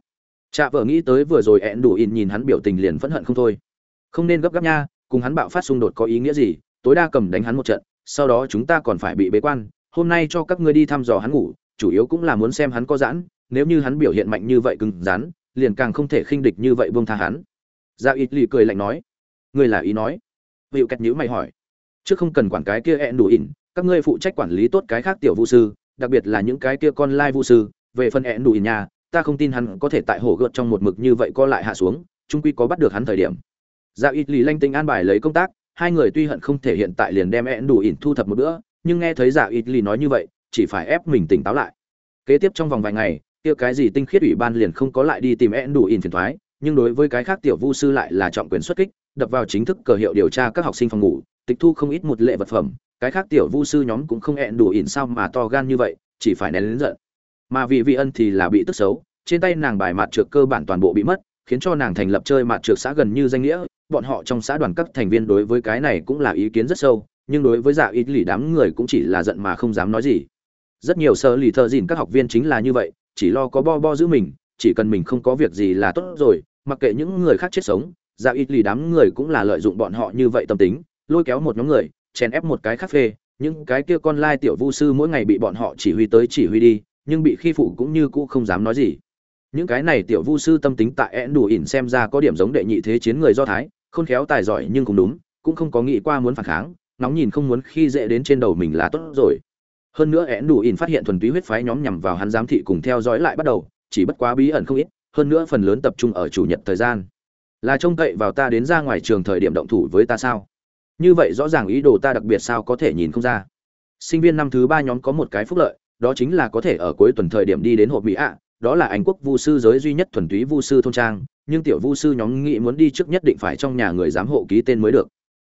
[SPEAKER 1] Cha vợ nghĩ tới vừa rồi ẹn đủ in nhìn hắn biểu tình liền phẫn hận không thôi. Không nên gấp gáp nha, cùng hắn bạo phát xung đột có ý nghĩa gì, tối đa cầm đánh hắn một trận, sau đó chúng ta còn phải bị bế quan hôm nay cho các ngươi đi thăm dò hắn ngủ, chủ yếu cũng là muốn xem hắn có giãn, nếu như hắn biểu hiện mạnh như vậy cứng rắn, liền càng không thể khinh địch như vậy buông tha hắn. Dạ ít lì cười lạnh nói. Ngươi là ý nói? Hiệu cách nhữ mày hỏi. Chứ không cần quản cái kia ẹn đủ ỉn, các ngươi phụ trách quản lý tốt cái khác tiểu vũ sư, đặc biệt là những cái kia con lai vũ sư, về phần ẹn đủ ỉn nhà, ta không tin hắn có thể tại hổ gợt trong một mực như vậy co lại hạ xuống, trung quy có bắt được hắn thời điểm. Dạ ít lì lanh tinh an bài lấy công tác, hai người tuy hận không thể hiện tại liền đem ẹn đủ ỉn thu thập một bữa nhưng nghe thấy giả ít lì nói như vậy, chỉ phải ép mình tỉnh táo lại. Kế tiếp trong vòng vài ngày, kia cái gì tinh khiết ủy ban liền không có lại đi tìm ẹn đủ in phiền thoái, nhưng đối với cái khác tiểu vu sư lại là trọng quyền xuất kích, đập vào chính thức cờ hiệu điều tra các học sinh phòng ngủ, tịch thu không ít một lệ vật phẩm, cái khác tiểu vu sư nhóm cũng không hẹn đủ ỉn sao mà to gan như vậy, chỉ phải nén lớn giận. Mà vì vị ân thì là bị tức xấu, trên tay nàng bài mặt trượt cơ bản toàn bộ bị mất, khiến cho nàng thành lập chơi mặt trượt xã gần như danh nghĩa, bọn họ trong xã đoàn các thành viên đối với cái này cũng là ý kiến rất sâu nhưng đối với dạ ít lì đám người cũng chỉ là giận mà không dám nói gì. Rất nhiều sơ lì thợ dìn các học viên chính là như vậy, chỉ lo có bo bo giữ mình, chỉ cần mình không có việc gì là tốt rồi, mặc kệ những người khác chết sống dạ ít lì đám người cũng là lợi dụng bọn họ như vậy tâm tính, lôi kéo một nhóm người, chèn ép một cái khắc phê những cái kia con lai tiểu vu sư mỗi ngày bị bọn họ chỉ huy tới chỉ huy đi, nhưng bị khi phụ cũng như cũ không dám nói gì. Những cái này tiểu vu sư tâm tính tại én đủ ỉn xem ra có điểm giống đệ nhị thế chiến người do thái, khôn khéo tài giỏi nhưng cũng đúng, cũng không có nghĩ qua muốn phản kháng nóng nhìn không muốn khi dễ đến trên đầu mình là tốt rồi. Hơn nữa én đủ ỉn phát hiện thuần túy huyết phái nhóm nhằm vào hắn giám thị cùng theo dõi lại bắt đầu, chỉ bất quá bí ẩn không ít, hơn nữa phần lớn tập trung ở chủ nhật thời gian. Là trông cậy vào ta đến ra ngoài trường thời điểm động thủ với ta sao? Như vậy rõ ràng ý đồ ta đặc biệt sao có thể nhìn không ra. Sinh viên năm thứ ba nhóm có một cái phúc lợi, đó chính là có thể ở cuối tuần thời điểm đi đến hộp mỹ ạ, đó là anh quốc vu sư giới duy nhất thuần túy vu sư thôn trang, nhưng tiểu vu sư nhóm nghĩ muốn đi trước nhất định phải trong nhà người giám hộ ký tên mới được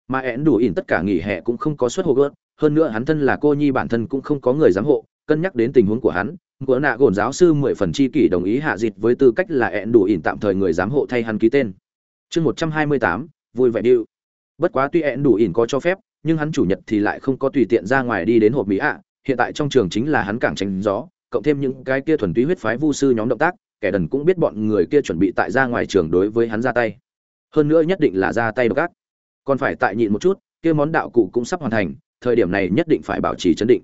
[SPEAKER 1] mà én đủ ỉn tất cả nghỉ hè cũng không có suất hộ gớt. Hơn nữa hắn thân là cô nhi bản thân cũng không có người giám hộ, cân nhắc đến tình huống của hắn của nạ gồn giáo sư mười phần chi kỷ đồng ý hạ dịt với tư cách là én đủ ỉn tạm thời người giám hộ thay hắn ký tên. Chương một trăm hai mươi tám, vui vẻ điệu. Bất quá tuy én đủ ỉn có cho phép, nhưng hắn chủ nhật thì lại không có tùy tiện ra ngoài đi đến hộp mỹ ạ. Hiện tại trong trường chính là hắn cảng tránh gió, cộng thêm những cái kia thuần túy huyết phái vu sư nhóm động tác, kẻ đần cũng biết bọn người kia chuẩn bị tại ra ngoài trường đối với hắn ra tay. Hơn nữa nhất định là ra tay độc gác còn phải tại nhịn một chút, kia món đạo cụ cũng sắp hoàn thành, thời điểm này nhất định phải bảo trì chấn định.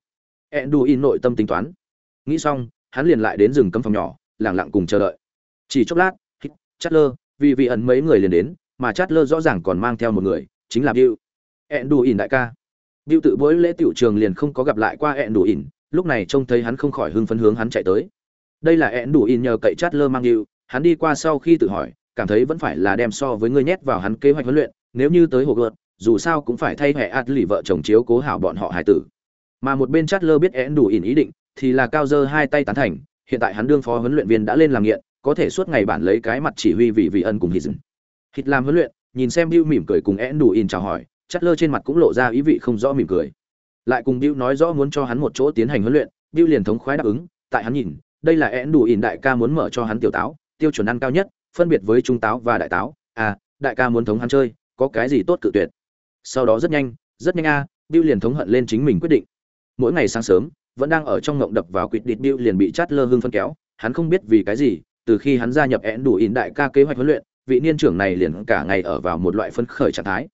[SPEAKER 1] Enduin nội tâm tính toán. Nghĩ xong, hắn liền lại đến rừng cấm phòng nhỏ lẳng lặng cùng chờ đợi. Chỉ chốc lát chát lơ, vì vị ẩn mấy người liền đến, mà chát lơ rõ ràng còn mang theo một người, chính là bill. Enduin đại ca. Bill tự bối lễ tiểu trường liền không có gặp lại qua enduin lúc này trông thấy hắn không khỏi hưng phấn hướng hắn chạy tới. Đây là enduin nhờ cậy chát lơ mang bill, hắn đi qua sau khi tự hỏi, cảm thấy vẫn phải là đem so với ngươi nhét vào hắn kế hoạch huấn luyện nếu như tới hồ gợt dù sao cũng phải thay hệ ạt lì vợ chồng chiếu cố hảo bọn họ hải tử. Mà một bên chát lơ biết én đủ ỉn ý định, thì là cao dơ hai tay tán thành, hiện tại hắn đương phó huấn luyện viên đã lên làm nghiện, có thể suốt ngày bản lấy cái mặt chỉ huy vì vị ân cùng hít hít làm huấn luyện, nhìn xem hữu mỉm cười cùng én đủ ỉn chào hỏi chát lơ trên mặt cũng lộ ra ý vị không rõ mỉm cười. Lại cùng hữu nói rõ muốn cho hắn một chỗ tiến hành huấn luyện hữu liền thống khoái đáp ứng, tại hắn nhìn, đây là én đủ ỉn đại ca muốn mở cho hắn tiểu táo, tiêu chuẩn ăn cao nhất, phân biệt với trung táo và đại táo. À đại ca muốn thống hắn chơi có cái gì tốt cự tuyệt. Sau đó rất nhanh rất nhanh a à, bill liền thống hận lên chính mình quyết định. Mỗi ngày sáng sớm vẫn đang ở trong ngộng đập vào quýt đít bill liền bị chát lơ hương phân kéo. Hắn không biết vì cái gì từ khi hắn gia nhập én đủ in đại ca kế hoạch huấn luyện vị niên trưởng này liền cả ngày ở vào một loại phấn khởi trạng thái.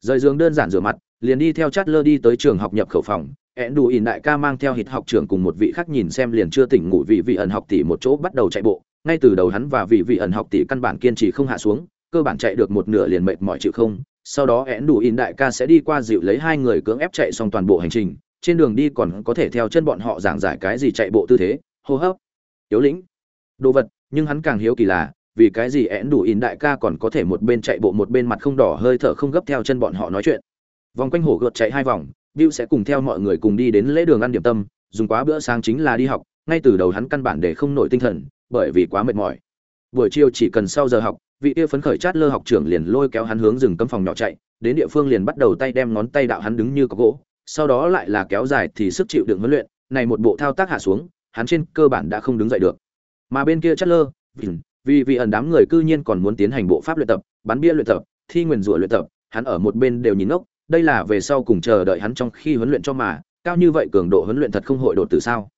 [SPEAKER 1] Rời giường đơn giản rửa mặt liền đi theo chát lơ đi tới trường học nhập khẩu phòng. Én đủ in đại ca mang theo hít học trưởng cùng một vị khác nhìn xem liền chưa tỉnh ngủ vị vị ẩn học tỷ một chỗ bắt đầu chạy bộ. Ngay từ đầu hắn và vị vị ẩn học tỷ căn bản kiên trì không hạ xuống cơ bản chạy được một nửa liền mệt mỏi chịu không, sau đó én đủ in đại ca sẽ đi qua dịu lấy hai người cưỡng ép chạy xong toàn bộ hành trình, trên đường đi còn có thể theo chân bọn họ giảng giải cái gì chạy bộ tư thế, hô hấp, yếu lĩnh, đồ vật, nhưng hắn càng hiếu kỳ là, vì cái gì én đủ in đại ca còn có thể một bên chạy bộ một bên mặt không đỏ hơi thở không gấp theo chân bọn họ nói chuyện. Vòng quanh hồ gợt chạy hai vòng, Bill sẽ cùng theo mọi người cùng đi đến lễ đường ăn điểm tâm, dùng quá bữa sáng chính là đi học, ngay từ đầu hắn căn bản để không nổi tinh thần, bởi vì quá mệt mỏi. Buổi chiều chỉ cần sau giờ học vị kia phấn khởi chát lơ học trưởng liền lôi kéo hắn hướng rừng cấm phòng nhỏ chạy, đến địa phương liền bắt đầu tay đem ngón tay đạo hắn đứng như có gỗ, sau đó lại là kéo dài thì sức chịu đựng huấn luyện, này một bộ thao tác hạ xuống, hắn trên cơ bản đã không đứng dậy được. Mà bên kia chát lơ vì vì ẩn đám người cư nhiên còn muốn tiến hành bộ pháp luyện tập, bắn bia luyện tập, thi nguyền rủa luyện tập, hắn ở một bên đều nhìn ngốc, đây là về sau cùng chờ đợi hắn trong khi huấn luyện cho mà, cao như vậy cường độ huấn luyện thật không hội đột từ sao?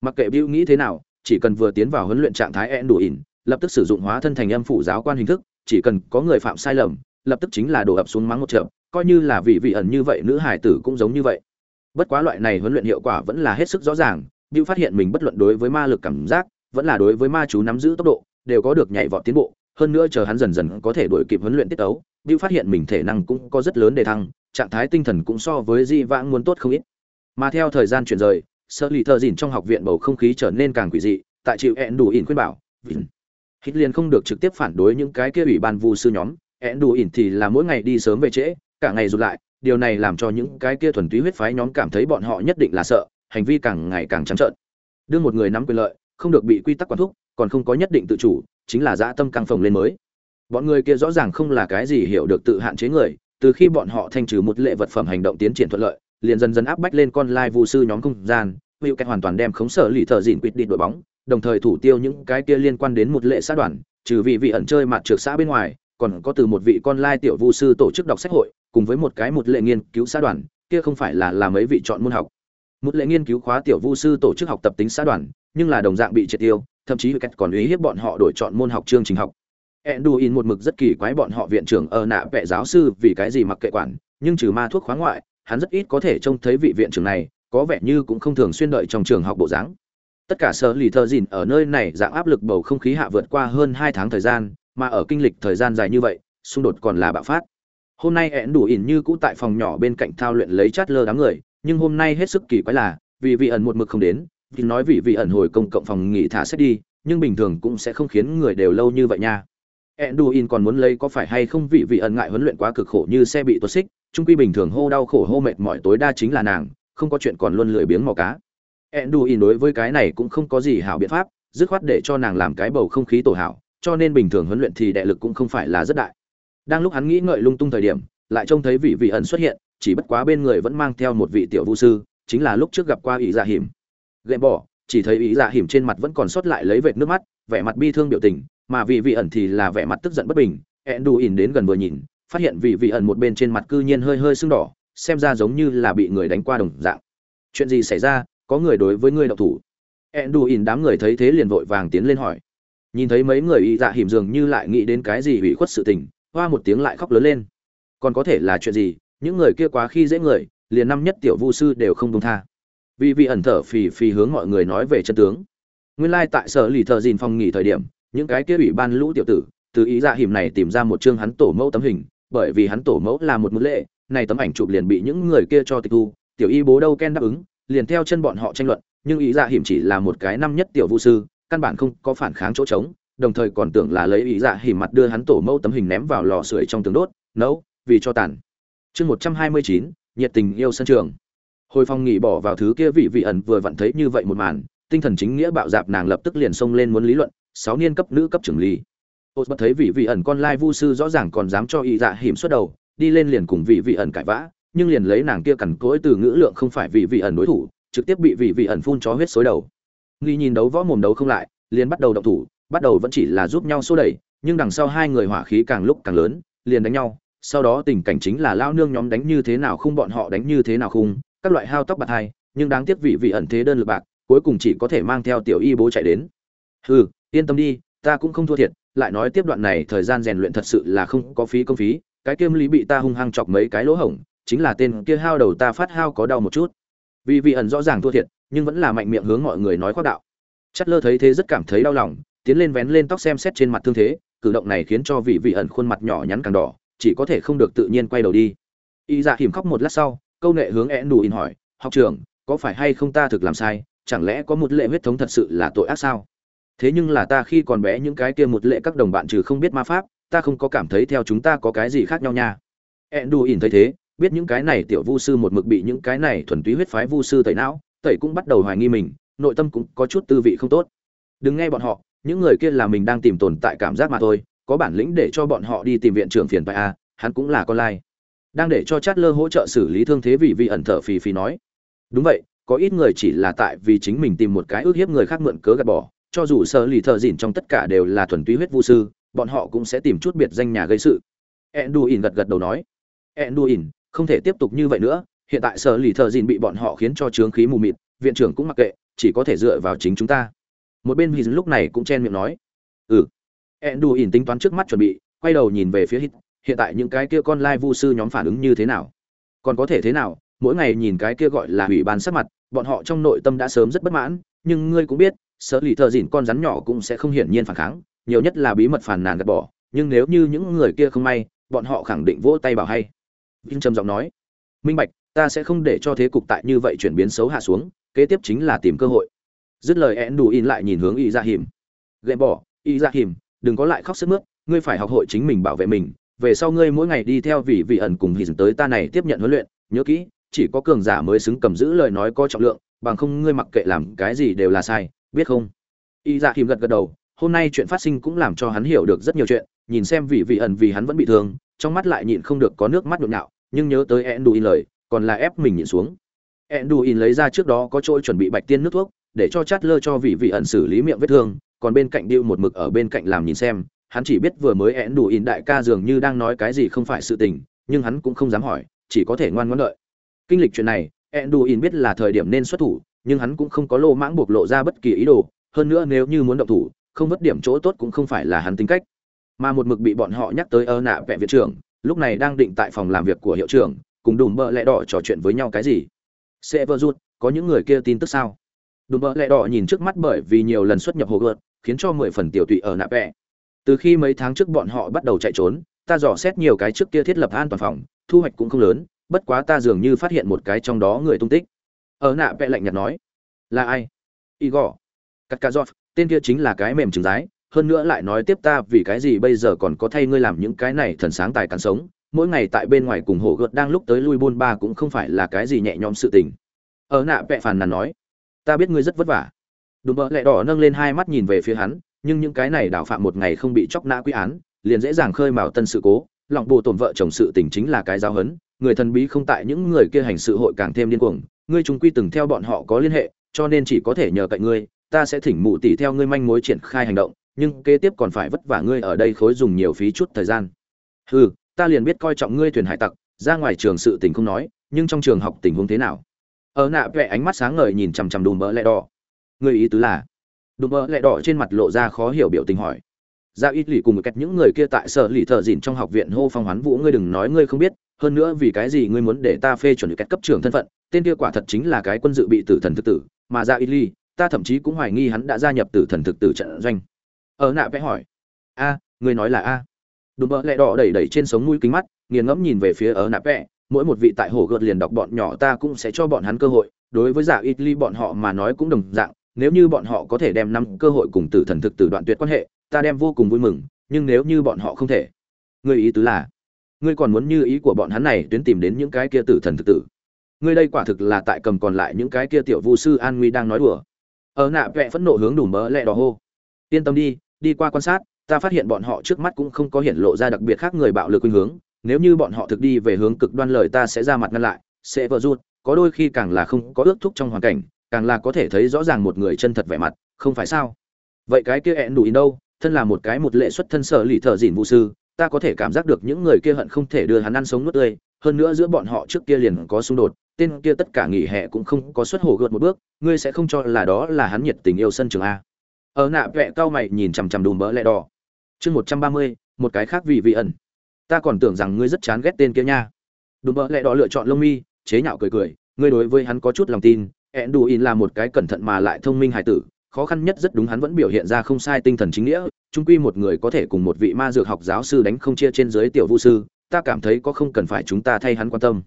[SPEAKER 1] Mặc kệ bưu nghĩ thế nào, chỉ cần vừa tiến vào huấn luyện trạng thái ẹn đủ ỉn lập tức sử dụng hóa thân thành âm phủ giáo quan hình thức, chỉ cần có người phạm sai lầm, lập tức chính là đổ ập xuống mắng một trận, coi như là vị vị ẩn như vậy, nữ hải tử cũng giống như vậy. Bất quá loại này huấn luyện hiệu quả vẫn là hết sức rõ ràng Bill phát hiện mình bất luận đối với ma lực cảm giác, vẫn là đối với ma chú nắm giữ tốc độ, đều có được nhảy vọt tiến bộ, hơn nữa chờ hắn dần dần có thể đuổi kịp huấn luyện tiết tấu Bill phát hiện mình thể năng cũng có rất lớn đề thăng, trạng thái tinh thần cũng so với di vãng muốn tốt không ít. Mà theo thời gian chuyển rời, sơ lì thợ dìn trong học viện bầu không khí trở nên càng quỷ dị, tại chịu hẹn đủ ỉn khuyên bảo hít liền không được trực tiếp phản đối những cái kia ủy ban vu sư nhóm ẹn đủ ỉn thì là mỗi ngày đi sớm về trễ, cả ngày rụt lại, điều này làm cho những cái kia thuần túy huyết phái nhóm cảm thấy bọn họ nhất định là sợ, hành vi càng ngày càng trắng trợn. Đưa một người nắm quyền lợi, không được bị quy tắc quản thúc, còn không có nhất định tự chủ, chính là dã tâm căng phồng lên mới. Bọn người kia rõ ràng không là cái gì hiểu được tự hạn chế người, từ khi bọn họ thanh trừ một lệ vật phẩm hành động tiến triển thuận lợi, liền dần dần áp bách lên con lai vu sư nhóm không gian, hữu cách hoàn toàn đem khống sở lì thợ dịn quýt đi đội bóng đồng thời thủ tiêu những cái kia liên quan đến một lệ xã đoàn trừ vị vị ẩn chơi mặt trượt xã bên ngoài còn có từ một vị con lai tiểu vu sư tổ chức đọc sách hội cùng với một cái một lệ nghiên cứu xã đoàn kia không phải là làm mấy vị chọn môn học. Một lệ nghiên cứu khóa tiểu vu sư tổ chức học tập tính xã đoàn nhưng là đồng dạng bị triệt tiêu thậm chí cách còn ý hiếp bọn họ đổi chọn môn học chương trình học. Enduin một mực rất kỳ quái bọn họ viện trưởng ở nạ vẽ giáo sư vì cái gì mặc kệ quản, nhưng trừ ma thuốc khóa ngoại, hắn rất ít có thể trông thấy vị viện trưởng này, có vẻ như cũng không thường xuyên đợi trong trường học bộ dáng tất cả sở lì thợ dìn ở nơi này dạng áp lực bầu không khí hạ vượt qua hơn hai tháng thời gian mà ở kinh lịch thời gian dài như vậy xung đột còn là bạo phát hôm nay ẹn đủ ỉn như cũ tại phòng nhỏ bên cạnh thao luyện lấy chát lơ đám người nhưng hôm nay hết sức kỳ quái là vì vị ẩn một mực không đến vì nói vì vị ẩn hồi công cộng phòng nghỉ thả xét đi nhưng bình thường cũng sẽ không khiến người đều lâu như vậy nha Enduin còn muốn lấy có phải hay không vị vị ẩn ngại huấn luyện quá cực khổ như xe bị tuột xích, trung quy bình thường hô đau khổ hô mệt mỏi tối đa chính là nàng, không có chuyện còn luôn lười biếng mò cá. Enduin đối với cái này cũng không có gì hảo biện pháp, dứt khoát để cho nàng làm cái bầu không khí tổ hảo, cho nên bình thường huấn luyện thì đệ lực cũng không phải là rất đại. Đang lúc hắn nghĩ ngợi lung tung thời điểm, lại trông thấy vị vị ẩn xuất hiện, chỉ bất quá bên người vẫn mang theo một vị tiểu vũ sư, chính là lúc trước gặp qua ý dạ hiểm. Gệm bỏ, chỉ thấy ý dạ hiểm trên mặt vẫn còn sót lại lấy vệt nước mắt, vẻ mặt bi thương biểu tình, mà vị vị ẩn thì là vẻ mặt tức giận bất bình Enduin đến gần vừa nhìn phát hiện vị vị ẩn một bên trên mặt cư nhiên hơi hơi sưng đỏ xem ra giống như là bị người đánh qua đồng dạng chuyện gì xảy ra có người đối với ngươi đậu thủ. Ẹn đù ỉn đám người thấy thế liền vội vàng tiến lên hỏi. Nhìn thấy mấy người y dạ hiểm dường như lại nghĩ đến cái gì ủy khuất sự tình, hoa một tiếng lại khóc lớn lên. Còn có thể là chuyện gì, những người kia quá khi dễ người, liền năm nhất tiểu vu sư đều không công tha. Vì vị ẩn thở phì phì hướng mọi người nói về chân tướng. Nguyên lai tại sở lì thợ dìn phòng nghỉ thời điểm, những cái kia ủy ban lũ tiểu tử, từ ý dạ hiểm này tìm ra một chương hắn tổ mẫu tấm hình, bởi vì hắn tổ mẫu là một mưu lệ, này tấm ảnh chụp liền bị những người kia cho tịch thu, tiểu y bố đâu ken đáp ứng liền theo chân bọn họ tranh luận, nhưng ý dạ hiểm chỉ là một cái năm nhất tiểu vũ sư, căn bản không có phản kháng chỗ trống, đồng thời còn tưởng là lấy ý dạ hiểm mặt đưa hắn tổ mẫu tấm hình ném vào lò sưởi trong tường đốt, nấu, vì cho tàn. Chương một trăm hai mươi chín, nhiệt tình yêu sân trường. Hồi phong nghỉ bỏ vào thứ kia vị vị ẩn vừa vặn thấy như vậy một màn, tinh thần chính nghĩa bạo dạp nàng lập tức liền xông lên muốn lý luận, sáu niên cấp nữ cấp trưởng lý ô, bất thấy vị vị ẩn con lai vu sư rõ ràng còn dám cho y dạ hiểm xuất đầu, đi lên liền cùng vị vị ẩn cãi vã nhưng liền lấy nàng kia cằn cỗi từ ngữ lượng không phải vị vị ẩn đối thủ, trực tiếp bị vị vị ẩn phun chó huyết xối đầu. Nghi nhìn đấu võ mồm đấu không lại, liền bắt đầu động thủ, bắt đầu vẫn chỉ là giúp nhau xô đẩy, nhưng đằng sau hai người hỏa khí càng lúc càng lớn, liền đánh nhau, sau đó tình cảnh chính là lao nương nhóm đánh như thế nào không bọn họ đánh như thế nào khung, các loại hao tóc bạc hai, nhưng đáng tiếc vị vị ẩn thế đơn lực bạc, cuối cùng chỉ có thể mang theo tiểu y bố chạy đến. Hừ, yên tâm đi, ta cũng không thua thiệt, lại nói tiếp đoạn này thời gian rèn luyện thật sự là không có phí công phí, cái kiêm lý bị ta hung hăng chọc mấy cái lỗ hổng chính là tên kia hao đầu ta phát hao có đau một chút. Vì vị ẩn rõ ràng thua thiệt, nhưng vẫn là mạnh miệng hướng mọi người nói khoác đạo. Chất lơ thấy thế rất cảm thấy đau lòng, tiến lên vén lên tóc xem xét trên mặt thương thế, cử động này khiến cho vị vị ẩn khuôn mặt nhỏ nhắn càng đỏ, chỉ có thể không được tự nhiên quay đầu đi. Y dạ hiểm khóc một lát sau, câu nệ hướng én đủ in hỏi, học trưởng, có phải hay không ta thực làm sai? Chẳng lẽ có một lệ huyết thống thật sự là tội ác sao? Thế nhưng là ta khi còn bé những cái kia một lệ các đồng bạn trừ không biết ma pháp, ta không có cảm thấy theo chúng ta có cái gì khác nhau nha. Ẹn đù ỉn thấy thế biết những cái này tiểu vu sư một mực bị những cái này thuần túy huyết phái vu sư tẩy não, tẩy cũng bắt đầu hoài nghi mình, nội tâm cũng có chút tư vị không tốt. Đừng nghe bọn họ, những người kia là mình đang tìm tồn tại cảm giác mà thôi, có bản lĩnh để cho bọn họ đi tìm viện trưởng phiền phải a hắn cũng là con lai. Đang để cho chát lơ hỗ trợ xử lý thương thế vì vị ẩn thở phì phì nói. Đúng vậy, có ít người chỉ là tại vì chính mình tìm một cái ước hiếp người khác mượn cớ gạt bỏ, cho dù sở lì thợ dìn trong tất cả đều là thuần túy huyết vu sư, bọn họ cũng sẽ tìm chút biệt danh nhà gây sự. Enduin gật gật đầu nói. Enduin không thể tiếp tục như vậy nữa, hiện tại sở lì thợ Dìn bị bọn họ khiến cho trướng khí mù mịt, viện trưởng cũng mặc kệ, chỉ có thể dựa vào chính chúng ta. Một bên hít lúc này cũng chen miệng nói ừ. Enduin tính toán trước mắt chuẩn bị, quay đầu nhìn về phía hít, hiện tại những cái kia con lai vu sư nhóm phản ứng như thế nào? Còn có thể thế nào? Mỗi ngày nhìn cái kia gọi là ủy ban sắc mặt, bọn họ trong nội tâm đã sớm rất bất mãn, nhưng ngươi cũng biết, sở lì thợ dìn con rắn nhỏ cũng sẽ không hiển nhiên phản kháng, nhiều nhất là bí mật phản nàn gạt bỏ, nhưng nếu như những người kia không may, bọn họ khẳng định vỗ tay bảo hay vinh trầm giọng nói, minh bạch, ta sẽ không để cho thế cục tại như vậy chuyển biến xấu hạ xuống, kế tiếp chính là tìm cơ hội. Dứt lời, én đủ in lại nhìn hướng y Dạ hiểm gậy bỏ, y Dạ hiểm đừng có lại khóc sướt mướt, ngươi phải học hội chính mình bảo vệ mình. Về sau ngươi mỗi ngày đi theo vị vị ẩn cùng hì tới ta này tiếp nhận huấn luyện, nhớ kỹ, chỉ có cường giả mới xứng cầm giữ lời nói có trọng lượng, bằng không ngươi mặc kệ làm cái gì đều là sai, biết không? Y dạ hiểm gật gật đầu, hôm nay chuyện phát sinh cũng làm cho hắn hiểu được rất nhiều chuyện, nhìn xem vị vị ẩn vì hắn vẫn bị thương trong mắt lại nhịn không được có nước mắt nhộn nhạo, nhưng nhớ tới enduin lời, còn là ép mình nhịn xuống. Enduin lấy ra trước đó có trôi chuẩn bị bạch tiên nước thuốc, để cho chát lơ cho vị vị ẩn xử lý miệng vết thương, còn bên cạnh điêu một mực ở bên cạnh làm nhìn xem, hắn chỉ biết vừa mới enduin đại ca dường như đang nói cái gì không phải sự tình, nhưng hắn cũng không dám hỏi, chỉ có thể ngoan ngoãn đợi. Kinh lịch chuyện này, enduin biết là thời điểm nên xuất thủ, nhưng hắn cũng không có lô mãng bộc lộ ra bất kỳ ý đồ, hơn nữa nếu như muốn động thủ, không vất điểm chỗ tốt cũng không phải là hắn tính cách mà một mực bị bọn họ nhắc tới ơ nạ vẹ viện trưởng, lúc này đang định tại phòng làm việc của hiệu trưởng, cùng đùm bợ lẹ đỏ trò chuyện với nhau cái gì? Sẽ vơ rút có những người kia tin tức sao? Đùm bợ lẹ đỏ nhìn trước mắt bởi vì nhiều lần xuất nhập hồ gợt khiến cho mười phần tiểu tụy ở nạ vẹ. Từ khi mấy tháng trước bọn họ bắt đầu chạy trốn, ta dò xét nhiều cái trước kia thiết lập an toàn phòng, thu hoạch cũng không lớn, bất quá ta dường như phát hiện một cái trong đó người tung tích. Ở nạ vẽ lạnh nhạt nói, là ai? Igor. Cắt tên kia chính là cái mềm trứng rái hơn nữa lại nói tiếp ta vì cái gì bây giờ còn có thay ngươi làm những cái này thần sáng tài cắn sống, mỗi ngày tại bên ngoài cùng hổ gợt đang lúc tới lui buôn ba cũng không phải là cái gì nhẹ nhõm sự tình. Ở nạ vẹ phàn nàn nói, ta biết ngươi rất vất vả. Đùm bợ lẹ đỏ nâng lên hai mắt nhìn về phía hắn, nhưng những cái này đảo phạm một ngày không bị chóc nã quy án, liền dễ dàng khơi mào tân sự cố, lòng bồ tổn vợ chồng sự tình chính là cái giáo hấn người thần bí không tại những người kia hành sự hội càng thêm điên cuồng, ngươi chúng quy từng theo bọn họ có liên hệ, cho nên chỉ có thể nhờ cậy ngươi, ta sẽ thỉnh mụ tỷ theo ngươi manh mối triển khai hành động nhưng kế tiếp còn phải vất vả ngươi ở đây khối dùng nhiều phí chút thời gian. Hừ, ta liền biết coi trọng ngươi thuyền hải tặc, ra ngoài trường sự tình không nói, nhưng trong trường học tình huống thế nào? Ở nạ vẽ ánh mắt sáng ngời nhìn chằm chằm đùm bỡ lẹ đỏ. Ngươi ý tứ là? Đùm bỡ lẹ đỏ trên mặt lộ ra khó hiểu biểu tình hỏi. Dạ ra ít lì cùng một cách những người kia tại sở lì thợ dìn trong học viện hô phong hoán vũ, ngươi đừng nói ngươi không biết, hơn nữa vì cái gì ngươi muốn để ta phê chuẩn cách cấp trưởng thân phận, tên kia quả thật chính là cái quân dự bị tử thần thực tử, mà dạ ra ít lì, ta thậm chí cũng hoài nghi hắn đã gia nhập tử thần thực tử trận doanh ở nạ vẽ hỏi. A ngươi nói là a. Đùm bỡ lẹ đỏ đẩy đẩy trên sống mũi kính mắt, nghiền ngẫm nhìn về phía ở nạ vẽ. Mỗi một vị tại hồ gợt liền đọc bọn nhỏ ta cũng sẽ cho bọn hắn cơ hội. Đối với giả ít ly bọn họ mà nói cũng đồng dạng. Nếu như bọn họ có thể đem năm cơ hội cùng tử thần thực tử đoạn tuyệt quan hệ, ta đem vô cùng vui mừng. Nhưng nếu như bọn họ không thể, ngươi ý tứ là, ngươi còn muốn như ý của bọn hắn này tuyến tìm đến những cái kia tử thần thực tử. Ngươi đây quả thực là tại cầm còn lại những cái kia tiểu vu sư an nguy đang nói đùa. Ở nạ vẽ phẫn nộ hướng đủ mỡ lẹ đỏ hô. Yên tâm đi đi qua quan sát, ta phát hiện bọn họ trước mắt cũng không có hiện lộ ra đặc biệt khác người bạo lực khuynh hướng. Nếu như bọn họ thực đi về hướng cực đoan lời ta sẽ ra mặt ngăn lại, sẽ vợ rút có đôi khi càng là không có ước thúc trong hoàn cảnh, càng là có thể thấy rõ ràng một người chân thật vẻ mặt, không phải sao? Vậy cái kia ẹn đủ in đâu? Thân là một cái một lệ xuất thân sở lì thợ dìn vũ sư, ta có thể cảm giác được những người kia hận không thể đưa hắn ăn sống nuốt tươi. Hơn nữa giữa bọn họ trước kia liền có xung đột, tên kia tất cả nghỉ hè cũng không có xuất hồ gợt một bước, ngươi sẽ không cho là đó là hắn nhiệt tình yêu sân trường a ở nạ vẹ cao mày nhìn chằm chằm đùm bỡ lẹ đỏ. Chương một trăm ba mươi, một cái khác vì vị ẩn. Ta còn tưởng rằng ngươi rất chán ghét tên kia nha. Đùm bỡ lẹ đỏ lựa chọn lông mi, chế nhạo cười cười. Ngươi đối với hắn có chút lòng tin. Ẹn đủ in là một cái cẩn thận mà lại thông minh hài tử. Khó khăn nhất rất đúng hắn vẫn biểu hiện ra không sai tinh thần chính nghĩa. Trung quy một người có thể cùng một vị ma dược học giáo sư đánh không chia trên dưới tiểu vũ sư. Ta cảm thấy có không cần phải chúng ta thay hắn quan tâm.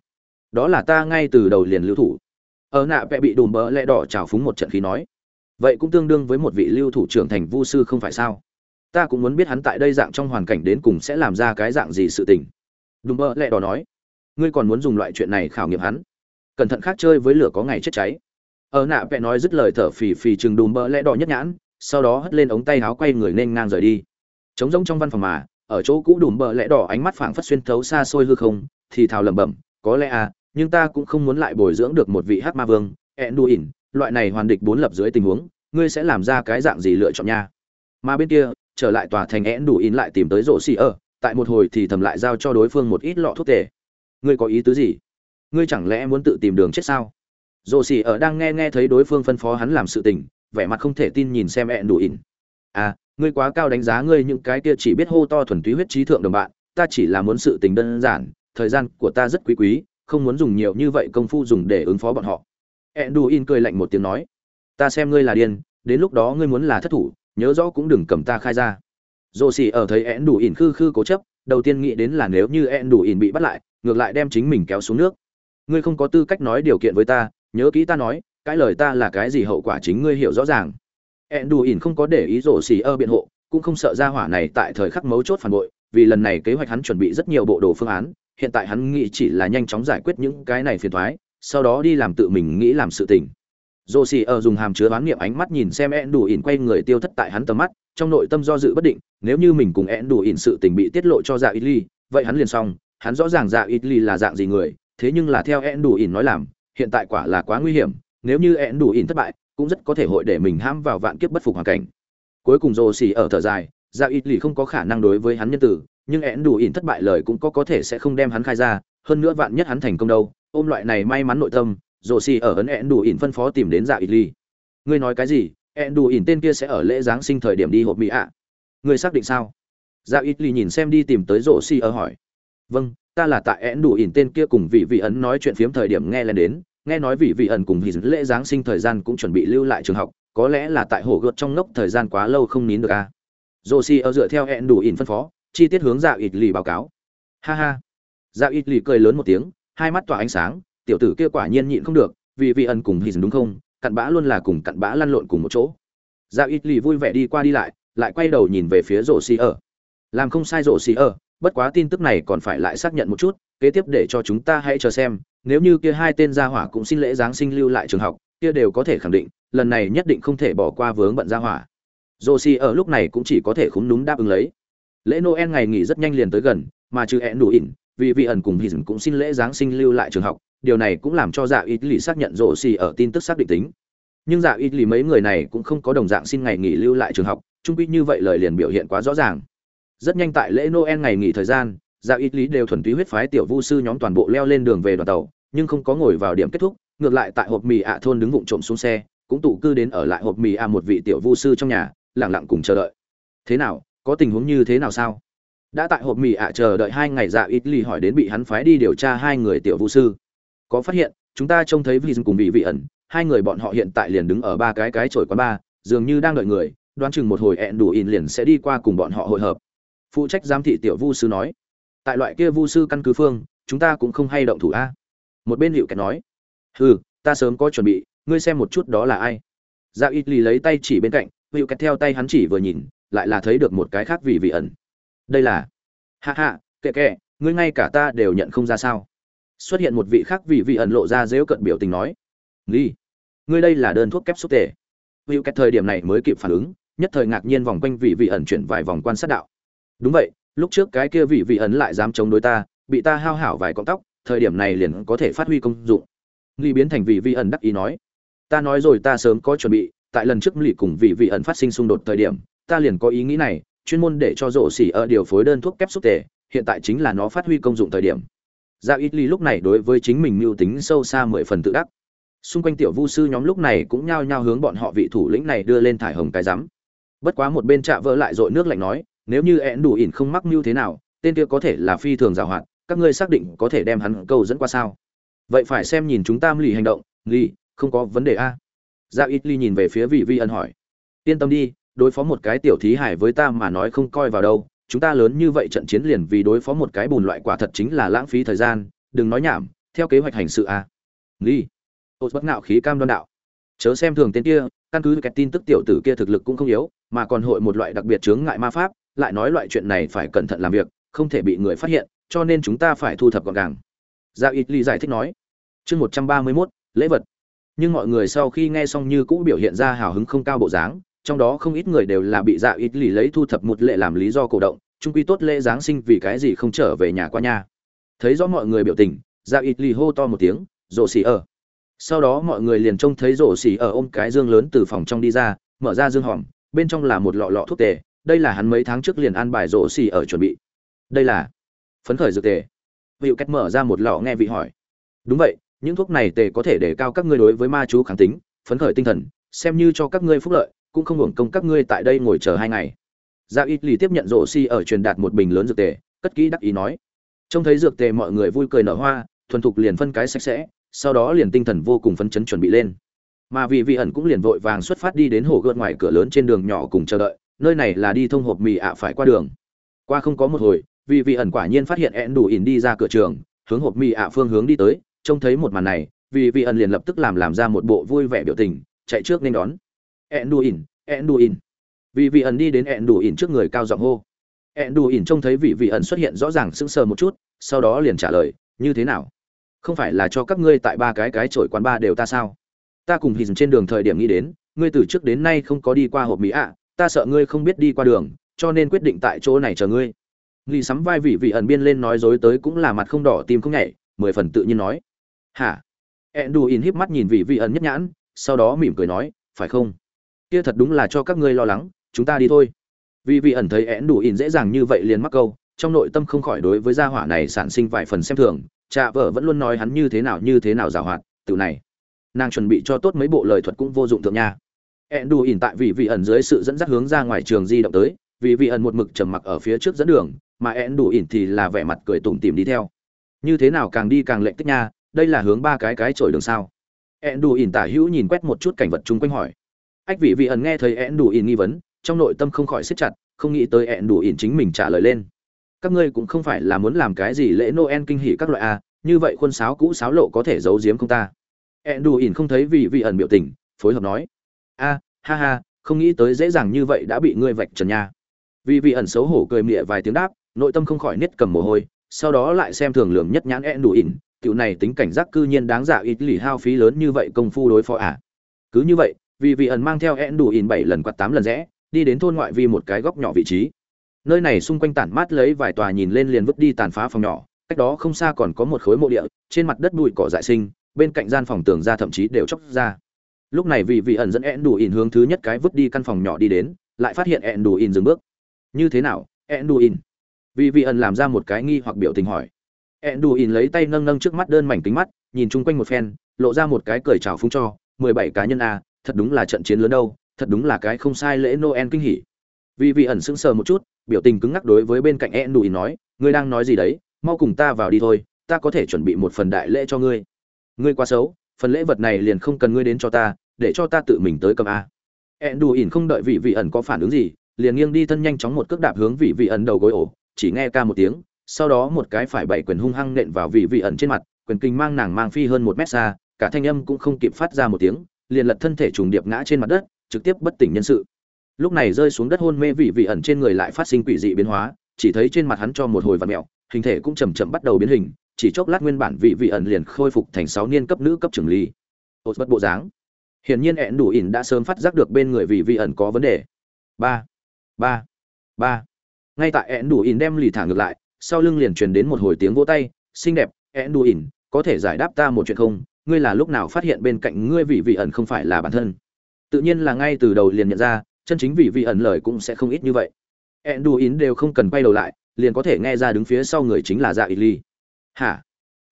[SPEAKER 1] Đó là ta ngay từ đầu liền lưu thủ. Ở nạ vẽ bị đùm bỡ lẹ đỏ trào phúng một trận khí nói vậy cũng tương đương với một vị lưu thủ trưởng thành vu sư không phải sao? Ta cũng muốn biết hắn tại đây dạng trong hoàn cảnh đến cùng sẽ làm ra cái dạng gì sự tình. Đùm bỡ lẹ đỏ nói. Ngươi còn muốn dùng loại chuyện này khảo nghiệm hắn? Cẩn thận khác chơi với lửa có ngày chết cháy. Ở nạ vẽ nói dứt lời thở phì phì chừng đùm bỡ lẹ đỏ nhất nhãn, sau đó hất lên ống tay áo quay người nên ngang rời đi. Trống rỗng trong văn phòng mà, ở chỗ cũ đùm bỡ lẹ đỏ ánh mắt phảng phất xuyên thấu xa xôi hư không, thì thào lẩm bẩm, có lẽ à nhưng ta cũng không muốn lại bồi dưỡng được một vị Hát ma vương, enduin loại này hoàn địch bốn lập dưới tình huống, ngươi sẽ làm ra cái dạng gì lựa chọn nha? Mà bên kia, trở lại tòa thành ẹn đủ in lại tìm tới rổ xì ở tại một hồi thì thầm lại giao cho đối phương một ít lọ thuốc tề. Ngươi có ý tứ gì? Ngươi chẳng lẽ muốn tự tìm đường chết sao? Rổ xì ở đang nghe nghe thấy đối phương phân phó hắn làm sự tình, vẻ mặt không thể tin nhìn xem ẹn đủ in. à ngươi quá cao đánh giá ngươi những cái kia chỉ biết hô to thuần túy huyết trí thượng đồng bạn, ta chỉ là muốn sự tình đơn giản, thời gian của ta rất quý quý, không muốn dùng nhiều như vậy công phu dùng để ứng phó bọn họ enduin cười lạnh một tiếng nói, ta xem ngươi là điên, đến lúc đó ngươi muốn là thất thủ, nhớ rõ cũng đừng cầm ta khai ra dồ ở thấy enduin khư khư cố chấp, đầu tiên nghĩ đến là nếu như enduin bị bắt lại, ngược lại đem chính mình kéo xuống nước ngươi không có tư cách nói điều kiện với ta, nhớ kỹ ta nói, cái lời ta là cái gì hậu quả chính ngươi hiểu rõ ràng enduin không có để ý rổ ở biện hộ, cũng không sợ ra hỏa này tại thời khắc mấu chốt phản bội, vì lần này kế hoạch hắn chuẩn bị rất nhiều bộ đồ phương án, hiện tại hắn nghĩ chỉ là nhanh chóng giải quyết những cái này phiền toái sau đó đi làm tự mình nghĩ làm sự tình. Dồ xì ở dùng hàm chứa đoán niệm ánh mắt nhìn xem én đủ ỉn quay người tiêu thất tại hắn tầm mắt, trong nội tâm do dự bất định, nếu như mình cùng én đủ ỉn sự tình bị tiết lộ cho dạ ít ly, vậy hắn liền xong, hắn rõ ràng dạ ít ly là dạng gì người, thế nhưng là theo én đủ ỉn nói làm, hiện tại quả là quá nguy hiểm, nếu như én đủ ỉn thất bại, cũng rất có thể hội để mình ham vào vạn kiếp bất phục hoàn cảnh. Cuối cùng dồ xì ở thở dài dạ ít ly không có khả năng đối với hắn nhân tử nhưng én đủ ỉn thất bại lời cũng có có thể sẽ không đem hắn khai ra, hơn nữa vạn nhất hắn thành công đâu ôm loại này may mắn nội tâm, rồ xì ở ấn ẹn đủ ỉn phân phó tìm đến dạ ít ly. Ngươi nói cái gì? Ẹn đủ ỉn tên kia sẽ ở lễ giáng sinh thời điểm đi hộp mỹ ạ. À? ngươi xác định sao? Dạ ít ly nhìn xem đi tìm tới rồ xì ở hỏi. Vâng ta là tại ẹn đủ ỉn tên kia cùng vị vị ấn nói chuyện phiếm thời điểm nghe lên đến. Nghe nói vị vị ẩn cùng vì lễ giáng sinh thời gian cũng chuẩn bị lưu lại trường học, có lẽ là tại hồ gợt trong ngốc thời gian quá lâu không nín được à. rồ xì ở dựa theo én đủ ỉn phân phó, chi tiết hướng dạ ít lì báo cáo. Ha ha. Dạ ít lì cười lớn một tiếng hai mắt tỏa ánh sáng, tiểu tử kia quả nhiên nhịn không được, vì vị ẩn cùng hì đúng không, cặn bã luôn là cùng cặn bã lăn lộn cùng một chỗ. Dạ ít lì vui vẻ đi qua đi lại lại quay đầu nhìn về phía rổ xì ở. Làm không sai rổ xì ở, bất quá tin tức này còn phải lại xác nhận một chút, kế tiếp để cho chúng ta hãy chờ xem, nếu như kia hai tên gia hỏa cũng xin lễ giáng sinh lưu lại trường học, kia đều có thể khẳng định, lần này nhất định không thể bỏ qua vướng bận gia hỏa. Rổ xì ở lúc này cũng chỉ có thể khúng núm đáp ứng lấy. Lễ noel ngày nghỉ rất nhanh liền tới gần, mà trừ hẹn đủ ỉn vì vị ẩn cùng hì cũng xin lễ giáng sinh lưu lại trường học, điều này cũng làm cho dạ ít lì xác nhận rổ xì ở tin tức xác định tính. Nhưng dạ ít lì mấy người này cũng không có đồng dạng xin ngày nghỉ lưu lại trường học, trung quy như vậy lời liền biểu hiện quá rõ ràng. Rất nhanh tại lễ noel ngày nghỉ thời gian dạ ít lý đều thuần túy huyết phái tiểu vu sư nhóm toàn bộ leo lên đường về đoàn tàu, nhưng không có ngồi vào điểm kết thúc, ngược lại tại hộp mì ạ thôn đứng vụng trộm xuống xe, cũng tụ cư đến ở lại hộp mì ạ một vị tiểu vu sư trong nhà lẳng lặng cùng chờ đợi. Thế nào, có tình huống như thế nào sao? Đã tại hộp mì ạ chờ đợi hai ngày dạ ít ly hỏi đến bị hắn phái đi điều tra hai người tiểu vũ sư. Có phát hiện, chúng ta trông thấy vi cùng vị vị ẩn, hai người bọn họ hiện tại liền đứng ở ba cái cái chổi quán ba, dường như đang đợi người, đoán chừng một hồi ẹn đủ in liền sẽ đi qua cùng bọn họ hội hợp. Phụ trách giám thị tiểu vu sư nói, tại loại kia vu sư căn cứ phương, chúng ta cũng không hay động thủ a. Một bên hiệu kẹt nói, hừ, ta sớm có chuẩn bị, ngươi xem một chút đó là ai. Dạ ít lì lấy tay chỉ bên cạnh hiệu kẹt theo tay hắn chỉ vừa nhìn, lại là thấy được một cái khác vì vị ẩn đây là. Hạ hạ kệ kệ, ngươi ngay cả ta đều nhận không ra sao? Xuất hiện một vị khác vì vị ẩn lộ ra dễu cận biểu tình nói. Nghi. Ngươi đây là đơn thuốc kép xúc tề. Hữu kẹt thời điểm này mới kịp phản ứng, nhất thời ngạc nhiên vòng quanh vị vị ẩn chuyển vài vòng quan sát đạo. Đúng vậy, lúc trước cái kia vị vị ẩn lại dám chống đối ta, bị ta hao hảo vài con tóc, thời điểm này liền có thể phát huy công dụng. Nghi biến thành vị vị ẩn đắc ý nói. Ta nói rồi ta sớm có chuẩn bị, tại lần trước lì cùng vị vị ẩn phát sinh xung đột thời điểm, ta liền có ý nghĩ này chuyên môn để cho rổ xỉ ở điều phối đơn thuốc kép xúc tề, hiện tại chính là nó phát huy công dụng thời điểm. Ra ít ly lúc này đối với chính mình mưu tính sâu xa mười phần tự đắc. Xung quanh tiểu vu sư nhóm lúc này cũng nhao nhao hướng bọn họ vị thủ lĩnh này đưa lên thải hồng cái rắm. Bất quá một bên trạ vỡ lại dội nước lạnh nói, nếu như én đủ ỉn không mắc mưu thế nào, tên kia có thể là phi thường giàu hoạt, các ngươi xác định có thể đem hắn câu dẫn qua sao? Vậy phải xem nhìn chúng ta lì hành động, lì, không có vấn đề a. Ra ít ly nhìn về phía vị vi ân hỏi. Yên tâm đi đối phó một cái tiểu thí hải với ta mà nói không coi vào đâu, chúng ta lớn như vậy trận chiến liền vì đối phó một cái bùn loại quả thật chính là lãng phí thời gian, đừng nói nhảm, theo kế hoạch hành sự à. Lý. Tốt bất ngạo khí cam đoan đạo chớ xem thường tên kia, căn cứ cái tin tức tiểu tử kia thực lực cũng không yếu, mà còn hội một loại đặc biệt chướng ngại ma pháp, lại nói loại chuyện này phải cẩn thận làm việc, không thể bị người phát hiện, cho nên chúng ta phải thu thập gọn gàng gia ít ly giải thích nói chương một trăm ba mươi mốt, lễ vật nhưng mọi người sau khi nghe xong như cũ biểu hiện ra hào hứng không cao bộ dáng trong đó không ít người đều là bị dạ ít lì lấy thu thập một lệ làm lý do cổ động trung quy tốt lễ giáng sinh vì cái gì không trở về nhà qua nhà thấy rõ mọi người biểu tình dạ ít lì hô to một tiếng rộ xì ở. Sau đó mọi người liền trông thấy rổ xì ở ôm cái dương lớn từ phòng trong đi ra, mở ra dương hòm, bên trong là một lọ lọ thuốc tề, đây là hắn mấy tháng trước liền ăn bài rổ xì ở chuẩn bị. Đây là phấn khởi dược tề. Hữu cách mở ra một lọ nghe vị hỏi. Đúng vậy, những thuốc này tề có thể để cao các ngươi đối với ma chú kháng tính, phấn khởi tinh thần, xem như cho các ngươi phúc lợi cũng không hưởng công các ngươi tại đây ngồi chờ hai ngày. Dạ ít lì tiếp nhận rổ xi ở truyền đạt một bình lớn dược tề, cất kỹ đắc ý nói. Trông thấy dược tề mọi người vui cười nở hoa, thuần thục liền phân cái sạch sẽ, sau đó liền tinh thần vô cùng phấn chấn chuẩn bị lên. Mà vì vị ẩn cũng liền vội vàng xuất phát đi đến hồ gợt ngoài cửa lớn trên đường nhỏ cùng chờ đợi, nơi này là đi thông hộp mì ạ phải qua đường. Qua không có một hồi vì vị ẩn quả nhiên phát hiện ẹn đủ ỉn đi ra cửa trường, hướng hộp mì ạ phương hướng đi tới, trông thấy một màn này vì vị ẩn liền lập tức làm làm ra một bộ vui vẻ biểu tình, chạy trước nên đón. Enduin, Enduin. Vị vị ẩn đi đến Enduin trước người cao giọng hô. Enduin trông thấy vị vị ẩn xuất hiện rõ ràng sững sờ một chút, sau đó liền trả lời, như thế nào? Không phải là cho các ngươi tại ba cái cái chổi quán ba đều ta sao? Ta cùng hình trên đường thời điểm nghĩ đến, ngươi từ trước đến nay không có đi qua hộp mỹ ạ, ta sợ ngươi không biết đi qua đường, cho nên quyết định tại chỗ này chờ ngươi. Lý sắm vai vị vị ẩn biên lên nói dối tới cũng là mặt không đỏ tim không nhảy, mười phần tự nhiên nói. Hả? Enduin híp mắt nhìn vị vị ẩn nhất nhãn, sau đó mỉm cười nói, phải không? Kia thật đúng là cho các ngươi lo lắng, chúng ta đi thôi. Vì vị ẩn thấy én đủ ỉn dễ dàng như vậy liền mắc câu, trong nội tâm không khỏi đối với gia hỏa này sản sinh vài phần xem thường cha vợ vẫn luôn nói hắn như thế nào như thế nào giảo hoạt từ này. Nàng chuẩn bị cho tốt mấy bộ lời thuật cũng vô dụng thượng nha. Én đủ ỉn tại vì vị ẩn dưới sự dẫn dắt hướng ra ngoài trường di động tới vì vị ẩn một mực trầm mặc ở phía trước dẫn đường, mà én đủ ỉn thì là vẻ mặt cười tủm tỉm đi theo. Như thế nào càng đi càng lệnh tích nha, đây là hướng ba cái cái chổi đường sao? Én đủ ỉn tả hữu nhìn quét một chút cảnh vật chung quanh hỏi ách vị vị ẩn nghe thấy ẹn đủ ỉn nghi vấn, trong nội tâm không khỏi siết chặt, không nghĩ tới ẹn đủ ỉn chính mình trả lời lên. Các ngươi cũng không phải là muốn làm cái gì lễ noel kinh hỉ các loại a như vậy khuôn sáo cũ sáo lộ có thể giấu giếm không ta? Ẹn đủ ỉn không thấy vị vị ẩn biểu tình, phối hợp nói. A ha ha, không nghĩ tới dễ dàng như vậy đã bị ngươi vạch trần nha. Vị vị ẩn xấu hổ cười mịa vài tiếng đáp, nội tâm không khỏi nết cầm mồ hôi, sau đó lại xem thường lường nhất nhãn ẹn đủ ỉn tiểu này tính cảnh giác cư nhiên đáng giả ít lì hao phí lớn như vậy công phu đối phó à. cứ như vậy vì vị ẩn mang theo ẹn đủ ỉn bảy lần quạt tám lần rẽ, đi đến thôn ngoại vi một cái góc nhỏ vị trí. Nơi này xung quanh tản mát lấy vài tòa nhìn lên liền vứt đi tàn phá phòng nhỏ, cách đó không xa còn có một khối mộ địa, trên mặt đất bụi cỏ dại sinh, bên cạnh gian phòng tường ra thậm chí đều chóc ra. Lúc này vì vị ẩn dẫn ẹn đủ ỉn hướng thứ nhất cái vứt đi căn phòng nhỏ đi đến, lại phát hiện ẹn đủ ỉn dừng bước. Như thế nào, ẹn đủ ỉn vì vị ẩn làm ra một cái nghi hoặc biểu tình hỏi. Ẹn đủ ỉn lấy tay nâng nâng trước mắt đơn mảnh kính mắt, nhìn chung quanh một phen, lộ ra một cái cười chào phúng cho, mười bảy cá nhân a thật đúng là trận chiến lớn đâu, thật đúng là cái không sai lễ noel kinh hỉ. Vì vị ẩn sững sờ một chút, biểu tình cứng ngắc đối với bên cạnh ẹn đủ nói, ngươi đang nói gì đấy? Mau cùng ta vào đi thôi, ta có thể chuẩn bị một phần đại lễ cho ngươi. Ngươi quá xấu, phần lễ vật này liền không cần ngươi đến cho ta, để cho ta tự mình tới cầm a. Ẹn đù ỉn không đợi vị vị ẩn có phản ứng gì, liền nghiêng đi thân nhanh chóng một cước đạp hướng vị vị ẩn đầu gối ổ, chỉ nghe ca một tiếng, sau đó một cái phải bảy quyền hung hăng nện vào vị vị ẩn trên mặt, quyền kinh mang nàng mang phi hơn một mét xa, cả thanh âm cũng không kịp phát ra một tiếng liền lật thân thể trùng điệp ngã trên mặt đất, trực tiếp bất tỉnh nhân sự. Lúc này rơi xuống đất hôn mê vị vị ẩn trên người lại phát sinh quỷ dị biến hóa, chỉ thấy trên mặt hắn cho một hồi vặn mẹo hình thể cũng chầm chậm bắt đầu biến hình, chỉ chốc lát nguyên bản vị vị ẩn liền khôi phục thành sáu niên cấp nữ cấp trưởng ly ột bất bộ dáng. Hiển nhiên ẹn đủ ỉn đã sớm phát giác được bên người vị vị ẩn có vấn đề. Ba ba ba. Ngay tại ẹn đủ ỉn đem lì thả ngược lại, sau lưng liền truyền đến một hồi tiếng vỗ tay, xinh đẹp, ẹn đủ ỉn, có thể giải đáp ta một chuyện không? Ngươi là lúc nào phát hiện bên cạnh ngươi vị vị ẩn không phải là bản thân? Tự nhiên là ngay từ đầu liền nhận ra, chân chính vị vị ẩn lời cũng sẽ không ít như vậy. Ẹn đù ín đều không cần quay đầu lại, liền có thể nghe ra đứng phía sau người chính là dạ ít ly hả?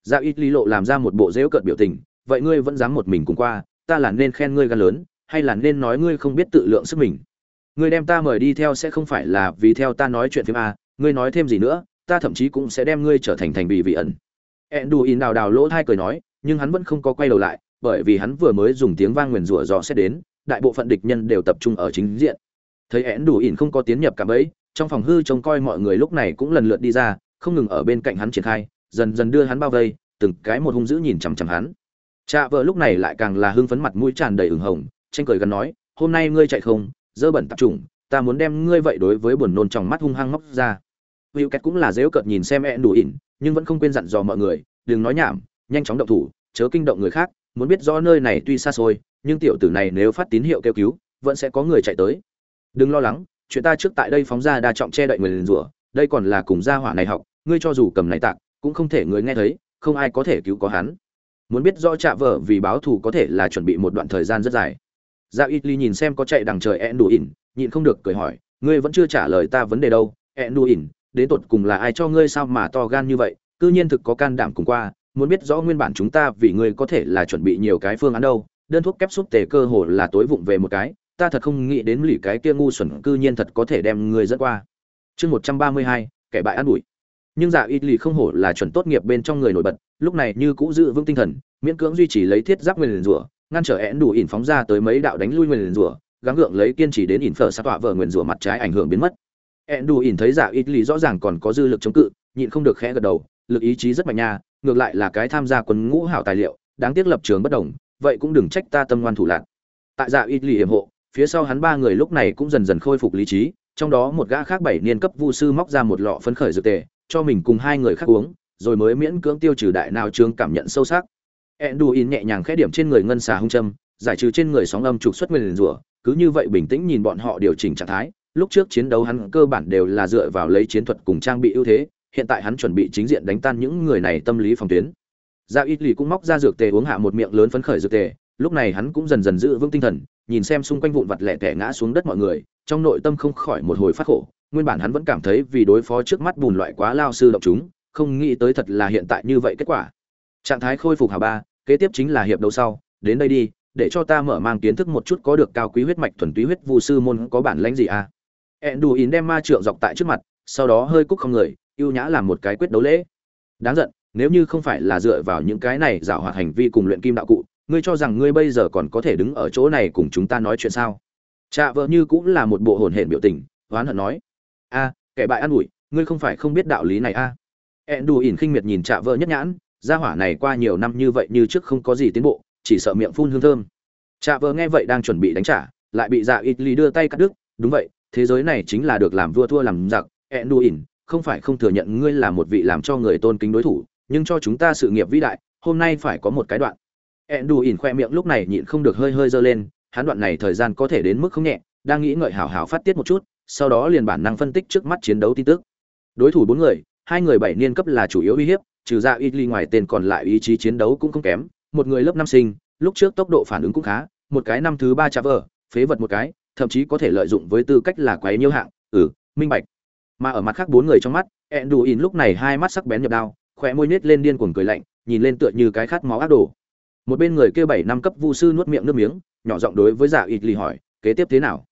[SPEAKER 1] Dạ ít ly lộ làm ra một bộ dễu cợt biểu tình, vậy ngươi vẫn dám một mình cùng qua, ta là nên khen ngươi gan lớn, hay là nên nói ngươi không biết tự lượng sức mình? Ngươi đem ta mời đi theo sẽ không phải là vì theo ta nói chuyện phim a ngươi nói thêm gì nữa, ta thậm chí cũng sẽ đem ngươi trở thành thành vị vị ẩn. Ẹn đù ín đào đào lỗ thai cười nói nhưng hắn vẫn không có quay đầu lại bởi vì hắn vừa mới dùng tiếng vang nguyền rủa dò xét đến đại bộ phận địch nhân đều tập trung ở chính diện. Thấy én đủ ỉn không có tiến nhập cả bẫy trong phòng hư trông coi mọi người lúc này cũng lần lượt đi ra không ngừng ở bên cạnh hắn triển khai dần dần đưa hắn bao vây từng cái một hung dữ nhìn chằm chằm hắn. Cha vợ lúc này lại càng là hưng phấn mặt mũi tràn đầy ửng hồng tranh cười gần nói hôm nay ngươi chạy không? Dơ bẩn tạp chủng, ta muốn đem ngươi vậy đối với buồn nôn trong mắt hung hăng móc ra. Hữu Kẹt cũng là dễu cợt nhìn xem ẹn đủ ỉn nhưng vẫn không quên dặn dò mọi người đừng nói nhảm nhanh chóng động thủ, chớ kinh động người khác, muốn biết rõ nơi này tuy xa xôi, nhưng tiểu tử này nếu phát tín hiệu kêu cứu, vẫn sẽ có người chạy tới. Đừng lo lắng, chuyện ta trước tại đây phóng ra đa trọng che đậy người liền rủa, đây còn là cùng gia hỏa này học, ngươi cho dù cầm này tạc, cũng không thể người nghe thấy, không ai có thể cứu có hắn. Muốn biết rõ trả vợ vì báo thù có thể là chuẩn bị một đoạn thời gian rất dài. Dạ ít ly nhìn xem có chạy đằng trời ẹn đủ ỉn, nhịn không được cười hỏi, ngươi vẫn chưa trả lời ta vấn đề đâu ẹn đủ ỉn, đến tột cùng là ai cho ngươi sao mà to gan như vậy, cư nhiên thực có can đảm cùng qua muốn biết rõ nguyên bản chúng ta vì ngươi có thể là chuẩn bị nhiều cái phương án đâu, đơn thuốc kép xúc tề cơ hồ là tối vụng về một cái, ta thật không nghĩ đến lì cái kia ngu xuẩn cư nhiên thật có thể đem ngươi dẫn qua. Chương một trăm ba mươi hai, kẻ bại ăn bụi nhưng dạ ít lì không hổ là chuẩn tốt nghiệp bên trong người nổi bật, lúc này như cũ giữ vững tinh thần, miễn cưỡng duy trì lấy thiết giáp nguyên rủa, ngăn trở én đủ ỉn phóng ra tới mấy đạo đánh lui nguyên rủa, gắng gượng lấy kiên trì đến ỉn phở sát tọa vợ nguyên rủa mặt trái ảnh hưởng biến mất. Én đủ ỉn thấy dạ ít lì rõ ràng còn có dư lực chống cự, nhịn không được khẽ gật đầu, lực ý chí rất mạnh nha ngược lại là cái tham gia quân ngũ hảo tài liệu, đáng tiếc lập trường bất đồng, vậy cũng đừng trách ta tâm ngoan thủ lạc. Tại dạ ít lì hiểm hộ, phía sau hắn ba người lúc này cũng dần dần khôi phục lý trí, trong đó một gã khác bảy niên cấp vu sư móc ra một lọ phấn khởi dược tề, cho mình cùng hai người khác uống, rồi mới miễn cưỡng tiêu trừ đại nào trương cảm nhận sâu sắc. Enduin nhẹ nhàng khẽ điểm trên người ngân xà hung châm, giải trừ trên người sóng âm trục xuất nguyên rủa, cứ như vậy bình tĩnh nhìn bọn họ điều chỉnh trạng thái, lúc trước chiến đấu hắn cơ bản đều là dựa vào lấy chiến thuật cùng trang bị ưu thế hiện tại hắn chuẩn bị chính diện đánh tan những người này tâm lý phòng tuyến. Dạ ít lì cũng móc ra dược tề uống hạ một miệng lớn phấn khởi dược tề, lúc này hắn cũng dần dần giữ vững tinh thần, nhìn xem xung quanh vụn vặt lẻ tẻ ngã xuống đất mọi người, trong nội tâm không khỏi một hồi phát khổ, nguyên bản hắn vẫn cảm thấy vì đối phó trước mắt bùn loại quá lao sư động chúng, không nghĩ tới thật là hiện tại như vậy kết quả. Trạng thái khôi phục hạ ba, kế tiếp chính là hiệp đấu sau, đến đây đi, để cho ta mở mang kiến thức một chút có được cao quý huyết mạch thuần túy huyết vu sư môn có bản lãnh gì à? Ẹn đù đem ma trượng dọc tại trước mặt, sau đó hơi cúi không người ưu nhã làm một cái quyết đấu lễ. Đáng giận, nếu như không phải là dựa vào những cái này giảo hoạt hành vi cùng luyện kim đạo cụ, ngươi cho rằng ngươi bây giờ còn có thể đứng ở chỗ này cùng chúng ta nói chuyện sao? Chạ vợ như cũng là một bộ hồn hển biểu tình, oán hận nói. A, kẻ bại an ủi, ngươi không phải không biết đạo lý này a. À. ẹn đù ỉn khinh miệt nhìn chạ vợ nhất nhãn, gia hỏa này qua nhiều năm như vậy như trước không có gì tiến bộ, chỉ sợ miệng phun hương thơm. Chạ vợ nghe vậy đang chuẩn bị đánh trả, lại bị dạ ít ly đưa tay cắt đứt. Đúng vậy, thế giới này chính là được làm vua thua làm giặc ẹn đù ỉn không phải không thừa nhận ngươi là một vị làm cho người tôn kính đối thủ, nhưng cho chúng ta sự nghiệp vĩ đại, hôm nay phải có một cái đoạn. Ẹn ỉn khoe miệng lúc này nhịn không được hơi hơi dơ lên, hắn đoạn này thời gian có thể đến mức không nhẹ, đang nghĩ ngợi hào hào phát tiết một chút, sau đó liền bản năng phân tích trước mắt chiến đấu tin tức. Đối thủ bốn người, hai người bảy niên cấp là chủ yếu uy hiếp, trừ ra ít ly ngoài tên còn lại ý chí chiến đấu cũng không kém, một người lớp năm sinh, lúc trước tốc độ phản ứng cũng khá, một cái năm thứ ba trả vờ, phế vật một cái, thậm chí có thể lợi dụng với tư cách là quấy nhiêu hạng ừ minh bạch mà ở mặt khác bốn người trong mắt ẹn đủ ỉn lúc này hai mắt sắc bén nhập đao khỏe môi nết lên điên cuồng cười lạnh, nhìn lên tựa như cái khát máu ác đồ. Một bên người kêu bảy năm cấp vu sư nuốt miệng nước miếng, nhỏ giọng đối với giả ít lì hỏi, kế tiếp thế nào?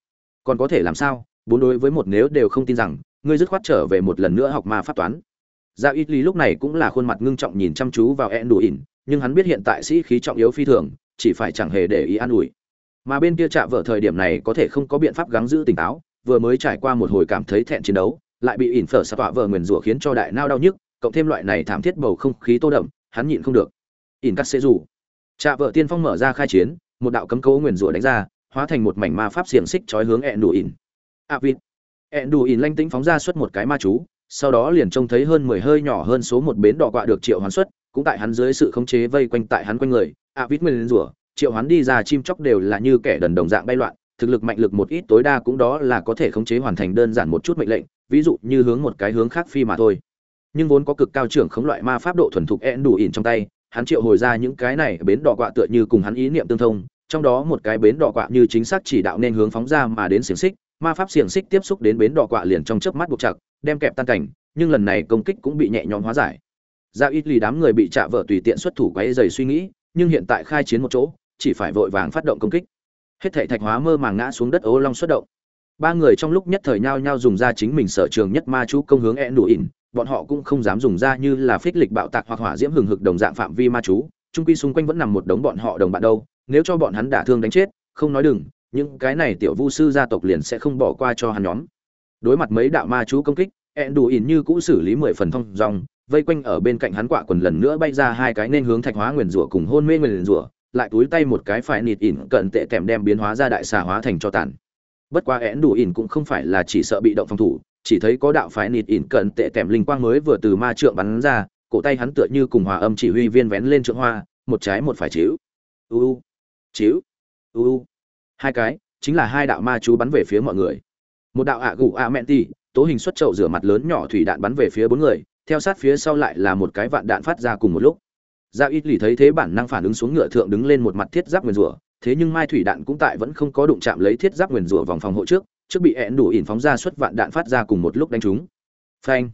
[SPEAKER 1] Còn có thể làm sao? Bốn đối với một nếu đều không tin rằng, ngươi dứt khoát trở về một lần nữa học ma pháp toán. Giả ít lì lúc này cũng là khuôn mặt ngưng trọng nhìn chăm chú vào ẹn đủ ỉn nhưng hắn biết hiện tại sĩ khí trọng yếu phi thường, chỉ phải chẳng hề để ý an ủi. Mà bên kia chạm vợ thời điểm này có thể không có biện pháp gắng giữ tỉnh táo, vừa mới trải qua một hồi cảm thấy thẹn chiến đấu lại bị ỉn phở sạp tọa vờ nguyền rủa khiến cho đại nao đau nhức, cộng thêm loại này thảm thiết bầu không khí tô đậm, hắn nhịn không được. Ỉn cắt sẽ rủ trạ vợ tiên phong mở ra khai chiến, một đạo cấm cấu nguyền rủa đánh ra, hóa thành một mảnh ma pháp xiềng xích trói hướng ẹn đủ ỉn. A vịt. Ẹn đủ ỉn lanh tĩnh phóng ra suốt một cái ma chú, sau đó liền trông thấy hơn mười hơi nhỏ hơn số một bến đỏ quạ được triệu hoán xuất, cũng tại hắn dưới sự khống chế vây quanh tại hắn quanh người. A vịt nguyền rủa, triệu hoán đi ra chim chóc đều là như kẻ đần đồng dạng bay loạn, thực lực mạnh lực một ít tối đa cũng đó là có thể khống chế hoàn thành đơn giản một chút mệnh lệnh ví dụ như hướng một cái hướng khác phi mà thôi. Nhưng vốn có cực cao trưởng khống loại ma pháp độ thuần thục ẹn đủ ỉn trong tay, hắn triệu hồi ra những cái này bến đỏ quạ tựa như cùng hắn ý niệm tương thông, trong đó một cái bến đỏ quạ như chính xác chỉ đạo nên hướng phóng ra mà đến xiềng xích, ma pháp xiềng xích tiếp xúc đến bến đỏ quạ liền trong chớp mắt buộc chặt, đem kẹp tan cảnh, nhưng lần này công kích cũng bị nhẹ nhõm hóa giải. Ra ít lì đám người bị chạ vợ tùy tiện xuất thủ quấy dày suy nghĩ, nhưng hiện tại khai chiến một chỗ, chỉ phải vội vàng phát động công kích. Hết thảy thạch hóa mơ màng ngã xuống đất ố long xuất động ba người trong lúc nhất thời nhao nhao dùng ra chính mình sở trường nhất ma chú công hướng e nù ỉn bọn họ cũng không dám dùng ra như là phích lịch bạo tạc hoặc hỏa diễm hừng hực đồng dạng phạm vi ma chú trung quy xung quanh vẫn nằm một đống bọn họ đồng bạn đâu, nếu cho bọn hắn đả thương đánh chết, không nói đừng, những cái này tiểu vu sư gia tộc liền sẽ không bỏ qua cho hắn nhóm. Đối mặt mấy đạo ma chú công kích ẹn đủ ỉn như cũ xử lý mười phần thông dòng vây quanh ở bên cạnh hắn quạ quần lần nữa bay ra hai cái nên hướng thạch hóa nguyền rủa cùng hôn mê nguyền rủa, lại túi tay một cái phải nịt ỉn cận tệ kèm đem biến hóa ra đại xà hóa thành cho tàn bất quá én đủ ỉn cũng không phải là chỉ sợ bị động phòng thủ chỉ thấy có đạo phái nịt ỉn cận tệ tẻm linh quang mới vừa từ ma trượng bắn ra cổ tay hắn tựa như cùng hòa âm chỉ huy viên vén lên trượng hoa một trái một phải chiếu u u. Chiếu u u. Hai cái chính là hai đạo ma chú bắn về phía mọi người. Một đạo ạ gù ạ mẹn tì tố hình xuất trậu rửa mặt lớn nhỏ thủy đạn bắn về phía bốn người theo sát phía sau lại là một cái vạn đạn phát ra cùng một lúc. Dạ ít lì thấy thế bản năng phản ứng xuống ngựa thượng đứng lên một mặt thiết giáp nguyên rủa, thế nhưng mai thủy đạn cũng tại vẫn không có đụng chạm lấy thiết giáp nguyên rủa vòng phòng hộ trước, trước bị ẹn đủ ỉn phóng ra suất vạn đạn phát ra cùng một lúc đánh trúng. Phanh!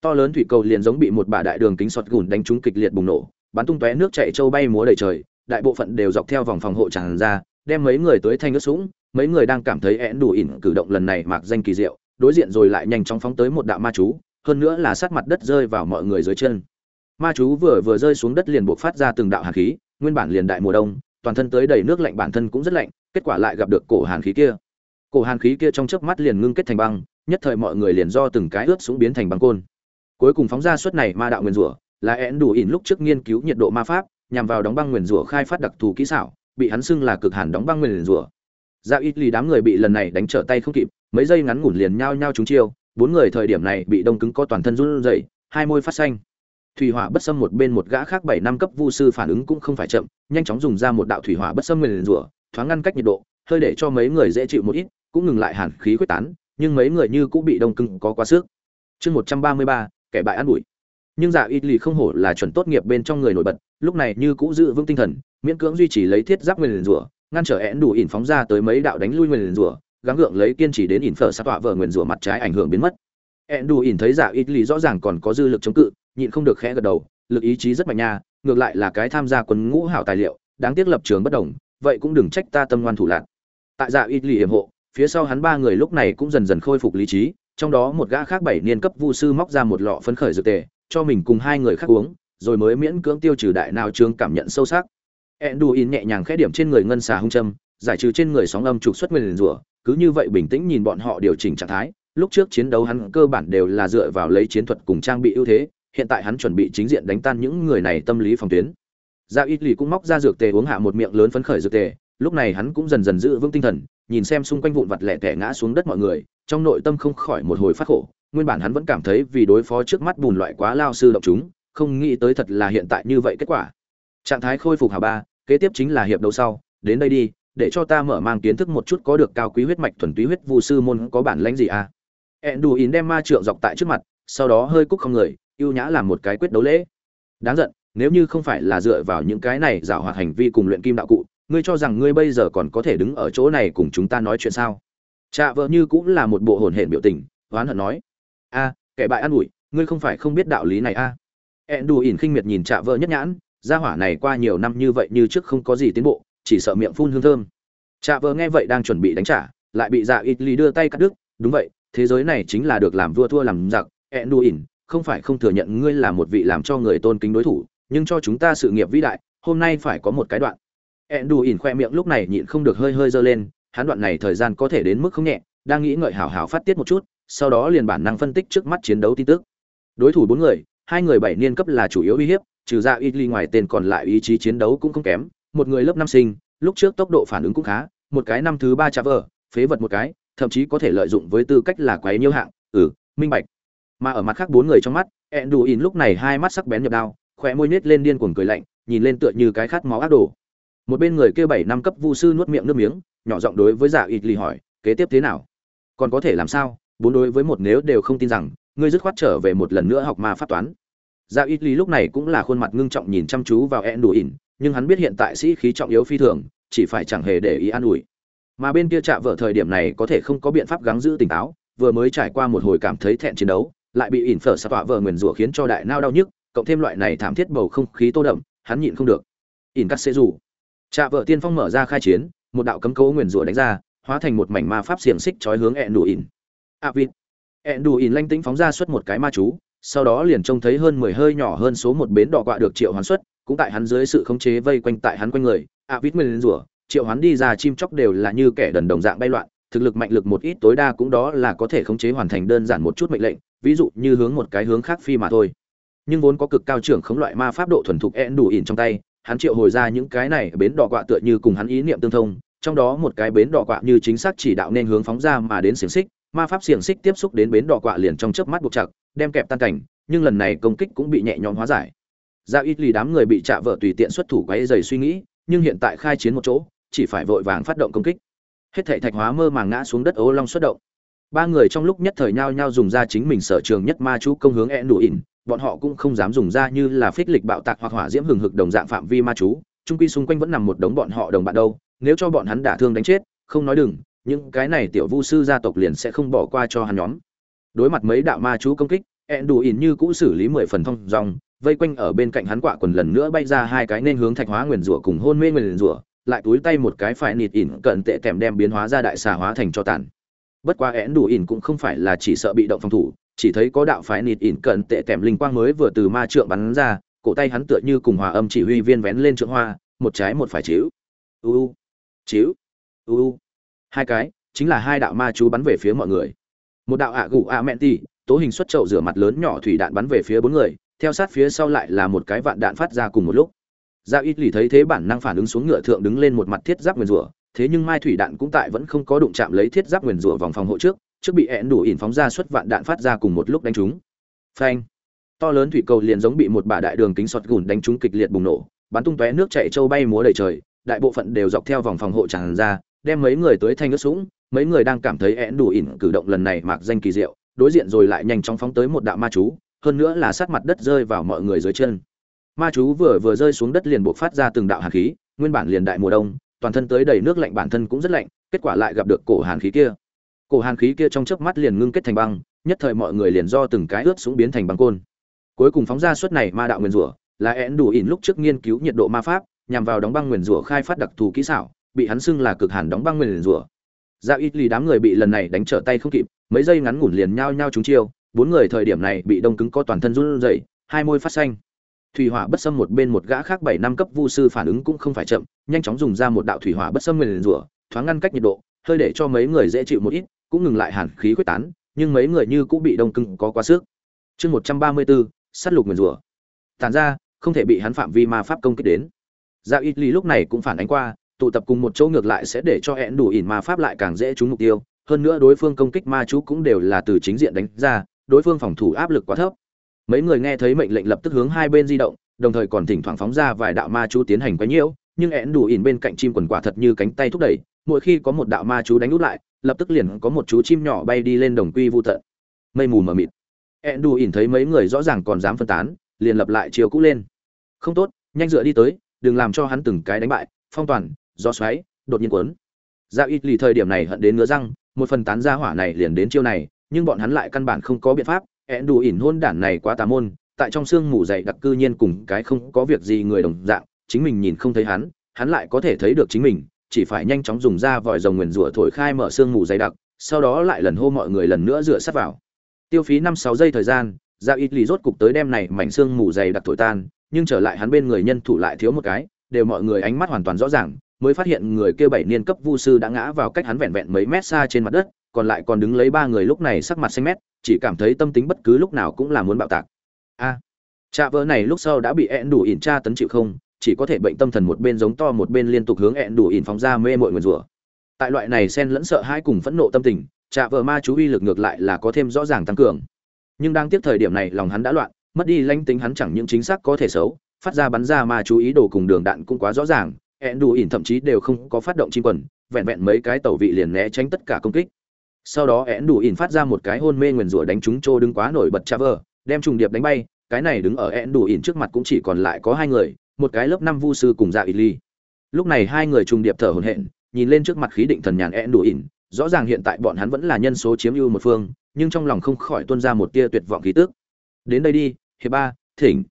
[SPEAKER 1] To lớn thủy cầu liền giống bị một bả đại đường kính sọt gùn đánh trúng kịch liệt bùng nổ, bắn tung tóe nước chảy châu bay múa đầy trời, đại bộ phận đều dọc theo vòng phòng hộ tràn ra, đem mấy người tới thanh ướt sũng, mấy người đang cảm thấy én đủ ỉn cử động lần này mạc danh kỳ diệu, đối diện rồi lại nhanh chóng phóng tới một đạo ma chú, hơn nữa là sát mặt đất rơi vào mọi người dưới chân ma chú vừa vừa rơi xuống đất liền buộc phát ra từng đạo hàn khí nguyên bản liền đại mùa đông toàn thân tới đầy nước lạnh bản thân cũng rất lạnh, kết quả lại gặp được cổ hàn khí kia. Cổ hàn khí kia trong chớp mắt liền ngưng kết thành băng, nhất thời mọi người liền do từng cái ướt xuống biến thành băng côn. Cuối cùng phóng ra suất này ma đạo nguyên rủa, là én đủ ỉn lúc trước nghiên cứu nhiệt độ ma pháp, nhằm vào đóng băng nguyên rủa khai phát đặc thù kỹ xảo, bị hắn xưng là cực hàn đóng băng nguyên rủa. Ra ít lì đám người bị lần này đánh trở tay không kịp, mấy giây ngắn ngủn liền nhao nhao trúng chiêu, bốn người thời điểm này bị đông cứng có toàn thân run rẩy, hai môi phát xanh thủy hỏa bất xâm một bên một gã khác bảy năm cấp vu sư phản ứng cũng không phải chậm, nhanh chóng dùng ra một đạo thủy hỏa bất xâm nguyền rủa, thoáng ngăn cách nhiệt độ, hơi để cho mấy người dễ chịu một ít, cũng ngừng lại hàn khí quyết tán, nhưng mấy người như cũng bị đông cưng có quá sức. Chương một trăm ba mươi ba, kẻ bại ăn bụi nhưng dạ ít lì không hổ là chuẩn tốt nghiệp bên trong người nổi bật, lúc này như cũ giữ vững tinh thần, miễn cưỡng duy trì lấy thiết giáp nguyền rủa, ngăn trở én đủ ỉn phóng ra tới mấy đạo đánh lui nguyền rủa, gắng gượng lấy kiên trì đến ỉn phở sát tọa vợ nguyền rủa mặt trái ảnh hưởng biến mất. Én đủ ỉn thấy dạ ít lì rõ ràng còn có dư lực chống cự nhịn không được khẽ gật đầu, lực ý chí rất mạnh nha, ngược lại là cái tham gia quân ngũ hảo tài liệu, đáng tiếc lập trường bất đồng, vậy cũng đừng trách ta tâm ngoan thủ lạc tại dạ ít lì hiểm hộ, phía sau hắn ba người lúc này cũng dần dần khôi phục lý trí, trong đó một gã khác bảy niên cấp vu sư móc ra một lọ phấn khởi dược tề, cho mình cùng hai người khác uống, rồi mới miễn cưỡng tiêu trừ đại nào trương cảm nhận sâu sắc. Enduin nhẹ nhàng khẽ điểm trên người ngân xà hung châm, giải trừ trên người sóng âm trục xuất nguyên rủa, cứ như vậy bình tĩnh nhìn bọn họ điều chỉnh trạng thái, lúc trước chiến đấu hắn cơ bản đều là dựa vào lấy chiến thuật cùng trang bị ưu thế hiện tại hắn chuẩn bị chính diện đánh tan những người này tâm lý phòng tuyến. Dạ Gia ít lì cũng móc ra dược tề uống hạ một miệng lớn phấn khởi dược tề, lúc này hắn cũng dần dần giữ vững tinh thần, nhìn xem xung quanh vụn vặt lẻ tẻ ngã xuống đất mọi người, trong nội tâm không khỏi một hồi phát khổ, nguyên bản hắn vẫn cảm thấy vì đối phó trước mắt bùn loại quá lao sư động chúng, không nghĩ tới thật là hiện tại như vậy kết quả. Trạng thái khôi phục hạ ba, kế tiếp chính là hiệp đấu sau, đến đây đi, để cho ta mở mang kiến thức một chút có được cao quý huyết mạch thuần túy huyết vu sư môn có bản lãnh gì à? Ẹn đù đem ma trượng dọc tại trước mặt, sau đó hơi cúc không người ưu nhã làm một cái quyết đấu lễ. Đáng giận, nếu như không phải là dựa vào những cái này giảo hoạt hành vi cùng luyện kim đạo cụ, ngươi cho rằng ngươi bây giờ còn có thể đứng ở chỗ này cùng chúng ta nói chuyện sao? Trạ vợ như cũng là một bộ hồn hển biểu tình, oán hận nói. A, kẻ bại ăn ủi, ngươi không phải không biết đạo lý này a. À. ỉn khinh miệt nhìn Trạ vợ nhất nhãn, gia hỏa này qua nhiều năm như vậy như trước không có gì tiến bộ, chỉ sợ miệng phun hương thơm. Trạ vợ nghe vậy đang chuẩn bị đánh trả, lại bị dạ ít lý đưa tay cắt đứt. Đúng vậy, thế giới này chính là được làm vua thua làm giặc ẹn ỉn không phải không thừa nhận ngươi là một vị làm cho người tôn kính đối thủ nhưng cho chúng ta sự nghiệp vĩ đại hôm nay phải có một cái đoạn. Ẹn ỉn khoe miệng lúc này nhịn không được hơi hơi dơ lên hắn đoạn này thời gian có thể đến mức không nhẹ đang nghĩ ngợi hảo hảo phát tiết một chút sau đó liền bản năng phân tích trước mắt chiến đấu tin tức. Đối thủ bốn người hai người bảy niên cấp là chủ yếu uy hiếp trừ ra ít ly ngoài tên còn lại ý chí chiến đấu cũng không kém một người lớp năm sinh lúc trước tốc độ phản ứng cũng khá một cái năm thứ ba chả vở, phế vật một cái thậm chí có thể lợi dụng với tư cách là quái nhiêu hạng ừ minh bạch mà ở mặt khác bốn người trong mắt ẹn đù ỉn lúc này hai mắt sắc bén nhập đao khỏe môi nết lên điên cuồng cười lạnh, nhìn lên tựa như cái khát máu ác đồ. Một bên người kêu bảy năm cấp vu sư nuốt miệng nước miếng, nhỏ giọng đối với dạ giả ít lì hỏi, kế tiếp thế nào? Còn có thể làm sao? Bốn đối với một nếu đều không tin rằng, ngươi dứt khoát trở về một lần nữa học ma pháp toán. Dạ giả ít lì lúc này cũng là khuôn mặt ngưng trọng nhìn chăm chú vào ẹn đù ỉn nhưng hắn biết hiện tại sĩ khí trọng yếu phi thường, chỉ phải chẳng hề để ý an ủi. Mà bên kia chạ vợ thời điểm này có thể không có biện pháp gắng giữ tỉnh táo, vừa mới trải qua một hồi cảm thấy thẹn chiến đấu lại bị ỉn phở sa tọa vợ nguyền rủa khiến cho đại nao đau nhức, cộng thêm loại này thảm thiết bầu không khí tô đậm, hắn nhịn không được. Ỉn cắt xê rủ. Trạ vợ tiên phong mở ra khai chiến, một đạo cấm cấu nguyền rủa đánh ra, hóa thành một mảnh ma pháp xiềng xích trói hướng ẹn đủ ỉn. A vịt. Ẹn đủ ỉn lanh tĩnh phóng ra suốt một cái ma chú, sau đó liền trông thấy hơn mười hơi nhỏ hơn số một bến đỏ quạ được triệu hoán xuất, cũng tại hắn dưới sự khống chế vây quanh tại hắn quanh người. A vịt nguyền rủa, triệu hoán đi ra chim chóc đều là như kẻ đần đồng dạng bay loạn thực lực mạnh lực một ít tối đa cũng đó là có thể khống chế hoàn thành đơn giản một chút mệnh lệnh, ví dụ như hướng một cái hướng khác phi mà thôi. Nhưng vốn có cực cao trưởng khống loại ma pháp độ thuần thục én đủ ỉn trong tay, hắn triệu hồi ra những cái này bến đỏ quạ tựa như cùng hắn ý niệm tương thông, trong đó một cái bến đỏ quạ như chính xác chỉ đạo nên hướng phóng ra mà đến xiềng xích, ma pháp xiềng xích tiếp xúc đến bến đỏ quạ liền trong chớp mắt buộc chặt, đem kẹp tan cảnh, nhưng lần này công kích cũng bị nhẹ nhõm hóa giải. Ra ít lì đám người bị chạ vợ tùy tiện xuất thủ quấy dày suy nghĩ, nhưng hiện tại khai chiến một chỗ, chỉ phải vội vàng phát động công kích hết thảy thạch hóa mơ màng ngã xuống đất ố long xuất động. Ba người trong lúc nhất thời nhao nhao dùng ra chính mình sở trường nhất ma chú công hướng e đủ ỉn, bọn họ cũng không dám dùng ra như là phích lịch bạo tạc hoặc hỏa diễm hừng hực đồng dạng phạm vi ma chú trung quy xung quanh vẫn nằm một đống bọn họ đồng bạn đâu, nếu cho bọn hắn đả thương đánh chết, không nói đừng, những cái này tiểu vu sư gia tộc liền sẽ không bỏ qua cho hắn nhóm. Đối mặt mấy đạo ma chú công kích ẹn đủ ỉn như cũ xử lý mười phần thông dòng vây quanh ở bên cạnh hắn quạ quần lần nữa bay ra hai cái nên hướng thạch hóa nguyền rủa cùng hôn mê nguyền rủa lại túi tay một cái phải nịt ỉn cận tệ tèm đem biến hóa ra đại xà hóa thành cho tàn. Bất quá én đủ ỉn cũng không phải là chỉ sợ bị động phòng thủ, chỉ thấy có đạo phái nịt ỉn cận tệ tèm linh quang mới vừa từ ma trượng bắn ra, cổ tay hắn tựa như cùng hòa âm chỉ huy viên vén lên trượng hoa, một trái một phải chiếu u chiếu u u. Hai cái, chính là hai đạo ma chú bắn về phía mọi người. Một đạo ạ gù ạ mẹn tì, tố hình xuất trậu rửa mặt lớn nhỏ thủy đạn bắn về phía bốn người, theo sát phía sau lại là một cái vạn đạn phát ra cùng một lúc. Dạ ít lì thấy thế bản năng phản ứng xuống ngựa thượng đứng lên một mặt thiết giáp nguyên rủa, thế nhưng mai thủy đạn cũng tại vẫn không có đụng chạm lấy thiết giáp nguyên rủa vòng phòng hộ trước, trước bị ẹn đủ ỉn phóng ra suất vạn đạn phát ra cùng một lúc đánh trúng. Phanh! To lớn thủy cầu liền giống bị một bả đại đường kính sọt gùn đánh trúng kịch liệt bùng nổ, bắn tung tóe nước chảy châu bay múa đầy trời, đại bộ phận đều dọc theo vòng phòng hộ tràn ra, đem mấy người tới thanh ướt sũng, mấy người đang cảm thấy ẹn đủ ỉn cử động lần này mạc danh kỳ diệu, đối diện rồi lại nhanh chóng phóng tới một đạo ma chú, hơn nữa là sát mặt đất rơi vào mọi người dưới chân ma chú vừa vừa rơi xuống đất liền buộc phát ra từng đạo hàn khí, nguyên bản liền đại mùa đông, toàn thân tới đầy nước lạnh bản thân cũng rất lạnh, kết quả lại gặp được cổ hàn khí kia. Cổ hàn khí kia trong chớp mắt liền ngưng kết thành băng, nhất thời mọi người liền do từng cái ướt xuống biến thành băng côn. Cuối cùng phóng ra suất này ma đạo nguyên rủa, là én đủ ỉn lúc trước nghiên cứu nhiệt độ ma pháp, nhằm vào đóng băng nguyên rủa khai phát đặc thù kỹ xảo, bị hắn xưng là cực hàn đóng băng nguyên rủa. Dạ ra ít lì đám người bị lần này đánh trở tay không kịp, mấy giây ngắn ngủn liền nhao nhao trúng chiêu, bốn người thời điểm này bị đông cứng có toàn thân run rẩy, hai môi phát xanh thủy hỏa bất xâm một bên một gã khác bảy năm cấp vu sư phản ứng cũng không phải chậm nhanh chóng dùng ra một đạo thủy hỏa bất xâm nguyền rủa thoáng ngăn cách nhiệt độ hơi để cho mấy người dễ chịu một ít cũng ngừng lại hàn khí quyết tán nhưng mấy người như cũng bị đông cưng có quá sức. Chương một trăm ba mươi bốn sắt lục nguyền rủa. Tàn ra không thể bị hắn phạm vi ma pháp công kích đến. Dạ Ít Lý lúc này cũng phản ánh qua, tụ tập cùng một chỗ ngược lại sẽ để cho hẹn đủ ỉn ma pháp lại càng dễ trúng mục tiêu hơn nữa đối phương công kích ma chú cũng đều là từ chính diện đánh ra đối phương phòng thủ áp lực quá thấp mấy người nghe thấy mệnh lệnh lập tức hướng hai bên di động, đồng thời còn thỉnh thoảng phóng ra vài đạo ma chú tiến hành quấy nhiễu, nhưng én đủ ỉn bên cạnh chim quần quả thật như cánh tay thúc đẩy, mỗi khi có một đạo ma chú đánh út lại, lập tức liền có một chú chim nhỏ bay đi lên đồng quy vô tận. Mây mù mờ mịt. Én đủ ỉn thấy mấy người rõ ràng còn dám phân tán, liền lập lại chiều cũ lên. Không tốt, nhanh dựa đi tới, đừng làm cho hắn từng cái đánh bại, phong toàn do xoáy, đột nhiên cuốn. Ra ít lì thời điểm này hận đến ngứa răng, một phần tán ra hỏa này liền đến chiêu này, nhưng bọn hắn lại căn bản không có biện pháp ẹn đủ ỉn hôn đản này quá tà môn, tại trong xương mù dày đặc cư nhiên cùng cái không có việc gì người đồng dạng, chính mình nhìn không thấy hắn hắn lại có thể thấy được chính mình, chỉ phải nhanh chóng dùng ra vòi rồng nguyền rủa thổi khai mở xương mù dày đặc, sau đó lại lần hô mọi người lần nữa rửa sát vào. Tiêu phí năm sáu giây thời gian ra ít lì rốt cục tới đem này mảnh xương mù dày đặc thổi tan, nhưng trở lại hắn bên người nhân thủ lại thiếu một cái, đều mọi người ánh mắt hoàn toàn rõ ràng, mới phát hiện người kia bảy niên cấp vu sư đã ngã vào cách hắn vẹn vẹn mấy mét xa trên mặt đất, còn lại còn đứng lấy ba người lúc này sắc mặt xanh mét chỉ cảm thấy tâm tính bất cứ lúc nào cũng là muốn bạo tạc. A à, trạ vỡ này lúc sau đã bị ẹn đủ ỉn tra tấn chịu không chỉ có thể bệnh tâm thần một bên giống to một bên liên tục hướng ẹn đủ ỉn phóng ra mê mội nguyền rủa. Tại loại này xen lẫn sợ hãi cùng phẫn nộ tâm tình trạ vỡ ma chú uy lực ngược lại là có thêm rõ ràng tăng cường. Nhưng đang tiếp thời điểm này lòng hắn đã loạn mất đi lanh tính hắn chẳng những chính xác có thể xấu phát ra bắn ra ma chú ý đồ cùng đường đạn cũng quá rõ ràng ẹn đủ ỉn thậm chí đều không có phát động chim quần vẹn vẹn mấy cái tẩu vị liền né tránh tất cả công kích sau đó én đủ ỉn phát ra một cái hôn mê nguyền rủa đánh trúng trô đứng quá nổi bật cha vờ đem trùng điệp đánh bay, cái này đứng ở én đủ ỉn trước mặt cũng chỉ còn lại có hai người, một cái lớp năm vu sư cùng dạ ít ly. Lúc này hai người trùng điệp thở hổn hển, nhìn lên trước mặt khí định thần nhàn én đủ ỉn, rõ ràng hiện tại bọn hắn vẫn là nhân số chiếm ưu một phương, nhưng trong lòng không khỏi tuôn ra một tia tuyệt vọng khí tức. Đến đây đi, hiệp ba, thỉnh.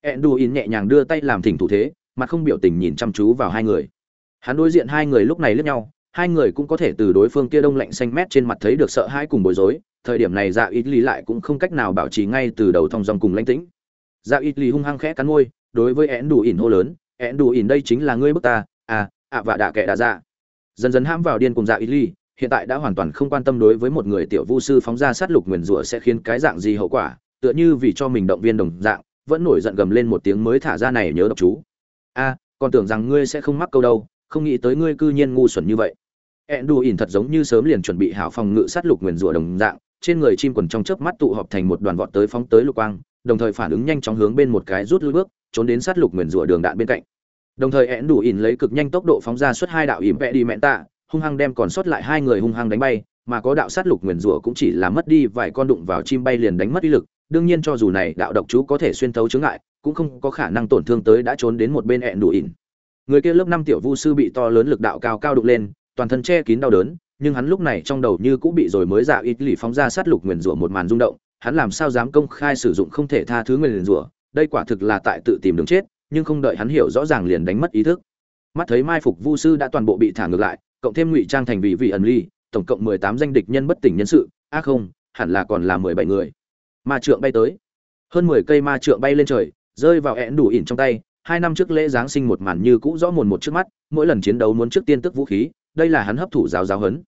[SPEAKER 1] Én đủ ỉn nhẹ nhàng đưa tay làm thỉnh thủ thế, mặt không biểu tình nhìn chăm chú vào hai người. Hắn đối diện hai người lúc này lướt nhau hai người cũng có thể từ đối phương kia đông lạnh xanh mét trên mặt thấy được sợ hãi cùng bối rối, thời điểm này dạ ít lý lại cũng không cách nào bảo trì ngay từ đầu thong dòng cùng lãnh tĩnh. Dạ ít lý hung hăng khẽ cắn môi, đối với én đủ ỉn hô lớn, én đủ ỉn đây chính là ngươi bức ta à ạ và đạ kệ đạ dạ. Dần dần hãm vào điên cùng dạ ít lý hiện tại đã hoàn toàn không quan tâm đối với một người tiểu vu sư phóng ra sát lục nguyền rủa sẽ khiến cái dạng gì hậu quả, tựa như vì cho mình động viên đồng dạng, vẫn nổi giận gầm lên một tiếng mới thả ra này nhớ độc chú. A, còn tưởng rằng ngươi sẽ không mắc câu đâu, không nghĩ tới ngươi cư nhiên ngu xuẩn như vậy. Enduin thật giống như sớm liền chuẩn bị hảo phòng ngự sát lục nguyên rủa đồng dạng, trên người chim quần trong chớp mắt tụ họp thành một đoàn vọt tới phóng tới lục quang, đồng thời phản ứng nhanh chóng hướng bên một cái rút lui bước, trốn đến sát lục nguyên rủa đường đạn bên cạnh. Đồng thời Enduin đủ lấy cực nhanh tốc độ phóng ra suốt hai đạo ỉm vẽ đi mẹ tạ, hung hăng đem còn sót lại hai người hung hăng đánh bay, mà có đạo sát lục nguyên rủa cũng chỉ là mất đi vài con đụng vào chim bay liền đánh mất uy lực, đương nhiên cho dù này đạo độc chú có thể xuyên thấu chướng ngại, cũng không có khả năng tổn thương tới đã trốn đến một bên ẹn đủ ỉn người kia lớp năm tiểu vu sư bị to lớn lực đạo cao cao đục lên toàn thân che kín đau đớn, nhưng hắn lúc này trong đầu như cũng bị rồi mới dạ ít lì phóng ra sát lục nguyền rủa một màn rung động, hắn làm sao dám công khai sử dụng không thể tha thứ nguyền rủa, đây quả thực là tại tự tìm đường chết, nhưng không đợi hắn hiểu rõ ràng liền đánh mất ý thức. Mắt thấy mai phục vu sư đã toàn bộ bị thả ngược lại, cộng thêm ngụy trang thành vị vị ẩn ly, tổng cộng mười tám danh địch nhân bất tỉnh nhân sự, a không, hẳn là còn là mười bảy người. Ma trượng bay tới. Hơn mười cây ma trượng bay lên trời, rơi vào ẹn đủ ỉn trong tay, hai năm trước lễ giáng sinh một màn như cũ rõ mồn một trước mắt, mỗi lần chiến đấu muốn trước tiên tức vũ khí đây là hắn hấp thụ giáo giáo hấn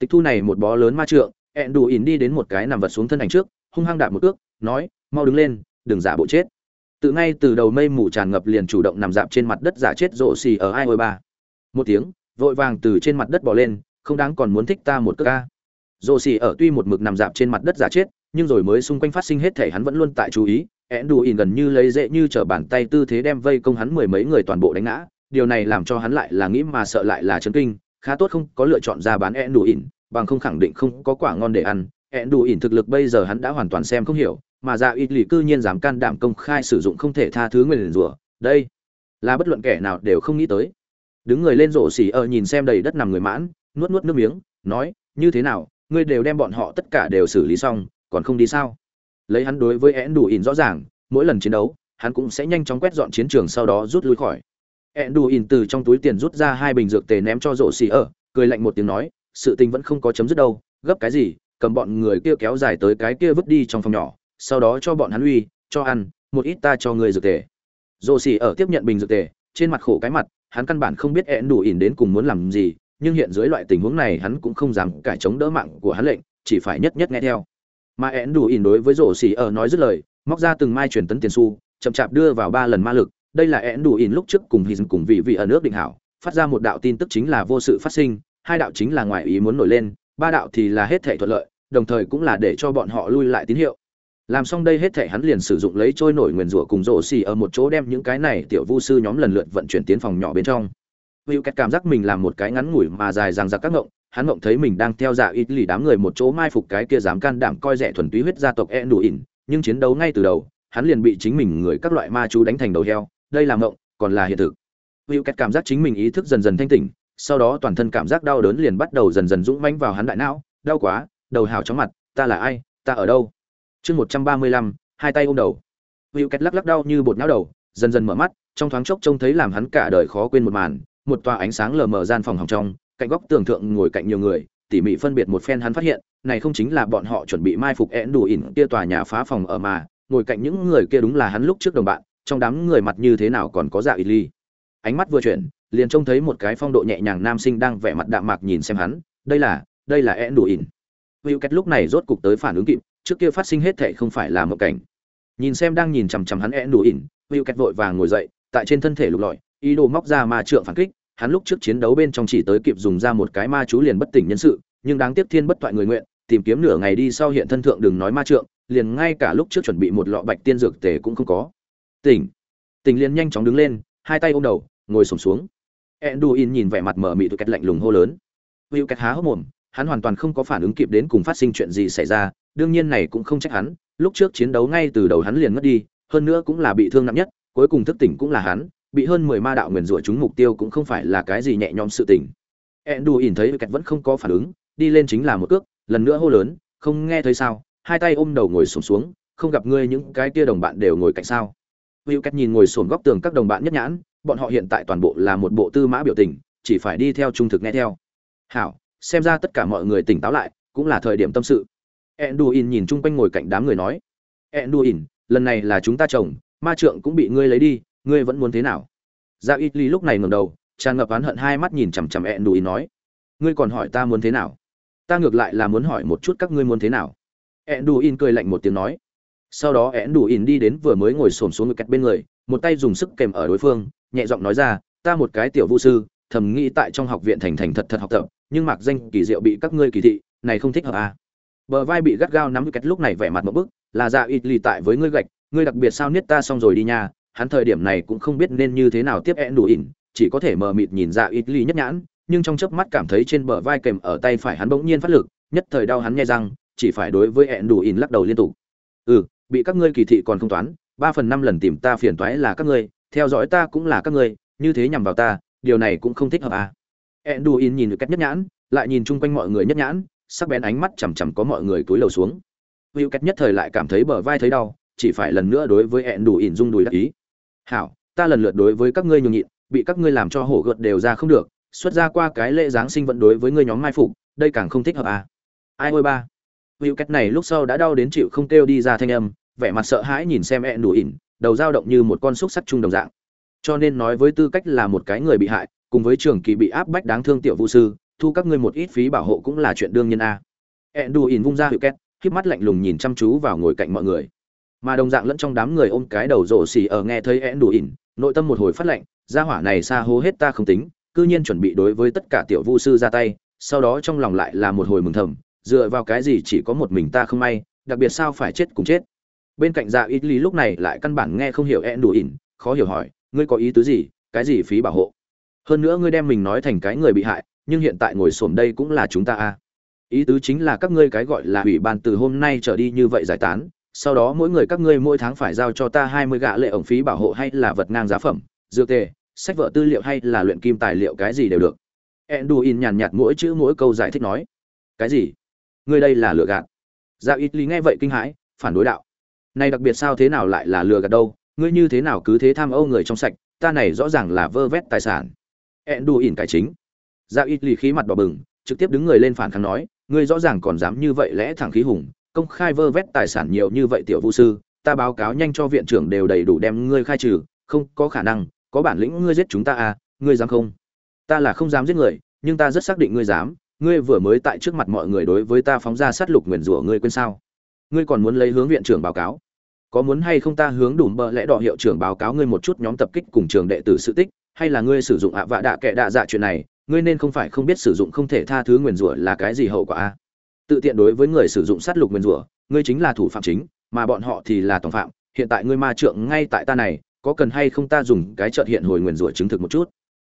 [SPEAKER 1] tịch thu này một bó lớn ma trượng, ẹn đủ ỉn đi đến một cái nằm vật xuống thân ảnh trước, hung hăng đạp một ước nói, mau đứng lên, đừng giả bộ chết. Tự ngay từ đầu mây mù tràn ngập liền chủ động nằm dạp trên mặt đất giả chết rộ xì ở ai ôi ba. Một tiếng, vội vàng từ trên mặt đất bỏ lên, không đáng còn muốn thích ta một cước ca rộ xì ở tuy một mực nằm dạp trên mặt đất giả chết, nhưng rồi mới xung quanh phát sinh hết thể hắn vẫn luôn tại chú ý, ẹn đủ ỉn gần như lấy dễ như trở bàn tay tư thế đem vây công hắn mười mấy người toàn bộ đánh ngã. Điều này làm cho hắn lại là nghĩ mà sợ lại là chấn kinh khá tốt không có lựa chọn ra bán ẹn đủ ỉn bằng không khẳng định không có quả ngon để ăn. Ẹn đủ ỉn thực lực bây giờ hắn đã hoàn toàn xem không hiểu, mà dạ ít lì cư nhiên dám can đảm công khai sử dụng không thể tha thứ nguyền rủa. Đây là bất luận kẻ nào đều không nghĩ tới. Đứng người lên rổ xỉ ở nhìn xem đầy đất nằm người mãn, nuốt nuốt nước miếng, nói, như thế nào, ngươi đều đem bọn họ tất cả đều xử lý xong, còn không đi sao? Lấy hắn đối với én đủ ỉn rõ ràng, mỗi lần chiến đấu, hắn cũng sẽ nhanh chóng quét dọn chiến trường sau đó rút lui khỏi én từ trong túi tiền rút ra hai bình dược tề ném cho rổ xì ở, cười lạnh một tiếng nói, sự tình vẫn không có chấm dứt đâu, gấp cái gì, cầm bọn người kia kéo dài tới cái kia vứt đi trong phòng nhỏ, sau đó cho bọn hắn uy, cho ăn, một ít ta cho người dược tề. Rổ xì ở tiếp nhận bình dược tề, trên mặt khổ cái mặt, hắn căn bản không biết én đến cùng muốn làm gì, nhưng hiện dưới loại tình huống này hắn cũng không dám cải chống đỡ mạng của hắn lệnh, chỉ phải nhất nhất nghe theo. Mà én đối với rổ xỉ ở nói dứt lời, móc ra từng mai truyền tấn tiền xu, chậm chạp đưa vào ba lần ma lực đây là én đủ in lúc trước cùng hình cùng vị vị ở nước định hảo, phát ra một đạo tin tức chính là vô sự phát sinh, hai đạo chính là ngoài ý muốn nổi lên, ba đạo thì là hết thể thuận lợi, đồng thời cũng là để cho bọn họ lui lại tín hiệu. Làm xong đây hết thể hắn liền sử dụng lấy trôi nổi nguyền rủa cùng rổ xì ở một chỗ đem những cái này tiểu vu sư nhóm lần lượt vận chuyển tiến phòng nhỏ bên trong. Hữu cách cảm giác mình làm một cái ngắn ngủi mà dài dằng giặc các ngộng, hắn ngộng thấy mình đang theo dạ ít lì đám người một chỗ mai phục cái kia dám can đảm coi rẻ thuần túy huyết gia tộc e đủ ỉn nhưng chiến đấu ngay từ đầu, hắn liền bị chính mình người các loại ma chú đánh thành đầu heo đây là mộng, còn là hiện thực. Hữu Kẹt cảm giác chính mình ý thức dần dần thanh tỉnh, sau đó toàn thân cảm giác đau đớn liền bắt đầu dần dần dũng mãnh vào hắn đại não. Đau quá, đầu hào chóng mặt, ta là ai, ta ở đâu? Chương một trăm ba mươi lăm, hai tay ôm đầu. Hữu Kẹt lắc lắc đau như bột não đầu, dần dần mở mắt, trong thoáng chốc trông thấy làm hắn cả đời khó quên một màn, một tòa ánh sáng lờ mờ gian phòng hòng trong, cạnh góc tường thượng ngồi cạnh nhiều người, tỉ mỉ phân biệt một phen hắn phát hiện, này không chính là bọn họ chuẩn bị mai phục én đủ ỉn kia tòa nhà phá phòng ở mà, ngồi cạnh những người kia đúng là hắn lúc trước đồng bạn trong đám người mặt như thế nào còn có dạ ít ly. Ánh mắt vừa chuyển, liền trông thấy một cái phong độ nhẹ nhàng nam sinh đang vẻ mặt đạm mạc nhìn xem hắn, đây là đây là én đủ ỉn hữu cách lúc này rốt cục tới phản ứng kịp, trước kia phát sinh hết thệ không phải là một cảnh. Nhìn xem đang nhìn chằm chằm hắn én đủ ỉn hữu cách vội vàng ngồi dậy, tại trên thân thể lục lọi, ý đồ móc ra ma trượng phản kích, hắn lúc trước chiến đấu bên trong chỉ tới kịp dùng ra một cái ma chú liền bất tỉnh nhân sự, nhưng đáng tiếc thiên bất toại người nguyện, tìm kiếm nửa ngày đi sau hiện thân thượng đừng nói ma trượng, liền ngay cả lúc trước chuẩn bị một lọ bạch tiên dược tề cũng không có tỉnh tỉnh liền nhanh chóng đứng lên hai tay ôm đầu ngồi sổm xuống enduin nhìn vẻ mặt mở mị tụi kẹt lạnh lùng hô lớn hữu kẹt há hốc mồm hắn hoàn toàn không có phản ứng kịp đến cùng phát sinh chuyện gì xảy ra đương nhiên này cũng không trách hắn lúc trước chiến đấu ngay từ đầu hắn liền mất đi hơn nữa cũng là bị thương nặng nhất cuối cùng thức tỉnh cũng là hắn bị hơn mười ma đạo nguyền rủa chúng mục tiêu cũng không phải là cái gì nhẹ nhõm sự tình. Enduin thấy kẹt vẫn không có phản ứng, đi lên chính là một cước, lần nữa hô lớn, không nghe thấy sao? Hai tay ôm đầu ngồi sổm xuống, xuống, không gặp ngươi những cái kia đồng bạn đều ngồi cạnh sao? Will cách nhìn ngồi xổm góc tường các đồng bạn nhất nhãn, bọn họ hiện tại toàn bộ là một bộ tư mã biểu tình, chỉ phải đi theo trung thực nghe theo. Hảo, xem ra tất cả mọi người tỉnh táo lại, cũng là thời điểm tâm sự. Enduin nhìn chung quanh ngồi cạnh đám người nói, Enduin, lần này là chúng ta chồng, ma trượng cũng bị ngươi lấy đi, ngươi vẫn muốn thế nào? Dạ ít ly lúc này ngẩng đầu tràn ngập oán hận hai mắt nhìn chằm chằm enduin nói. Ngươi còn hỏi ta muốn thế nào? Ta ngược lại là muốn hỏi một chút các ngươi muốn thế nào? Enduin in cười lạnh một tiếng nói sau đó én đủ ỉn đi đến vừa mới ngồi xổm xuống ngực kẹt bên người, một tay dùng sức kèm ở đối phương, nhẹ giọng nói ra, ta một cái tiểu vũ sư, thầm nghĩ tại trong học viện thành thành thật thật học tập, nhưng mặc danh kỳ diệu bị các ngươi kỳ thị, này không thích hợp à. bờ vai bị gắt gao nắm kẹt lúc này vẻ mặt một bức, là dạ ít lì tại với ngươi gạch, ngươi đặc biệt sao niết ta xong rồi đi nha, hắn thời điểm này cũng không biết nên như thế nào tiếp én đủ ỉn, chỉ có thể mờ mịt nhìn dạ ít lì nhất nhãn, nhưng trong chớp mắt cảm thấy trên bờ vai kèm ở tay phải hắn bỗng nhiên phát lực, nhất thời đau hắn nghe răng, chỉ phải đối với én đủ ỉn lắc đầu liên tục ừ bị các ngươi kỳ thị còn không toán, ba phần năm lần tìm ta phiền toái là các ngươi, theo dõi ta cũng là các ngươi, như thế nhằm vào ta, điều này cũng không thích hợp à. Enduin nhìn được cách nhất nhãn, lại nhìn chung quanh mọi người nhất nhãn, sắc bén ánh mắt chằm chằm có mọi người túi lầu xuống. Hữu cách nhất thời lại cảm thấy bờ vai thấy đau, chỉ phải lần nữa đối với Enduin rung đùi đắc ý. Hảo, ta lần lượt đối với các ngươi nhường nhịn, bị các ngươi làm cho hổ gợt đều ra không được, xuất ra qua cái lễ giáng sinh vẫn đối với ngươi nhóm mai phục, đây càng không thích hợp à. ai ôi ba hữu cách này lúc sau đã đau đến chịu không kêu đi ra thanh âm vẻ mặt sợ hãi nhìn xem ẹn đủ ỉn đầu dao động như một con xúc sắc chung đồng dạng cho nên nói với tư cách là một cái người bị hại cùng với trường kỳ bị áp bách đáng thương tiểu vũ sư thu các ngươi một ít phí bảo hộ cũng là chuyện đương nhiên a à. ẹn đủ ỉn vung ra hữu két khiếp mắt lạnh lùng nhìn chăm chú vào ngồi cạnh mọi người mà đồng dạng lẫn trong đám người ôm cái đầu rổ xỉ ở nghe thấy én đủ ỉn nội tâm một hồi phát lạnh, gia hỏa này xa hô hết ta không tính cư nhiên chuẩn bị đối với tất cả tiểu vũ sư ra tay sau đó trong lòng lại là một hồi mừng thầm dựa vào cái gì chỉ có một mình ta không may, đặc biệt sao phải chết cùng chết. Bên cạnh dạ ít lý lúc này lại căn bản nghe không hiểu e đủ ỉn khó hiểu hỏi, ngươi có ý tứ gì? Cái gì phí bảo hộ? Hơn nữa ngươi đem mình nói thành cái người bị hại, nhưng hiện tại ngồi xổm đây cũng là chúng ta a. À. ý tứ chính là các ngươi cái gọi là ủy ban từ hôm nay trở đi như vậy giải tán, sau đó mỗi người các ngươi mỗi tháng phải giao cho ta hai mươi gạ lệ ổng phí bảo hộ hay là vật ngang giá phẩm, dược tề, sách vở tư liệu hay là luyện kim tài liệu cái gì đều được. Enduin nhàn nhạt mỗi chữ mỗi câu giải thích nói. Cái gì? Ngươi đây là lừa gạt. Dạ ít lý nghe vậy kinh hãi, phản đối đạo. Này đặc biệt sao thế nào lại là lừa gạt đâu? Ngươi như thế nào cứ thế tham âu người trong sạch, ta này rõ ràng là vơ vét tài sản. Enduin cải chính. Dạ ít lý khí mặt đỏ bừng, trực tiếp đứng người lên phản kháng nói, ngươi rõ ràng còn dám như vậy lẽ thẳng khí hùng, công khai vơ vét tài sản nhiều như vậy tiểu vũ sư, ta báo cáo nhanh cho viện trưởng đều đầy đủ đem ngươi khai trừ, không có khả năng, có bản lĩnh ngươi giết chúng ta à ngươi dám không? Ta là không dám giết người, nhưng ta rất xác định ngươi dám ngươi vừa mới tại trước mặt mọi người đối với ta phóng ra sát lục nguyền rủa ngươi quên sao? Ngươi còn muốn lấy hướng viện trưởng báo cáo? Có muốn hay không ta hướng đủ bợ lẽ đỏ hiệu trưởng báo cáo ngươi một chút nhóm tập kích cùng trường đệ tử sự tích, hay là ngươi sử dụng ạ vạ đạ kệ đạ dạ chuyện này, ngươi nên không phải không biết sử dụng không thể tha thứ nguyền rủa là cái gì hậu quả a? Tự tiện đối với người sử dụng sát lục nguyền rủa, ngươi chính là thủ phạm chính, mà bọn họ thì là tổng phạm, hiện tại ngươi ma trượng ngay tại ta này, có cần hay không ta dùng cái trợt hiện hồi nguyền rủa chứng thực một chút?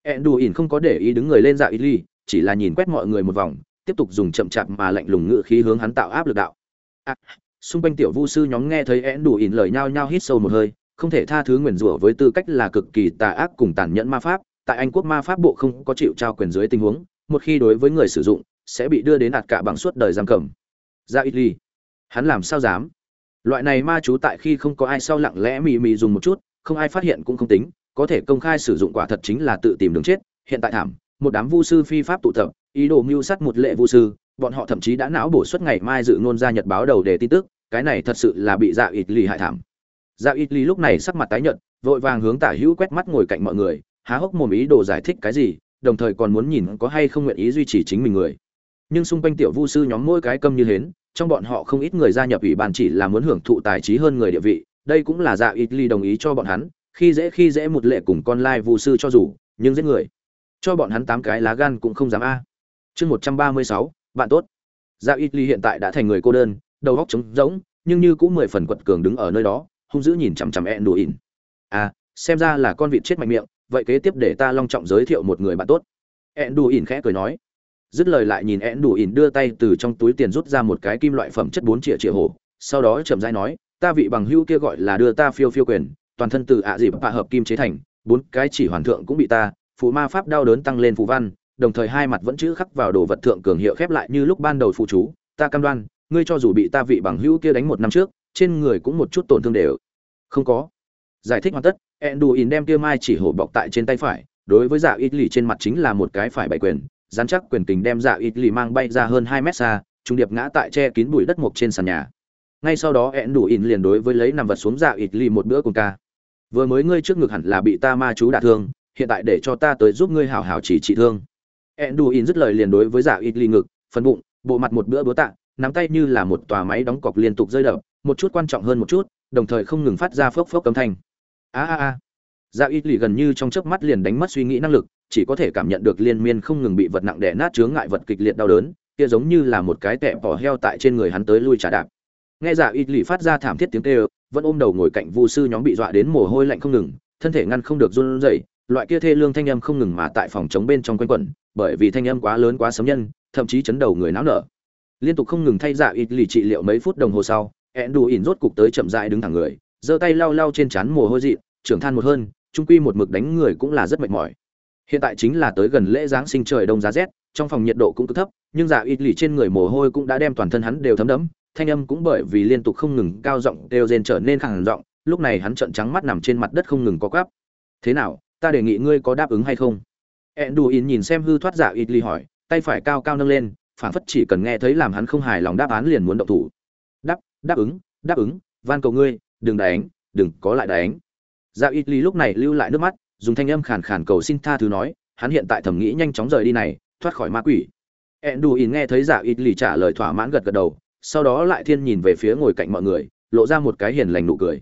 [SPEAKER 1] Ẹn đù ỉn không có để ý đứng người lên dạ ít ly chỉ là nhìn quét mọi người một vòng tiếp tục dùng chậm chạp mà lạnh lùng ngự khí hướng hắn tạo áp lực đạo. À, xung quanh tiểu vu sư nhóm nghe thấy én đủ ỉn lời nhao nhao hít sâu một hơi không thể tha thứ nguyền rủa với tư cách là cực kỳ tà ác cùng tàn nhẫn ma pháp tại anh quốc ma pháp bộ không có chịu trao quyền dưới tình huống một khi đối với người sử dụng sẽ bị đưa đến ạt cả bằng suốt đời giam cầm. Ra ít ly. Hắn làm sao dám? Loại này ma chú tại khi không có ai sau lặng lẽ mì mì dùng một chút không ai phát hiện cũng không tính có thể công khai sử dụng quả thật chính là tự tìm đường chết hiện tại thảm một đám vu sư phi pháp tụ tập, ý đồ mưu sát một lệ vu sư, bọn họ thậm chí đã não bổ suất ngày mai dự ngôn ra nhật báo đầu để tin tức, cái này thật sự là bị dạ ít lì hại thảm. Dạ ít lì lúc này sắc mặt tái nhợt, vội vàng hướng tả hữu quét mắt ngồi cạnh mọi người, há hốc mồm ý đồ giải thích cái gì, đồng thời còn muốn nhìn có hay không nguyện ý duy trì chính mình người. Nhưng xung quanh tiểu vu sư nhóm mỗi cái câm như hến, trong bọn họ không ít người gia nhập ủy ban chỉ là muốn hưởng thụ tài trí hơn người địa vị, đây cũng là dạ ít ly đồng ý cho bọn hắn, khi dễ khi dễ một lệ cùng con lai vu sư cho dù, nhưng giết người cho bọn hắn tám cái lá gan cũng không dám a. Chương một trăm ba mươi sáu, bạn tốt. Dạ ít ly hiện tại đã thành người cô đơn, đầu góc trống rỗng, nhưng như cũng mười phần quật cường đứng ở nơi đó, hung dữ nhìn chằm chằm e đủ ỉn. À xem ra là con vịt chết mạnh miệng, vậy kế tiếp để ta long trọng giới thiệu một người bạn tốt. E đủ ỉn khẽ cười nói. Dứt lời lại nhìn e đủ ỉn đưa tay từ trong túi tiền rút ra một cái kim loại phẩm chất bốn triệu triệu hổ, sau đó chậm dai nói, ta vị bằng hữu kia gọi là đưa ta phiêu phiêu quyền, toàn thân từ ạ à dịp hạ hợp kim chế thành, bốn cái chỉ hoàn thượng cũng bị ta phù ma pháp đau đớn tăng lên phù văn, đồng thời hai mặt vẫn chữ khắc vào đồ vật thượng cường hiệu khép lại như lúc ban đầu phụ chú, ta cam đoan, ngươi cho dù bị ta vị bằng hữu kia đánh một năm trước, trên người cũng một chút tổn thương đều. Không có. Giải thích hoàn tất, enduin đem kia mai chỉ hổ bọc tại trên tay phải, đối với dạ ít lì trên mặt chính là một cái phải bảy quyền, dán chắc quyền tình đem dạ ít lì mang bay ra hơn hai mét xa, trung điệp ngã tại che kín bụi đất mộc trên sàn nhà. Ngay sau đó enduin liền đối với lấy nằm vật xuống dạ ít lì một bữa cùng ca. Vừa mới ngươi trước ngực hẳn là bị ta ma chú đả thương hiện tại để cho ta tới giúp ngươi hảo hảo chỉ trị thương. Enduin dứt lời liền đối với dạ ít ly ngực, phần bụng, bộ mặt một bữa bữa tạ, nắm tay như là một tòa máy đóng cọc liên tục rơi đập, một chút quan trọng hơn một chút, đồng thời không ngừng phát ra phốc phốc âm thanh. A a a. Dạ ít lì gần như trong chớp mắt liền đánh mất suy nghĩ năng lực, chỉ có thể cảm nhận được liên miên không ngừng bị vật nặng đè nát chướng ngại vật kịch liệt đau đớn, kia giống như là một cái tẹ bỏ heo tại trên người hắn tới lui trả đạp. Nghe dạ ít lì phát ra thảm thiết tiếng kêu, vẫn ôm đầu ngồi cạnh vu sư nhóm bị dọa đến mồ hôi lạnh không ngừng, thân thể ngăn không được run rẩy loại kia thê lương thanh âm không ngừng mà tại phòng chống bên trong quanh quẩn, bởi vì thanh âm quá lớn quá sấm nhân, thậm chí chấn đầu người náo nở. Liên tục không ngừng thay dạ ít lì trị liệu mấy phút đồng hồ sau ẹn đủ ỉn rốt cục tới chậm dại đứng thẳng người, giơ tay lau lau trên trán mồ hôi dị trưởng than một hơn, trung quy một mực đánh người cũng là rất mệt mỏi. Hiện tại chính là tới gần lễ giáng sinh trời đông giá rét, trong phòng nhiệt độ cũng cực thấp, nhưng dạ ít lì trên người mồ hôi cũng đã đem toàn thân hắn đều thấm đẫm, thanh âm cũng bởi vì liên tục không ngừng cao giọng đều rên trở nên khẳng giọng, lúc này hắn trợn trắng mắt nằm trên mặt đất không ngừng có quắp. Thế nào ta đề nghị ngươi có đáp ứng hay không? Ẹn đủ ỉn nhìn xem hư thoát dạ ít ly hỏi, tay phải cao cao nâng lên phản phất chỉ cần nghe thấy làm hắn không hài lòng đáp án liền muốn động thủ. Đáp đáp ứng đáp ứng, van cầu ngươi, đừng đánh, đừng có lại đánh. Dạ ít ly lúc này lưu lại nước mắt, dùng thanh âm khàn khàn cầu xin tha thứ nói, hắn hiện tại thẩm nghĩ nhanh chóng rời đi này, thoát khỏi ma quỷ. Ẹn đù ỉn nghe thấy dạ ít ly trả lời thỏa mãn gật gật đầu, sau đó lại thiên nhìn về phía ngồi cạnh mọi người, lộ ra một cái hiền lành nụ cười.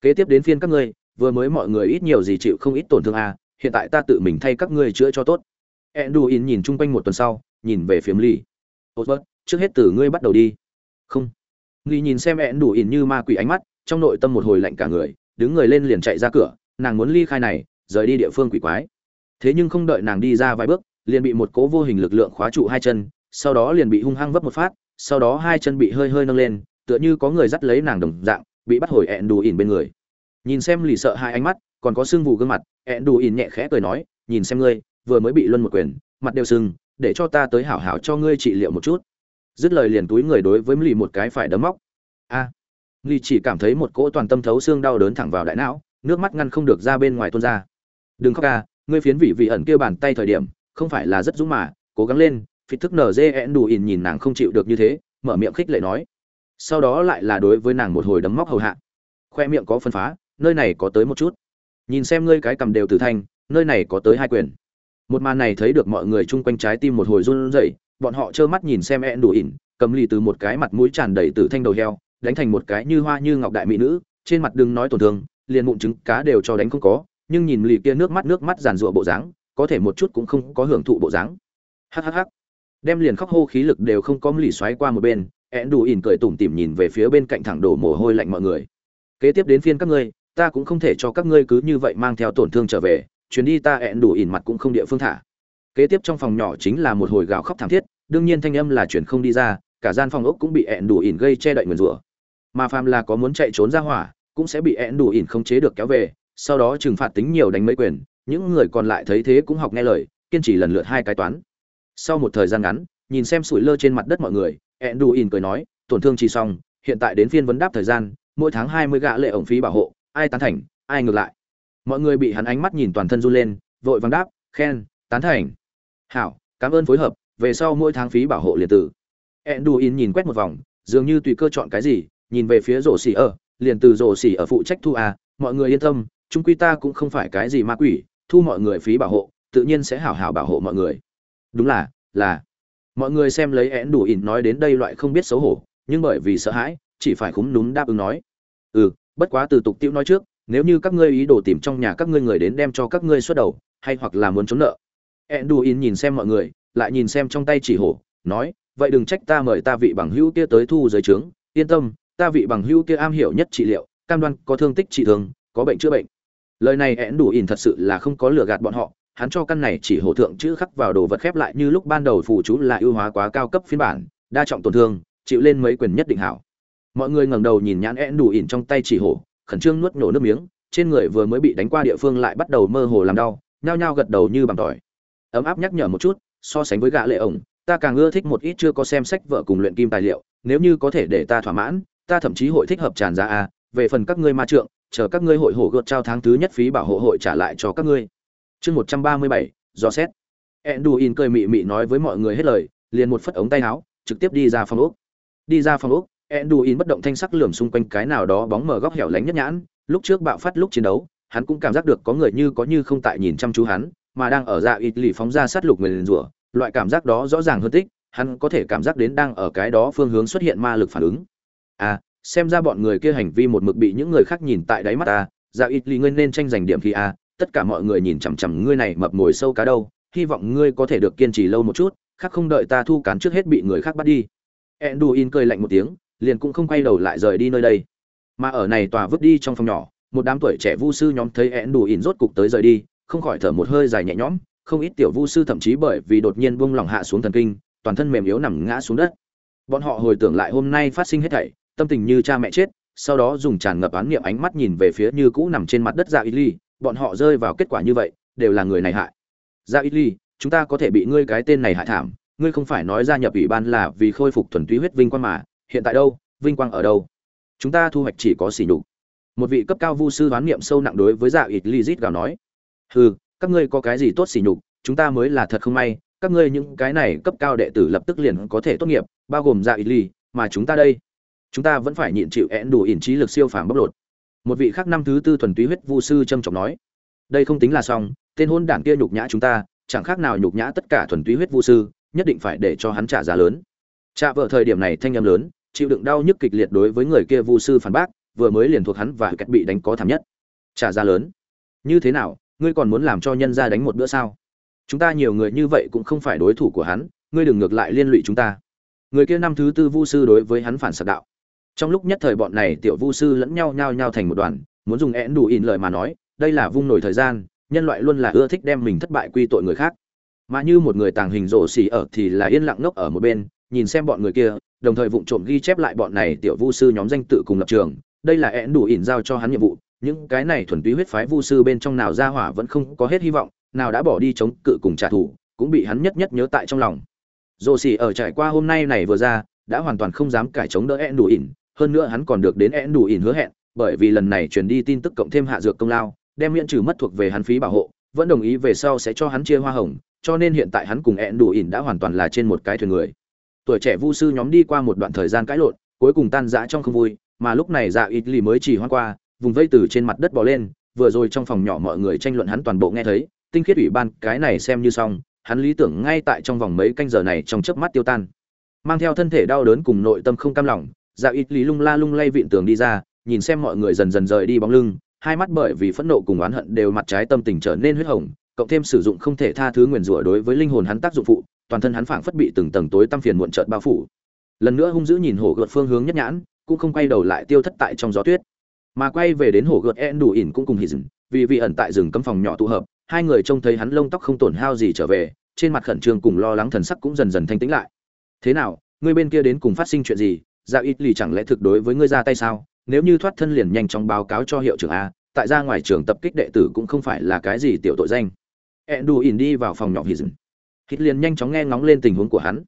[SPEAKER 1] Kế tiếp đến phiên các ngươi vừa mới mọi người ít nhiều gì chịu không ít tổn thương à hiện tại ta tự mình thay các ngươi chữa cho tốt Enduin nhìn chung quanh một tuần sau nhìn về phía ly Osbert, trước hết từ ngươi bắt đầu đi. Không. Nghi nhìn xem Enduin như ma quỷ ánh mắt, trong nội tâm một hồi lạnh cả người, đứng người lên liền chạy ra cửa, nàng muốn ly khai này, rời đi địa phương quỷ quái. Thế nhưng không đợi nàng đi ra vài bước, liền bị một cố vô hình lực lượng khóa trụ hai chân, sau đó liền bị hung hăng vấp một phát, sau đó hai chân bị hơi hơi nâng lên, tựa như có người dắt lấy nàng đồng dạng, bị bắt hồi ẹn đủ ỉn bên người. Nhìn xem lì sợ hai ánh mắt, còn có sưng vù gương mặt, ẹn đủ ỉn nhẹ khẽ cười nói, nhìn xem ngươi, vừa mới bị luân một quyền, mặt đều sưng, để cho ta tới hảo hảo cho ngươi trị liệu một chút. Dứt lời liền túi người đối với lì một cái phải đấm móc. A! À, lì chỉ cảm thấy một cỗ toàn tâm thấu xương đau đớn thẳng vào đại não nước mắt ngăn không được ra bên ngoài tuôn ra. Đừng khóc ca ngươi phiến vị vị ẩn kia bàn tay thời điểm không phải là rất dũng mà cố gắng lên. Phí thức nở dê ẹn đủ ỉn nhìn nàng không chịu được như thế mở miệng khích lệ nói. Sau đó lại là đối với nàng một hồi đấm móc hầu hạ. Khoe miệng có phân phá nơi này có tới một chút. Nhìn xem ngươi cái cầm đều tử thanh nơi này có tới hai quyền. Một màn này thấy được mọi người chung quanh trái tim một hồi run rẩy, bọn họ trơ mắt nhìn xem ẹn đủ ỉn cầm lì từ một cái mặt mũi tràn đầy tử thanh đầu heo, đánh thành một cái như hoa như ngọc đại mỹ nữ, trên mặt đừng nói tổn thương, liền mụn trứng cá đều cho đánh không có, nhưng nhìn lì kia nước mắt nước mắt giàn rụa bộ dáng, có thể một chút cũng không có hưởng thụ bộ dáng. Hhh đem liền khóc hô khí lực đều không có lì xoáy qua một bên ẹn đủ ỉn cười tủm tỉm nhìn về phía bên cạnh thẳng đổ mồ hôi lạnh mọi người. Kế tiếp đến phiên các ngươi ta cũng không thể cho các ngươi cứ như vậy mang theo tổn thương trở về, chuyến đi ta hẹn đủ ỉn mặt cũng không địa phương thả. Kế tiếp trong phòng nhỏ chính là một hồi gào khóc thảm thiết, đương nhiên thanh âm là chuyển không đi ra, cả gian phòng ốc cũng bị hẹn đủ ỉn gây che đậy nguyền rủa. Mà phàm là có muốn chạy trốn ra hỏa, cũng sẽ bị hẹn đủ ỉn không chế được kéo về, sau đó trừng phạt tính nhiều đánh mấy quyền, những người còn lại thấy thế cũng học nghe lời, kiên trì lần lượt hai cái toán. Sau một thời gian ngắn, nhìn xem sủi lơ trên mặt đất mọi người hẹn đủ ỉn cười nói, tổn thương chỉ xong, hiện tại đến phiên vấn đáp thời gian, mỗi tháng hai mươi gạ lệ ổng phí bảo hộ ai tán thành ai ngược lại. Mọi người bị hắn ánh mắt nhìn toàn thân run lên vội vàng đáp khen tán thành. Hảo cảm ơn phối hợp về sau mỗi tháng phí bảo hộ liền tử. Enduin nhìn quét một vòng dường như tùy cơ chọn cái gì nhìn về phía rổ xỉ ở liền từ rổ xỉ ở phụ trách thu à, mọi người yên tâm chúng quy ta cũng không phải cái gì ma quỷ thu mọi người phí bảo hộ tự nhiên sẽ hảo hảo bảo hộ mọi người. Đúng là là. Mọi người xem lấy én đủ ỉn nói đến đây loại không biết xấu hổ nhưng bởi vì sợ hãi chỉ phải khúm núm đáp ứng nói. Ừ bất quá từ tục tiễu nói trước, nếu như các ngươi ý đồ tìm trong nhà các ngươi người đến đem cho các ngươi xuất đầu, hay hoặc là muốn trốn nợ. Én đủ ỉn nhìn xem mọi người, lại nhìn xem trong tay chỉ hổ, nói, vậy đừng trách ta mời ta vị bằng hữu kia tới thu giới trướng. Yên tâm, ta vị bằng hữu kia am hiểu nhất trị liệu, cam đoan có thương tích trị thương, có bệnh chữa bệnh. Lời này én đủ ỉn thật sự là không có lừa gạt bọn họ, hắn cho căn này chỉ hổ thượng chữ khắc vào đồ vật khép lại như lúc ban đầu phù chú là ưu hóa quá cao cấp phiên bản, đa trọng tổn thương, chịu lên mấy quyền nhất định hảo mọi người ngẩng đầu nhìn nhãn én đủ ỉn trong tay chỉ hổ, khẩn trương nuốt nổ nước miếng, trên người vừa mới bị đánh qua địa phương lại bắt đầu mơ hồ làm đau, nhao nhao gật đầu như bằng tỏi. Ấm áp nhắc nhở một chút, so sánh với gã lệ ổng, ta càng ưa thích một ít chưa có xem sách vợ cùng luyện kim tài liệu, nếu như có thể để ta thỏa mãn, ta thậm chí hội thích hợp tràn ra a, về phần các ngươi ma trượng, chờ các ngươi hội hổ gợt trao tháng thứ nhất phí bảo hộ hội trả lại cho các ngươi. Chương một trăm ba mươi bảy, do xét. Enduin cười mị mị nói với mọi người hết lời, liền một phất ống tay áo, trực tiếp đi ra phòng úc đi ra phòng úc enduin bất động thanh sắc lườm xung quanh cái nào đó bóng mờ góc hẻo lánh nhất nhãn. Lúc trước bạo phát lúc chiến đấu hắn cũng cảm giác được có người như có như không tại nhìn chăm chú hắn mà đang ở dạ ít lì phóng ra sát lục người liền rủa. Loại cảm giác đó rõ ràng hơn tích hắn có thể cảm giác đến đang ở cái đó phương hướng xuất hiện ma lực phản ứng. À xem ra bọn người kia hành vi một mực bị những người khác nhìn tại đáy mắt ta. Dạ ít lì ngươi nên tranh giành điểm khi a à, tất cả mọi người nhìn chằm chằm ngươi này mập ngồi sâu cá đâu. Hy vọng ngươi có thể được kiên trì lâu một chút khác không đợi ta thu cán trước hết bị người khác bắt đi. Enduin cười lạnh một tiếng liền cũng không quay đầu lại rời đi nơi đây. Mà ở này tòa vứt đi trong phòng nhỏ, một đám tuổi trẻ vu sư nhóm thấy én đủ ỉn rốt cục tới rời đi, không khỏi thở một hơi dài nhẹ nhõm, không ít tiểu vu sư thậm chí bởi vì đột nhiên buông lỏng hạ xuống thần kinh, toàn thân mềm yếu nằm ngã xuống đất. Bọn họ hồi tưởng lại hôm nay phát sinh hết thảy, tâm tình như cha mẹ chết, sau đó dùng tràn ngập án niệm ánh mắt nhìn về phía như cũ nằm trên mặt đất dạ ra ít ly, bọn họ rơi vào kết quả như vậy, đều là người này hại. Dạ ra ít ly, chúng ta có thể bị ngươi cái tên này hại thảm, ngươi không phải nói gia nhập ủy ban là vì khôi phục thuần túy huyết vinh quang mà hiện tại đâu, vinh quang ở đâu? Chúng ta thu hoạch chỉ có xỉ nhục. Một vị cấp cao vu sư đoán niệm sâu nặng đối với dạ ít ly gào nói. Hừ, các ngươi có cái gì tốt xỉ nhục? Chúng ta mới là thật không may, các ngươi những cái này cấp cao đệ tử lập tức liền có thể tốt nghiệp, bao gồm dạ ít ly mà chúng ta đây. Chúng ta vẫn phải nhịn chịu én đủ ỉn trí lực siêu phàm bóc lột. Một vị khác năm thứ tư thuần túy huyết vu sư trâm trọng nói. Đây không tính là xong, tên hôn đảng kia nhục nhã chúng ta, chẳng khác nào nhục nhã tất cả thuần túy huyết vu sư, nhất định phải để cho hắn trả giá lớn. Trạ vợ thời điểm này thanh âm lớn, chịu đựng đau nhức kịch liệt đối với người kia vu sư phản bác, vừa mới liền thuộc hắn và cách bị đánh có thảm nhất. Trả ra lớn. Như thế nào, ngươi còn muốn làm cho nhân gia đánh một bữa sao? Chúng ta nhiều người như vậy cũng không phải đối thủ của hắn, ngươi đừng ngược lại liên lụy chúng ta. Người kia năm thứ tư vu sư đối với hắn phản sạc đạo. Trong lúc nhất thời bọn này tiểu vu sư lẫn nhau nhao nhao thành một đoàn, muốn dùng én đủ in lời mà nói, đây là vung nổi thời gian, nhân loại luôn là ưa thích đem mình thất bại quy tội người khác. Mà như một người tàng hình rổ xỉ ở thì là yên lặng ngốc ở một bên nhìn xem bọn người kia, đồng thời vụng trộm ghi chép lại bọn này tiểu vu sư nhóm danh tự cùng lập trường. Đây là én đủ ỉn giao cho hắn nhiệm vụ, những cái này thuần túy huyết phái vu sư bên trong nào ra hỏa vẫn không có hết hy vọng, nào đã bỏ đi chống cự cùng trả thù, cũng bị hắn nhất nhất nhớ tại trong lòng. Dồ xỉ ở trải qua hôm nay này vừa ra, đã hoàn toàn không dám cải chống đỡ én đủ ỉn, hơn nữa hắn còn được đến én đủ ỉn hứa hẹn, bởi vì lần này truyền đi tin tức cộng thêm hạ dược công lao, đem miễn trừ mất thuộc về hắn phí bảo hộ, vẫn đồng ý về sau sẽ cho hắn chia hoa hồng, cho nên hiện tại hắn cùng én đủ ỉn đã hoàn toàn là trên một cái thuyền người tuổi trẻ vu sư nhóm đi qua một đoạn thời gian cãi lộn, cuối cùng tan rã trong không vui, mà lúc này dạ ít lì mới chỉ hoa qua, vùng vây từ trên mặt đất bò lên, vừa rồi trong phòng nhỏ mọi người tranh luận hắn toàn bộ nghe thấy, tinh khiết ủy ban, cái này xem như xong, hắn lý tưởng ngay tại trong vòng mấy canh giờ này trong chớp mắt tiêu tan. Mang theo thân thể đau đớn cùng nội tâm không cam lòng dạ ít lý lung la lung lay vịn tường đi ra, nhìn xem mọi người dần dần rời đi bóng lưng, hai mắt bởi vì phẫn nộ cùng oán hận đều mặt trái tâm tình trở nên huyết hồng, cộng thêm sử dụng không thể tha thứ nguyền rủa đối với linh hồn hắn tác dụng phụ toàn thân hắn phảng phất bị từng tầng tối tăm phiền muộn chợt bao phủ. Lần nữa hung dữ nhìn hổ gợt phương hướng nhất nhãn, cũng không quay đầu lại tiêu thất tại trong gió tuyết. Mà quay về đến hổ gợt en đủ ỉn cũng cùng hỉ dừng, vì vị ẩn tại rừng cấm phòng nhỏ tụ hợp, hai người trông thấy hắn lông tóc không tổn hao gì trở về, trên mặt khẩn trương cùng lo lắng thần sắc cũng dần dần thanh tĩnh lại. Thế nào, ngươi bên kia đến cùng phát sinh chuyện gì? Dạ ít lì chẳng lẽ thực đối với ngươi ra tay sao? Nếu như thoát thân liền nhanh chóng báo cáo cho hiệu trưởng a, tại ra ngoài trường tập kích đệ tử cũng không phải là cái gì tiểu tội danh. Ẹn đủ ỉn đi vào phòng nhỏ hì dừng hít liền nhanh chóng nghe ngóng lên tình huống của hắn.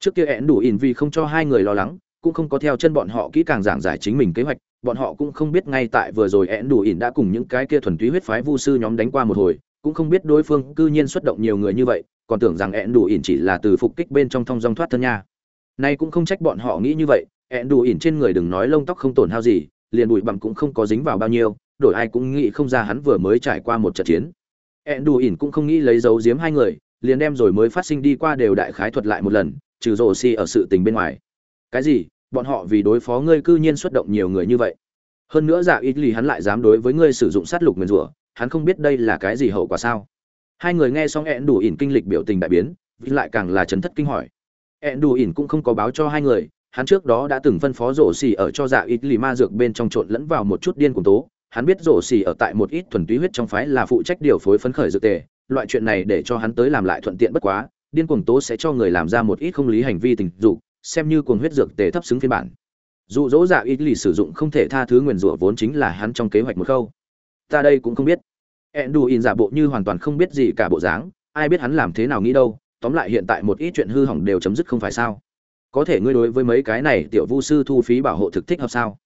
[SPEAKER 1] Trước kia ẹn đủ ỉn vì không cho hai người lo lắng, cũng không có theo chân bọn họ kỹ càng giảng giải chính mình kế hoạch, bọn họ cũng không biết ngay tại vừa rồi ẹn đủ ỉn đã cùng những cái kia thuần túy huyết phái vu sư nhóm đánh qua một hồi, cũng không biết đối phương cư nhiên xuất động nhiều người như vậy, còn tưởng rằng ẹn đủ ỉn chỉ là từ phục kích bên trong thong dong thoát thân nha. Nay cũng không trách bọn họ nghĩ như vậy ẹn đủ ỉn trên người đừng nói lông tóc không tổn hao gì, liền bụi bặm cũng không có dính vào bao nhiêu, đổi ai cũng nghĩ không ra hắn vừa mới trải qua một trận chiến. Ẹn đủ ỉn cũng không nghĩ lấy dấu giếm hai người liền đem rồi mới phát sinh đi qua đều đại khái thuật lại một lần, trừ rồ si ở sự tình bên ngoài. Cái gì? Bọn họ vì đối phó ngươi cư nhiên xuất động nhiều người như vậy. Hơn nữa dạ ít lì hắn lại dám đối với ngươi sử dụng sát lục nguyên rủa, hắn không biết đây là cái gì hậu quả sao. Hai người nghe xong ẹn đủ ỉn kinh lịch biểu tình đại biến, vì lại càng là chấn thất kinh hỏi. Ẹn đủ ỉn cũng không có báo cho hai người, hắn trước đó đã từng phân phó rổ xì ở cho dạ ít lì ma dược bên trong trộn lẫn vào một chút điên cùng tố. Hắn biết rổ xì ở tại một ít thuần túy huyết trong phái là phụ trách điều phối phấn khởi dược tề loại chuyện này để cho hắn tới làm lại thuận tiện bất quá, điên cuồng tố sẽ cho người làm ra một ít không lý hành vi tình dục, xem như cuồng huyết dược tề thấp xứng phiên bản. Dụ dỗ dạ ít lì sử dụng không thể tha thứ nguyền rủa vốn chính là hắn trong kế hoạch một khâu. Ta đây cũng không biết. Ẹn đù in giả bộ như hoàn toàn không biết gì cả bộ dáng, ai biết hắn làm thế nào nghĩ đâu, tóm lại hiện tại một ít chuyện hư hỏng đều chấm dứt không phải sao. Có thể ngươi đối với mấy cái này tiểu vu sư thu phí bảo hộ thực thích hợp sao?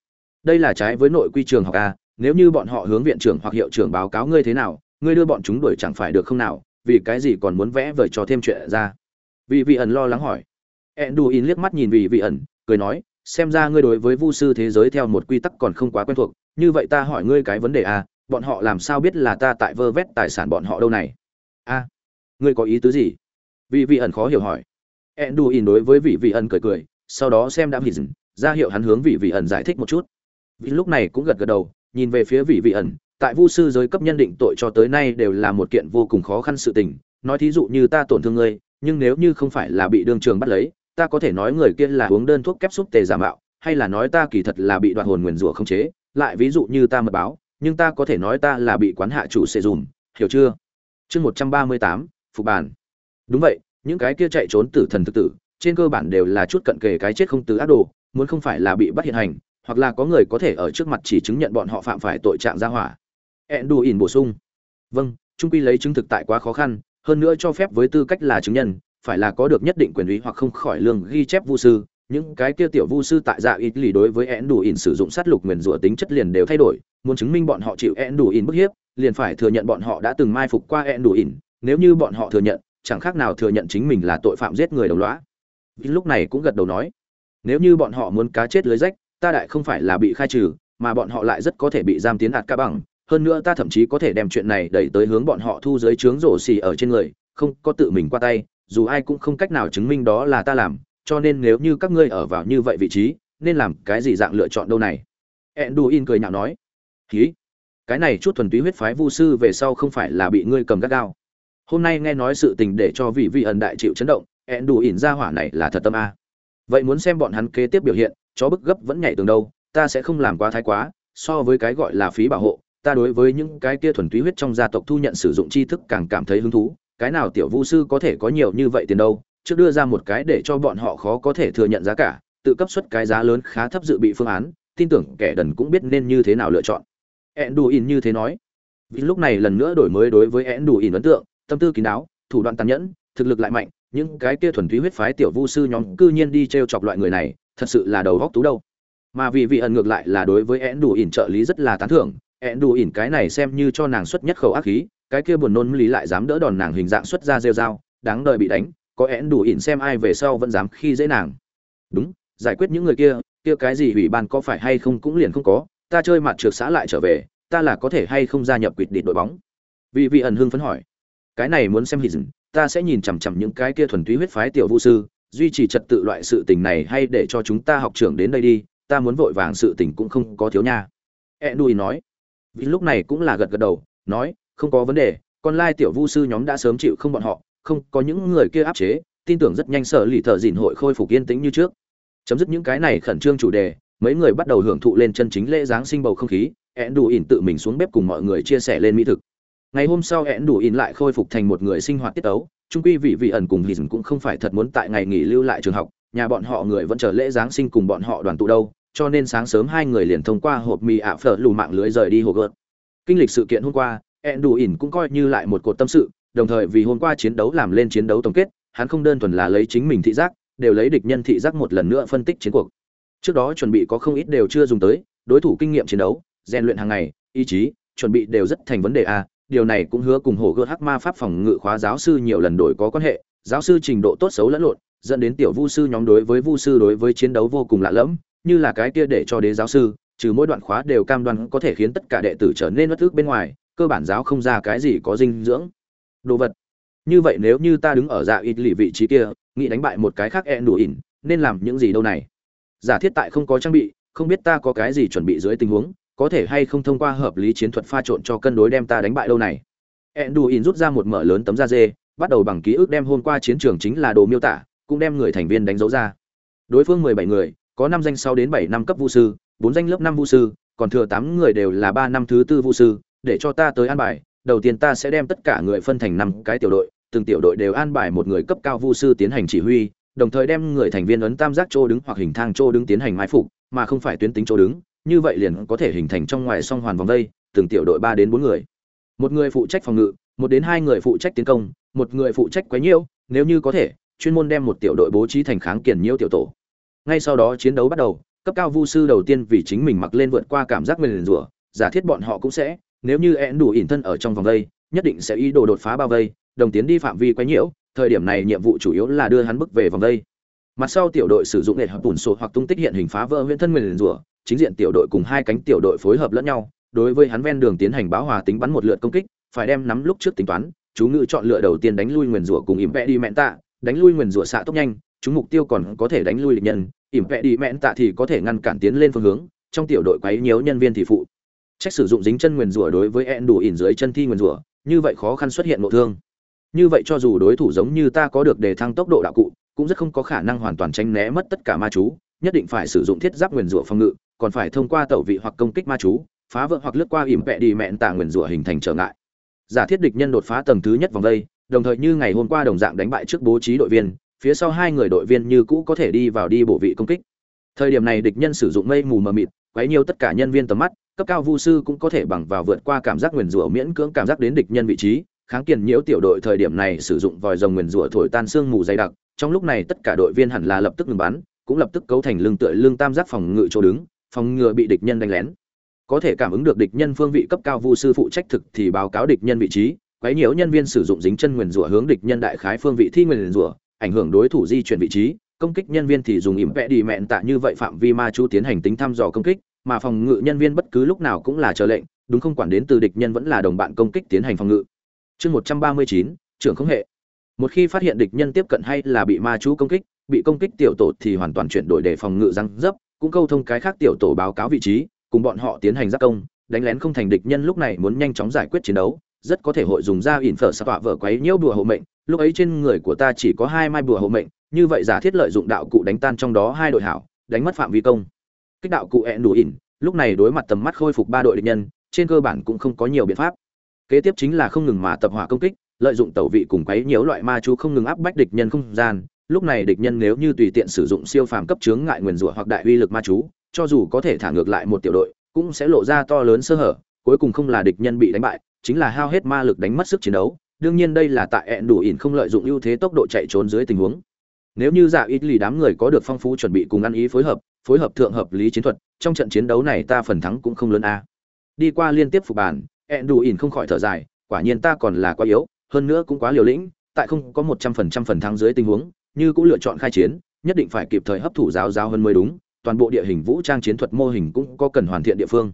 [SPEAKER 1] Đây là trái với nội quy trường học a, nếu như bọn họ hướng viện trưởng hoặc hiệu trưởng báo cáo ngươi thế nào ngươi đưa bọn chúng đuổi chẳng phải được không nào, vì cái gì còn muốn vẽ vời cho thêm chuyện ra? Vì vị ẩn lo lắng hỏi. Ẹn đù in liếc mắt nhìn vì vị ẩn, cười nói, xem ra ngươi đối với vu sư thế giới theo một quy tắc còn không quá quen thuộc, như vậy ta hỏi ngươi cái vấn đề a bọn họ làm sao biết là ta tại vơ vét tài sản bọn họ đâu này? A, ngươi có ý tứ gì? Vị vị ẩn khó hiểu hỏi. Ẹn đù in đối với vị vị ẩn cười cười, sau đó xem đã vì ra hiệu hắn hướng vị vị ẩn giải thích một chút. Vì lúc này cũng gật gật đầu, nhìn về phía vị vị ẩn tại vu sư giới cấp nhân định tội cho tới nay đều là một kiện vô cùng khó khăn sự tình. Nói thí dụ như ta tổn thương ngươi, nhưng nếu như không phải là bị đương trường bắt lấy, ta có thể nói người kia là uống đơn thuốc kép xúc tề giả mạo, hay là nói ta kỳ thật là bị đoạn hồn nguyền rủa không chế. Lại ví dụ như ta mật báo, nhưng ta có thể nói ta là bị quán hạ chủ xệ dùm, hiểu chưa? Chương một trăm ba mươi tám, phục bản. Đúng vậy, những cái kia chạy trốn tử thần thực tử, trên cơ bản đều là chút cận kề cái chết không từ ác đồ, muốn không phải là bị bắt hiện hành, hoặc là có người có thể ở trước mặt chỉ chứng nhận bọn họ phạm phải tội trạng gia hỏa ẹn đù ỉn bổ sung. Vâng trung quy lấy chứng thực tại quá khó khăn, hơn nữa cho phép với tư cách là chứng nhân, phải là có được nhất định quyền lý hoặc không khỏi lương ghi chép vu sư. Những cái kia tiểu vu sư tại dạ ít lì đối với én đủ ỉn sử dụng sát lục nguyền rủa tính chất liền đều thay đổi, muốn chứng minh bọn họ chịu én đủ ỉn bức hiếp, liền phải thừa nhận bọn họ đã từng mai phục qua én đủ ỉn nếu như bọn họ thừa nhận, chẳng khác nào thừa nhận chính mình là tội phạm giết người đồng lõa. Lúc này cũng gật đầu nói, nếu như bọn họ muốn cá chết lưới rách, ta đại không phải là bị khai trừ, mà bọn họ lại rất có thể bị giam tiến hạt ca bằng hơn nữa ta thậm chí có thể đem chuyện này đẩy tới hướng bọn họ thu dưới trướng rổ xì ở trên người, không có tự mình qua tay, dù ai cũng không cách nào chứng minh đó là ta làm, cho nên nếu như các ngươi ở vào như vậy vị trí, nên làm cái gì dạng lựa chọn đâu này? Edduin cười nhạo nói. Khí cái này chút thuần túy huyết phái vu sư về sau không phải là bị ngươi cầm gắt gao. Hôm nay nghe nói sự tình để cho vị vị ẩn đại chịu chấn động edduin ra hỏa này là thật tâm a. Vậy muốn xem bọn hắn kế tiếp biểu hiện, chó bức gấp vẫn nhảy tường đâu, ta sẽ không làm quá thái quá, so với cái gọi là phí bảo hộ ta đối với những cái kia thuần túy huyết trong gia tộc thu nhận sử dụng tri thức càng cảm thấy hứng thú, cái nào tiểu vu sư có thể có nhiều như vậy tiền đâu, trước đưa ra một cái để cho bọn họ khó có thể thừa nhận giá cả, tự cấp suất cái giá lớn khá thấp dự bị phương án, tin tưởng kẻ đần cũng biết nên như thế nào lựa chọn. Enduin như thế nói. Vì lúc này lần nữa đổi mới đối với Enduin ấn tượng, tâm tư kín đáo, thủ đoạn tàn nhẫn, thực lực lại mạnh, những cái kia thuần túy huyết phái tiểu vu sư nhóm cư nhiên đi t chọc loại người này, thật sự là đầu góc tú đâu. Mà vì vị ẩn ngược lại là đối với Enduin trợ lý rất là tán thưởng Enduin cái này xem như cho nàng xuất nhất khẩu ác khí, cái kia buồn nôn lý lại dám đỡ đòn nàng hình dạng xuất ra rêu dao đáng đời bị đánh, có én đủ ỉn xem ai về sau vẫn dám khi dễ nàng. Đúng, giải quyết những người kia kia cái gì ủy ban có phải hay không cũng liền không có, ta chơi mặt trượt xã lại trở về, ta là có thể hay không gia nhập quỵt địch đội bóng? Vì vị ẩn hưng phấn hỏi. Cái này muốn xem hình, ta sẽ nhìn chằm chằm những cái kia thuần túy huyết phái tiểu vũ sư, duy trì trật tự loại sự tình này hay để cho chúng ta học trưởng đến đây đi, ta muốn vội vàng sự tình cũng không có thiếu nha. E đùi nói vì lúc này cũng là gật gật đầu, nói, không có vấn đề, con lai tiểu vu sư nhóm đã sớm chịu không bọn họ, không có những người kia áp chế, tin tưởng rất nhanh sở lì thợ dìn hội khôi phục yên tĩnh như trước chấm dứt những cái này khẩn trương chủ đề, mấy người bắt đầu hưởng thụ lên chân chính lễ giáng sinh bầu không khí, ẹn đủ ỉn tự mình xuống bếp cùng mọi người chia sẻ lên mỹ thực ngày hôm sau ẹn đủ ỉn lại khôi phục thành một người sinh hoạt tiết tấu. trung quy vị vị ẩn cùng hì cũng không phải thật muốn tại ngày nghỉ lưu lại trường học, nhà bọn họ người vẫn chờ lễ giáng sinh cùng bọn họ đoàn tụ đâu cho nên sáng sớm hai người liền thông qua hộp mì ạ phở lù mạng lưới rời đi hồ gợt. Kinh lịch sự kiện hôm qua ẹn đủ ỉn cũng coi như lại một cột tâm sự, đồng thời vì hôm qua chiến đấu làm lên chiến đấu tổng kết, hắn không đơn thuần là lấy chính mình thị giác, đều lấy địch nhân thị giác một lần nữa phân tích chiến cuộc. Trước đó chuẩn bị có không ít đều chưa dùng tới, đối thủ kinh nghiệm chiến đấu, rèn luyện hàng ngày, ý chí, chuẩn bị đều rất thành vấn đề a điều này cũng hứa cùng hồ gợt hắc ma pháp phòng ngự khóa giáo sư nhiều lần đổi có quan hệ, giáo sư trình độ tốt xấu lẫn lộn, dẫn đến tiểu vu sư nhóm đối với vu sư đối với chiến đấu vô cùng lạ lẫm như là cái kia để cho đế giáo sư, trừ mỗi đoạn khóa đều cam đoan có thể khiến tất cả đệ tử trở nên bất thức bên ngoài, cơ bản giáo không ra cái gì có dinh dưỡng. Đồ vật. Như vậy nếu như ta đứng ở dạ ít lì vị trí kia, nghĩ đánh bại một cái khác e đủ ỉn, nên làm những gì đâu này? Giả thiết tại không có trang bị, không biết ta có cái gì chuẩn bị dưới tình huống, có thể hay không thông qua hợp lý chiến thuật pha trộn cho cân đối đem ta đánh bại đâu này? E đủ ỉn rút ra một mở lớn tấm da dê, bắt đầu bằng ký ức đem hôm qua chiến trường chính là đồ miêu tả, cũng đem người thành viên đánh dấu ra. Đối phương mười bảy người có năm danh sau đến bảy năm cấp vu sư bốn danh lớp năm vu sư còn thừa tám người đều là ba năm thứ tư vu sư để cho ta tới an bài đầu tiên ta sẽ đem tất cả người phân thành năm cái tiểu đội từng tiểu đội đều an bài một người cấp cao vu sư tiến hành chỉ huy đồng thời đem người thành viên ấn tam giác trô đứng hoặc hình thang trô đứng tiến hành mai phục mà không phải tuyến tính trô đứng như vậy liền có thể hình thành trong ngoài song hoàn vòng đây, từng tiểu đội ba đến bốn người. Một người phụ trách phòng ngự một đến hai người phụ trách tiến công một người phụ trách quấy nhiễu nếu như có thể chuyên môn đem một tiểu đội bố trí thành kháng kiền nhiễu tiểu tổ ngay sau đó chiến đấu bắt đầu, cấp cao vu sư đầu tiên vì chính mình mặc lên vượt qua cảm giác nguyền rủa, giả thiết bọn họ cũng sẽ, nếu như én đủ ỉn thân ở trong vòng vây, nhất định sẽ ý đồ đột phá bao vây, đồng tiến đi phạm vi quấy nhiễu, thời điểm này nhiệm vụ chủ yếu là đưa hắn bước về vòng vây. Mặt sau tiểu đội sử dụng nghệ hợp bùn sổ hoặc tung tích hiện hình phá vỡ huyễn thân nguyền rủa, chính diện tiểu đội cùng hai cánh tiểu đội phối hợp lẫn nhau, đối với hắn ven đường tiến hành báo hòa tính bắn một lượt công kích, phải đem nắm lúc trước tính toán, chú ngự chọn lựa đầu tiên đánh lui nguyền rủa cùng ỉm vẽ đi mẹn tạ, đánh lui nguyền rủa xạ tốc nhanh chúng mục tiêu còn có thể đánh lui địch nhân, ỉm vẽ đi mẹn tạ thì có thể ngăn cản tiến lên phương hướng, trong tiểu đội quấy nhiều nhân viên thì phụ. Trách sử dụng dính chân nguyền rủa đối với ẹn đủ ỉn dưới chân thi nguyền rủa, như vậy khó khăn xuất hiện nội thương. Như vậy cho dù đối thủ giống như ta có được đề thăng tốc độ đạo cụ, cũng rất không có khả năng hoàn toàn tránh né mất tất cả ma chú, nhất định phải sử dụng thiết giáp nguyền rủa phòng ngự, còn phải thông qua tẩu vị hoặc công kích ma chú, phá vỡ hoặc lướt qua ỉm vẹ đi mẹn tạ nguyền rủa hình thành trở ngại. Giả thiết địch nhân đột phá tầng thứ nhất vòng đây, đồng thời như ngày hôm qua đồng dạng đánh bại trước bố trí đội viên phía sau hai người đội viên như cũ có thể đi vào đi bộ vị công kích. Thời điểm này địch nhân sử dụng mây mù mờ mịt, quấy nhiều tất cả nhân viên tầm mắt, cấp cao vu sư cũng có thể bằng vào vượt qua cảm giác nguyền rủa miễn cưỡng cảm giác đến địch nhân vị trí, kháng kiền nhiễu tiểu đội thời điểm này sử dụng vòi rồng nguyền rủa thổi tan xương mù dày đặc, trong lúc này tất cả đội viên hẳn là lập tức ngừng bắn, cũng lập tức cấu thành lưng tựa lưng tam giác phòng ngự chỗ đứng, phòng ngừa bị địch nhân đánh lén. Có thể cảm ứng được địch nhân phương vị cấp cao vu sư phụ trách thực thì báo cáo địch nhân vị trí, quấy nhiễu nhân viên sử dụng dính chân nguyền rủa hướng địch nhân đại khái phương vị thi nguyền rủa ảnh hưởng đối thủ di chuyển vị trí, công kích nhân viên thì dùng ỉm vẽ đi mẹn tạ như vậy phạm vi ma chu tiến hành tính thăm dò công kích, mà phòng ngự nhân viên bất cứ lúc nào cũng là chờ lệnh, đúng không quản đến từ địch nhân vẫn là đồng bạn công kích tiến hành phòng ngự. Chương một trăm ba mươi chín, trưởng không hệ. Một khi phát hiện địch nhân tiếp cận hay là bị ma chú công kích, bị công kích tiểu tổ thì hoàn toàn chuyển đổi để phòng ngự răng dấp, cũng câu thông cái khác tiểu tổ báo cáo vị trí, cùng bọn họ tiến hành giác công, đánh lén không thành địch nhân lúc này muốn nhanh chóng giải quyết chiến đấu rất có thể hội dùng ra ỉn phở sa tọa vở quấy nhiễu bùa hộ mệnh, lúc ấy trên người của ta chỉ có hai mai bùa hộ mệnh, như vậy giả thiết lợi dụng đạo cụ đánh tan trong đó hai đội hảo, đánh mất phạm vi công. Kích đạo cụ ẹn đủ ỉn, lúc này đối mặt tầm mắt khôi phục ba đội địch nhân, trên cơ bản cũng không có nhiều biện pháp. Kế tiếp chính là không ngừng mà tập hỏa công kích, lợi dụng tẩu vị cùng quấy nhiễu loại ma chú không ngừng áp bách địch nhân không gian, lúc này địch nhân nếu như tùy tiện sử dụng siêu phàm cấp chướng ngại nguyền rủa hoặc đại uy lực ma chú, cho dù có thể thả ngược lại một tiểu đội, cũng sẽ lộ ra to lớn sơ hở, cuối cùng không là địch nhân bị đánh bại chính là hao hết ma lực đánh mất sức chiến đấu, đương nhiên đây là tại ẹn đủ ỉn không lợi dụng ưu thế tốc độ chạy trốn dưới tình huống. Nếu như giả ít lì đám người có được phong phú chuẩn bị cùng ăn ý phối hợp phối hợp thượng hợp lý chiến thuật, trong trận chiến đấu này ta phần thắng cũng không lớn a. Đi qua liên tiếp phục bàn ẹn đủ ỉn không khỏi thở dài, quả nhiên ta còn là quá yếu, hơn nữa cũng quá liều lĩnh, tại không có một trăm phần trăm phần thắng dưới tình huống, như cũng lựa chọn khai chiến, nhất định phải kịp thời hấp thụ giáo giáo hơn mới đúng, toàn bộ địa hình vũ trang chiến thuật mô hình cũng có cần hoàn thiện địa phương.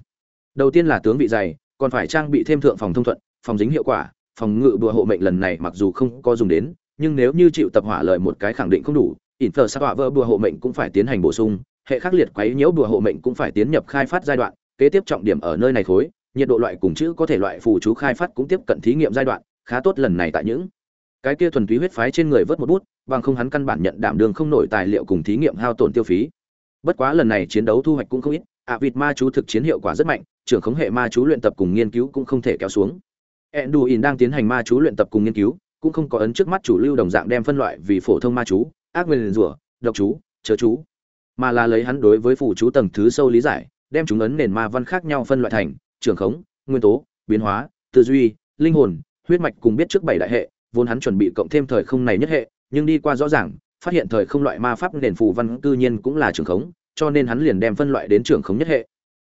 [SPEAKER 1] Đầu tiên là tướng vị dày còn phải trang bị thêm thượng phòng thông thuận, phòng dính hiệu quả, phòng ngự bùa hộ mệnh lần này mặc dù không có dùng đến, nhưng nếu như chịu tập hỏa lời một cái khẳng định không đủ, ỉn phờ sa vỡ bùa hộ mệnh cũng phải tiến hành bổ sung, hệ khắc liệt quấy nhiễu bùa hộ mệnh cũng phải tiến nhập khai phát giai đoạn, kế tiếp trọng điểm ở nơi này khối, nhiệt độ loại cùng chữ có thể loại phù chú khai phát cũng tiếp cận thí nghiệm giai đoạn, khá tốt lần này tại những cái kia thuần túy huyết phái trên người vớt một bút, bằng không hắn căn bản nhận đảm đường không nổi tài liệu cùng thí nghiệm hao tổn tiêu phí. Bất quá lần này chiến đấu thu hoạch cũng không ít ạ, vịt ma chú thực chiến hiệu quả rất mạnh, trưởng khống hệ ma chú luyện tập cùng nghiên cứu cũng không thể kéo xuống. Enduin đang tiến hành ma chú luyện tập cùng nghiên cứu, cũng không có ấn trước mắt chủ lưu đồng dạng đem phân loại vì phổ thông ma chú, ác nguyên rủa, độc chú, chớ chú, mà là lấy hắn đối với phù chú tầng thứ sâu lý giải, đem chúng ấn nền ma văn khác nhau phân loại thành trưởng khống, nguyên tố, biến hóa, tư duy, linh hồn, huyết mạch cùng biết trước bảy đại hệ, vốn hắn chuẩn bị cộng thêm thời không này nhất hệ, nhưng đi qua rõ ràng, phát hiện thời không loại ma pháp nền phù văn cư nhiên cũng là trưởng khống cho nên hắn liền đem phân loại đến trưởng khống nhất hệ.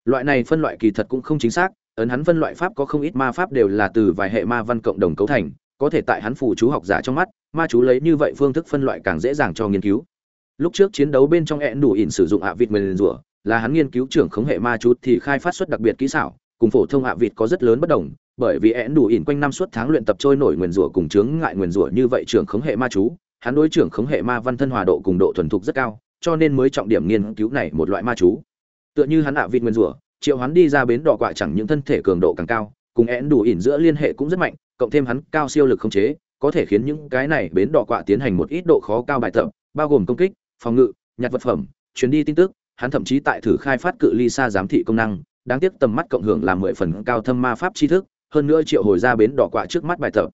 [SPEAKER 1] Loại này phân loại kỳ thật cũng không chính xác, ấn hắn phân loại pháp có không ít ma pháp đều là từ vài hệ ma văn cộng đồng cấu thành, có thể tại hắn phù chú học giả trong mắt, ma chú lấy như vậy phương thức phân loại càng dễ dàng cho nghiên cứu. Lúc trước chiến đấu bên trong ẹn đủ ỉn sử dụng ạ vịt mền rủa là hắn nghiên cứu trưởng khống hệ ma chú thì khai phát xuất đặc biệt kỹ xảo, cùng phổ thông ạ vịt có rất lớn bất đồng, bởi vì ẹn đủ ỉn quanh năm suốt tháng luyện tập trôi nổi nguyền rủa cùng chướng ngại nguyền rủa như vậy trưởng khống hệ ma chú, hắn đối trưởng khống hệ ma văn thân hòa độ cùng độ thuần thục rất cao cho nên mới trọng điểm nghiên cứu này một loại ma chú. Tựa như hắn ạ vịt nguyên rủa, triệu hắn đi ra bến đỏ quạ chẳng những thân thể cường độ càng cao, cùng én đủ ỉn giữa liên hệ cũng rất mạnh, cộng thêm hắn cao siêu lực không chế, có thể khiến những cái này bến đỏ quạ tiến hành một ít độ khó cao bài tập, bao gồm công kích, phòng ngự, nhặt vật phẩm chuyến đi tin tức, hắn thậm chí tại thử khai phát cự ly xa giám thị công năng, đáng tiếc tầm mắt cộng hưởng là mười phần cao thâm ma pháp tri thức, hơn nữa triệu hồi ra bến đỏ quạ trước mắt bài tập.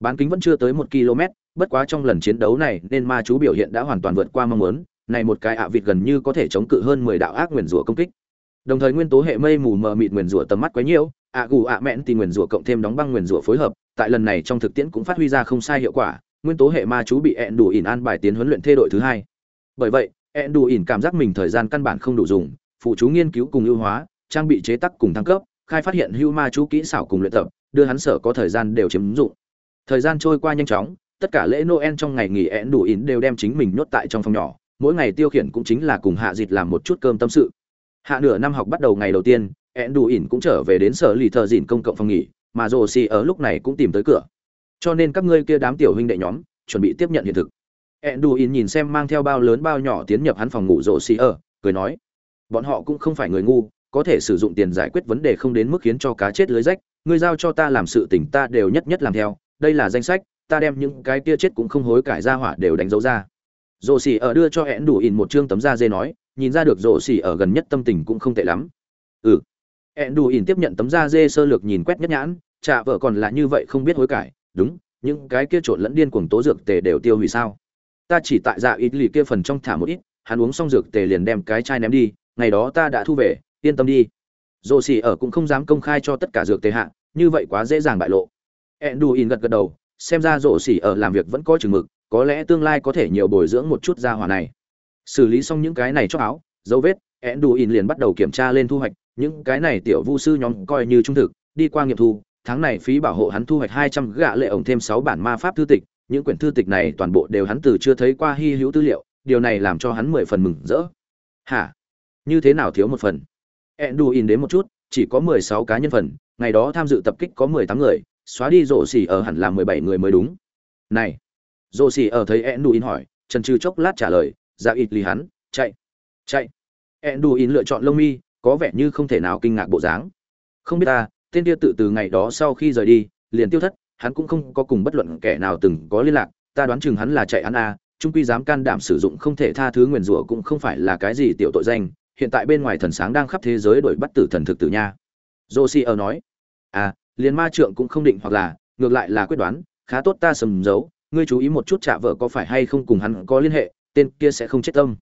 [SPEAKER 1] Bán kính vẫn chưa tới một km bất quá trong lần chiến đấu này nên ma chú biểu hiện đã hoàn toàn vượt qua mong muốn này một cái ạ vịt gần như có thể chống cự hơn mười đạo ác nguyền rủa công kích. Đồng thời nguyên tố hệ mây mù mờ mịt nguyền rủa tầm mắt quá nhiều ạ gù ạ mẹn thì nguyền rủa cộng thêm đóng băng nguyền rủa phối hợp, tại lần này trong thực tiễn cũng phát huy ra không sai hiệu quả, nguyên tố hệ ma chú bị ẹn đủ ỉn an bài tiến huấn luyện thê đội thứ hai. Bởi vậy, ẹn đủ ỉn cảm giác mình thời gian căn bản không đủ dùng, phụ chú nghiên cứu cùng ưu hóa, trang bị chế tác cùng thăng cấp, khai phát hiện hưu ma chú kỹ xảo cùng luyện tập, đưa hắn sở có thời gian đều chiếm dụng. Thời gian trôi qua nhanh chóng, tất cả lễ noel trong ngày nghỉ ẹn đủ ỉn đều đem chính mình nhốt tại trong phòng nhỏ mỗi ngày tiêu khiển cũng chính là cùng hạ dịt làm một chút cơm tâm sự. Hạ nửa năm học bắt đầu ngày đầu tiên ẹn đủ ỉn cũng trở về đến sở lì thợ dịn công cộng phòng nghỉ, mà rồ xì ở lúc này cũng tìm tới cửa. Cho nên các ngươi kia đám tiểu huynh đệ nhóm, chuẩn bị tiếp nhận hiện thực. Ẹn đủ ỉn nhìn xem mang theo bao lớn bao nhỏ tiến nhập hắn phòng ngủ rồ xì ở, cười nói, bọn họ cũng không phải người ngu, có thể sử dụng tiền giải quyết vấn đề không đến mức khiến cho cá chết lưới rách, ngươi giao cho ta làm sự tỉnh ta đều nhất nhất làm theo, đây là danh sách, ta đem những cái kia chết cũng không hối cải ra hỏa đều đánh dấu ra rồ xỉ ở đưa cho hẹn đủ ỉn một chương tấm da dê nói, nhìn ra được rồ xỉ ở gần nhất tâm tình cũng không tệ lắm. Ừ. Hẹn đủ ỉn tiếp nhận tấm da dê sơ lược nhìn quét nhất nhãn, chả vợ còn là như vậy không biết hối cải, đúng, những cái kia trộn lẫn điên cuồng tố dược tề đều tiêu hủy sao? Ta chỉ tại dạ ít lì kia phần trong thả một ít, hắn uống xong dược tề liền đem cái chai ném đi, ngày đó ta đã thu về, yên tâm đi. Rồ xỉ ở cũng không dám công khai cho tất cả dược tề hạ, như vậy quá dễ dàng bại lộ. Hẹn đủ in gật gật đầu, xem ra rồ xỉ ở làm việc vẫn có chừng mực có lẽ tương lai có thể nhiều bồi dưỡng một chút gia hỏa này. Xử lý xong những cái này cho áo, dấu vết ẹn đù ỉn liền bắt đầu kiểm tra lên thu hoạch. Những cái này tiểu vu sư nhóm coi như trung thực, đi qua nghiệm thu, tháng này phí bảo hộ hắn thu hoạch hai trăm gạ lệ ổng thêm sáu bản ma pháp thư tịch. Những quyển thư tịch này toàn bộ đều hắn từ chưa thấy qua hy hữu tư liệu, điều này làm cho hắn mười phần mừng rỡ. Hả? Như thế nào thiếu một phần? Ẹn đù ỉn đến một chút, chỉ có mười sáu cá nhân phần, ngày đó tham dự tập kích có mười tám người, xóa đi rổ xỉ ở hẳn là mười bảy người mới đúng. Này rồ xì ở thấy enduin hỏi, trần trừ chốc lát trả lời ra ít lì hắn, chạy chạy. Enduin lựa chọn lông mi, có vẻ như không thể nào kinh ngạc bộ dáng. Không biết ta, tên kia tự từ ngày đó sau khi rời đi, liền tiêu thất, hắn cũng không có cùng bất luận kẻ nào từng có liên lạc, ta đoán chừng hắn là chạy hắn a, trung quy dám can đảm sử dụng không thể tha thứ nguyền rủa cũng không phải là cái gì tiểu tội danh, hiện tại bên ngoài thần sáng đang khắp thế giới đổi bắt tử thần thực tử nha. Josi ở nói à liền ma trượng cũng không định hoặc là, ngược lại là quyết đoán, khá tốt ta sầm giấu ngươi chú ý một chút trả vợ có phải hay không cùng hắn có liên hệ, tên kia sẽ không chết tâm.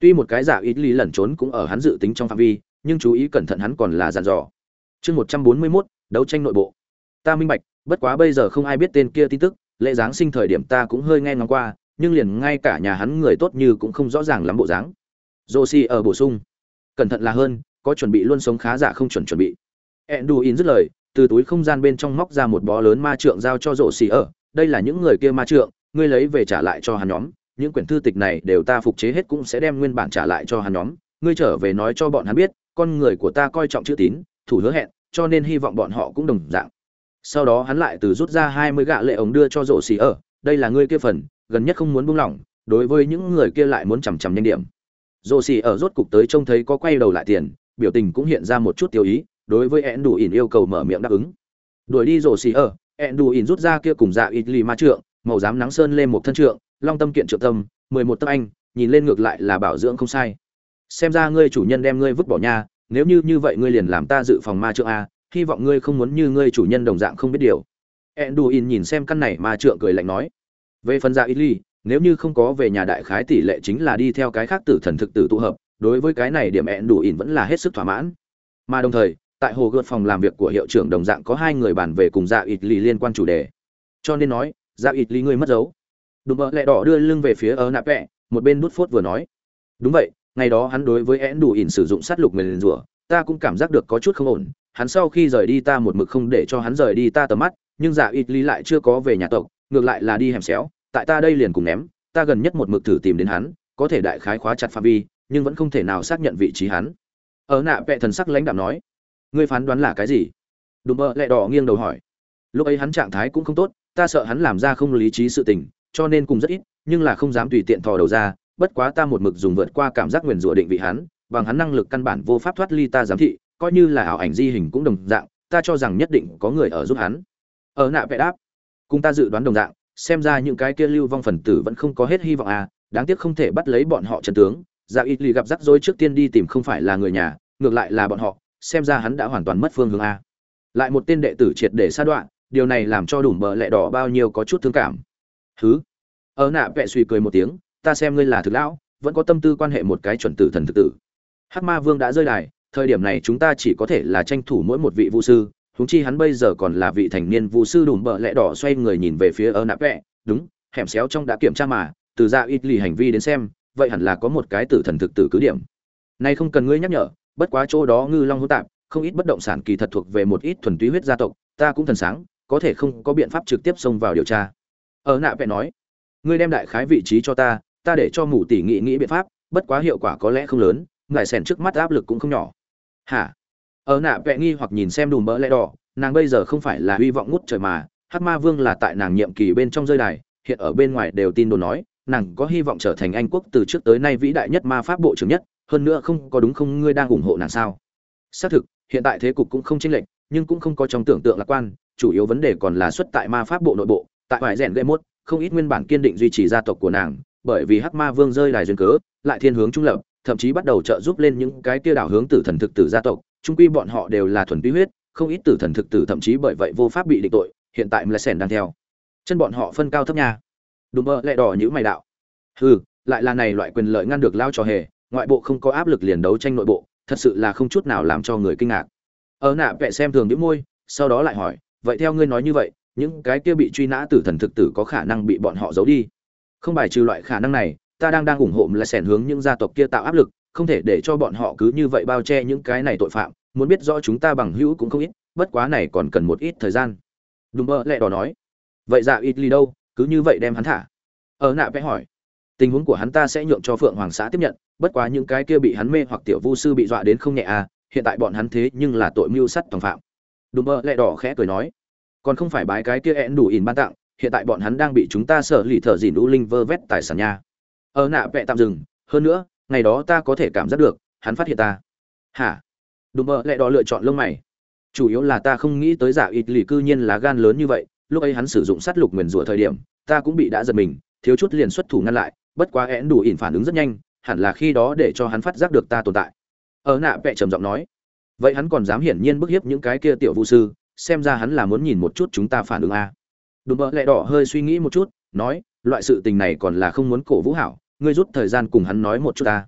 [SPEAKER 1] Tuy một cái giả ít lý lẩn trốn cũng ở hắn dự tính trong phạm vi, nhưng chú ý cẩn thận hắn còn là dàn dò. Chương một trăm bốn mươi mốt, đấu tranh nội bộ. Ta minh bạch, bất quá bây giờ không ai biết tên kia tin tức, lễ giáng sinh thời điểm ta cũng hơi nghe ngóng qua, nhưng liền ngay cả nhà hắn người tốt như cũng không rõ ràng lắm bộ dáng. Josi ở bổ sung. Cẩn thận là hơn, có chuẩn bị luôn sống khá giả không chuẩn chuẩn bị. Enduin dứt lời, từ túi không gian bên trong móc ra một bó lớn ma trượng giao cho rổ xì ở đây là những người kia ma trượng, ngươi lấy về trả lại cho hắn nhóm, những quyển thư tịch này đều ta phục chế hết cũng sẽ đem nguyên bản trả lại cho hắn nhóm, ngươi trở về nói cho bọn hắn biết, con người của ta coi trọng chữ tín, thủ hứa hẹn, cho nên hy vọng bọn họ cũng đồng dạng. Sau đó hắn lại từ rút ra hai mươi gạ lệ ống đưa cho rổ xì ở, đây là ngươi kia phần, gần nhất không muốn buông lỏng, đối với những người kia lại muốn chằm chằm nhanh điểm. Rổ xì ở rốt cục tới trông thấy có quay đầu lại tiền, biểu tình cũng hiện ra một chút tiêu ý, đối với én đủ ỉn yêu cầu mở miệng đáp ứng. Đuổi đi rổ xì ở ẹn đủ ỉn rút ra kia cùng dạ ít lì ma trượng màu dám nắng sơn lên một thân trượng long tâm kiện trượng tâm mười một tấc anh nhìn lên ngược lại là bảo dưỡng không sai. Xem ra ngươi chủ nhân đem ngươi vứt bỏ nha nếu như như vậy ngươi liền làm ta dự phòng ma trượng a hy vọng ngươi không muốn như ngươi chủ nhân đồng dạng không biết điều. Enduin nhìn xem căn này ma trượng cười lạnh nói về phần dạ ít lì, nếu như không có về nhà đại khái tỷ lệ chính là đi theo cái khác tử thần thực tử tụ hợp đối với cái này điểm Enduin vẫn là hết sức thỏa mãn. Mà đồng thời tại hồ gợt phòng làm việc của hiệu trưởng đồng dạng có hai người bàn về cùng dạ ít lì liên quan chủ đề. Cho nên nói dạ ít lì ngươi mất dấu. Đùm bợ lẹ đỏ đưa lưng về phía ớ nạp vẹ, một bên nút phốt vừa nói. Đúng vậy, ngày đó hắn đối với én đủ ỉn sử dụng sát lục nguyền rủa ta cũng cảm giác được có chút không ổn. Hắn sau khi rời đi ta một mực không để cho hắn rời đi ta tầm mắt, nhưng dạ ít lì lại chưa có về nhà tộc, ngược lại là đi hẻm xéo. Tại ta đây liền cùng ném, ta gần nhất một mực thử tìm đến hắn, có thể đại khái khóa chặt phạm vi, nhưng vẫn không thể nào xác nhận vị trí hắn. Ở nạ vẹ thần sắc lãnh đạm nói ngươi phán đoán là cái gì? Đùm bơ lẹ đỏ nghiêng đầu hỏi. Lúc ấy hắn trạng thái cũng không tốt, ta sợ hắn làm ra không lý trí sự tình, cho nên cùng rất ít, nhưng là không dám tùy tiện thò đầu ra, bất quá ta một mực dùng vượt qua cảm giác nguyền rủa định vị hắn, bằng hắn năng lực căn bản vô pháp thoát ly ta giám thị, coi như là ảo ảnh di hình cũng đồng dạng, ta cho rằng nhất định có người ở giúp hắn. Ở nạ vẽ đáp, cùng ta dự đoán đồng dạng, xem ra những cái kia lưu vong phần tử vẫn không có hết hy vọng à đáng tiếc không thể bắt lấy bọn họ trần tướng dạ ít lì gặp rắc rối trước tiên đi tìm không phải là người nhà, ngược lại là bọn họ xem ra hắn đã hoàn toàn mất phương hướng a. Lại một tên đệ tử triệt để sa đoạn, điều này làm cho đủ bờ lẹ đỏ bao nhiêu có chút thương cảm. Thứ ở nạ vẽ suy cười một tiếng, ta xem ngươi là thực lão, vẫn có tâm tư quan hệ một cái chuẩn tử thần thực tử. Hắc ma vương đã rơi đài, thời điểm này chúng ta chỉ có thể là tranh thủ mỗi một vị vũ sư, huống chi hắn bây giờ còn là vị thành niên vũ sư đùm bờ lẹ đỏ xoay người nhìn về phía ở nạ vẹ, đúng, hẻm xéo trong đã kiểm tra mà, từ ra ít lì hành vi đến xem, vậy hẳn là có một cái tử thần thực tử cứ điểm. Nay không cần ngươi nhắc nhở bất quá chỗ đó ngư long hỗn tạp, không ít bất động sản kỳ thật thuộc về một ít thuần túy huyết gia tộc, ta cũng thần sáng, có thể không có biện pháp trực tiếp xông vào điều tra. Ở nạ vẽ nói, ngươi đem đại khái vị trí cho ta ta để cho mù tỷ nghĩ nghĩ biện pháp, bất quá hiệu quả có lẽ không lớn ngại sẻn trước mắt áp lực cũng không nhỏ. Hả? Ở nạ vẽ nghi hoặc nhìn xem đùm bỡ lẽ đỏ, nàng bây giờ không phải là hy vọng ngút trời mà, hắc ma vương là tại nàng nhiệm kỳ bên trong rơi đài, hiện ở bên ngoài đều tin đồn nói, nàng có hy vọng trở thành anh quốc từ trước tới nay vĩ đại nhất ma pháp bộ trưởng nhất hơn nữa không có đúng không ngươi đang ủng hộ nàng sao? Xác thực, hiện tại thế cục cũng không chênh lệch, nhưng cũng không có trong tưởng tượng lạc quan, chủ yếu vấn đề còn là xuất tại ma pháp bộ nội bộ, tại ngoại rèn gây mốt không ít nguyên bản kiên định duy trì gia tộc của nàng, bởi vì hắc ma vương rơi đài duyên cớ, lại thiên hướng trung lập, thậm chí bắt đầu trợ giúp lên những cái kia đảo hướng tử thần thực tử gia tộc trung quy bọn họ đều là thuần túy huyết, không ít tử thần thực tử thậm chí bởi vậy vô pháp bị định tội, hiện tại mlesen đang theo. Chân bọn họ phân cao thấp nha. Đùm bơ lẹ đỏ như mày đạo. Hừ, lại là này loại quyền lợi ngăn được lao trò hề ngoại bộ không có áp lực liền đấu tranh nội bộ, thật sự là không chút nào làm cho người kinh ngạc. Ở nạ vẽ xem thường những môi, sau đó lại hỏi, vậy theo ngươi nói như vậy, những cái kia bị truy nã tử thần thực tử có khả năng bị bọn họ giấu đi? Không bài trừ loại khả năng này, ta đang đang ủng hộ là sẻn hướng những gia tộc kia tạo áp lực, không thể để cho bọn họ cứ như vậy bao che những cái này tội phạm, muốn biết rõ chúng ta bằng hữu cũng không ít, bất quá này còn cần một ít thời gian. Đùm mơ lẹ đỏ nói, vậy dạ ít ly đâu, cứ như vậy đem hắn thả. Ở nạ vẽ hỏi, tình huống của hắn ta sẽ nhượng cho phượng hoàng xã tiếp nhận bất quá những cái kia bị hắn mê hoặc tiểu vu sư bị dọa đến không nhẹ à hiện tại bọn hắn thế nhưng là tội mưu sắt tòng phạm. Đúng mơ lẹ đỏ khẽ cười nói, còn không phải bái cái kia én đủ ỉn ban tặng, hiện tại bọn hắn đang bị chúng ta sợ lì thợ dìn u linh vơ vét tài sản nha. Ở nạ vẽ tạm dừng, hơn nữa, ngày đó ta có thể cảm giác được, hắn phát hiện ta. Hả? Đùm bơ lại đỏ lựa chọn lông mày. Chủ yếu là ta không nghĩ tới giả ít lì cư nhiên là gan lớn như vậy, lúc ấy hắn sử dụng sát lục nguyền rủa thời điểm, ta cũng bị đã giật mình, thiếu chút liền xuất thủ ngăn lại, bất quá én đủ ỉn phản ứng rất nhanh hẳn là khi đó để cho hắn phát giác được ta tồn tại. Ở nạ vẽ trầm giọng nói, vậy hắn còn dám hiển nhiên bức hiếp những cái kia tiểu vũ sư, xem ra hắn là muốn nhìn một chút chúng ta phản ứng a. Đùm bợ lẹ đỏ hơi suy nghĩ một chút, nói, loại sự tình này còn là không muốn cổ vũ hảo, ngươi rút thời gian cùng hắn nói một chút ta.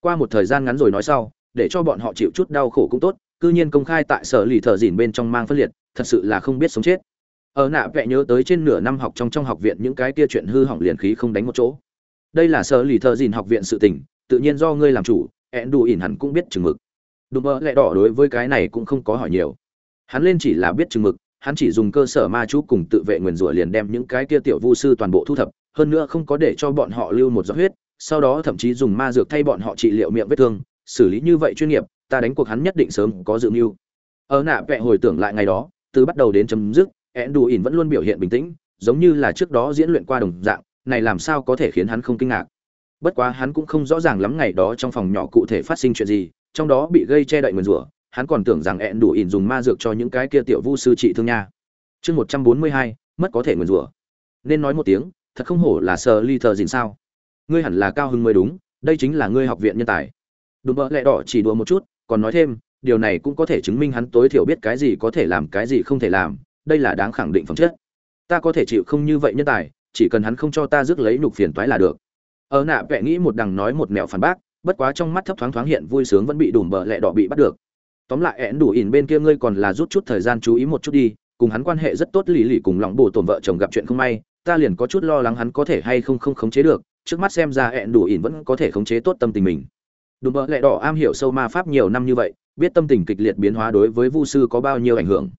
[SPEAKER 1] Qua một thời gian ngắn rồi nói sau, để cho bọn họ chịu chút đau khổ cũng tốt, cư nhiên công khai tại sở lì thợ dìn bên trong mang phân liệt, thật sự là không biết sống chết. Ở nạ vẽ nhớ tới trên nửa năm học trong trong học viện những cái kia chuyện hư hỏng liền khí không đánh một chỗ đây là sở lì thợ dìn học viện sự tình, tự nhiên do ngươi làm chủ, ẹn đủ ỉn hẳn cũng biết chừng mực. Đùm bơ lẹ đỏ đối với cái này cũng không có hỏi nhiều. Hắn lên chỉ là biết chừng mực, hắn chỉ dùng cơ sở ma chú cùng tự vệ nguyền rủa liền đem những cái kia tiểu vu sư toàn bộ thu thập, hơn nữa không có để cho bọn họ lưu một giọt huyết, sau đó thậm chí dùng ma dược thay bọn họ trị liệu miệng vết thương, xử lý như vậy chuyên nghiệp, ta đánh cuộc hắn nhất định sớm có dự mưu. Ở nạ vẽ hồi tưởng lại ngày đó, từ bắt đầu đến chấm dứt, ẹn đù ỉn vẫn luôn biểu hiện bình tĩnh, giống như là trước đó diễn luyện qua đồng dạng này làm sao có thể khiến hắn không kinh ngạc? Bất quá hắn cũng không rõ ràng lắm ngày đó trong phòng nhỏ cụ thể phát sinh chuyện gì, trong đó bị gây che đậy nguyền rủa, hắn còn tưởng rằng ẹn đủ ỉn dùng ma dược cho những cái kia tiểu vu sư trị thương nha. Chương một trăm bốn mươi hai, mất có thể nguyền rủa. Nên nói một tiếng, thật không hổ là sờ ly thờ dìn sao? Ngươi hẳn là cao hưng mới đúng, đây chính là ngươi học viện nhân tài. Đùm bỡ lẹ đỏ chỉ đùa một chút, còn nói thêm, điều này cũng có thể chứng minh hắn tối thiểu biết cái gì có thể làm, cái gì không thể làm, đây là đáng khẳng định phẩm chất. Ta có thể chịu không như vậy nhân tài chỉ cần hắn không cho ta rước lấy nhục phiền toái là được. Ở nạ vẽ nghĩ một đằng nói một mẹo phản bác, bất quá trong mắt thấp thoáng thoáng hiện vui sướng vẫn bị đùm bờ lẹ đỏ bị bắt được. Tóm lại én đủ ỉn bên kia ngươi còn là rút chút thời gian chú ý một chút đi, cùng hắn quan hệ rất tốt lì lì cùng lòng bồ tổn vợ chồng gặp chuyện không may, ta liền có chút lo lắng hắn có thể hay không không khống chế được, trước mắt xem ra én đủ ỉn vẫn có thể khống chế tốt tâm tình mình. Đùm bờ lẹ đỏ am hiểu sâu ma pháp nhiều năm như vậy, biết tâm tình kịch liệt biến hóa đối với vu sư có bao nhiêu ảnh hưởng.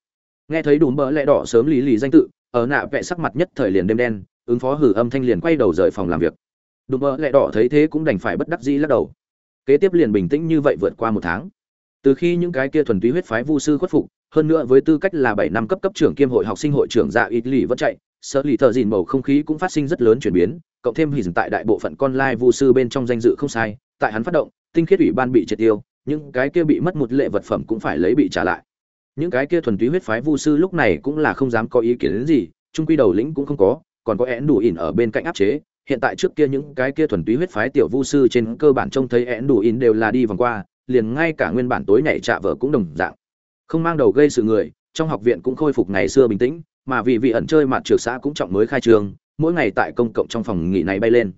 [SPEAKER 1] Nghe thấy đùm bờ lẹ đỏ sớm lì lì danh tự, ở nạ vẽ sắc mặt nhất thời liền đêm đen ứng phó hử âm thanh liền quay đầu rời phòng làm việc. Đùm bợ lẹ đỏ thấy thế cũng đành phải bất đắc dĩ lắc đầu. Kế tiếp liền bình tĩnh như vậy vượt qua một tháng. Từ khi những cái kia thuần túy huyết phái vu sư khuất phục, hơn nữa với tư cách là bảy năm cấp cấp trưởng kiêm hội học sinh hội trưởng dạ ít lì vẫn chạy, sở lì thợ dìn bầu không khí cũng phát sinh rất lớn chuyển biến, cộng thêm hình tại đại bộ phận con lai vu sư bên trong danh dự không sai, tại hắn phát động, tinh khiết ủy ban bị triệt tiêu, những cái kia bị mất một lệ vật phẩm cũng phải lấy bị trả lại. Những cái kia thuần túy huyết phái vu sư lúc này cũng là không dám có ý kiến đến gì, trung quy đầu lĩnh cũng không có còn có én đủ ỉn ở bên cạnh áp chế, hiện tại trước kia những cái kia thuần túy huyết phái tiểu vu sư trên cơ bản trông thấy én đủ ỉn đều là đi vòng qua, liền ngay cả nguyên bản tối nhảy trạ vợ cũng đồng dạng. Không mang đầu gây sự người, trong học viện cũng khôi phục ngày xưa bình tĩnh, mà vì vị ẩn chơi mặt trường xã cũng trọng mới khai trường, mỗi ngày tại công cộng trong phòng nghỉ này bay lên.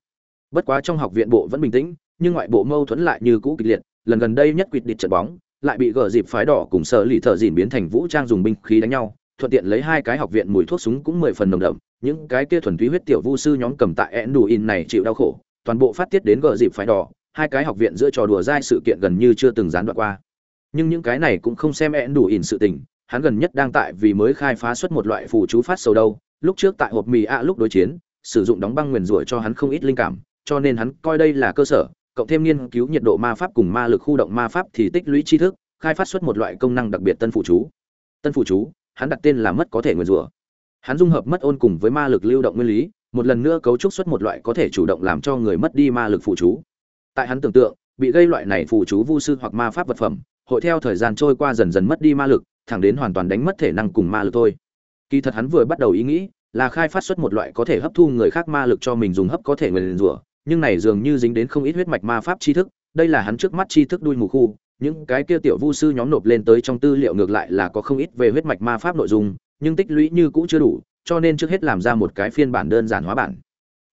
[SPEAKER 1] Bất quá trong học viện bộ vẫn bình tĩnh, nhưng ngoại bộ mâu thuẫn lại như cũ kịch liệt, lần gần đây nhất quyết địch trận bóng, lại bị gờ dịp phái đỏ cùng sở lì thợ dìn biến thành vũ trang dùng binh khí đánh nhau thuận tiện lấy hai cái học viện mùi thuốc súng cũng mười phần nồng đậm, những cái kia thuần túy huyết tiểu vu sư nhóm cầm tại ẹn đủ in này chịu đau khổ, toàn bộ phát tiết đến gờ dịp phái đỏ, hai cái học viện giữa trò đùa dai sự kiện gần như chưa từng gián đoạn qua. Nhưng những cái này cũng không xem ẹn đủ in sự tình, hắn gần nhất đang tại vì mới khai phá xuất một loại phù chú phát sầu đâu, lúc trước tại hộp mì a lúc đối chiến, sử dụng đóng băng nguyền rủa cho hắn không ít linh cảm, cho nên hắn coi đây là cơ sở, cộng thêm nghiên cứu nhiệt độ ma pháp cùng ma lực khu động ma pháp thì tích lũy tri thức, khai phát xuất một loại công năng đặc biệt tân phụ chú. Tân phụ chú hắn đặt tên là mất có thể nguyên rủa. Hắn dung hợp mất ôn cùng với ma lực lưu động nguyên lý, một lần nữa cấu trúc xuất một loại có thể chủ động làm cho người mất đi ma lực phụ chú. Tại hắn tưởng tượng, bị gây loại này phụ chú vu sư hoặc ma pháp vật phẩm, hội theo thời gian trôi qua dần dần mất đi ma lực, thẳng đến hoàn toàn đánh mất thể năng cùng ma lực thôi. Kỳ thật hắn vừa bắt đầu ý nghĩ là khai phát xuất một loại có thể hấp thu người khác ma lực cho mình dùng hấp có thể nguyên rủa, nhưng này dường như dính đến không ít huyết mạch ma pháp tri thức, đây là hắn trước mắt tri thức đuôi mù khu những cái kia tiểu vu sư nhóm nộp lên tới trong tư liệu ngược lại là có không ít về huyết mạch ma pháp nội dung, nhưng tích lũy như cũ chưa đủ, cho nên trước hết làm ra một cái phiên bản đơn giản hóa bản.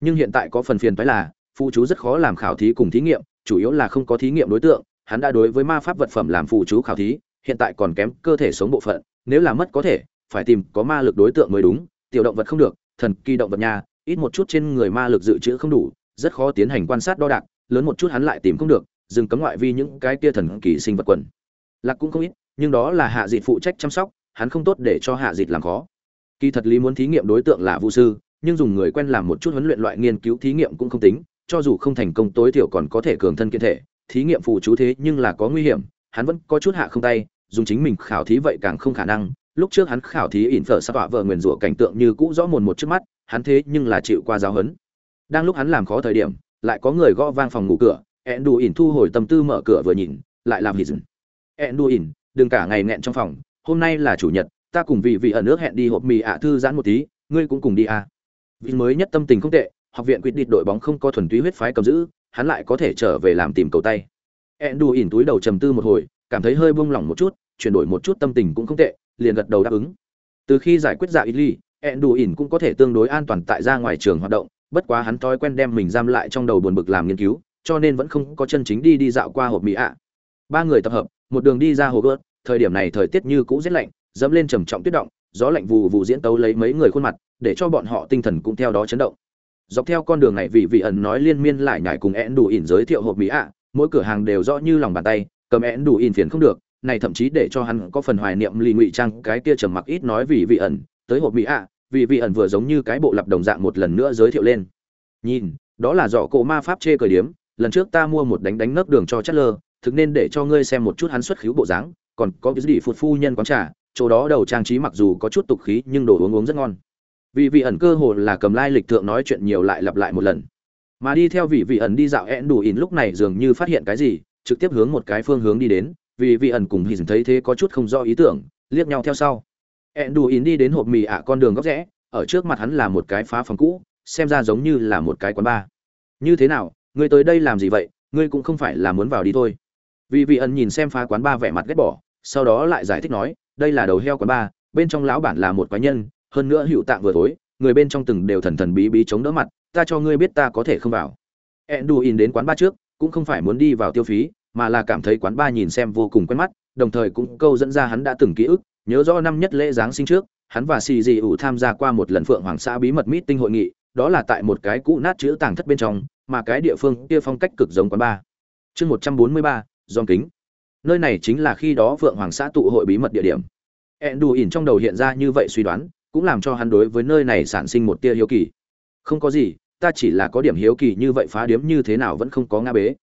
[SPEAKER 1] Nhưng hiện tại có phần phiền phái là phụ chú rất khó làm khảo thí cùng thí nghiệm, chủ yếu là không có thí nghiệm đối tượng, hắn đã đối với ma pháp vật phẩm làm phụ chú khảo thí, hiện tại còn kém cơ thể sống bộ phận, nếu là mất có thể, phải tìm có ma lực đối tượng mới đúng, tiểu động vật không được, thần kỳ động vật nhà, ít một chút trên người ma lực dự trữ không đủ, rất khó tiến hành quan sát đo đạc, lớn một chút hắn lại tìm không được dừng cấm ngoại vi những cái kia thần kỳ sinh vật quần. Lạc cũng không ít, nhưng đó là hạ dịt phụ trách chăm sóc, hắn không tốt để cho hạ dịt làm khó. Kỳ thật lý muốn thí nghiệm đối tượng là vũ sư, nhưng dùng người quen làm một chút huấn luyện loại nghiên cứu thí nghiệm cũng không tính, cho dù không thành công tối thiểu còn có thể cường thân kiện thể, thí nghiệm phụ chú thế nhưng là có nguy hiểm, hắn vẫn có chút hạ không tay, dùng chính mình khảo thí vậy càng không khả năng. Lúc trước hắn khảo thí ỉn phở sắp tọa vợ nguyền rủa cảnh tượng như cũ rõ mồn một trước mắt, hắn thế nhưng là chịu qua giáo huấn. Đang lúc hắn làm khó thời điểm, lại có người gõ vang phòng ngủ cửa ẹn đù ỉn thu hồi tâm tư mở cửa vừa nhìn, lại làm hỉ dừng. Ẹn đù ỉn đừng cả ngày nghẹn trong phòng, hôm nay là chủ nhật, ta cùng vị vị ở nước hẹn đi hộp mì ạ thư giãn một tí, ngươi cũng cùng đi à. vì mới nhất tâm tình không tệ, học viện quyết định đội bóng không có thuần túy huyết phái cầm giữ, hắn lại có thể trở về làm tìm cầu tay. Ẹn đù ỉn túi đầu trầm tư một hồi, cảm thấy hơi buông lỏng một chút, chuyển đổi một chút tâm tình cũng không tệ, liền gật đầu đáp ứng. Từ khi giải quyết dạ ít ly ẹn đù ỉn cũng có thể tương đối an toàn tại ra ngoài trường hoạt động, bất quá hắn thói quen đem mình giam lại trong đầu buồn bực làm nghiên cứu cho nên vẫn không có chân chính đi đi dạo qua hộp mỹ ạ. Ba người tập hợp, một đường đi ra hồ gớt thời điểm này thời tiết như cũ rét lạnh, dẫm lên trầm trọng tuyết động, gió lạnh vù vù diễn tấu lấy mấy người khuôn mặt, để cho bọn họ tinh thần cũng theo đó chấn động. Dọc theo con đường này, vị vị ẩn nói liên miên lại nhải cùng én đủ ỉn giới thiệu hộp mỹ ạ, mỗi cửa hàng đều rõ như lòng bàn tay, cầm én đủ ỉn phiền không được, này thậm chí để cho hắn có phần hoài niệm lì ngụy trang, cái kia trầm mặc ít nói vì vị ẩn, tới hộp mỹ ạ vì vị ẩn vừa giống như cái bộ lập đồng dạng một lần nữa giới thiệu lên. Nhìn, đó là dọ cổ ma pháp chê cờ điếm lần trước ta mua một đánh đánh nấc đường cho chất lơ thực nên để cho ngươi xem một chút hắn xuất khiếu bộ dáng, còn có cái gì phụt phu nhân quán trà, chỗ đó đầu trang trí mặc dù có chút tục khí nhưng đồ uống uống rất ngon. Vì vị ẩn cơ hồ là cầm lai lịch thượng nói chuyện nhiều lại lặp lại một lần. Mà đi theo vị vị ẩn đi dạo én đủ ỉn lúc này dường như phát hiện cái gì, trực tiếp hướng một cái phương hướng đi đến vì vị ẩn cùng hình thấy thế có chút không rõ ý tưởng, liếc nhau theo sau. Ẹn đủ ỉn đi đến hộp mì ạ con đường góc rẽ, ở trước mặt hắn là một cái phá phòng cũ, xem ra giống như là một cái quán bar. Như thế nào ngươi tới đây làm gì vậy ngươi cũng không phải là muốn vào đi thôi. Vì vị ẩn nhìn xem phá quán ba vẻ mặt ghét bỏ sau đó lại giải thích nói đây là đầu heo quán ba, bên trong lão bản là một quái nhân hơn nữa hữu tạng vừa tối người bên trong từng đều thần thần bí bí chống đỡ mặt ta cho ngươi biết ta có thể không vào. Ẹn đù đến quán ba trước cũng không phải muốn đi vào tiêu phí mà là cảm thấy quán ba nhìn xem vô cùng quen mắt đồng thời cũng câu dẫn ra hắn đã từng ký ức nhớ rõ năm nhất lễ giáng sinh trước hắn và xì dị ủ tham gia qua một lần phượng hoàng xã bí mật mít tinh hội nghị đó là tại một cái cũ nát chữ tàng thất bên trong, mà cái địa phương kia phong cách cực giống quán bar. Chương một trăm bốn mươi ba dòm kính. Nơi này chính là khi đó phượng hoàng xã tụ hội bí mật địa điểm. Ẹn đù ỉn trong đầu hiện ra như vậy suy đoán, cũng làm cho hắn đối với nơi này sản sinh một tia hiếu kỳ. Không có gì, ta chỉ là có điểm hiếu kỳ như vậy phá điếm như thế nào vẫn không có nga bế.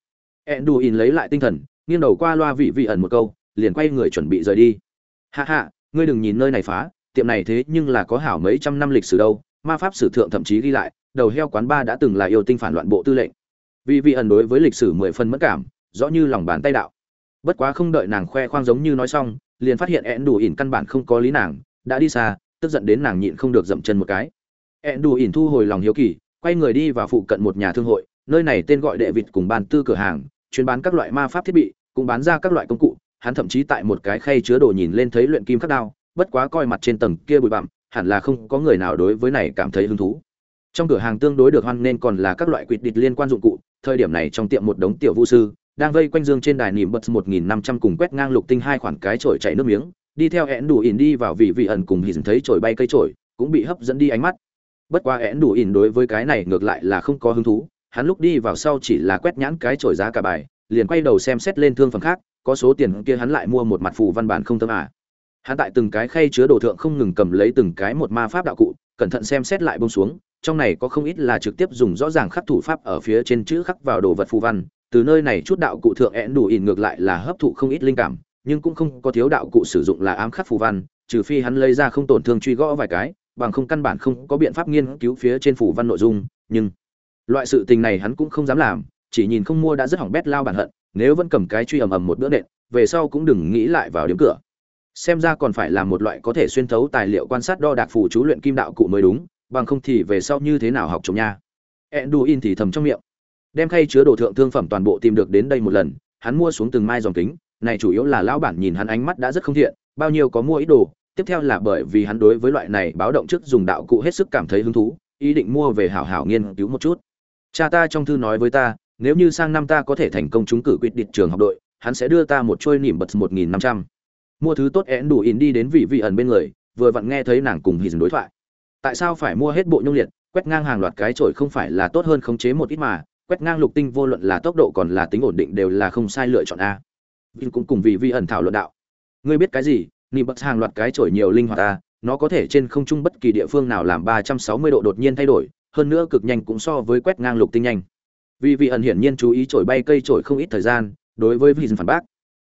[SPEAKER 1] Ẹn đù ỉn lấy lại tinh thần, nghiêng đầu qua loa vị vị ẩn một câu, liền quay người chuẩn bị rời đi. Hạ hạ ngươi đừng nhìn nơi này phá, tiệm này thế nhưng là có hảo mấy trăm năm lịch sử đâu ma pháp sử thượng thậm chí ghi lại, đầu heo quán ba đã từng là yêu tinh phản loạn bộ tư lệnh. Vì vị ẩn đối với lịch sử mười phân mất cảm, rõ như lòng bàn tay đạo. Bất quá không đợi nàng khoe khoang giống như nói xong, liền phát hiện ẹn đủ ỉn căn bản không có lý nàng, đã đi xa, tức giận đến nàng nhịn không được dậm chân một cái. ẹn đủ ỉn thu hồi lòng hiếu kỳ, quay người đi vào phụ cận một nhà thương hội, nơi này tên gọi đệ vịt cùng bàn tư cửa hàng, chuyên bán các loại ma pháp thiết bị, cũng bán ra các loại công cụ. Hắn thậm chí tại một cái khay chứa đồ nhìn lên thấy luyện kim khắc đao, bất quá coi mặt trên tầng kia bụi bặm hẳn là không có người nào đối với này cảm thấy hứng thú. Trong cửa hàng tương đối được hoan nên còn là các loại quỵt địch liên quan dụng cụ, thời điểm này trong tiệm một đống tiểu vũ sư, đang vây quanh dương trên đài nỉm bật một nghìn năm trăm cùng quét ngang lục tinh hai khoản cái chổi chảy nước miếng, đi theo én đủ ỉn đi vào vị vị ẩn cùng hình thấy chổi bay cây chổi, cũng bị hấp dẫn đi ánh mắt. Bất qua én đủ ỉn đối với cái này ngược lại là không có hứng thú, hắn lúc đi vào sau chỉ là quét nhãn cái chổi giá cả bài, liền quay đầu xem xét lên thương phẩm khác, có số tiền kia hắn lại mua một mặt phù văn bản không tâm à hắn tại từng cái khay chứa đồ thượng không ngừng cầm lấy từng cái một ma pháp đạo cụ, cẩn thận xem xét lại bông xuống, trong này có không ít là trực tiếp dùng rõ ràng khắc thủ pháp ở phía trên chữ khắc vào đồ vật phù văn, từ nơi này chút đạo cụ thượng én đủ ỉn ngược lại là hấp thụ không ít linh cảm, nhưng cũng không có thiếu đạo cụ sử dụng là ám khắc phù văn, trừ phi hắn lấy ra không tổn thương truy gõ vài cái, bằng không căn bản không có biện pháp nghiên cứu phía trên phù văn nội dung, nhưng loại sự tình này hắn cũng không dám làm, chỉ nhìn không mua đã rất hỏng bét lao bản hận, nếu vẫn cầm cái truy ầm ầm một bữa nện, về sau cũng đừng nghĩ lại vào điểm cửa xem ra còn phải là một loại có thể xuyên thấu tài liệu quan sát đo đạc phù chú luyện kim đạo cụ mới đúng, bằng không thì về sau như thế nào học trồng nha? Enduin thì thầm trong miệng. Đem khay chứa đồ thượng thương phẩm toàn bộ tìm được đến đây một lần, hắn mua xuống từng mai dòng kính, này chủ yếu là lão bản nhìn hắn ánh mắt đã rất không thiện, bao nhiêu có mua ít đồ, tiếp theo là bởi vì hắn đối với loại này báo động trước dùng đạo cụ hết sức cảm thấy hứng thú, ý định mua về hảo hảo nghiên cứu một chút. Cha ta trong thư nói với ta, nếu như sang năm ta có thể thành công trúng cử quyết định trường học đội, hắn sẽ đưa ta một trôi nỉm bật một nghìn năm trăm mua thứ tốt én đủ in đi đến vị vị ẩn bên người, vừa vặn nghe thấy nàng cùng hình đối thoại. Tại sao phải mua hết bộ nhung liệt, quét ngang hàng loạt cái trội không phải là tốt hơn khống chế một ít mà, quét ngang lục tinh vô luận là tốc độ còn là tính ổn định đều là không sai lựa chọn a. Vin cũng cùng vị vị ẩn thảo luận đạo. Ngươi biết cái gì nị bật hàng loạt cái trội nhiều linh hoạt a, nó có thể trên không trung bất kỳ địa phương nào làm ba trăm sáu mươi độ đột nhiên thay đổi, hơn nữa cực nhanh cũng so với quét ngang lục tinh nhanh. Vì vị ẩn hiển nhiên chú ý trổi bay cây trổi không ít thời gian, đối với vị phản bác.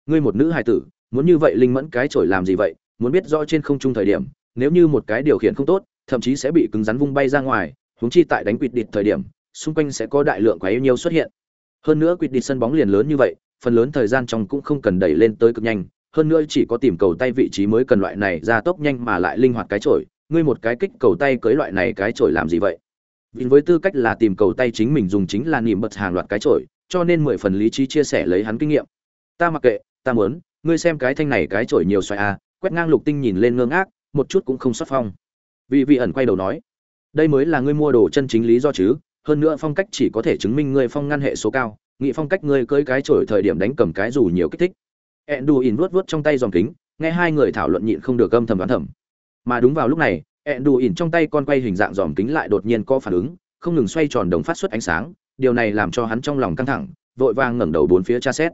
[SPEAKER 1] Ngươi một nữ hài tử muốn như vậy linh mẫn cái trổi làm gì vậy, muốn biết rõ trên không trung thời điểm, nếu như một cái điều khiển không tốt, thậm chí sẽ bị cứng rắn vung bay ra ngoài, huống chi tại đánh quỵt địt thời điểm, xung quanh sẽ có đại lượng quá yêu nhiều xuất hiện. Hơn nữa quỵt địt sân bóng liền lớn như vậy, phần lớn thời gian trong cũng không cần đẩy lên tới cực nhanh, hơn nữa chỉ có tìm cầu tay vị trí mới cần loại này ra tốc nhanh mà lại linh hoạt cái trổi ngươi một cái kích cầu tay cưới loại này cái trổi làm gì vậy? Vì với tư cách là tìm cầu tay chính mình dùng chính là niệm bật hàng loạt cái chổi, cho nên mười phần lý trí chia sẻ lấy hắn kinh nghiệm. Ta mặc kệ, ta muốn ngươi xem cái thanh này cái chổi nhiều xoài a à, quét ngang lục tinh nhìn lên ngơ ngác một chút cũng không xuất phong. Vị vị ẩn quay đầu nói đây mới là ngươi mua đồ chân chính lý do chứ hơn nữa phong cách chỉ có thể chứng minh ngươi phong ngăn hệ số cao nghị phong cách ngươi cưới cái chổi thời điểm đánh cầm cái dù nhiều kích thích. Ẹn đù ỉn vuốt vuốt trong tay dòng kính nghe hai người thảo luận nhịn không được âm thầm đoán thầm. Mà đúng vào lúc này ẹn đù ỉn trong tay con quay hình dạng dòng kính lại đột nhiên có phản ứng không ngừng xoay tròn đồng phát xuất ánh sáng điều này làm cho hắn trong lòng căng thẳng vội vàng ngẩng đầu bốn phía tra xét.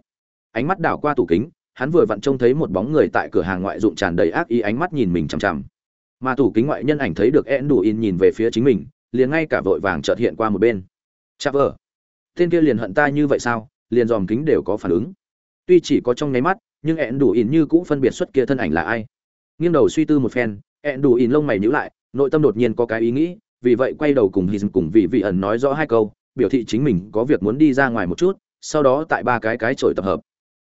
[SPEAKER 1] Ánh mắt đảo qua tủ kính hắn vừa vặn trông thấy một bóng người tại cửa hàng ngoại dụng tràn đầy ác ý ánh mắt nhìn mình chằm chằm. Mà tủ kính ngoại nhân ảnh thấy được ẹn đủ in nhìn về phía chính mình, liền ngay cả vội vàng chợt hiện qua một bên. Chạp vờ tên kia liền hận ta như vậy sao? Liền dòm kính đều có phản ứng. Tuy chỉ có trong nháy mắt, nhưng ẹn đủ in như cũ phân biệt xuất kia thân ảnh là ai. Nghiêng đầu suy tư một phen ẹn đủ in lông mày nhíu lại, nội tâm đột nhiên có cái ý nghĩ, vì vậy quay đầu cùng hình cùng vị vị ẩn nói rõ hai câu, biểu thị chính mình có việc muốn đi ra ngoài một chút, sau đó tại ba cái cái trội tập hợp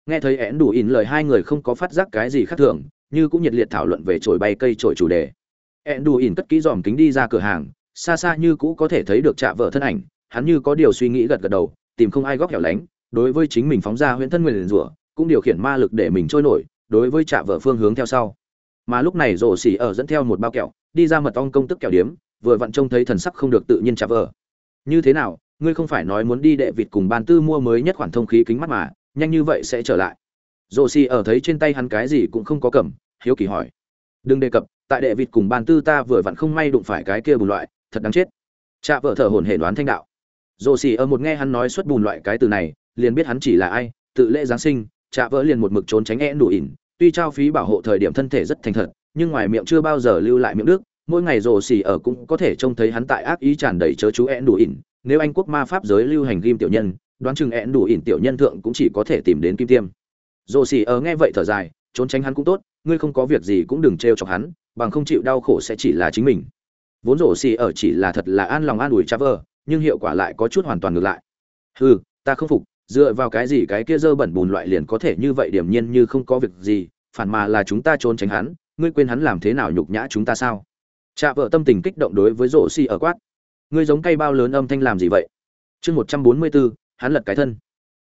[SPEAKER 1] nghe thấy én đủ ỉn lời hai người không có phát giác cái gì khác thường, như cũng nhiệt liệt thảo luận về chổi bay cây chổi chủ đề. Én đủ ỉn cất kỹ dòm kính đi ra cửa hàng, xa xa như cũ có thể thấy được chạ vợ thân ảnh, hắn như có điều suy nghĩ gật gật đầu, tìm không ai góc hẻo lánh, đối với chính mình phóng ra huyễn thân nguyền rủa, cũng điều khiển ma lực để mình trôi nổi, đối với chạ vợ phương hướng theo sau. Mà lúc này rổ xỉ ở dẫn theo một bao kẹo, đi ra mật ong công tức kẹo điếm, vừa vặn trông thấy thần sắc không được tự nhiên chạ vợ. Như thế nào, ngươi không phải nói muốn đi đệ vịt cùng ban tư mua mới nhất khoản thông khí kính mắt mà nhanh như vậy sẽ trở lại. Rổ xì ở thấy trên tay hắn cái gì cũng không có cầm, hiếu kỳ hỏi. Đừng đề cập, tại đệ vịt cùng bàn tư ta vừa vặn không may đụng phải cái kia bùn loại, thật đáng chết. Cha vợ thở hổn hển đoán thanh đạo. Rổ xì ở một nghe hắn nói xuất bùn loại cái từ này, liền biết hắn chỉ là ai, tự lễ giáng sinh Cha vợ liền một mực trốn tránh e đủ ỉn, tuy trao phí bảo hộ thời điểm thân thể rất thành thật, nhưng ngoài miệng chưa bao giờ lưu lại miệng nước. mỗi ngày rồ xì ở cũng có thể trông thấy hắn tại ác ý tràn đầy chớ chú én đủ ỉn. Nếu anh quốc ma pháp giới lưu hành ghim tiểu nhân đoán chừng én đủ ỉn tiểu nhân thượng cũng chỉ có thể tìm đến kim tiêm. Dồ xì ở nghe vậy thở dài, trốn tránh hắn cũng tốt, ngươi không có việc gì cũng đừng trêu chọc hắn, bằng không chịu đau khổ sẽ chỉ là chính mình. Vốn rổ xì ở chỉ là thật là an lòng an ủi cha vợ nhưng hiệu quả lại có chút hoàn toàn ngược lại. Hừ, ta không phục, dựa vào cái gì cái kia dơ bẩn bùn loại liền có thể như vậy điểm nhiên như không có việc gì, phản mà là chúng ta trốn tránh hắn, ngươi quên hắn làm thế nào nhục nhã chúng ta sao? Cha vợ tâm tình kích động đối với rổ xì ở quát. Ngươi giống cây bao lớn âm thanh làm gì vậy? Chương một trăm bốn mươi bốn hắn lật cái thân.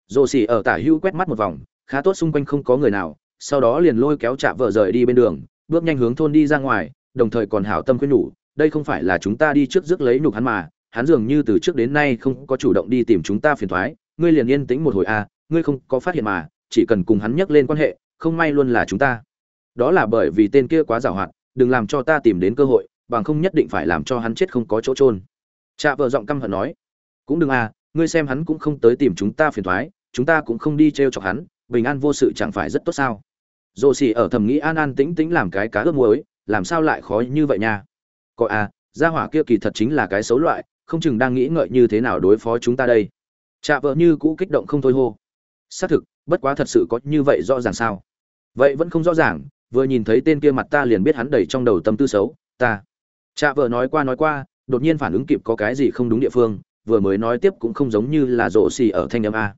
[SPEAKER 1] Rồ xì ở tả hữu quét mắt một vòng khá tốt xung quanh không có người nào sau đó liền lôi kéo chạm vợ rời đi bên đường bước nhanh hướng thôn đi ra ngoài đồng thời còn hảo tâm khuyên nhủ đây không phải là chúng ta đi trước rước lấy nhục hắn mà hắn dường như từ trước đến nay không có chủ động đi tìm chúng ta phiền thoái ngươi liền yên tĩnh một hồi a à, ngươi không có phát hiện mà chỉ cần cùng hắn nhắc lên quan hệ không may luôn là chúng ta. Đó là bởi vì tên kia quá giàu hoạt đừng làm cho ta tìm đến cơ hội bằng không nhất định phải làm cho hắn chết không có chỗ trôn cha vợ giọng căm hận nói cũng đừng à ngươi xem hắn cũng không tới tìm chúng ta phiền thoái chúng ta cũng không đi t r e o chọc hắn bình an vô sự chẳng phải rất tốt sao dồ xỉ ở thầm nghĩ an an tĩnh tĩnh làm cái cá ướp muối làm sao lại khó như vậy nha có à gia hỏa kia kỳ thật chính là cái xấu loại không chừng đang nghĩ ngợi như thế nào đối phó chúng ta đây chạ vợ như cũ kích động không thôi hô. Xác thực, bất quá thật sự có như vậy rõ ràng sao? Vậy vẫn không rõ ràng, vừa nhìn thấy tên kia mặt ta liền biết hắn đầy trong đầu tâm tư xấu, ta. chạ vợ nói qua nói qua, đột nhiên phản ứng kịp có cái gì không đúng địa phương, vừa mới nói tiếp cũng không giống như là rộ xì ở thanh âm a.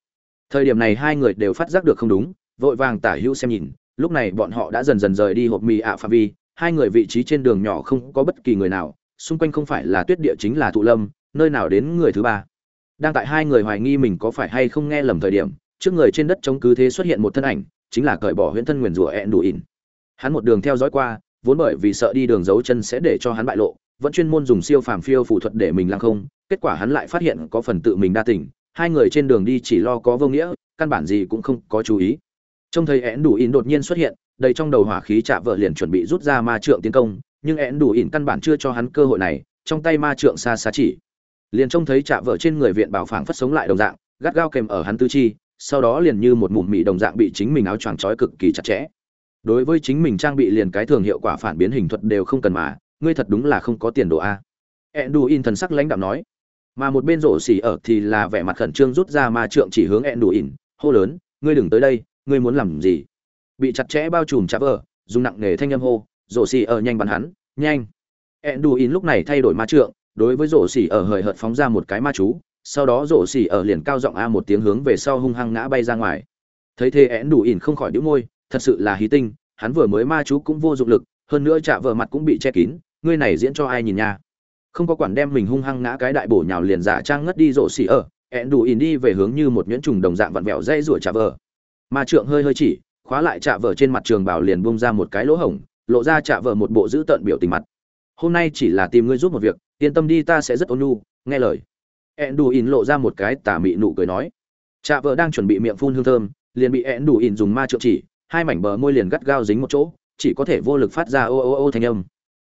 [SPEAKER 1] Thời điểm này hai người đều phát giác được không đúng, vội vàng tả hữu xem nhìn, lúc này bọn họ đã dần dần rời đi hộp mì ạ phạm vi, hai người vị trí trên đường nhỏ không có bất kỳ người nào, xung quanh không phải là tuyết địa chính là thụ lâm, nơi nào đến người thứ ba đang tại hai người hoài nghi mình có phải hay không nghe lầm thời điểm trước người trên đất chống cứ thế xuất hiện một thân ảnh chính là cởi bỏ huyễn thân nguyền rủa ẹn đủ ỉn hắn một đường theo dõi qua vốn bởi vì sợ đi đường giấu chân sẽ để cho hắn bại lộ vẫn chuyên môn dùng siêu phàm phiêu phụ thuật để mình lăng không kết quả hắn lại phát hiện có phần tự mình đa tỉnh hai người trên đường đi chỉ lo có vô nghĩa, căn bản gì cũng không có chú ý. Trông thấy én đủ ỉn đột nhiên xuất hiện, đầy trong đầu hỏa khí chạm vợ liền chuẩn bị rút ra ma trượng tiến công, nhưng én đủ ỉn căn bản chưa cho hắn cơ hội này, trong tay ma trượng xa xa chỉ. Liền trông thấy chạ vợ trên người viện bảo phảng phất sống lại đồng dạng, gắt gao kèm ở hắn tư chi, sau đó liền như một mụn mị đồng dạng bị chính mình áo choàng trói cực kỳ chặt chẽ. Đối với chính mình trang bị liền cái thường hiệu quả phản biến hình thuật đều không cần mà, ngươi thật đúng là không có tiền đồ a. Enduin thần sắc lãnh đạm nói mà một bên rổ xỉ ở thì là vẻ mặt khẩn trương rút ra ma trượng chỉ hướng ẹn đủ ỉn, hô lớn, ngươi đừng tới đây, ngươi muốn làm gì? Bị chặt chẽ bao trùm chạp ở dùng nặng nề thanh âm hô, rổ xỉ ở nhanh bắn hắn, nhanh. Ẹn đủ ỉn lúc này thay đổi ma trượng, đối với rổ xỉ ở hời hợt phóng ra một cái ma chú, sau đó rổ xỉ ở liền cao giọng a một tiếng hướng về sau hung hăng ngã bay ra ngoài. Thấy thế ẹn đủ ỉn không khỏi đĩu môi, thật sự là hí tinh, hắn vừa mới ma chú cũng vô dụng lực, hơn nữa chạ vợ mặt cũng bị che kín, ngươi này diễn cho ai nhìn nha? Không có quản đem mình hung hăng ngã cái đại bổ nhào liền giả trang ngất đi rổ xỉ ở, ẹn đủ ỉn đi về hướng như một nhuyễn trùng đồng dạng vặn vẹo dây rủa chạ vờ. Ma trượng hơi hơi chỉ, khóa lại chạ vờ trên mặt trường bảo liền bung ra một cái lỗ hổng, lộ ra chạ vờ một bộ dữ tợn biểu tình mặt. Hôm nay chỉ là tìm ngươi giúp một việc, yên tâm đi ta sẽ rất ôn nhu, nghe lời. ẹn đủ ỉn lộ ra một cái tà mị nụ cười nói. Chạ vờ đang chuẩn bị miệng phun hương thơm, liền bị ẹn đủ ỉn dùng ma trượng chỉ, hai mảnh bờ môi liền gắt gao dính một chỗ, chỉ có thể vô lực phát ra ô ô ô thanh âm.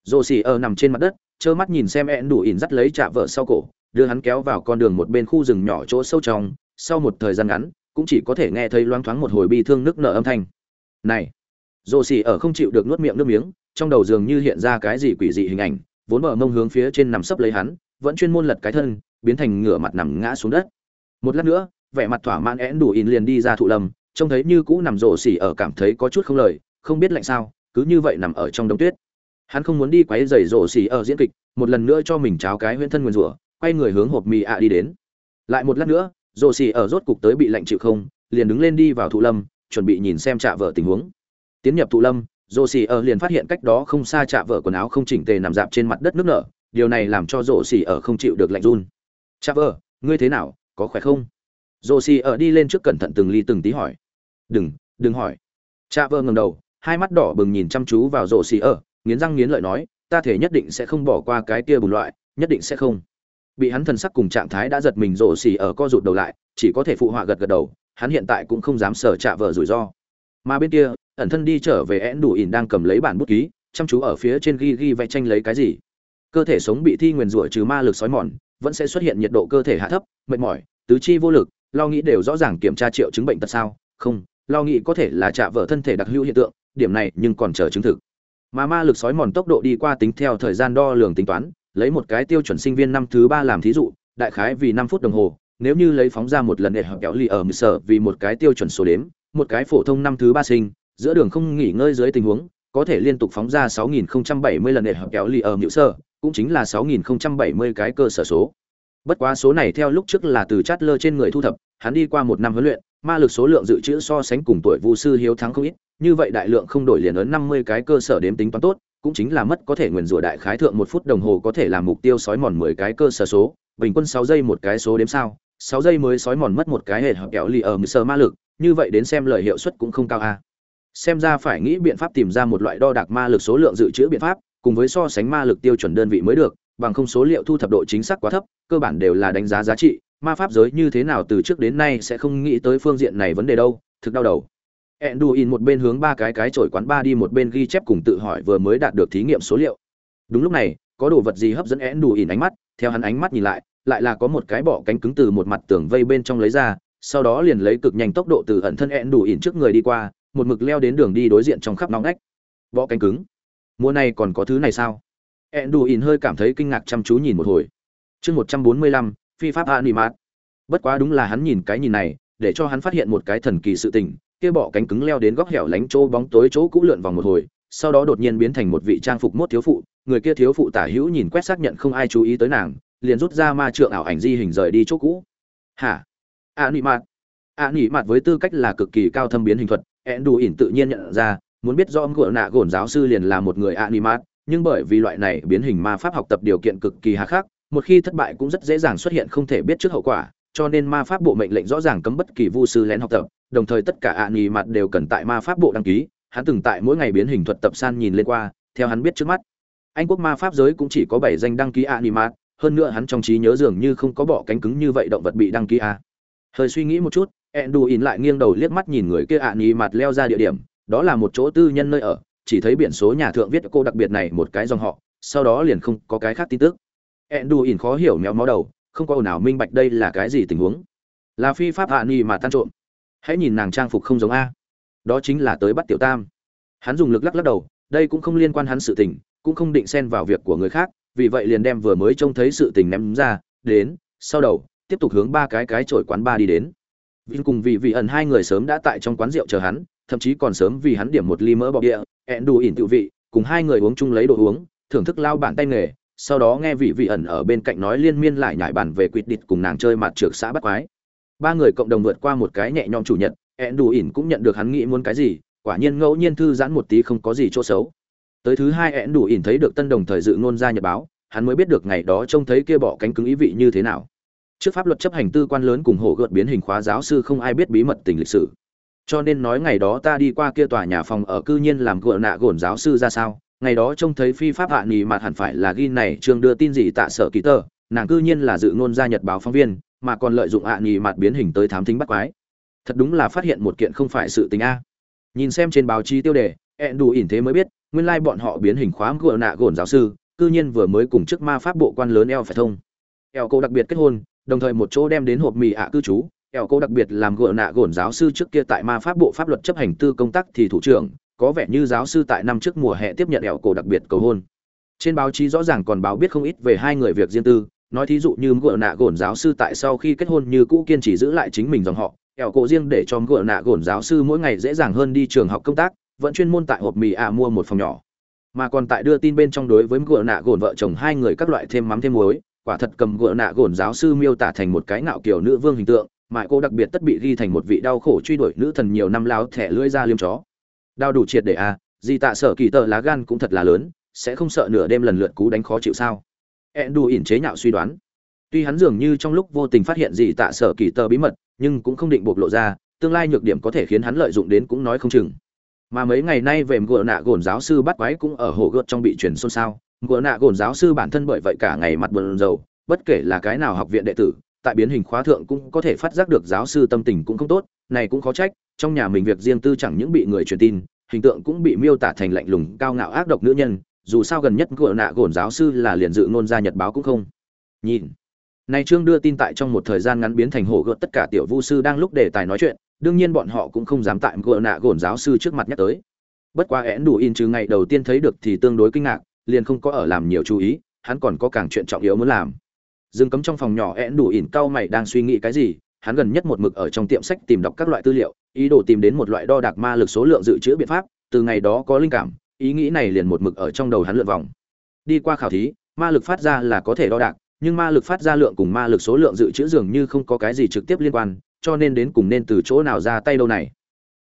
[SPEAKER 1] Rồ xì ở nằm trên mặt đất trơ mắt nhìn xem ẹn đủ ỉn dắt lấy trả vợ sau cổ, đưa hắn kéo vào con đường một bên khu rừng nhỏ chỗ sâu trong. Sau một thời gian ngắn, cũng chỉ có thể nghe thấy loang thoáng một hồi bi thương nước nở âm thanh. Này rồ xì ở không chịu được nuốt miệng nước miếng, trong đầu dường như hiện ra cái gì quỷ dị hình ảnh, vốn mở mông hướng phía trên nằm sấp lấy hắn, vẫn chuyên môn lật cái thân, biến thành ngửa mặt nằm ngã xuống đất. Một lát nữa, vẻ mặt thỏa mãn én đủ in liền đi ra thụ lâm, trông thấy như cũ nằm rổ xỉ ở cảm thấy có chút không lời, không biết lạnh sao, cứ như vậy nằm ở trong đống tuyết hắn không muốn đi quấy rầy rổ xỉ ở diễn kịch, một lần nữa cho mình cháo cái huyễn thân nguyên rủa, quay người hướng hộp mì ạ đi đến. Lại một lát nữa, rổ xỉ ở rốt cục tới bị lạnh chịu không, liền đứng lên đi vào thụ lâm, chuẩn bị nhìn xem trạ vợ tình huống. Tiến nhập thụ lâm, rổ xỉ ở liền phát hiện cách đó không xa trạ vợ quần áo không chỉnh tề nằm dạp trên mặt đất nước nở, điều này làm cho rổ xỉ ở không chịu được lạnh run. Trạ vợ, ngươi thế nào, có khỏe không? Rổ xỉ ở đi lên trước cẩn thận từng ly từng tí hỏi. Đừng đừng hỏi. Trạ vợ ngầm đầu, hai mắt đỏ bừng nhìn chăm chú vào rổ xỉ ở nghiến răng nghiến lợi nói, ta thể nhất định sẽ không bỏ qua cái kia bùn loại, nhất định sẽ không. Bị hắn thần sắc cùng trạng thái đã giật mình rổ xỉ ở co rụt đầu lại, chỉ có thể phụ họa gật gật đầu, hắn hiện tại cũng không dám sở trạ vợ rủi ro. Mà bên kia, ẩn thân đi trở về én đủ ỉn đang cầm lấy bản bút ký, chăm chú ở phía trên ghi ghi vẽ tranh lấy cái gì. Cơ thể sống bị thi nguyền rủa trừ ma lực sói mòn, vẫn sẽ xuất hiện nhiệt độ cơ thể hạ thấp, mệt mỏi, tứ chi vô lực, lo nghĩ đều rõ ràng kiểm tra triệu chứng bệnh tật sao? Không, lo nghĩ có thể là trạ vợ thân thể đặc hữu hiện tượng, điểm này nhưng còn chờ chứng thực mà ma lực sói mòn tốc độ đi qua tính theo thời gian đo lường tính toán lấy một cái tiêu chuẩn sinh viên năm thứ ba làm thí dụ đại khái vì năm phút đồng hồ nếu như lấy phóng ra một lần để hợp kéo ly ở mười sở vì một cái tiêu chuẩn số đếm một cái phổ thông năm thứ ba sinh giữa đường không nghỉ ngơi dưới tình huống có thể liên tục phóng ra 6070 lần để hợp kéo ly ở mực sở, cũng chính là 6070 cái cơ sở số. Bất quá số này theo lúc trước là từ chát lơ trên người thu thập hắn đi qua một năm huấn luyện ma lực số lượng dự trữ so sánh cùng tuổi vu sư hiếu thắng không ít, như vậy đại lượng không đổi liền ấn 50 cái cơ sở đếm tính toán tốt, cũng chính là mất có thể nguyền rủa đại khái thượng một phút đồng hồ có thể làm mục tiêu sói mòn 10 cái cơ sở số, bình quân sáu giây một cái số đếm sao, sáu giây mới sói mòn mất một cái hệ hợp kẹo lì ở sơ ma lực, như vậy đến xem lời hiệu suất cũng không cao a. Xem ra phải nghĩ biện pháp tìm ra một loại đo đạc ma lực số lượng dự trữ biện pháp, cùng với so sánh ma lực tiêu chuẩn đơn vị mới được, bằng không số liệu thu thập độ chính xác quá thấp, cơ bản đều là đánh giá giá trị ma pháp giới như thế nào từ trước đến nay sẽ không nghĩ tới phương diện này vấn đề đâu thực đau đầu Enduin một bên hướng ba cái cái chổi quán ba đi một bên ghi chép cùng tự hỏi vừa mới đạt được thí nghiệm số liệu. Đúng lúc này, có đồ vật gì hấp dẫn Enduin ánh mắt, theo hắn ánh mắt nhìn lại, lại là có một cái bọ cánh cứng từ một mặt tường vây bên trong lấy ra, sau đó liền lấy cực nhanh tốc độ từ ẩn thân Enduin trước người đi qua, một mực leo đến đường đi đối diện trong khắp nóng nách. Bọ cánh cứng. Mùa này còn có thứ này sao? Enduin hơi cảm thấy kinh ngạc chăm chú nhìn một hồi. Chương 145, phi pháp animat. Bất quá đúng là hắn nhìn cái nhìn này, để cho hắn phát hiện một cái thần kỳ sự tình, kia bỏ cánh cứng leo đến góc hẻo lánh chỗ bóng tối chỗ cũ lượn vòng một hồi, sau đó đột nhiên biến thành một vị trang phục mốt thiếu phụ, người kia thiếu phụ tả hữu nhìn quét xác nhận không ai chú ý tới nàng, liền rút ra ma trượng ảo ảnh di hình rời đi chỗ cũ. Hả? A nị mạt. A nị mạt với tư cách là cực kỳ cao thâm biến hình thuật, ẹn đủ ỉn tự nhiên nhận ra, muốn biết do ngựa nạ gồn giáo sư liền là một người A nị mạt, nhưng bởi vì loại này biến hình ma pháp học tập điều kiện cực kỳ hà khắc, một khi thất bại cũng rất dễ dàng xuất hiện không thể biết trước hậu quả, cho nên ma pháp bộ mệnh lệnh rõ ràng cấm bất kỳ vu sư lén học tập, đồng thời tất cả ạ nghỉ mặt đều cần tại ma pháp bộ đăng ký hắn từng tại mỗi ngày biến hình thuật tập san nhìn lên qua theo hắn biết trước mắt. Anh quốc ma pháp giới cũng chỉ có bảy danh đăng ký ạ nghỉ mặt hơn nữa hắn trong trí nhớ dường như không có bỏ cánh cứng như vậy động vật bị đăng ký a hơi suy nghĩ một chút enduin lại nghiêng đầu liếc mắt nhìn người kia ạ nghỉ mặt leo ra địa điểm đó là một chỗ tư nhân nơi ở chỉ thấy biển số nhà thượng viết cô đặc biệt này một cái dòng họ sau đó liền không có cái khác tin tức enduin khó hiểu méo mó đầu, không có ồn nào minh bạch đây là cái gì tình huống. Là phi pháp hạ nhì mà tan trộm. Hãy nhìn nàng trang phục không giống a. Đó chính là tới bắt tiểu tam. Hắn dùng lực lắc lắc đầu, đây cũng không liên quan hắn sự tình, cũng không định xen vào việc của người khác, vì vậy liền đem vừa mới trông thấy sự tình ném ra, đến, sau đầu, tiếp tục hướng ba cái cái chổi quán ba đi đến. Vin cùng vị vị ẩn hai người sớm đã tại trong quán rượu chờ hắn, thậm chí còn sớm vì hắn điểm một ly mỡ bọc địa ẹn đù ỉn tự vị, cùng hai người uống chung lấy đồ uống, thưởng thức lao bản tay nghề sau đó nghe vị vị ẩn ở bên cạnh nói liên miên lại nhải bản về quỵt địch cùng nàng chơi mặt trượt xã bắt quái. Ba người cộng đồng vượt qua một cái nhẹ nhõm chủ nhật, ẹn đủ ỉn cũng nhận được hắn nghĩ muốn cái gì, quả nhiên ngẫu nhiên thư giãn một tí không có gì chỗ xấu. Tới thứ hai ẹn đủ ỉn thấy được tân đồng thời dự ngôn ra nhật báo, hắn mới biết được ngày đó trông thấy kia bỏ cánh cứng ý vị như thế nào. Trước pháp luật chấp hành tư quan lớn cùng hổ gợt biến hình khóa giáo sư không ai biết bí mật tình lịch sử. Cho nên nói ngày đó ta đi qua kia tòa nhà phòng ở cư nhiên làm gợ nạ gồn giáo sư ra sao? Ngày đó trông thấy phi pháp hạ nghỉ mà hẳn phải là ghi này trường đưa tin gì tạ sở ký tờ, nàng cư nhiên là dự ngôn ra nhật báo phóng viên, mà còn lợi dụng hạ nghỉ nhì mặt biến hình tới thám thính bắt quái. Thật đúng là phát hiện một kiện không phải sự tình a. Nhìn xem trên báo chí tiêu đề, ẹn đủ ỉn thế mới biết, nguyên lai bọn họ biến hình khóa gỡ nạ gồn giáo sư, cư nhiên vừa mới cùng chức ma pháp bộ quan lớn eo phải thông. Eo cô đặc biệt kết hôn, đồng thời một chỗ đem đến hộp mì ạ cư trú. Eo cô đặc biệt làm gỡ nạ gồn giáo sư trước kia tại ma pháp bộ pháp luật chấp hành tư công tác thì thủ trưởng có vẻ như giáo sư tại năm trước mùa hè tiếp nhận ẻo cổ đặc biệt cầu hôn. Trên báo chí rõ ràng còn báo biết không ít về hai người việc riêng tư, nói thí dụ như gỡ nạ gồn giáo sư tại sau khi kết hôn như cũ kiên trì giữ lại chính mình dòng họ, ẻo cổ riêng để cho gỡ nạ gồn giáo sư mỗi ngày dễ dàng hơn đi trường học công tác, vẫn chuyên môn tại hộp mì à mua một phòng nhỏ. Mà còn tại đưa tin bên trong đối với gỡ nạ gồn vợ chồng hai người các loại thêm mắm thêm muối, quả thật cầm gỡ nạ gồn giáo sư miêu tả thành một cái ngạo kiểu nữ vương hình tượng, mà cô đặc biệt tất bị ghi thành một vị đau khổ truy đuổi nữ thần nhiều năm láo thẻ lưỡi ra liêm chó đau đủ triệt để a à, gì tạ sở kỳ tờ lá gan cũng thật là lớn sẽ không sợ nửa đêm lần lượt cú đánh khó chịu sao? Ed đù ỉn chế nhạo suy đoán. Tuy hắn dường như trong lúc vô tình phát hiện gì tạ sở kỳ tờ bí mật nhưng cũng không định bộc lộ ra tương lai nhược điểm có thể khiến hắn lợi dụng đến cũng nói không chừng. Mà mấy ngày nay về gỡ nạ gồn giáo sư bắt quái cũng ở hồ gợt trong bị truyền xôn xao. Ngựa nạ gồn giáo sư bản thân bởi vậy cả ngày mặt buồn rầu bất kể là cái nào học viện đệ tử tại biến hình khóa thượng cũng có thể phát giác được giáo sư tâm tình cũng không tốt này cũng khó trách trong nhà mình việc riêng tư chẳng những bị người truyền tin, hình tượng cũng bị miêu tả thành lạnh lùng, cao ngạo ác độc nữ nhân, dù sao gần nhất gội nạ gồn giáo sư là liền dự ngôn ra nhật báo cũng không. Nhìn. Này trương đưa tin tại trong một thời gian ngắn biến thành hổ gợt tất cả tiểu vu sư đang lúc đề tài nói chuyện, đương nhiên bọn họ cũng không dám tại gội nạ gồn giáo sư trước mặt nhắc tới. Bất quá én đủ in trừ ngày đầu tiên thấy được thì tương đối kinh ngạc, liền không có ở làm nhiều chú ý, hắn còn có càng chuyện trọng yếu muốn làm. Dừng cấm trong phòng nhỏ én đủ ỉn cau mày đang suy nghĩ cái gì hắn gần nhất một mực ở trong tiệm sách tìm đọc các loại tư liệu, ý đồ tìm đến một loại đo đạc ma lực số lượng dự trữ biện pháp, từ ngày đó có linh cảm, ý nghĩ này liền một mực ở trong đầu hắn lượn vòng. Đi qua khảo thí, ma lực phát ra là có thể đo đạc, nhưng ma lực phát ra lượng cùng ma lực số lượng dự trữ dường như không có cái gì trực tiếp liên quan, cho nên đến cùng nên từ chỗ nào ra tay đâu này.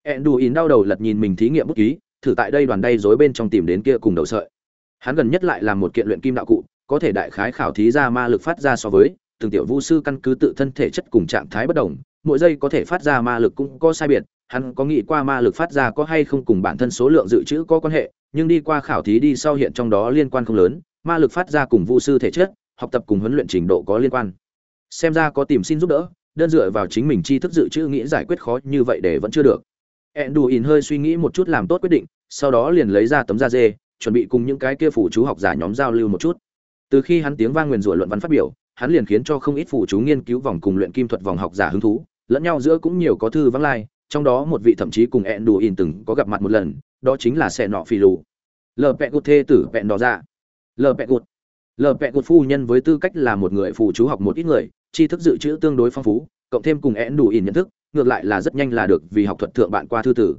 [SPEAKER 1] Ẹn đù đau đầu lật nhìn mình thí nghiệm bút ký, thử tại đây đoàn đay dối bên trong tìm đến kia cùng đầu sợi. Hắn gần nhất lại làm một kiện luyện kim đạo cụ, có thể đại khái khảo thí ra ma lực phát ra so với từng tiểu vu sư căn cứ tự thân thể chất cùng trạng thái bất đồng mỗi giây có thể phát ra ma lực cũng có sai biệt hắn có nghĩ qua ma lực phát ra có hay không cùng bản thân số lượng dự trữ có quan hệ nhưng đi qua khảo thí đi sau hiện trong đó liên quan không lớn ma lực phát ra cùng vu sư thể chất học tập cùng huấn luyện trình độ có liên quan xem ra có tìm xin giúp đỡ đơn dựa vào chính mình tri thức dự trữ nghĩ giải quyết khó như vậy để vẫn chưa được Enduin hơi suy nghĩ một chút làm tốt quyết định, sau đó liền lấy ra tấm da dê, chuẩn bị cùng những cái kia phụ chú học giả nhóm giao lưu một chút. Từ khi hắn tiếng vang nguyền rủa luận văn phát biểu, hắn liền khiến cho không ít phụ chú nghiên cứu vòng cùng luyện kim thuật vòng học giả hứng thú, lẫn nhau giữa cũng nhiều có thư vắng lai, trong đó một vị thậm chí cùng Enduin từng có gặp mặt một lần, đó chính là Xe nọ phi lù. Lờ Pẹ Gút thê tử Pẹn đỏ dạ. ra. Lờ Pẹ Gút. Lờ Pẹ Gút phu nhân với tư cách là một người phụ chú học một ít người, tri thức dự trữ tương đối phong phú, cộng thêm cùng Enduin nhận thức, ngược lại là rất nhanh là được vì học thuật thượng bạn qua thư tử.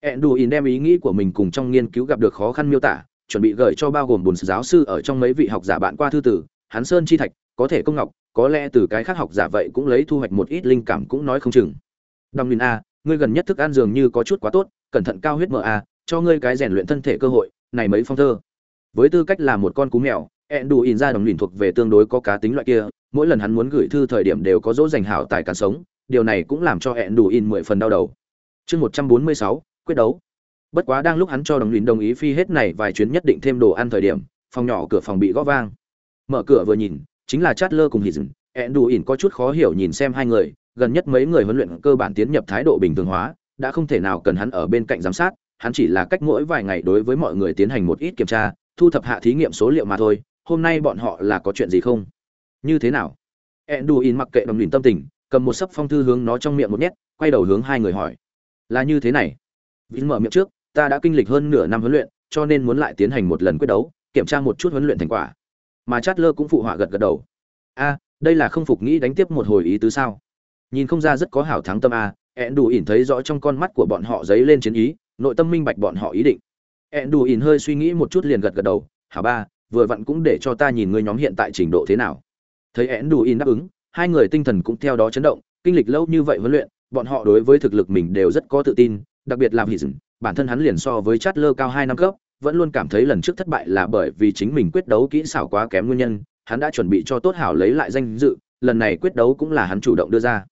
[SPEAKER 1] Enduin đem ý nghĩ của mình cùng trong nghiên cứu gặp được khó khăn miêu tả, chuẩn bị gửi cho bao gồm bùn giáo sư ở trong mấy vị học giả bạn qua thư tử, hắn sơn chi thạch, có thể công ngọc, có lẽ từ cái khác học giả vậy cũng lấy thu hoạch một ít linh cảm cũng nói không chừng. Đồng Linh a, ngươi gần nhất thức ăn dường như có chút quá tốt, cẩn thận cao huyết mỡ a, cho ngươi cái rèn luyện thân thể cơ hội, này mấy phong thơ. Với tư cách là một con cú mèo, hẹn đủ in ra đồng lìn thuộc về tương đối có cá tính loại kia, mỗi lần hắn muốn gửi thư thời điểm đều có dỗ dành hảo tài cán sống, điều này cũng làm cho hẹn đủ in mười phần đau đầu chương một trăm bốn mươi sáu quyết đấu bất quá đang lúc hắn cho đồng luyện đồng ý phi hết này vài chuyến nhất định thêm đồ ăn thời điểm phòng nhỏ cửa phòng bị gõ vang mở cửa vừa nhìn chính là chát lơ cùng hì dừng hẹn đủ in có chút khó hiểu nhìn xem hai người, gần nhất mấy người huấn luyện cơ bản tiến nhập thái độ bình thường hóa, đã không thể nào cần hắn ở bên cạnh giám sát, hắn chỉ là cách mỗi vài ngày đối với mọi người tiến hành một ít kiểm tra, thu thập hạ thí nghiệm số liệu mà thôi, hôm nay bọn họ là có chuyện gì không? Như thế nào? Enduin mặc kệ đồng luyện tâm tình, cầm một sấp phong thư hướng nó trong miệng một nhét, quay đầu hướng hai người hỏi. Là như thế này. Vin mở miệng trước, ta đã kinh lịch hơn nửa năm huấn luyện, cho nên muốn lại tiến hành một lần quyết đấu, kiểm tra một chút huấn luyện thành quả mà chát lơ cũng phụ họa gật gật đầu. A, đây là không phục nghĩ đánh tiếp một hồi ý tứ sao? Nhìn không ra rất có hảo thắng tâm a ẹn đủ ỉn thấy rõ trong con mắt của bọn họ dấy lên chiến ý, nội tâm minh bạch bọn họ ý định. Ẹn đủ ỉn hơi suy nghĩ một chút liền gật gật đầu hả ba, vừa vặn cũng để cho ta nhìn ngươi nhóm hiện tại trình độ thế nào. Thấy ẹn đủ ỉn đáp ứng, hai người tinh thần cũng theo đó chấn động, kinh lịch lâu như vậy huấn luyện, bọn họ đối với thực lực mình đều rất có tự tin, đặc biệt là vì dừng bản thân hắn liền so với chát lơ cao hai năm cấp vẫn luôn cảm thấy lần trước thất bại là bởi vì chính mình quyết đấu kỹ xảo quá kém nguyên nhân, hắn đã chuẩn bị cho tốt hảo lấy lại danh dự, lần này quyết đấu cũng là hắn chủ động đưa ra.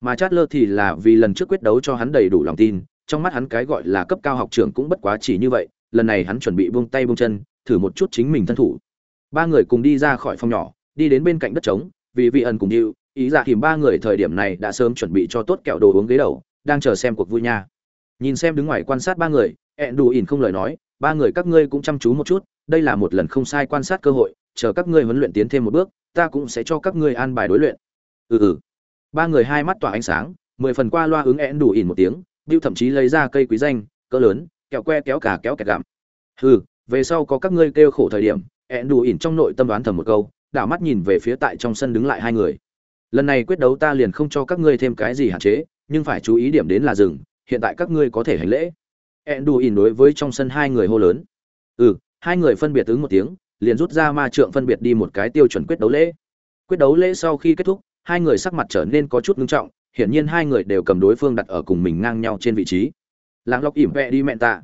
[SPEAKER 1] Mà Chatler lơ thì là vì lần trước quyết đấu cho hắn đầy đủ lòng tin, trong mắt hắn cái gọi là cấp cao học trưởng cũng bất quá chỉ như vậy, lần này hắn chuẩn bị buông tay buông chân, thử một chút chính mình thân thủ. Ba người cùng đi ra khỏi phòng nhỏ, đi đến bên cạnh đất trống, vì vị ẩn cùng diệu ý dạ tìm ba người thời điểm này đã sớm chuẩn bị cho tốt kẹo đồ uống ghế đầu, đang chờ xem cuộc vui nha. Nhìn xem đứng ngoài quan sát ba người, ẹn đù ỉn không lời nói ba người các ngươi cũng chăm chú một chút, đây là một lần không sai quan sát cơ hội, chờ các ngươi huấn luyện tiến thêm một bước, ta cũng sẽ cho các ngươi an bài đối luyện. Ừ ừ. Ba người hai mắt tỏa ánh sáng, mười phần qua loa ứng én đủ ỉn một tiếng, bưu thậm chí lấy ra cây quý danh, cỡ lớn, kẹo que kéo cả kéo kẹt gặm. Ừ về sau có các ngươi kêu khổ thời điểm én đủ ỉn trong nội tâm đoán thầm một câu, đảo mắt nhìn về phía tại trong sân đứng lại hai người. Lần này quyết đấu ta liền không cho các ngươi thêm cái gì hạn chế, nhưng phải chú ý điểm đến là rừng hiện tại các ngươi có thể hành lễ enduin đối với trong sân hai người hô lớn. Ừ hai người phân biệt ứng một tiếng liền rút ra ma trượng phân biệt đi một cái tiêu chuẩn quyết đấu lễ. Quyết đấu lễ sau khi kết thúc hai người sắc mặt trở nên có chút nghiêm trọng hiển nhiên hai người đều cầm đối phương đặt ở cùng mình ngang nhau trên vị trí. Lãng Lộc ỉm vẹ đi mẹn tạ.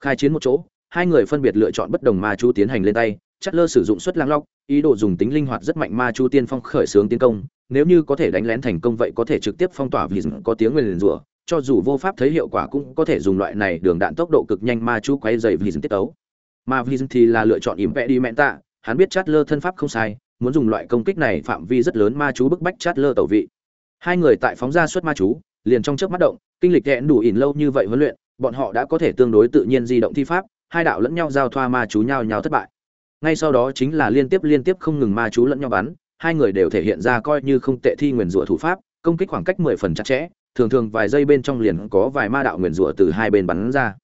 [SPEAKER 1] Khai chiến một chỗ hai người phân biệt lựa chọn bất đồng ma chú tiến hành lên tay chất lơ sử dụng suất Lãng Lộc, ý đồ dùng tính linh hoạt rất mạnh ma chú tiên phong khởi xướng tiến công nếu như có thể đánh lén thành công vậy có thể trực tiếp phong tỏa vì có tiếng nguyên rủa cho dù vô pháp thấy hiệu quả cũng có thể dùng loại này đường đạn tốc độ cực nhanh ma chú quay dày vì tiết tấu. Mà vì thì là lựa chọn ỉm vẽ đi mẹn tạ, hắn biết chát lơ thân pháp không sai, muốn dùng loại công kích này phạm vi rất lớn ma chú bức bách chát lơ tẩu vị. Hai người tại phóng ra suất ma chú, liền trong trước mắt động, kinh lịch hẹn đủ ỉn lâu như vậy huấn luyện, bọn họ đã có thể tương đối tự nhiên di động thi pháp, hai đạo lẫn nhau giao thoa ma chú nhau nhau thất bại. Ngay sau đó chính là liên tiếp liên tiếp không ngừng ma chú lẫn nhau bắn, hai người đều thể hiện ra coi như không tệ thi nguyền rủa thủ pháp, công kích khoảng cách mười phần chặt chẽ thường thường vài giây bên trong liền có vài ma đạo nguyền rủa từ hai bên bắn ra.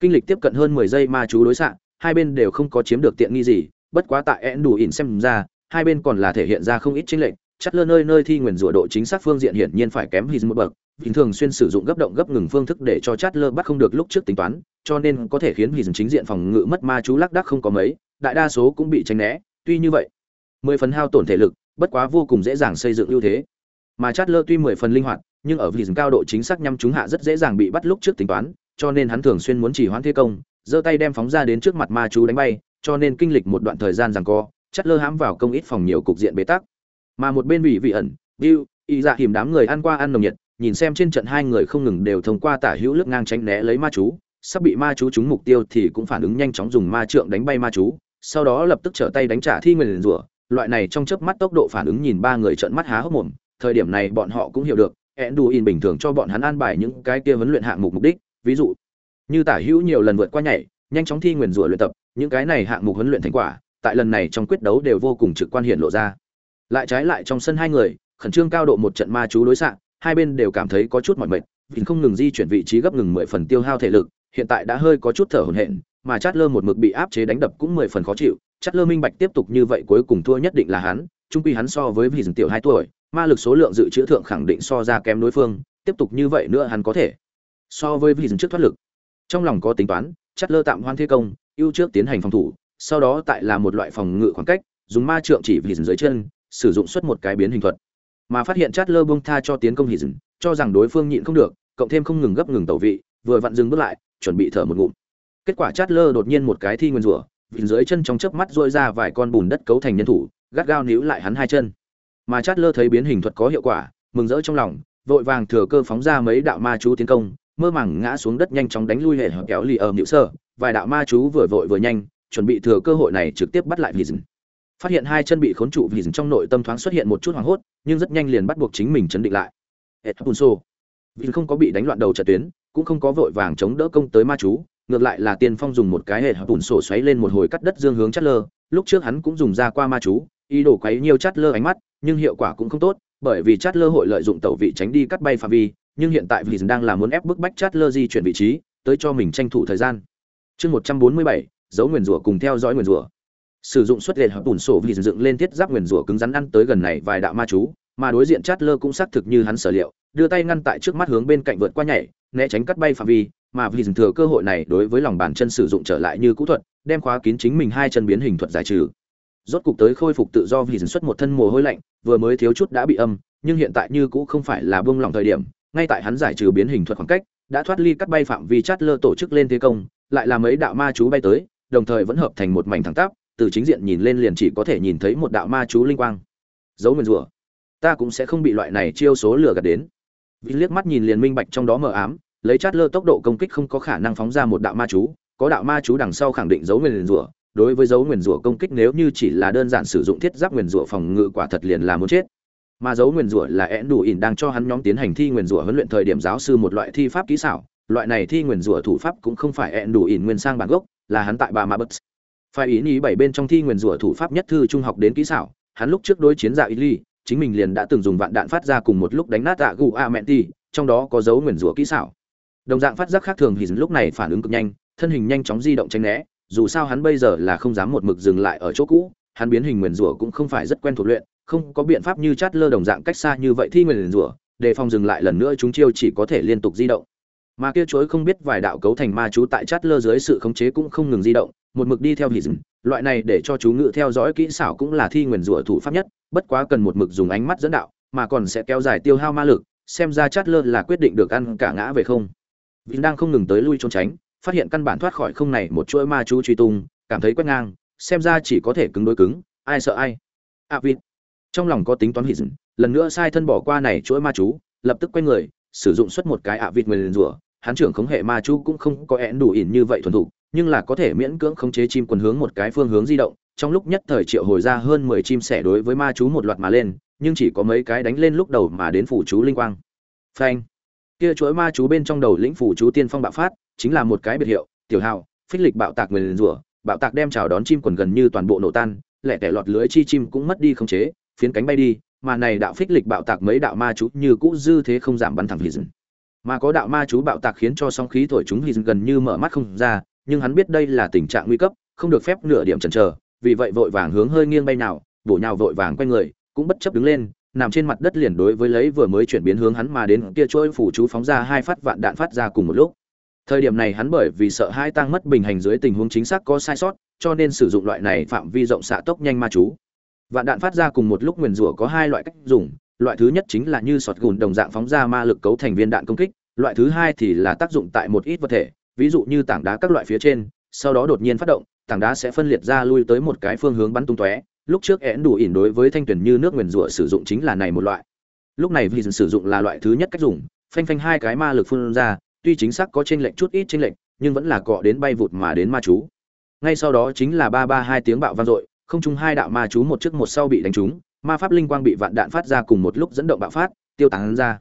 [SPEAKER 1] Kinh lịch tiếp cận hơn mười giây ma chú đối xạ, hai bên đều không có chiếm được tiện nghi gì, bất quá tại én đủ ỉn xem ra, hai bên còn là thể hiện ra không ít chính lệnh chắc lơ nơi nơi thi nguyền rủa độ chính xác phương diện hiển nhiên phải kém hít một bậc bình thường xuyên sử dụng gấp động gấp ngừng phương thức để cho chát lơ bắt không được lúc trước tính toán, cho nên có thể khiến hít chính diện phòng ngự mất ma chú lắc đắc không có mấy, đại đa số cũng bị tránh né, tuy như vậy, mười phần hao tổn thể lực, bất quá vô cùng dễ dàng xây dựng ưu thế. Mà chát lơ tuy mười phần linh hoạt nhưng ở vị cao độ chính xác nhắm chúng hạ rất dễ dàng bị bắt lúc trước tính toán cho nên hắn thường xuyên muốn chỉ hoãn thế công giơ tay đem phóng ra đến trước mặt ma chú đánh bay cho nên kinh lịch một đoạn thời gian rằng co chắt lơ hãm vào công ít phòng nhiều cục diện bế tắc. Mà một bên bị vị ẩn Bill, y dạ hiểm đám người ăn qua ăn nồng nhiệt nhìn xem trên trận hai người không ngừng đều thông qua tả hữu lướt ngang tránh né lấy ma chú sắp bị ma chú trúng mục tiêu thì cũng phản ứng nhanh chóng dùng ma trượng đánh bay ma chú sau đó lập tức trở tay đánh trả thi nguyền rủa. Loại này trong chớp mắt tốc độ phản ứng nhìn ba người trợn mắt há hốc mồm thời điểm này bọn họ cũng hiểu được Enduin bình thường cho bọn hắn an bài những cái kia huấn luyện hạng mục mục đích, ví dụ, như tả hữu nhiều lần vượt qua nhảy, nhanh chóng thi nguyền rủa luyện tập, những cái này hạng mục huấn luyện thành quả, tại lần này trong quyết đấu đều vô cùng trực quan hiện lộ ra. Lại trái lại trong sân hai người, khẩn trương cao độ một trận ma chú đối xạ, hai bên đều cảm thấy có chút mỏi mệt, vì không ngừng di chuyển vị trí gấp ngừng mười phần tiêu hao thể lực, hiện tại đã hơi có chút thở hổn hển, mà chát lơ một mực bị áp chế đánh đập cũng mười phần khó chịu. Chát lơ minh bạch tiếp tục như vậy cuối cùng thua nhất định là hắn, trung quy hắn so với Vị dừng tiểu hai tuổi ma lực số lượng dự trữ thượng khẳng định so ra kém đối phương, tiếp tục như vậy nữa hắn có thể. So với vì dừng trước thoát lực, trong lòng có tính toán chát lơ tạm hoan thế công, ưu trước tiến hành phòng thủ, sau đó tại là một loại phòng ngự khoảng cách, dùng ma trượng chỉ vì dừng dưới chân, sử dụng xuất một cái biến hình thuật. Mà phát hiện chát lơ bông tha cho tiến công hỉ dừng cho rằng đối phương nhịn không được, cộng thêm không ngừng gấp ngừng tẩu vị, vừa vặn dừng bước lại, chuẩn bị thở một ngụm. Kết quả chát lơ đột nhiên một cái thi nguyên rủa vì dưới chân trong chớp mắt dội ra vài con bùn đất cấu thành nhân thủ, gắt gao níu lại hắn hai chân mà chát lơ thấy biến hình thuật có hiệu quả, mừng rỡ trong lòng, vội vàng thừa cơ phóng ra mấy đạo ma chú tiến công, mơ màng ngã xuống đất nhanh chóng đánh lui hệ hợp kéo lì ở nhữ sơ. Vài đạo ma chú vừa vội vừa nhanh, chuẩn bị thừa cơ hội này trực tiếp bắt lại vì dừng phát hiện hai chân bị khốn trụ vì trong nội tâm thoáng xuất hiện một chút hoảng hốt, nhưng rất nhanh liền bắt buộc chính mình chấn định lại. Etpunso vì không có bị đánh loạn đầu trận tuyến, cũng không có vội vàng chống đỡ công tới ma chú, ngược lại là tiên phong dùng một cái hệ hợp sổ xoáy lên một hồi cắt đất dương hướng chát lơ. Lúc trước hắn cũng dùng ra qua ma chú, ý đồ quấy nhiều chát lơ ánh mắt nhưng hiệu quả cũng không tốt, bởi vì Chatler hội lợi dụng tẩu vị tránh đi cắt bay phạm vi, nhưng hiện tại Vision đang là muốn ép bức bách Chatler di chuyển vị trí, tới cho mình tranh thủ thời gian. Chương một trăm bốn mươi bảy dấu nguyên rủa cùng theo dõi Nguyên rủa. Sử dụng xuất hiện hợp bùn sổ vì dựng lên thiết giáp Nguyên rủa cứng rắn ăn tới gần này vài đạo ma chú, mà đối diện Chatler cũng xác thực như hắn sở liệu, đưa tay ngăn tại trước mắt hướng bên cạnh vượt qua nhảy, né tránh cắt bay phạm vi, mà vì thừa cơ hội này đối với lòng bàn chân sử dụng trở lại như cũ thuật, đem khóa kín chính mình hai chân biến hình thuật giải trừ rốt cục tới khôi phục tự do vì xuất một thân mồ hôi lạnh, vừa mới thiếu chút đã bị âm, nhưng hiện tại như cũ không phải là buông lỏng thời điểm, ngay tại hắn giải trừ biến hình thuật khoảng cách, đã thoát ly cắt bay phạm vi chát lơ tổ chức lên thế công, lại là mấy đạo ma chú bay tới, đồng thời vẫn hợp thành một mảnh thẳng tắp, từ chính diện nhìn lên liền chỉ có thể nhìn thấy một đạo ma chú linh quang. Dấu nguyên rủa ta cũng sẽ không bị loại này chiêu số lừa gạt đến. Vì liếc mắt nhìn liền minh bạch trong đó mờ ám, lấy chát lơ tốc độ công kích không có khả năng phóng ra một đạo ma chú, có đạo ma chú đằng sau khẳng định dấu nguyên rủa đối với dấu nguyên rủa công kích nếu như chỉ là đơn giản sử dụng thiết giáp nguyên rủa phòng ngự quả thật liền là muốn chết. Mà dấu nguyên rủa là én đủ ỉn đang cho hắn nhóm tiến hành thi nguyên rủa huấn luyện thời điểm giáo sư một loại thi pháp kỹ xảo. Loại này thi nguyên rủa thủ pháp cũng không phải én đủ ỉn nguyên sang bản gốc, là hắn tại bà ma bất phải ý nghĩ bảy bên trong thi nguyên rủa thủ pháp nhất thư trung học đến kỹ xảo, hắn lúc trước đối chiến dạ ít ly, chính mình liền đã từng dùng vạn đạn phát ra cùng một lúc đánh nát dạ gù a mẹn ti trong đó có dấu nguyên rủa kỹ xảo. Đồng dạng phát giác khác thường thì lúc này phản ứng cực nhanh, thân hình nhanh chóng di động tránh né dù sao hắn bây giờ là không dám một mực dừng lại ở chỗ cũ, hắn biến hình nguyền rủa cũng không phải rất quen thuộc luyện, không có biện pháp như chát lơ đồng dạng cách xa như vậy thi nguyền rủa, đề phòng dừng lại lần nữa chúng chiêu chỉ có thể liên tục di động. Mà kia chuối không biết vài đạo cấu thành ma chú tại chát lơ dưới sự khống chế cũng không ngừng di động, một mực đi theo hỉ dừng, loại này để cho chú ngự theo dõi kỹ xảo cũng là thi nguyền rủa thủ pháp nhất, bất quá cần một mực dùng ánh mắt dẫn đạo, mà còn sẽ kéo dài tiêu hao ma lực, xem ra chát lơ là quyết định được ăn cả ngã về không. Vin đang không ngừng tới lui trốn tránh phát hiện căn bản thoát khỏi không này một chuỗi ma chú truy tung cảm thấy quét ngang xem ra chỉ có thể cứng đối cứng ai sợ ai. A à, trong lòng có tính toán hít lần nữa sai thân bỏ qua này chuỗi ma chú lập tức quay người sử dụng xuất một cái ạ à vịt người liền rủa hắn trưởng khống hệ ma chú cũng không có én đủ ỉn như vậy thuần thục nhưng là có thể miễn cưỡng khống chế chim quần hướng một cái phương hướng di động trong lúc nhất thời triệu hồi ra hơn mười chim sẻ đối với ma chú một loạt mà lên nhưng chỉ có mấy cái đánh lên lúc đầu mà đến phủ chú linh quang. Phanh. Kia chuỗi ma chú bên trong đầu lĩnh phủ chú tiên phong bạo phát chính là một cái biệt hiệu tiểu hào phích lịch bạo tạc người liền rủa bạo tạc đem chào đón chim quần gần như toàn bộ nổ tan lẻ tẻ lọt lưới chi chim cũng mất đi khống chế phiến cánh bay đi mà này đạo phích lịch bạo tạc mấy đạo ma chú như cũ dư thế không giảm bắn thẳng hì dừng Mà có đạo ma chú bạo tạc khiến cho sóng khí thổi chúng hì dừng gần như mở mắt không ra, nhưng hắn biết đây là tình trạng nguy cấp, không được phép nửa điểm chần chờ, vì vậy vội vàng hướng hơi nghiêng bay nào, bổ nhào vội vàng quay người, cũng bất chấp đứng lên, nằm trên mặt đất liền đối với lấy vừa mới chuyển biến hướng hắn mà đến kia trôi phủ chú phóng ra hai phát vạn đạn phát ra cùng một lúc. Thời điểm này hắn bởi vì sợ hai tăng mất bình hành dưới tình huống chính xác có sai sót, cho nên sử dụng loại này phạm vi rộng xạ tốc nhanh ma chú. Vạn đạn phát ra cùng một lúc nguyền rủa có hai loại cách dùng, loại thứ nhất chính là như sọt gùn đồng dạng phóng ra ma lực cấu thành viên đạn công kích, loại thứ hai thì là tác dụng tại một ít vật thể, ví dụ như tảng đá các loại phía trên, sau đó đột nhiên phát động, tảng đá sẽ phân liệt ra lui tới một cái phương hướng bắn tung tóe. Lúc trước én đủ ỉn đối với thanh tuyển như nước nguyền rủa sử dụng chính là này một loại. Lúc này vì sử dụng là loại thứ nhất cách dùng, phanh phanh hai cái ma lực phun ra, tuy chính xác có chênh lệch chút ít chênh lệch, nhưng vẫn là cọ đến bay vụt mà đến ma chú. Ngay sau đó chính là ba ba hai tiếng bạo vang dội, không trung hai đạo ma chú một trước một sau bị đánh trúng, ma pháp linh quang bị vạn đạn phát ra cùng một lúc dẫn động bạo phát, tiêu tán ra.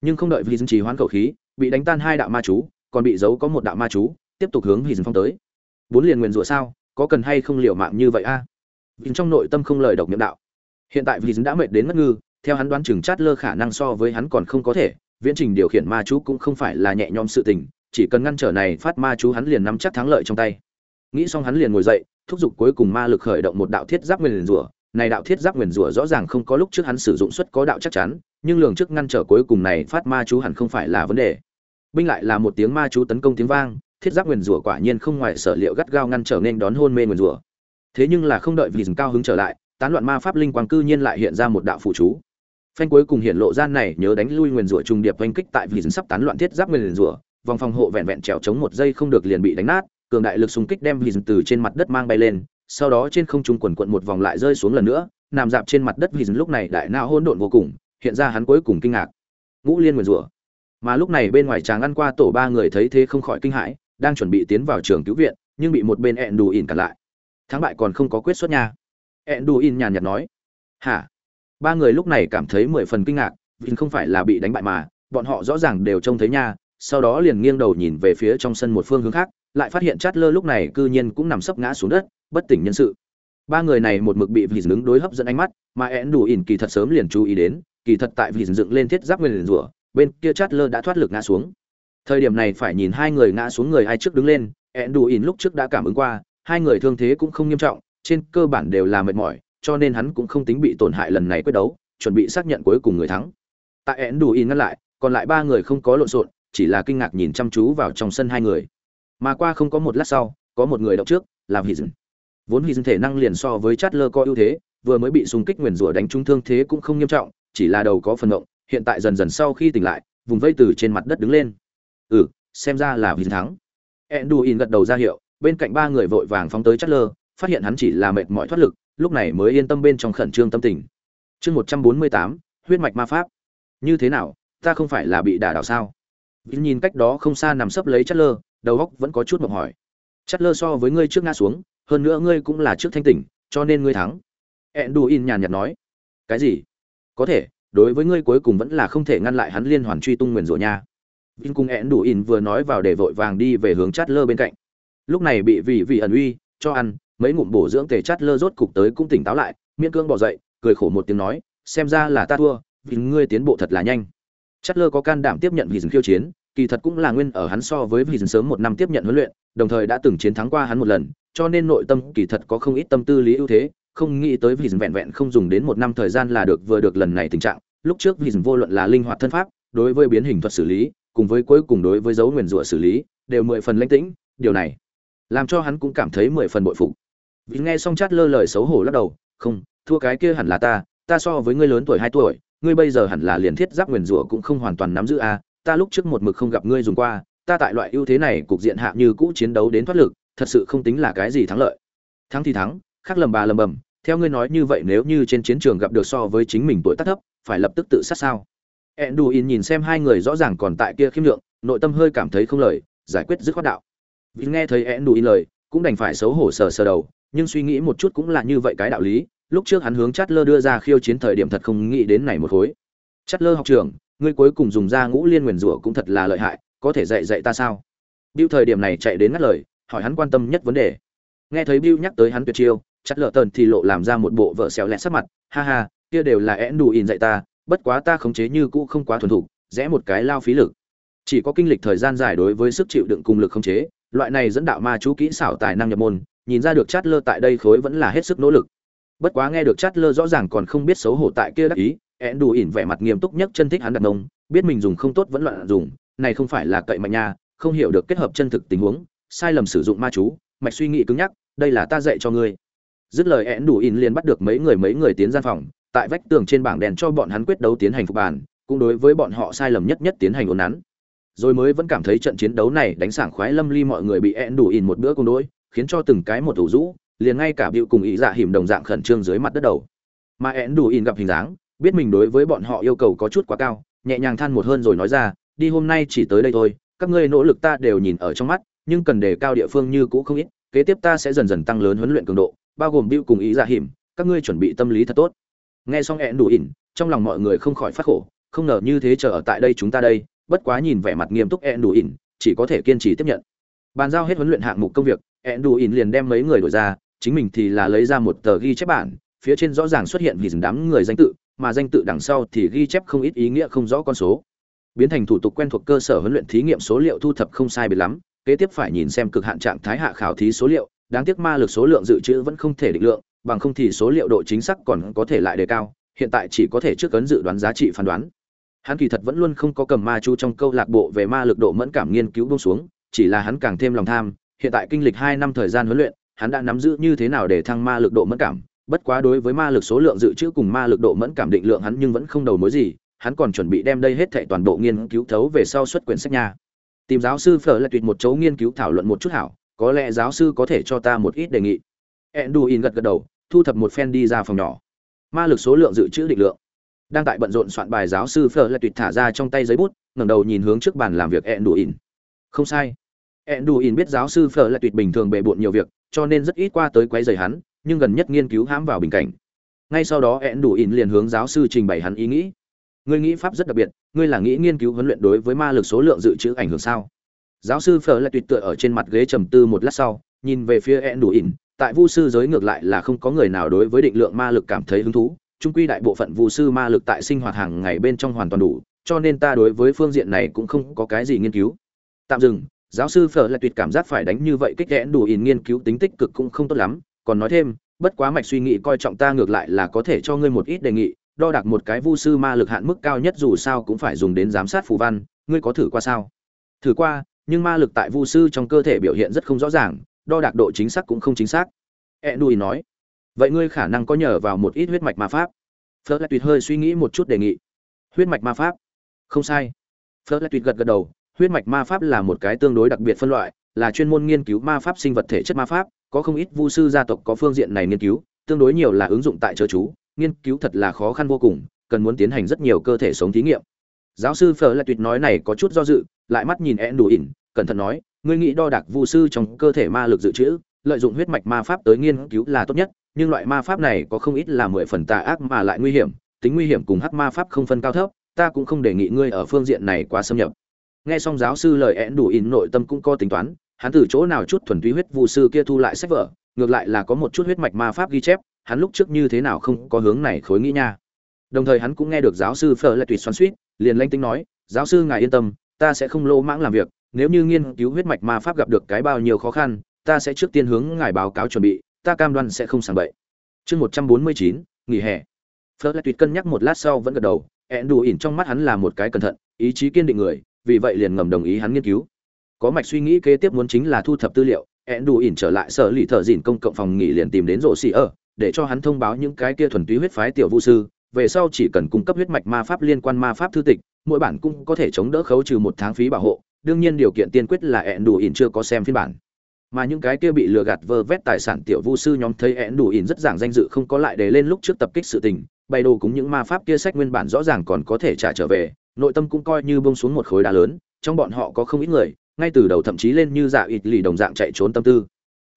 [SPEAKER 1] Nhưng không đợi vì Vision trì hoãn khẩu khí, bị đánh tan hai đạo ma chú, còn bị giấu có một đạo ma chú, tiếp tục hướng Vision phong tới. Bốn liền nguyên rủa sao, có cần hay không liều mạng như vậy a? À? trong nội tâm không lời độc niệm đạo. Hiện tại Vision đã mệt đến ngất ngư, theo hắn đoán chừng chát lơ khả năng so với hắn còn không có thể, viễn trình điều khiển ma chú cũng không phải là nhẹ nhõm sự tình, chỉ cần ngăn trở này phát ma chú hắn liền nắm chắc thắng lợi trong tay. Nghĩ xong hắn liền ngồi dậy, thúc giục cuối cùng ma lực khởi động một đạo thiết giáp nguyên rủa. Này đạo thiết giáp nguyên rủa rõ ràng không có lúc trước hắn sử dụng suất có đạo chắc chắn nhưng lường trước ngăn trở cuối cùng này phát ma chú hẳn không phải là vấn đề. Binh lại là một tiếng ma chú tấn công tiếng vang thiết giáp nguyên rủa quả nhiên không ngoài sở liệu gắt gao ngăn trở nên đón hôn mê nguyên rủa. Thế nhưng là không đợi vì dừng cao hứng trở lại tán loạn ma pháp linh quang cư nhiên lại hiện ra một đạo phụ chú phanh cuối cùng hiện lộ gian này nhớ đánh lui nguyên rủa trùng điệp oanh kích tại vì sắp tán loạn thiết giáp nguyên rủa vòng phòng hộ vẹn vẹn trèo chống một giây không được liền bị đánh nát cường đại lực xung kích đem vì từ trên mặt đất mang bay lên, sau đó trên không trung quần quận một vòng lại rơi xuống lần nữa, nằm dạp trên mặt đất vì lúc này đại não hỗn độn vô cùng, hiện ra hắn cuối cùng kinh ngạc. Ngũ Liên nguyên rủa. Mà lúc này bên ngoài chàng ăn qua tổ ba người thấy thế không khỏi kinh hãi, đang chuẩn bị tiến vào trường cứu viện, nhưng bị một bên ẹn đù ỉn cản lại. Thắng bại còn không có quyết xuất nha. ẹn đù ỉn nhàn nhạt nói. Hả? Ba người lúc này cảm thấy mười phần kinh ngạc, vì không phải là bị đánh bại mà, bọn họ rõ ràng đều trông thấy nha, sau đó liền nghiêng đầu nhìn về phía trong sân một phương hướng khác, lại phát hiện chát lơ lúc này cư nhiên cũng nằm sấp ngã xuống đất bất tỉnh nhân sự. Ba người này một mực bị vì đứng đối hấp dẫn ánh mắt mà én đủ ỉn kỳ thật sớm liền chú ý đến kỳ thật tại vì dựng lên thiết giáp nguyên rủa bên kia chát lơ đã thoát lực ngã xuống. Thời điểm này phải nhìn hai người ngã xuống người ai trước đứng lên én đủ ỉn lúc trước đã cảm ứng qua hai người thương thế cũng không nghiêm trọng trên cơ bản đều là mệt mỏi cho nên hắn cũng không tính bị tổn hại lần này quyết đấu, chuẩn bị xác nhận cuối cùng người thắng. Tại ẻn đủ in ngăn lại, còn lại ba người không có lộn xộn, chỉ là kinh ngạc nhìn chăm chú vào trong sân hai người. Mà qua không có một lát sau, có một người động trước, làm hì dừng vốn hì dừng thể năng liền so với chát lơ có ưu thế, vừa mới bị xung kích nguyền rủa đánh trúng thương thế cũng không nghiêm trọng, chỉ là đầu có phần động, hiện tại dần dần sau khi tỉnh lại, vùng vây từ trên mặt đất đứng lên. Ừ xem ra là hì thắng. Enduin gật đầu ra hiệu, bên cạnh ba người vội vàng phóng tới chát lơ phát hiện hắn chỉ là mệt mỏi thoát lực lúc này mới yên tâm bên trong khẩn trương tâm tình chương một trăm bốn mươi tám huyết mạch ma pháp như thế nào ta không phải là bị đả đảo sao Vin nhìn cách đó không xa nằm sấp lấy chất lơ, đầu óc vẫn có chút mộng hỏi. Chất lơ so với ngươi trước ngã xuống, hơn nữa ngươi cũng là trước thanh tỉnh, cho nên ngươi thắng. Enduin nhàn nhạt nói. Cái gì? Có thể, đối với ngươi cuối cùng vẫn là không thể ngăn lại hắn liên hoàn truy tung nguyền rủa nha. Vin cùng Enduin vừa nói vào để vội vàng đi về hướng chatler lơ bên cạnh. Lúc này bị vị vị ẩn uy, cho ăn, mấy ngụm bổ dưỡng tề chất lơ rốt cục tới cũng tỉnh táo lại, miễn cương bỏ dậy, cười khổ một tiếng nói, xem ra là ta thua, vì ngươi tiến bộ thật là nhanh. Chất lơ có can đảm tiếp nhận vì dừng khiêu chiến, kỳ thật cũng là nguyên ở hắn so với vì dừng sớm một năm tiếp nhận huấn luyện, đồng thời đã từng chiến thắng qua hắn một lần, cho nên nội tâm kỳ thật có không ít tâm tư lý ưu thế, không nghĩ tới vì dừng vẹn vẹn không dùng đến một năm thời gian là được vừa được lần này tình trạng. Lúc trước vì dừng vô luận là linh hoạt thân pháp, đối với biến hình thuật xử lý, cùng với cuối cùng đối với dấu nguyên rủa xử lý, đều mười phần lãnh tĩnh, điều này làm cho hắn cũng cảm thấy mười phần bội phục. Vì nghe xong chát lơ lời xấu hổ lắc đầu, "Không, thua cái kia hẳn là ta, ta so với ngươi lớn tuổi hai tuổi, ngươi bây giờ hẳn là liền thiết giáp nguyền rủa cũng không hoàn toàn nắm giữ a ta lúc trước một mực không gặp ngươi dùng qua ta tại loại ưu thế này cục diện hạ như cũ chiến đấu đến thoát lực thật sự không tính là cái gì thắng lợi. Thắng thì thắng khác lầm bà lầm bầm theo ngươi nói như vậy nếu như trên chiến trường gặp được so với chính mình tuổi tác thấp phải lập tức tự sát sao? Enduin nhìn xem hai người rõ ràng còn tại kia khiêm lượng nội tâm hơi cảm thấy không lời giải quyết dứt khoát đạo. Vì nghe thấy Enduin lời cũng đành phải xấu hổ sờ sờ đầu nhưng suy nghĩ một chút cũng là như vậy cái đạo lý, lúc trước hắn hướng chát lơ đưa ra khiêu chiến thời điểm thật không nghĩ đến này một khối. Chát lơ học trưởng, ngươi cuối cùng dùng ra ngũ liên nguyền rủa cũng thật là lợi hại, có thể dạy dạy ta sao? Bill thời điểm này chạy đến ngắt lời, hỏi hắn quan tâm nhất vấn đề. Nghe thấy Bill nhắc tới hắn tuyệt chiêu chát lơ tần thì lộ làm ra một bộ vợ xéo lẹ sắc mặt, ha ha, kia đều là én đủ in dạy ta, bất quá ta khống chế như cũ không quá thuần thục, rẽ một cái lao phí lực. Chỉ có kinh lịch thời gian dài đối với sức chịu đựng cùng lực khống chế, loại này dẫn đạo ma chú kỹ xảo tài năng nhập môn nhìn ra được chát lơ tại đây khối vẫn là hết sức nỗ lực. Bất quá nghe được chát lơ rõ ràng còn không biết xấu hổ tại kia đắc ý ẹn đủ ỉn vẻ mặt nghiêm túc nhất chân thích hắn đặt nông biết mình dùng không tốt vẫn loạn dùng, này không phải là cậy mạnh nha, không hiểu được kết hợp chân thực tình huống, sai lầm sử dụng ma chú, mạch suy nghĩ cứng nhắc, đây là ta dạy cho ngươi. Dứt lời ẹn đủ ỉn liền bắt được mấy người mấy người tiến gian phòng, tại vách tường trên bảng đèn cho bọn hắn quyết đấu tiến hành phục bàn, cũng đối với bọn họ sai lầm nhất nhất tiến hành ổn nắn. Rồi mới vẫn cảm thấy trận chiến đấu này đánh sảng khoái lâm ly mọi người bị ẹn đủ ỉn một bữa cùng đôi khiến cho từng cái một thủ rũ, liền ngay cả bịu cùng ý dạ hiểm đồng dạng khẩn trương dưới mặt đất đầu. Mà én đủ ỉn gặp hình dáng, biết mình đối với bọn họ yêu cầu có chút quá cao, nhẹ nhàng than một hơn rồi nói ra, đi hôm nay chỉ tới đây thôi, các ngươi nỗ lực ta đều nhìn ở trong mắt, nhưng cần đề cao địa phương như cũ không ít, kế tiếp ta sẽ dần dần tăng lớn huấn luyện cường độ, bao gồm bịu cùng ý dạ hiểm các ngươi chuẩn bị tâm lý thật tốt. Nghe xong én đủ ỉn trong lòng mọi người không khỏi phát khổ, không ngờ như thế chờ ở tại đây chúng ta đây, bất quá nhìn vẻ mặt nghiêm túc én đủ ỉn chỉ có thể kiên trì tiếp nhận. Bàn giao hết huấn luyện hạng mục công việc ẹn đủ ỉn liền đem mấy người đổi ra, chính mình thì là lấy ra một tờ ghi chép bản, phía trên rõ ràng xuất hiện vì đám người danh tự, mà danh tự đằng sau thì ghi chép không ít ý nghĩa không rõ con số. Biến thành thủ tục quen thuộc cơ sở huấn luyện thí nghiệm số liệu thu thập không sai biệt lắm, kế tiếp phải nhìn xem cực hạn trạng thái hạ khảo thí số liệu, đáng tiếc ma lực số lượng dự trữ vẫn không thể định lượng, bằng không thì số liệu độ chính xác còn có thể lại đề cao, hiện tại chỉ có thể trước ấn dự đoán giá trị phán đoán. Hắn kỳ thật vẫn luôn không có cầm ma chu trong câu lạc bộ về ma lực độ mẫn cảm nghiên cứu bông xuống, chỉ là hắn càng thêm lòng tham hiện tại kinh lịch hai năm thời gian huấn luyện, hắn đã nắm giữ như thế nào để thăng ma lực độ mẫn cảm, bất quá đối với ma lực số lượng dự trữ cùng ma lực độ mẫn cảm định lượng hắn nhưng vẫn không đầu mối gì, hắn còn chuẩn bị đem đây hết thảy toàn bộ nghiên cứu thấu về sau xuất quyển sách nhà. tìm giáo sư phở là tuyệt một chỗ nghiên cứu thảo luận một chút hảo, có lẽ giáo sư có thể cho ta một ít đề nghị. Enduin gật gật đầu, thu thập một phen đi ra phòng nhỏ. Ma lực số lượng dự trữ định lượng. Đang tại bận rộn soạn bài giáo sư phở là tuyệt thả ra trong tay giấy bút, ngẩng đầu nhìn hướng trước bàn làm việc enduin. Không sai enduin biết giáo sư phở là tuyệt bình thường bệ bội nhiều việc, cho nên rất ít qua tới quấy rầy hắn, nhưng gần nhất nghiên cứu hãm vào bình cảnh. Ngay sau đó enduin liền hướng giáo sư trình bày hắn ý nghĩ. Ngươi nghĩ pháp rất đặc biệt, ngươi là nghĩ nghiên cứu huấn luyện đối với ma lực số lượng dự trữ ảnh hưởng sao? Giáo sư phở là tuyệt tựa ở trên mặt ghế trầm tư một lát sau, nhìn về phía enduin, tại vu sư giới ngược lại là không có người nào đối với định lượng ma lực cảm thấy hứng thú trung quy đại bộ phận vu sư ma lực tại sinh hoạt hàng ngày bên trong hoàn toàn đủ, cho nên ta đối với phương diện này cũng không có cái gì nghiên cứu. Tạm dừng giáo sư phở là tuyệt cảm giác phải đánh như vậy kích kẽn đủ ỉn nghiên cứu tính tích cực cũng không tốt lắm. Còn nói thêm, bất quá mạch suy nghĩ coi trọng ta ngược lại là có thể cho ngươi một ít đề nghị, đo đạc một cái vu sư ma lực hạn mức cao nhất dù sao cũng phải dùng đến giám sát phù văn, ngươi có thử qua sao? Thử qua, nhưng ma lực tại vu sư trong cơ thể biểu hiện rất không rõ ràng, đo đạc độ chính xác cũng không chính xác. E đùi nói, vậy ngươi khả năng có nhờ vào một ít huyết mạch ma pháp. Phớt lại tuyệt hơi suy nghĩ một chút đề nghị. Huyết mạch ma pháp? Không sai. Phớt lại tuyệt gật gật đầu huyết mạch ma pháp là một cái tương đối đặc biệt phân loại, là chuyên môn nghiên cứu ma pháp sinh vật thể chất ma pháp, có không ít vu sư gia tộc có phương diện này nghiên cứu, tương đối nhiều là ứng dụng tại chớ chú, nghiên cứu thật là khó khăn vô cùng, cần muốn tiến hành rất nhiều cơ thể sống thí nghiệm. Giáo sư phở lại tuyệt nói này có chút do dự, lại mắt nhìn én đủ ỉn cẩn thận nói, ngươi nghĩ đo đạc vu sư trong cơ thể ma lực dự trữ, lợi dụng huyết mạch ma pháp tới nghiên cứu là tốt nhất, nhưng loại ma pháp này có không ít là mười phần tà ác mà lại nguy hiểm, tính nguy hiểm cùng hắc ma pháp không phân cao thấp, ta cũng không đề nghị ngươi ở phương diện này quá xâm nhập nghe xong giáo sư lời én đủ in nội tâm cũng có tính toán, hắn từ chỗ nào chút thuần túy huyết vụ sư kia thu lại sách vở, ngược lại là có một chút huyết mạch ma pháp ghi chép, hắn lúc trước như thế nào không có hướng này khối nghĩ nha. Đồng thời hắn cũng nghe được giáo sư phở lại tùy xoắn suýt liền lanh tính nói, giáo sư ngài yên tâm, ta sẽ không lô mãng làm việc, nếu như nghiên cứu huyết mạch ma pháp gặp được cái bao nhiêu khó khăn, ta sẽ trước tiên hướng ngài báo cáo chuẩn bị, ta cam đoan sẽ không sàng bậy. Chương một trăm bốn mươi chín, nghỉ hè. Phớt lại tùy cân nhắc một lát sau vẫn gật đầu, ẹn đủ ỉn trong mắt hắn là một cái cẩn thận, ý chí kiên định người vì vậy liền ngầm đồng ý hắn nghiên cứu. Có mạch suy nghĩ kế tiếp muốn chính là thu thập tư liệu ẹn đủ ỉn trở lại sở lì thợ dìn công cộng phòng nghỉ liền tìm đến rộ xì ở, để cho hắn thông báo những cái kia thuần túy huyết phái tiểu vũ sư. Về sau chỉ cần cung cấp huyết mạch ma pháp liên quan ma pháp thư tịch, mỗi bản cũng có thể chống đỡ khấu trừ một tháng phí bảo hộ. Đương nhiên điều kiện tiên quyết là ẹn đủ ỉn chưa có xem phiên bản. Mà những cái kia bị lừa gạt vơ vét tài sản tiểu vu sư nhóm thấy én đủ ỉn rất giảng danh dự không có lại để lên lúc trước tập kích sự tình bày đồ cũng những ma pháp kia sách nguyên bản rõ ràng còn có thể trả trở về, nội tâm cũng coi như bông xuống một khối đá lớn, trong bọn họ có không ít người, ngay từ đầu thậm chí lên như dạ ịt lì đồng dạng chạy trốn tâm tư.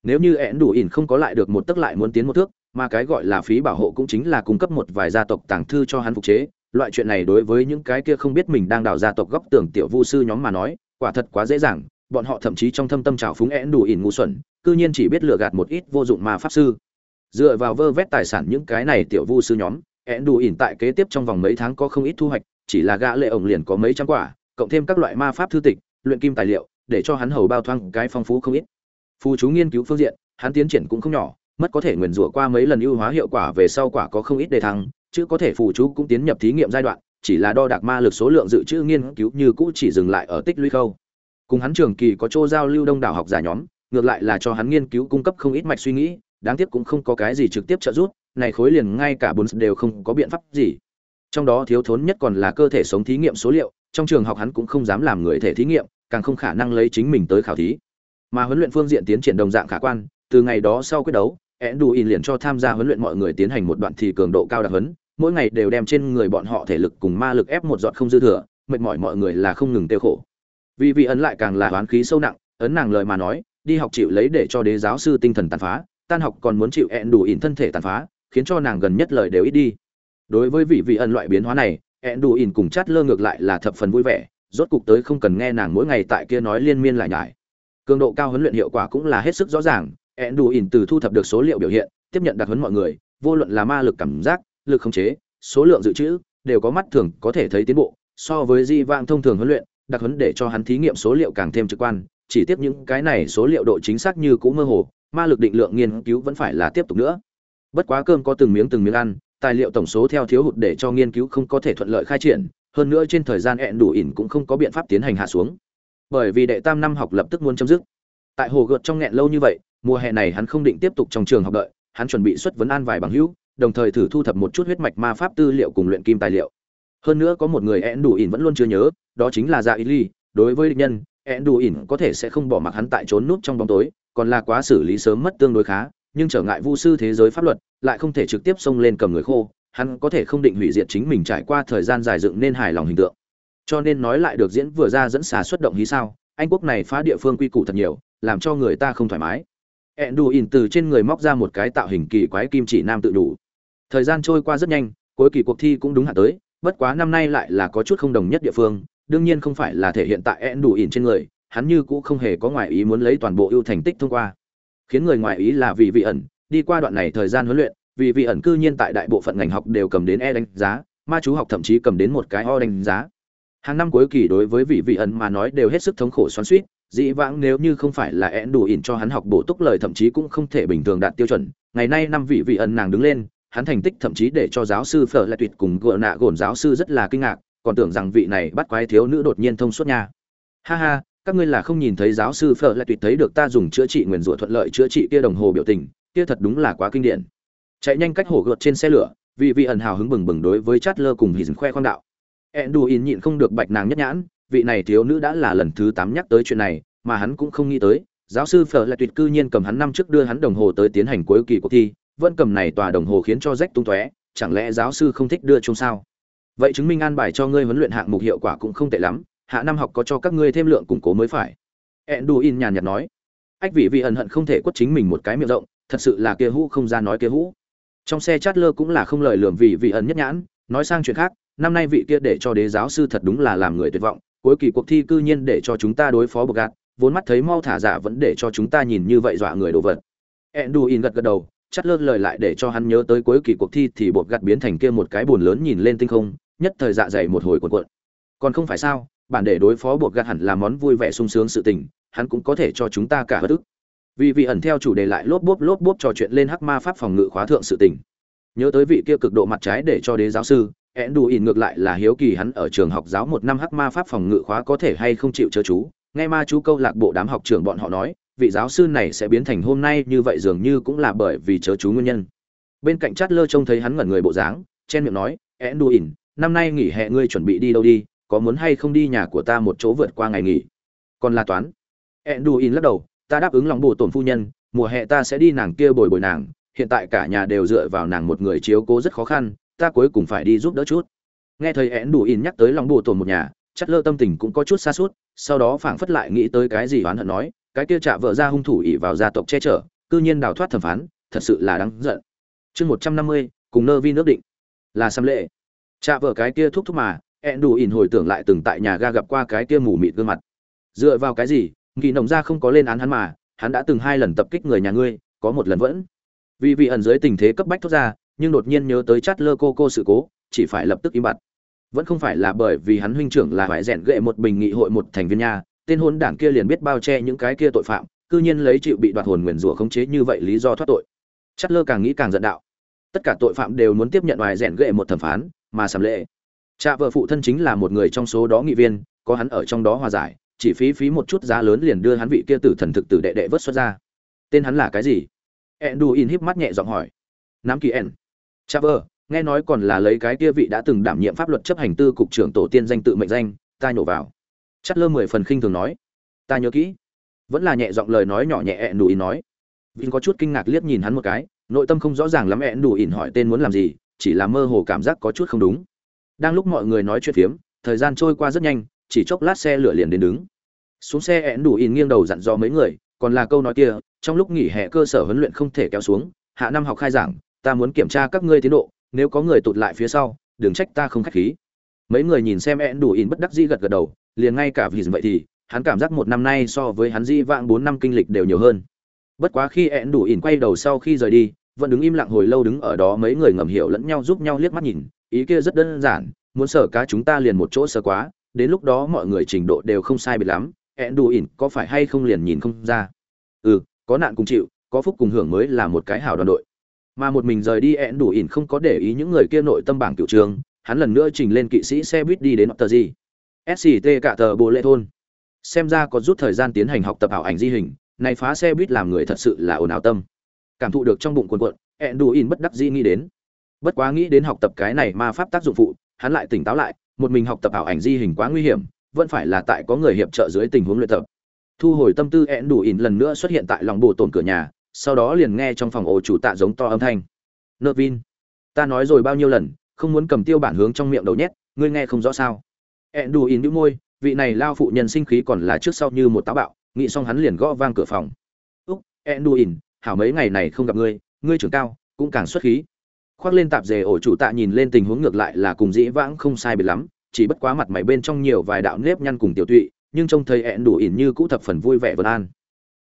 [SPEAKER 1] Nếu như én đủ ỉn không có lại được một tức lại muốn tiến một thước, mà cái gọi là phí bảo hộ cũng chính là cung cấp một vài gia tộc tàng thư cho hắn phục chế, loại chuyện này đối với những cái kia không biết mình đang đào gia tộc góc tưởng tiểu vu sư nhóm mà nói, quả thật quá dễ dàng, bọn họ thậm chí trong thâm tâm trào phúng én đủ ỉn ngu xuẩn, cư nhiên chỉ biết lừa gạt một ít vô dụng mà pháp sư. Dựa vào vơ vét tài sản những cái này tiểu vu sư nhóm ẹn đủ ỉn tại kế tiếp trong vòng mấy tháng có không ít thu hoạch, chỉ là gã lệ ổng liền có mấy trăm quả, cộng thêm các loại ma pháp thư tịch, luyện kim tài liệu, để cho hắn hầu bao thoang cái phong phú không ít. Phù chú nghiên cứu phương diện, hắn tiến triển cũng không nhỏ, mất có thể nguyền rủa qua mấy lần ưu hóa hiệu quả về sau quả có không ít đề thăng, chứ có thể phù chú cũng tiến nhập thí nghiệm giai đoạn, chỉ là đo đạc ma lực số lượng dự trữ nghiên cứu như cũ chỉ dừng lại ở tích lũy khâu. Cùng hắn trường kỳ có chỗ giao lưu đông đảo học giả nhóm, ngược lại là cho hắn nghiên cứu cung cấp không ít mạch suy nghĩ, đáng tiếc cũng không có cái gì trực tiếp trợ giúp này khối liền ngay cả bốn đều không có biện pháp gì. Trong đó thiếu thốn nhất còn là cơ thể sống thí nghiệm số liệu, trong trường học hắn cũng không dám làm người thể thí nghiệm, càng không khả năng lấy chính mình tới khảo thí. Mà huấn luyện phương diện tiến triển đồng dạng khả quan, từ ngày đó sau quyết đấu én đủ in liền cho tham gia huấn luyện mọi người tiến hành một đoạn thì cường độ cao đặc huấn, mỗi ngày đều đem trên người bọn họ thể lực cùng ma lực ép một giọt không dư thừa, mệt mỏi mọi người là không ngừng tiêu khổ. Vì vị ấn lại càng là oán khí sâu nặng, ấn nàng lời mà nói, đi học chịu lấy để cho đế giáo sư tinh thần tàn phá, tan học còn muốn chịu ẹn đủ in thân thể tàn phá khiến cho nàng gần nhất lời đều ít đi. Đối với vị vị ẩn loại biến hóa này ẹn đủ ỉn cùng chát lơ ngược lại là thập phần vui vẻ, rốt cục tới không cần nghe nàng mỗi ngày tại kia nói liên miên lại nhải. Cường độ cao huấn luyện hiệu quả cũng là hết sức rõ ràng ẹn đủ ỉn từ thu thập được số liệu biểu hiện, tiếp nhận đặc huấn mọi người, vô luận là ma lực cảm giác, lực khống chế, số lượng dự trữ, đều có mắt thường có thể thấy tiến bộ, so với di vang thông thường huấn luyện, đặc huấn để cho hắn thí nghiệm số liệu càng thêm trực quan, chỉ tiếp những cái này số liệu độ chính xác như cũ mơ hồ, ma lực định lượng nghiên cứu vẫn phải là tiếp tục nữa bất quá cơm có từng miếng từng miếng ăn, tài liệu tổng số theo thiếu hụt để cho nghiên cứu không có thể thuận lợi khai triển, hơn nữa trên thời gian hẹn đủ ỉn cũng không có biện pháp tiến hành hạ xuống. Bởi vì đệ tam năm học lập tức muốn chấm dứt. Tại hồ gợt trong nghẹn lâu như vậy, mùa hè này hắn không định tiếp tục trong trường học đợi, hắn chuẩn bị xuất vấn an vài bằng hữu, đồng thời thử thu thập một chút huyết mạch ma pháp tư liệu cùng luyện kim tài liệu. Hơn nữa có một người hẹn đủ ỉn vẫn luôn chưa nhớ, đó chính là dạ ý ly, đối với địch nhân hẹn đủ ỉn có thể sẽ không bỏ mặc hắn tại trốn núp trong bóng tối, còn là quá xử lý sớm mất tương đối khá nhưng trở ngại vu sư thế giới pháp luật, lại không thể trực tiếp xông lên cầm người khô, hắn có thể không định hủy diệt chính mình trải qua thời gian dài dựng nên hài lòng hình tượng. Cho nên nói lại được diễn vừa ra dẫn xà xuất động hí sao, anh quốc này phá địa phương quy củ thật nhiều, làm cho người ta không thoải mái. Ẹn đủ ỉn từ trên người móc ra một cái tạo hình kỳ quái kim chỉ nam tự đủ. Thời gian trôi qua rất nhanh, cuối kỳ cuộc thi cũng đúng hạn tới, bất quá năm nay lại là có chút không đồng nhất địa phương, đương nhiên không phải là thể hiện tại ẹn đủ ỉn trên người, hắn như cũng không hề có ngoại ý muốn lấy toàn bộ ưu thành tích thông qua khiến người ngoài ý là vì vị ẩn, đi qua đoạn này thời gian huấn luyện, vì vị ẩn cư nhiên tại đại bộ phận ngành học đều cầm đến e đánh giá, ma chú học thậm chí cầm đến một cái o đánh giá. Hàng năm cuối kỳ đối với vị vị ẩn mà nói đều hết sức thống khổ xoắn suýt dĩ vãng nếu như không phải là én đủ ỉn cho hắn học bổ túc lời thậm chí cũng không thể bình thường đạt tiêu chuẩn. Ngày nay năm vị vị ẩn nàng đứng lên, hắn thành tích thậm chí để cho giáo sư phở lại tuyệt cùng gợ nạ gồn giáo sư rất là kinh ngạc, còn tưởng rằng vị này bắt quái thiếu nữ đột nhiên thông suốt nha. Ha ha các ngươi là không nhìn thấy giáo sư phở lại tuyệt thấy được ta dùng chữa trị nguyền rủa thuận lợi chữa trị kia đồng hồ biểu tình, kia thật đúng là quá kinh điển. Chạy nhanh cách hổ gợt trên xe lửa, vì vị ẩn hào hứng bừng bừng đối với chát lơ cùng hì khoe khoang đạo. Enduin nhịn không được bạch nàng nhất nhãn, vị này thiếu nữ đã là lần thứ tám nhắc tới chuyện này, mà hắn cũng không nghĩ tới, giáo sư phở lại tuyệt cư nhiên cầm hắn năm trước đưa hắn đồng hồ tới tiến hành cuối kỳ cuộc thi, vẫn cầm này tòa đồng hồ khiến cho rách tung tóe, chẳng lẽ giáo sư không thích đưa chung sao? Vậy chứng minh an bài cho ngươi huấn luyện hạng mục hiệu quả cũng không tệ lắm hạ năm học có cho các ngươi thêm lượng củng cố mới phải. Enduin nhàn nhạt nói. Ách vị vị ẩn hận không thể quất chính mình một cái miệng rộng, thật sự là kia hũ không ra nói kia hũ. Trong xe chát lơ cũng là không lời lường vị vị ẩn nhất nhãn, nói sang chuyện khác, năm nay vị kia để cho đế giáo sư thật đúng là làm người tuyệt vọng, cuối kỳ cuộc thi cư nhiên để cho chúng ta đối phó bộc gạt, vốn mắt thấy mau thả giả vẫn để cho chúng ta nhìn như vậy dọa người đồ vật. Enduin gật gật đầu chắt lơ lời lại để cho hắn nhớ tới cuối kỳ cuộc thi thì bột gạt biến thành kia một cái buồn lớn nhìn lên tinh không, nhất thời dạ dày một hồi cuộn cuộn. Còn không phải sao bản để đối phó buộc gạt hẳn là món vui vẻ sung sướng sự tình, hắn cũng có thể cho chúng ta cả bất ức. Vì vị ẩn theo chủ đề lại lốp bốp lốp bốp trò chuyện lên hắc ma pháp phòng ngự khóa thượng sự tình. Nhớ tới vị kia cực độ mặt trái để cho đế giáo sư ẹn đù ỉn ngược lại là hiếu kỳ hắn ở trường học giáo một năm hắc ma pháp phòng ngự khóa có thể hay không chịu chớ chú. Nghe ma chú câu lạc bộ đám học trưởng bọn họ nói, vị giáo sư này sẽ biến thành hôm nay như vậy dường như cũng là bởi vì chớ chú nguyên nhân. Bên cạnh chát lơ trông thấy hắn ngẩn người bộ dáng, chen miệng nói enduin năm nay nghỉ hè ngươi chuẩn bị đi đâu đi? Có muốn hay không đi nhà của ta một chỗ vượt qua ngày nghỉ? Còn là toán. Enduin lắc đầu, ta đáp ứng lòng bộ tổn phu nhân, mùa hè ta sẽ đi nàng kia bồi bồi nàng, hiện tại cả nhà đều dựa vào nàng một người chiếu cố rất khó khăn, ta cuối cùng phải đi giúp đỡ chút. Nghe thầy én đủ in nhắc tới lòng bộ tổn một nhà chất lơ tâm tình cũng có chút xa suốt, sau đó phảng phất lại nghĩ tới cái gì oán hận nói, cái kia chạ vợ ra hung thủ ỉ vào gia tộc che chở, cư nhiên đào thoát thẩm phán, thật sự là đáng giận. Chương một trăm năm mươi, cùng nơ vi nước định. Là xăm lệ. Chạ vợ cái kia thúc thúc mà ẹn đủ ỉn hồi tưởng lại từng tại nhà ga gặp qua cái kia mù mịt gương mặt. Dựa vào cái gì? Kỳ nồng ra không có lên án hắn mà, hắn đã từng hai lần tập kích người nhà ngươi, có một lần vẫn. Vì vị ẩn dưới tình thế cấp bách thốt ra, nhưng đột nhiên nhớ tới chát lơ cô cô sự cố, chỉ phải lập tức im bặt. Vẫn không phải là bởi vì hắn huynh trưởng là phải rèn gệ một bình nghị hội một thành viên nhà tên hôn đảng kia liền biết bao che những cái kia tội phạm, cư nhiên lấy chịu bị đoạt hồn nguyền rủa khống chế như vậy lý do thoát tội. Chát lơ càng nghĩ càng giận đạo. Tất cả tội phạm đều muốn tiếp nhận vài rèn gệ một thẩm phán, mà sầm lệ cha vợ phụ thân chính là một người trong số đó nghị viên có hắn ở trong đó hòa giải chỉ phí phí một chút giá lớn liền đưa hắn vị kia tử thần thực tử đệ đệ vớt xuất ra tên hắn là cái gì Enduin híp mắt nhẹ giọng hỏi. Nam Kỳ En. Chaver, nghe nói còn là lấy cái kia vị đã từng đảm nhiệm pháp luật chấp hành tư cục trưởng tổ tiên danh tự mệnh danh, ta nhổ vào. Chắt lơ mười phần khinh thường nói. Ta nhớ kỹ. Vẫn là nhẹ giọng lời nói nhỏ nhẹ Enduin nói. Vin có chút kinh ngạc liếc nhìn hắn một cái, nội tâm không rõ ràng lắm Enduin hỏi tên muốn làm gì, chỉ là mơ hồ cảm giác có chút không đúng. Đang lúc mọi người nói chuyện phiếm, thời gian trôi qua rất nhanh, chỉ chốc lát xe lửa liền đến đứng. Xuống xe én đủ in nghiêng đầu dặn dò mấy người, còn là câu nói kia, trong lúc nghỉ hè cơ sở huấn luyện không thể kéo xuống hạ năm học khai giảng ta muốn kiểm tra các ngươi tiến độ nếu có người tụt lại phía sau đừng trách ta không khách khí mấy người nhìn xem én đủ in bất đắc dĩ gật gật đầu liền ngay cả vì vậy thì hắn cảm giác một năm nay so với hắn di vãng bốn năm kinh lịch đều nhiều hơn bất quá khi én đủ in quay đầu sau khi rời đi vẫn đứng im lặng hồi lâu đứng ở đó mấy người ngầm hiểu lẫn nhau giúp nhau liếc mắt nhìn, ý kia rất đơn giản, muốn sở cá chúng ta liền một chỗ sơ quá, đến lúc đó mọi người trình độ đều không sai biệt lắm én đủ ỉn có phải hay không liền nhìn không ra. Ừ có nạn cùng chịu, có phúc cùng hưởng mới là một cái hảo đoàn đội. Mà một mình rời đi ẹn đủ ỉn không có để ý những người kia nội tâm bảng cựu trường, hắn lần nữa trình lên kỵ sĩ xe buýt đi đến tờ gì sct cả tờ bộ lệ thôn. Xem ra có rút thời gian tiến hành học tập ảo ảnh di hình, này phá xe buýt làm người thật sự là ồn ào tâm cảm thụ được trong bụng cuồn cuộn, ẹn đủ ỉn bất đắc dĩ nghĩ đến. Bất quá nghĩ đến học tập cái này ma pháp tác dụng phụ hắn lại tỉnh táo lại một mình học tập ảo ảnh di hình quá nguy hiểm vẫn phải là tại có người hiệp trợ dưới tình huống luyện tập. Thu hồi tâm tư ẹn đủ ỉn lần nữa xuất hiện tại lòng bộ tổn cửa nhà sau đó liền nghe trong phòng ổ chủ tạ giống to âm thanh. Nợ vin ta nói rồi bao nhiêu lần không muốn cầm tiêu bản hướng trong miệng đầu nhét ngươi nghe không rõ sao? Ẹn đủ ỉn đĩu môi vị này lao phụ nhân sinh khí còn là trước sau như một táo bạo nghĩ xong hắn liền gõ vang cửa phòng. Úc ẹn đủ ỉn hảo mấy ngày này không gặp ngươi ngươi trưởng cao, cũng càng xuất khí. Khoác lên tạp dề ổ chủ tạ nhìn lên tình huống ngược lại là cùng dĩ vãng không sai biệt lắm, chỉ bất quá mặt mày bên trong nhiều vài đạo nếp nhăn cùng tiểu tụy, nhưng trông thấy ẹn đủ ỉn như cũ thập phần vui vẻ vân an.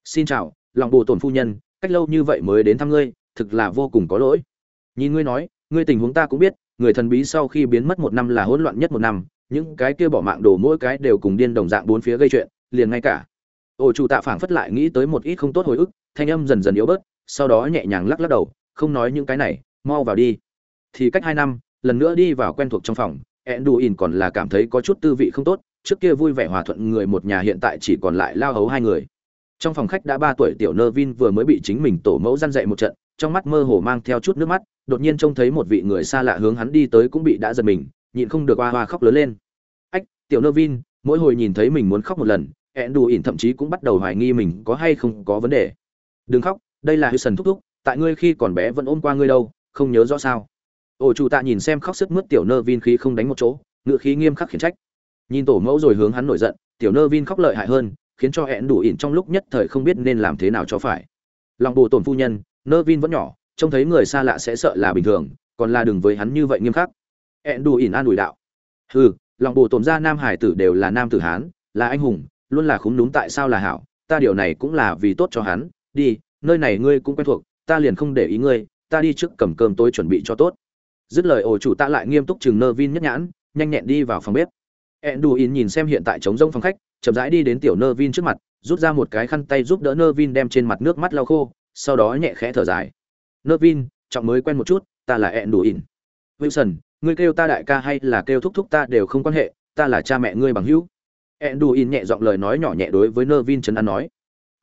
[SPEAKER 1] Xin chào, lòng bồ tổn phu nhân, cách lâu như vậy mới đến thăm ngươi, thực là vô cùng có lỗi. Nhìn ngươi nói, ngươi tình huống ta cũng biết, người thần bí sau khi biến mất một năm là hỗn loạn nhất một năm, những cái kia bỏ mạng đổ mỗi cái đều cùng điên đồng dạng bốn phía gây chuyện, liền ngay cả. Ổ chủ tạ phảng phất lại nghĩ tới một ít không tốt hồi ức thanh âm dần dần yếu bớt, sau đó nhẹ nhàng lắc lắc đầu, không nói những cái này, mau vào đi. Thì cách hai năm, lần nữa đi vào quen thuộc trong phòng ẹn đủ ỉn còn là cảm thấy có chút tư vị không tốt, trước kia vui vẻ hòa thuận người một nhà hiện tại chỉ còn lại lao hấu hai người. Trong phòng khách đã ba tuổi tiểu nơ vin vừa mới bị chính mình tổ mẫu răn dậy một trận, trong mắt mơ hồ mang theo chút nước mắt, đột nhiên trông thấy một vị người xa lạ hướng hắn đi tới cũng bị đã giật mình, nhịn không được hoa hoa khóc lớn lên. Ách, tiểu nơ vin, mỗi hồi nhìn thấy mình muốn khóc một lần ẹn đù ỉn thậm chí cũng bắt đầu hoài nghi mình có hay không có vấn đề đừng khóc, đây là hư sần thúc thúc, tại ngươi khi còn bé vẫn ôm qua ngươi đâu, không nhớ rõ sao? Ổ chủ tạ nhìn xem khóc sức mướt tiểu nơ vin khí không đánh một chỗ, ngựa khí nghiêm khắc khiển trách. Nhìn tổ mẫu rồi hướng hắn nổi giận, tiểu nơ vin khóc lợi hại hơn, khiến cho hẹn đủ ỉn trong lúc nhất thời không biết nên làm thế nào cho phải. Lòng bồ tổn phu nhân, nơ vin vẫn nhỏ, trông thấy người xa lạ sẽ sợ là bình thường, còn là đừng với hắn như vậy nghiêm khắc. Hẹn đủ ỉn an ủi đạo. Hừ, lòng bồ tổn gia nam hải tử đều là nam tử hán, là anh hùng, luôn là khúng đúng tại sao là hảo, ta điều này cũng là vì tốt cho hắn đi nơi này ngươi cũng quen thuộc ta liền không để ý ngươi ta đi trước cầm cơm tôi chuẩn bị cho tốt dứt lời ổ chủ ta lại nghiêm túc chừng nơ vin nhất nhãn nhanh nhẹn đi vào phòng bếp Enduin nhìn xem hiện tại trống rỗng phòng khách, chậm rãi đi đến tiểu Nơ Vin trước mặt, rút ra một cái khăn tay giúp đỡ Nơ Vin đem trên mặt nước mắt lau khô, sau đó nhẹ khẽ thở dài. Nơ Vin, trọng mới quen một chút, ta là Enduin. Wilson, ngươi kêu ta đại ca hay là kêu thúc thúc ta đều không quan hệ, ta là cha mẹ ngươi bằng hữu. Enduin nhẹ giọng lời nói nhỏ nhẹ đối với Nơ Vin trấn an nói.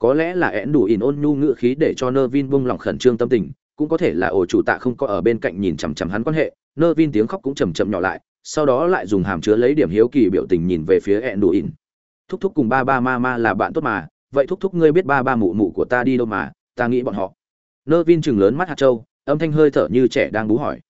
[SPEAKER 1] Có lẽ là Enduin ôn nhu ngữ khí để cho Nơ Vin buông lòng khẩn trương tâm tình, cũng có thể là ổ chủ tạ không có ở bên cạnh nhìn chằm chằm hắn quan hệ, nơ vin tiếng khóc cũng chầm chậm nhỏ lại sau đó lại dùng hàm chứa lấy điểm hiếu kỳ biểu tình nhìn về phía én đủ ỉn. Thúc thúc cùng ba ba ma ma là bạn tốt mà vậy thúc thúc ngươi biết ba ba mụ mụ của ta đi đâu mà ta nghĩ bọn họ. Nơ vin chừng lớn mắt hạt trâu âm thanh hơi thở như trẻ đang bú hỏi.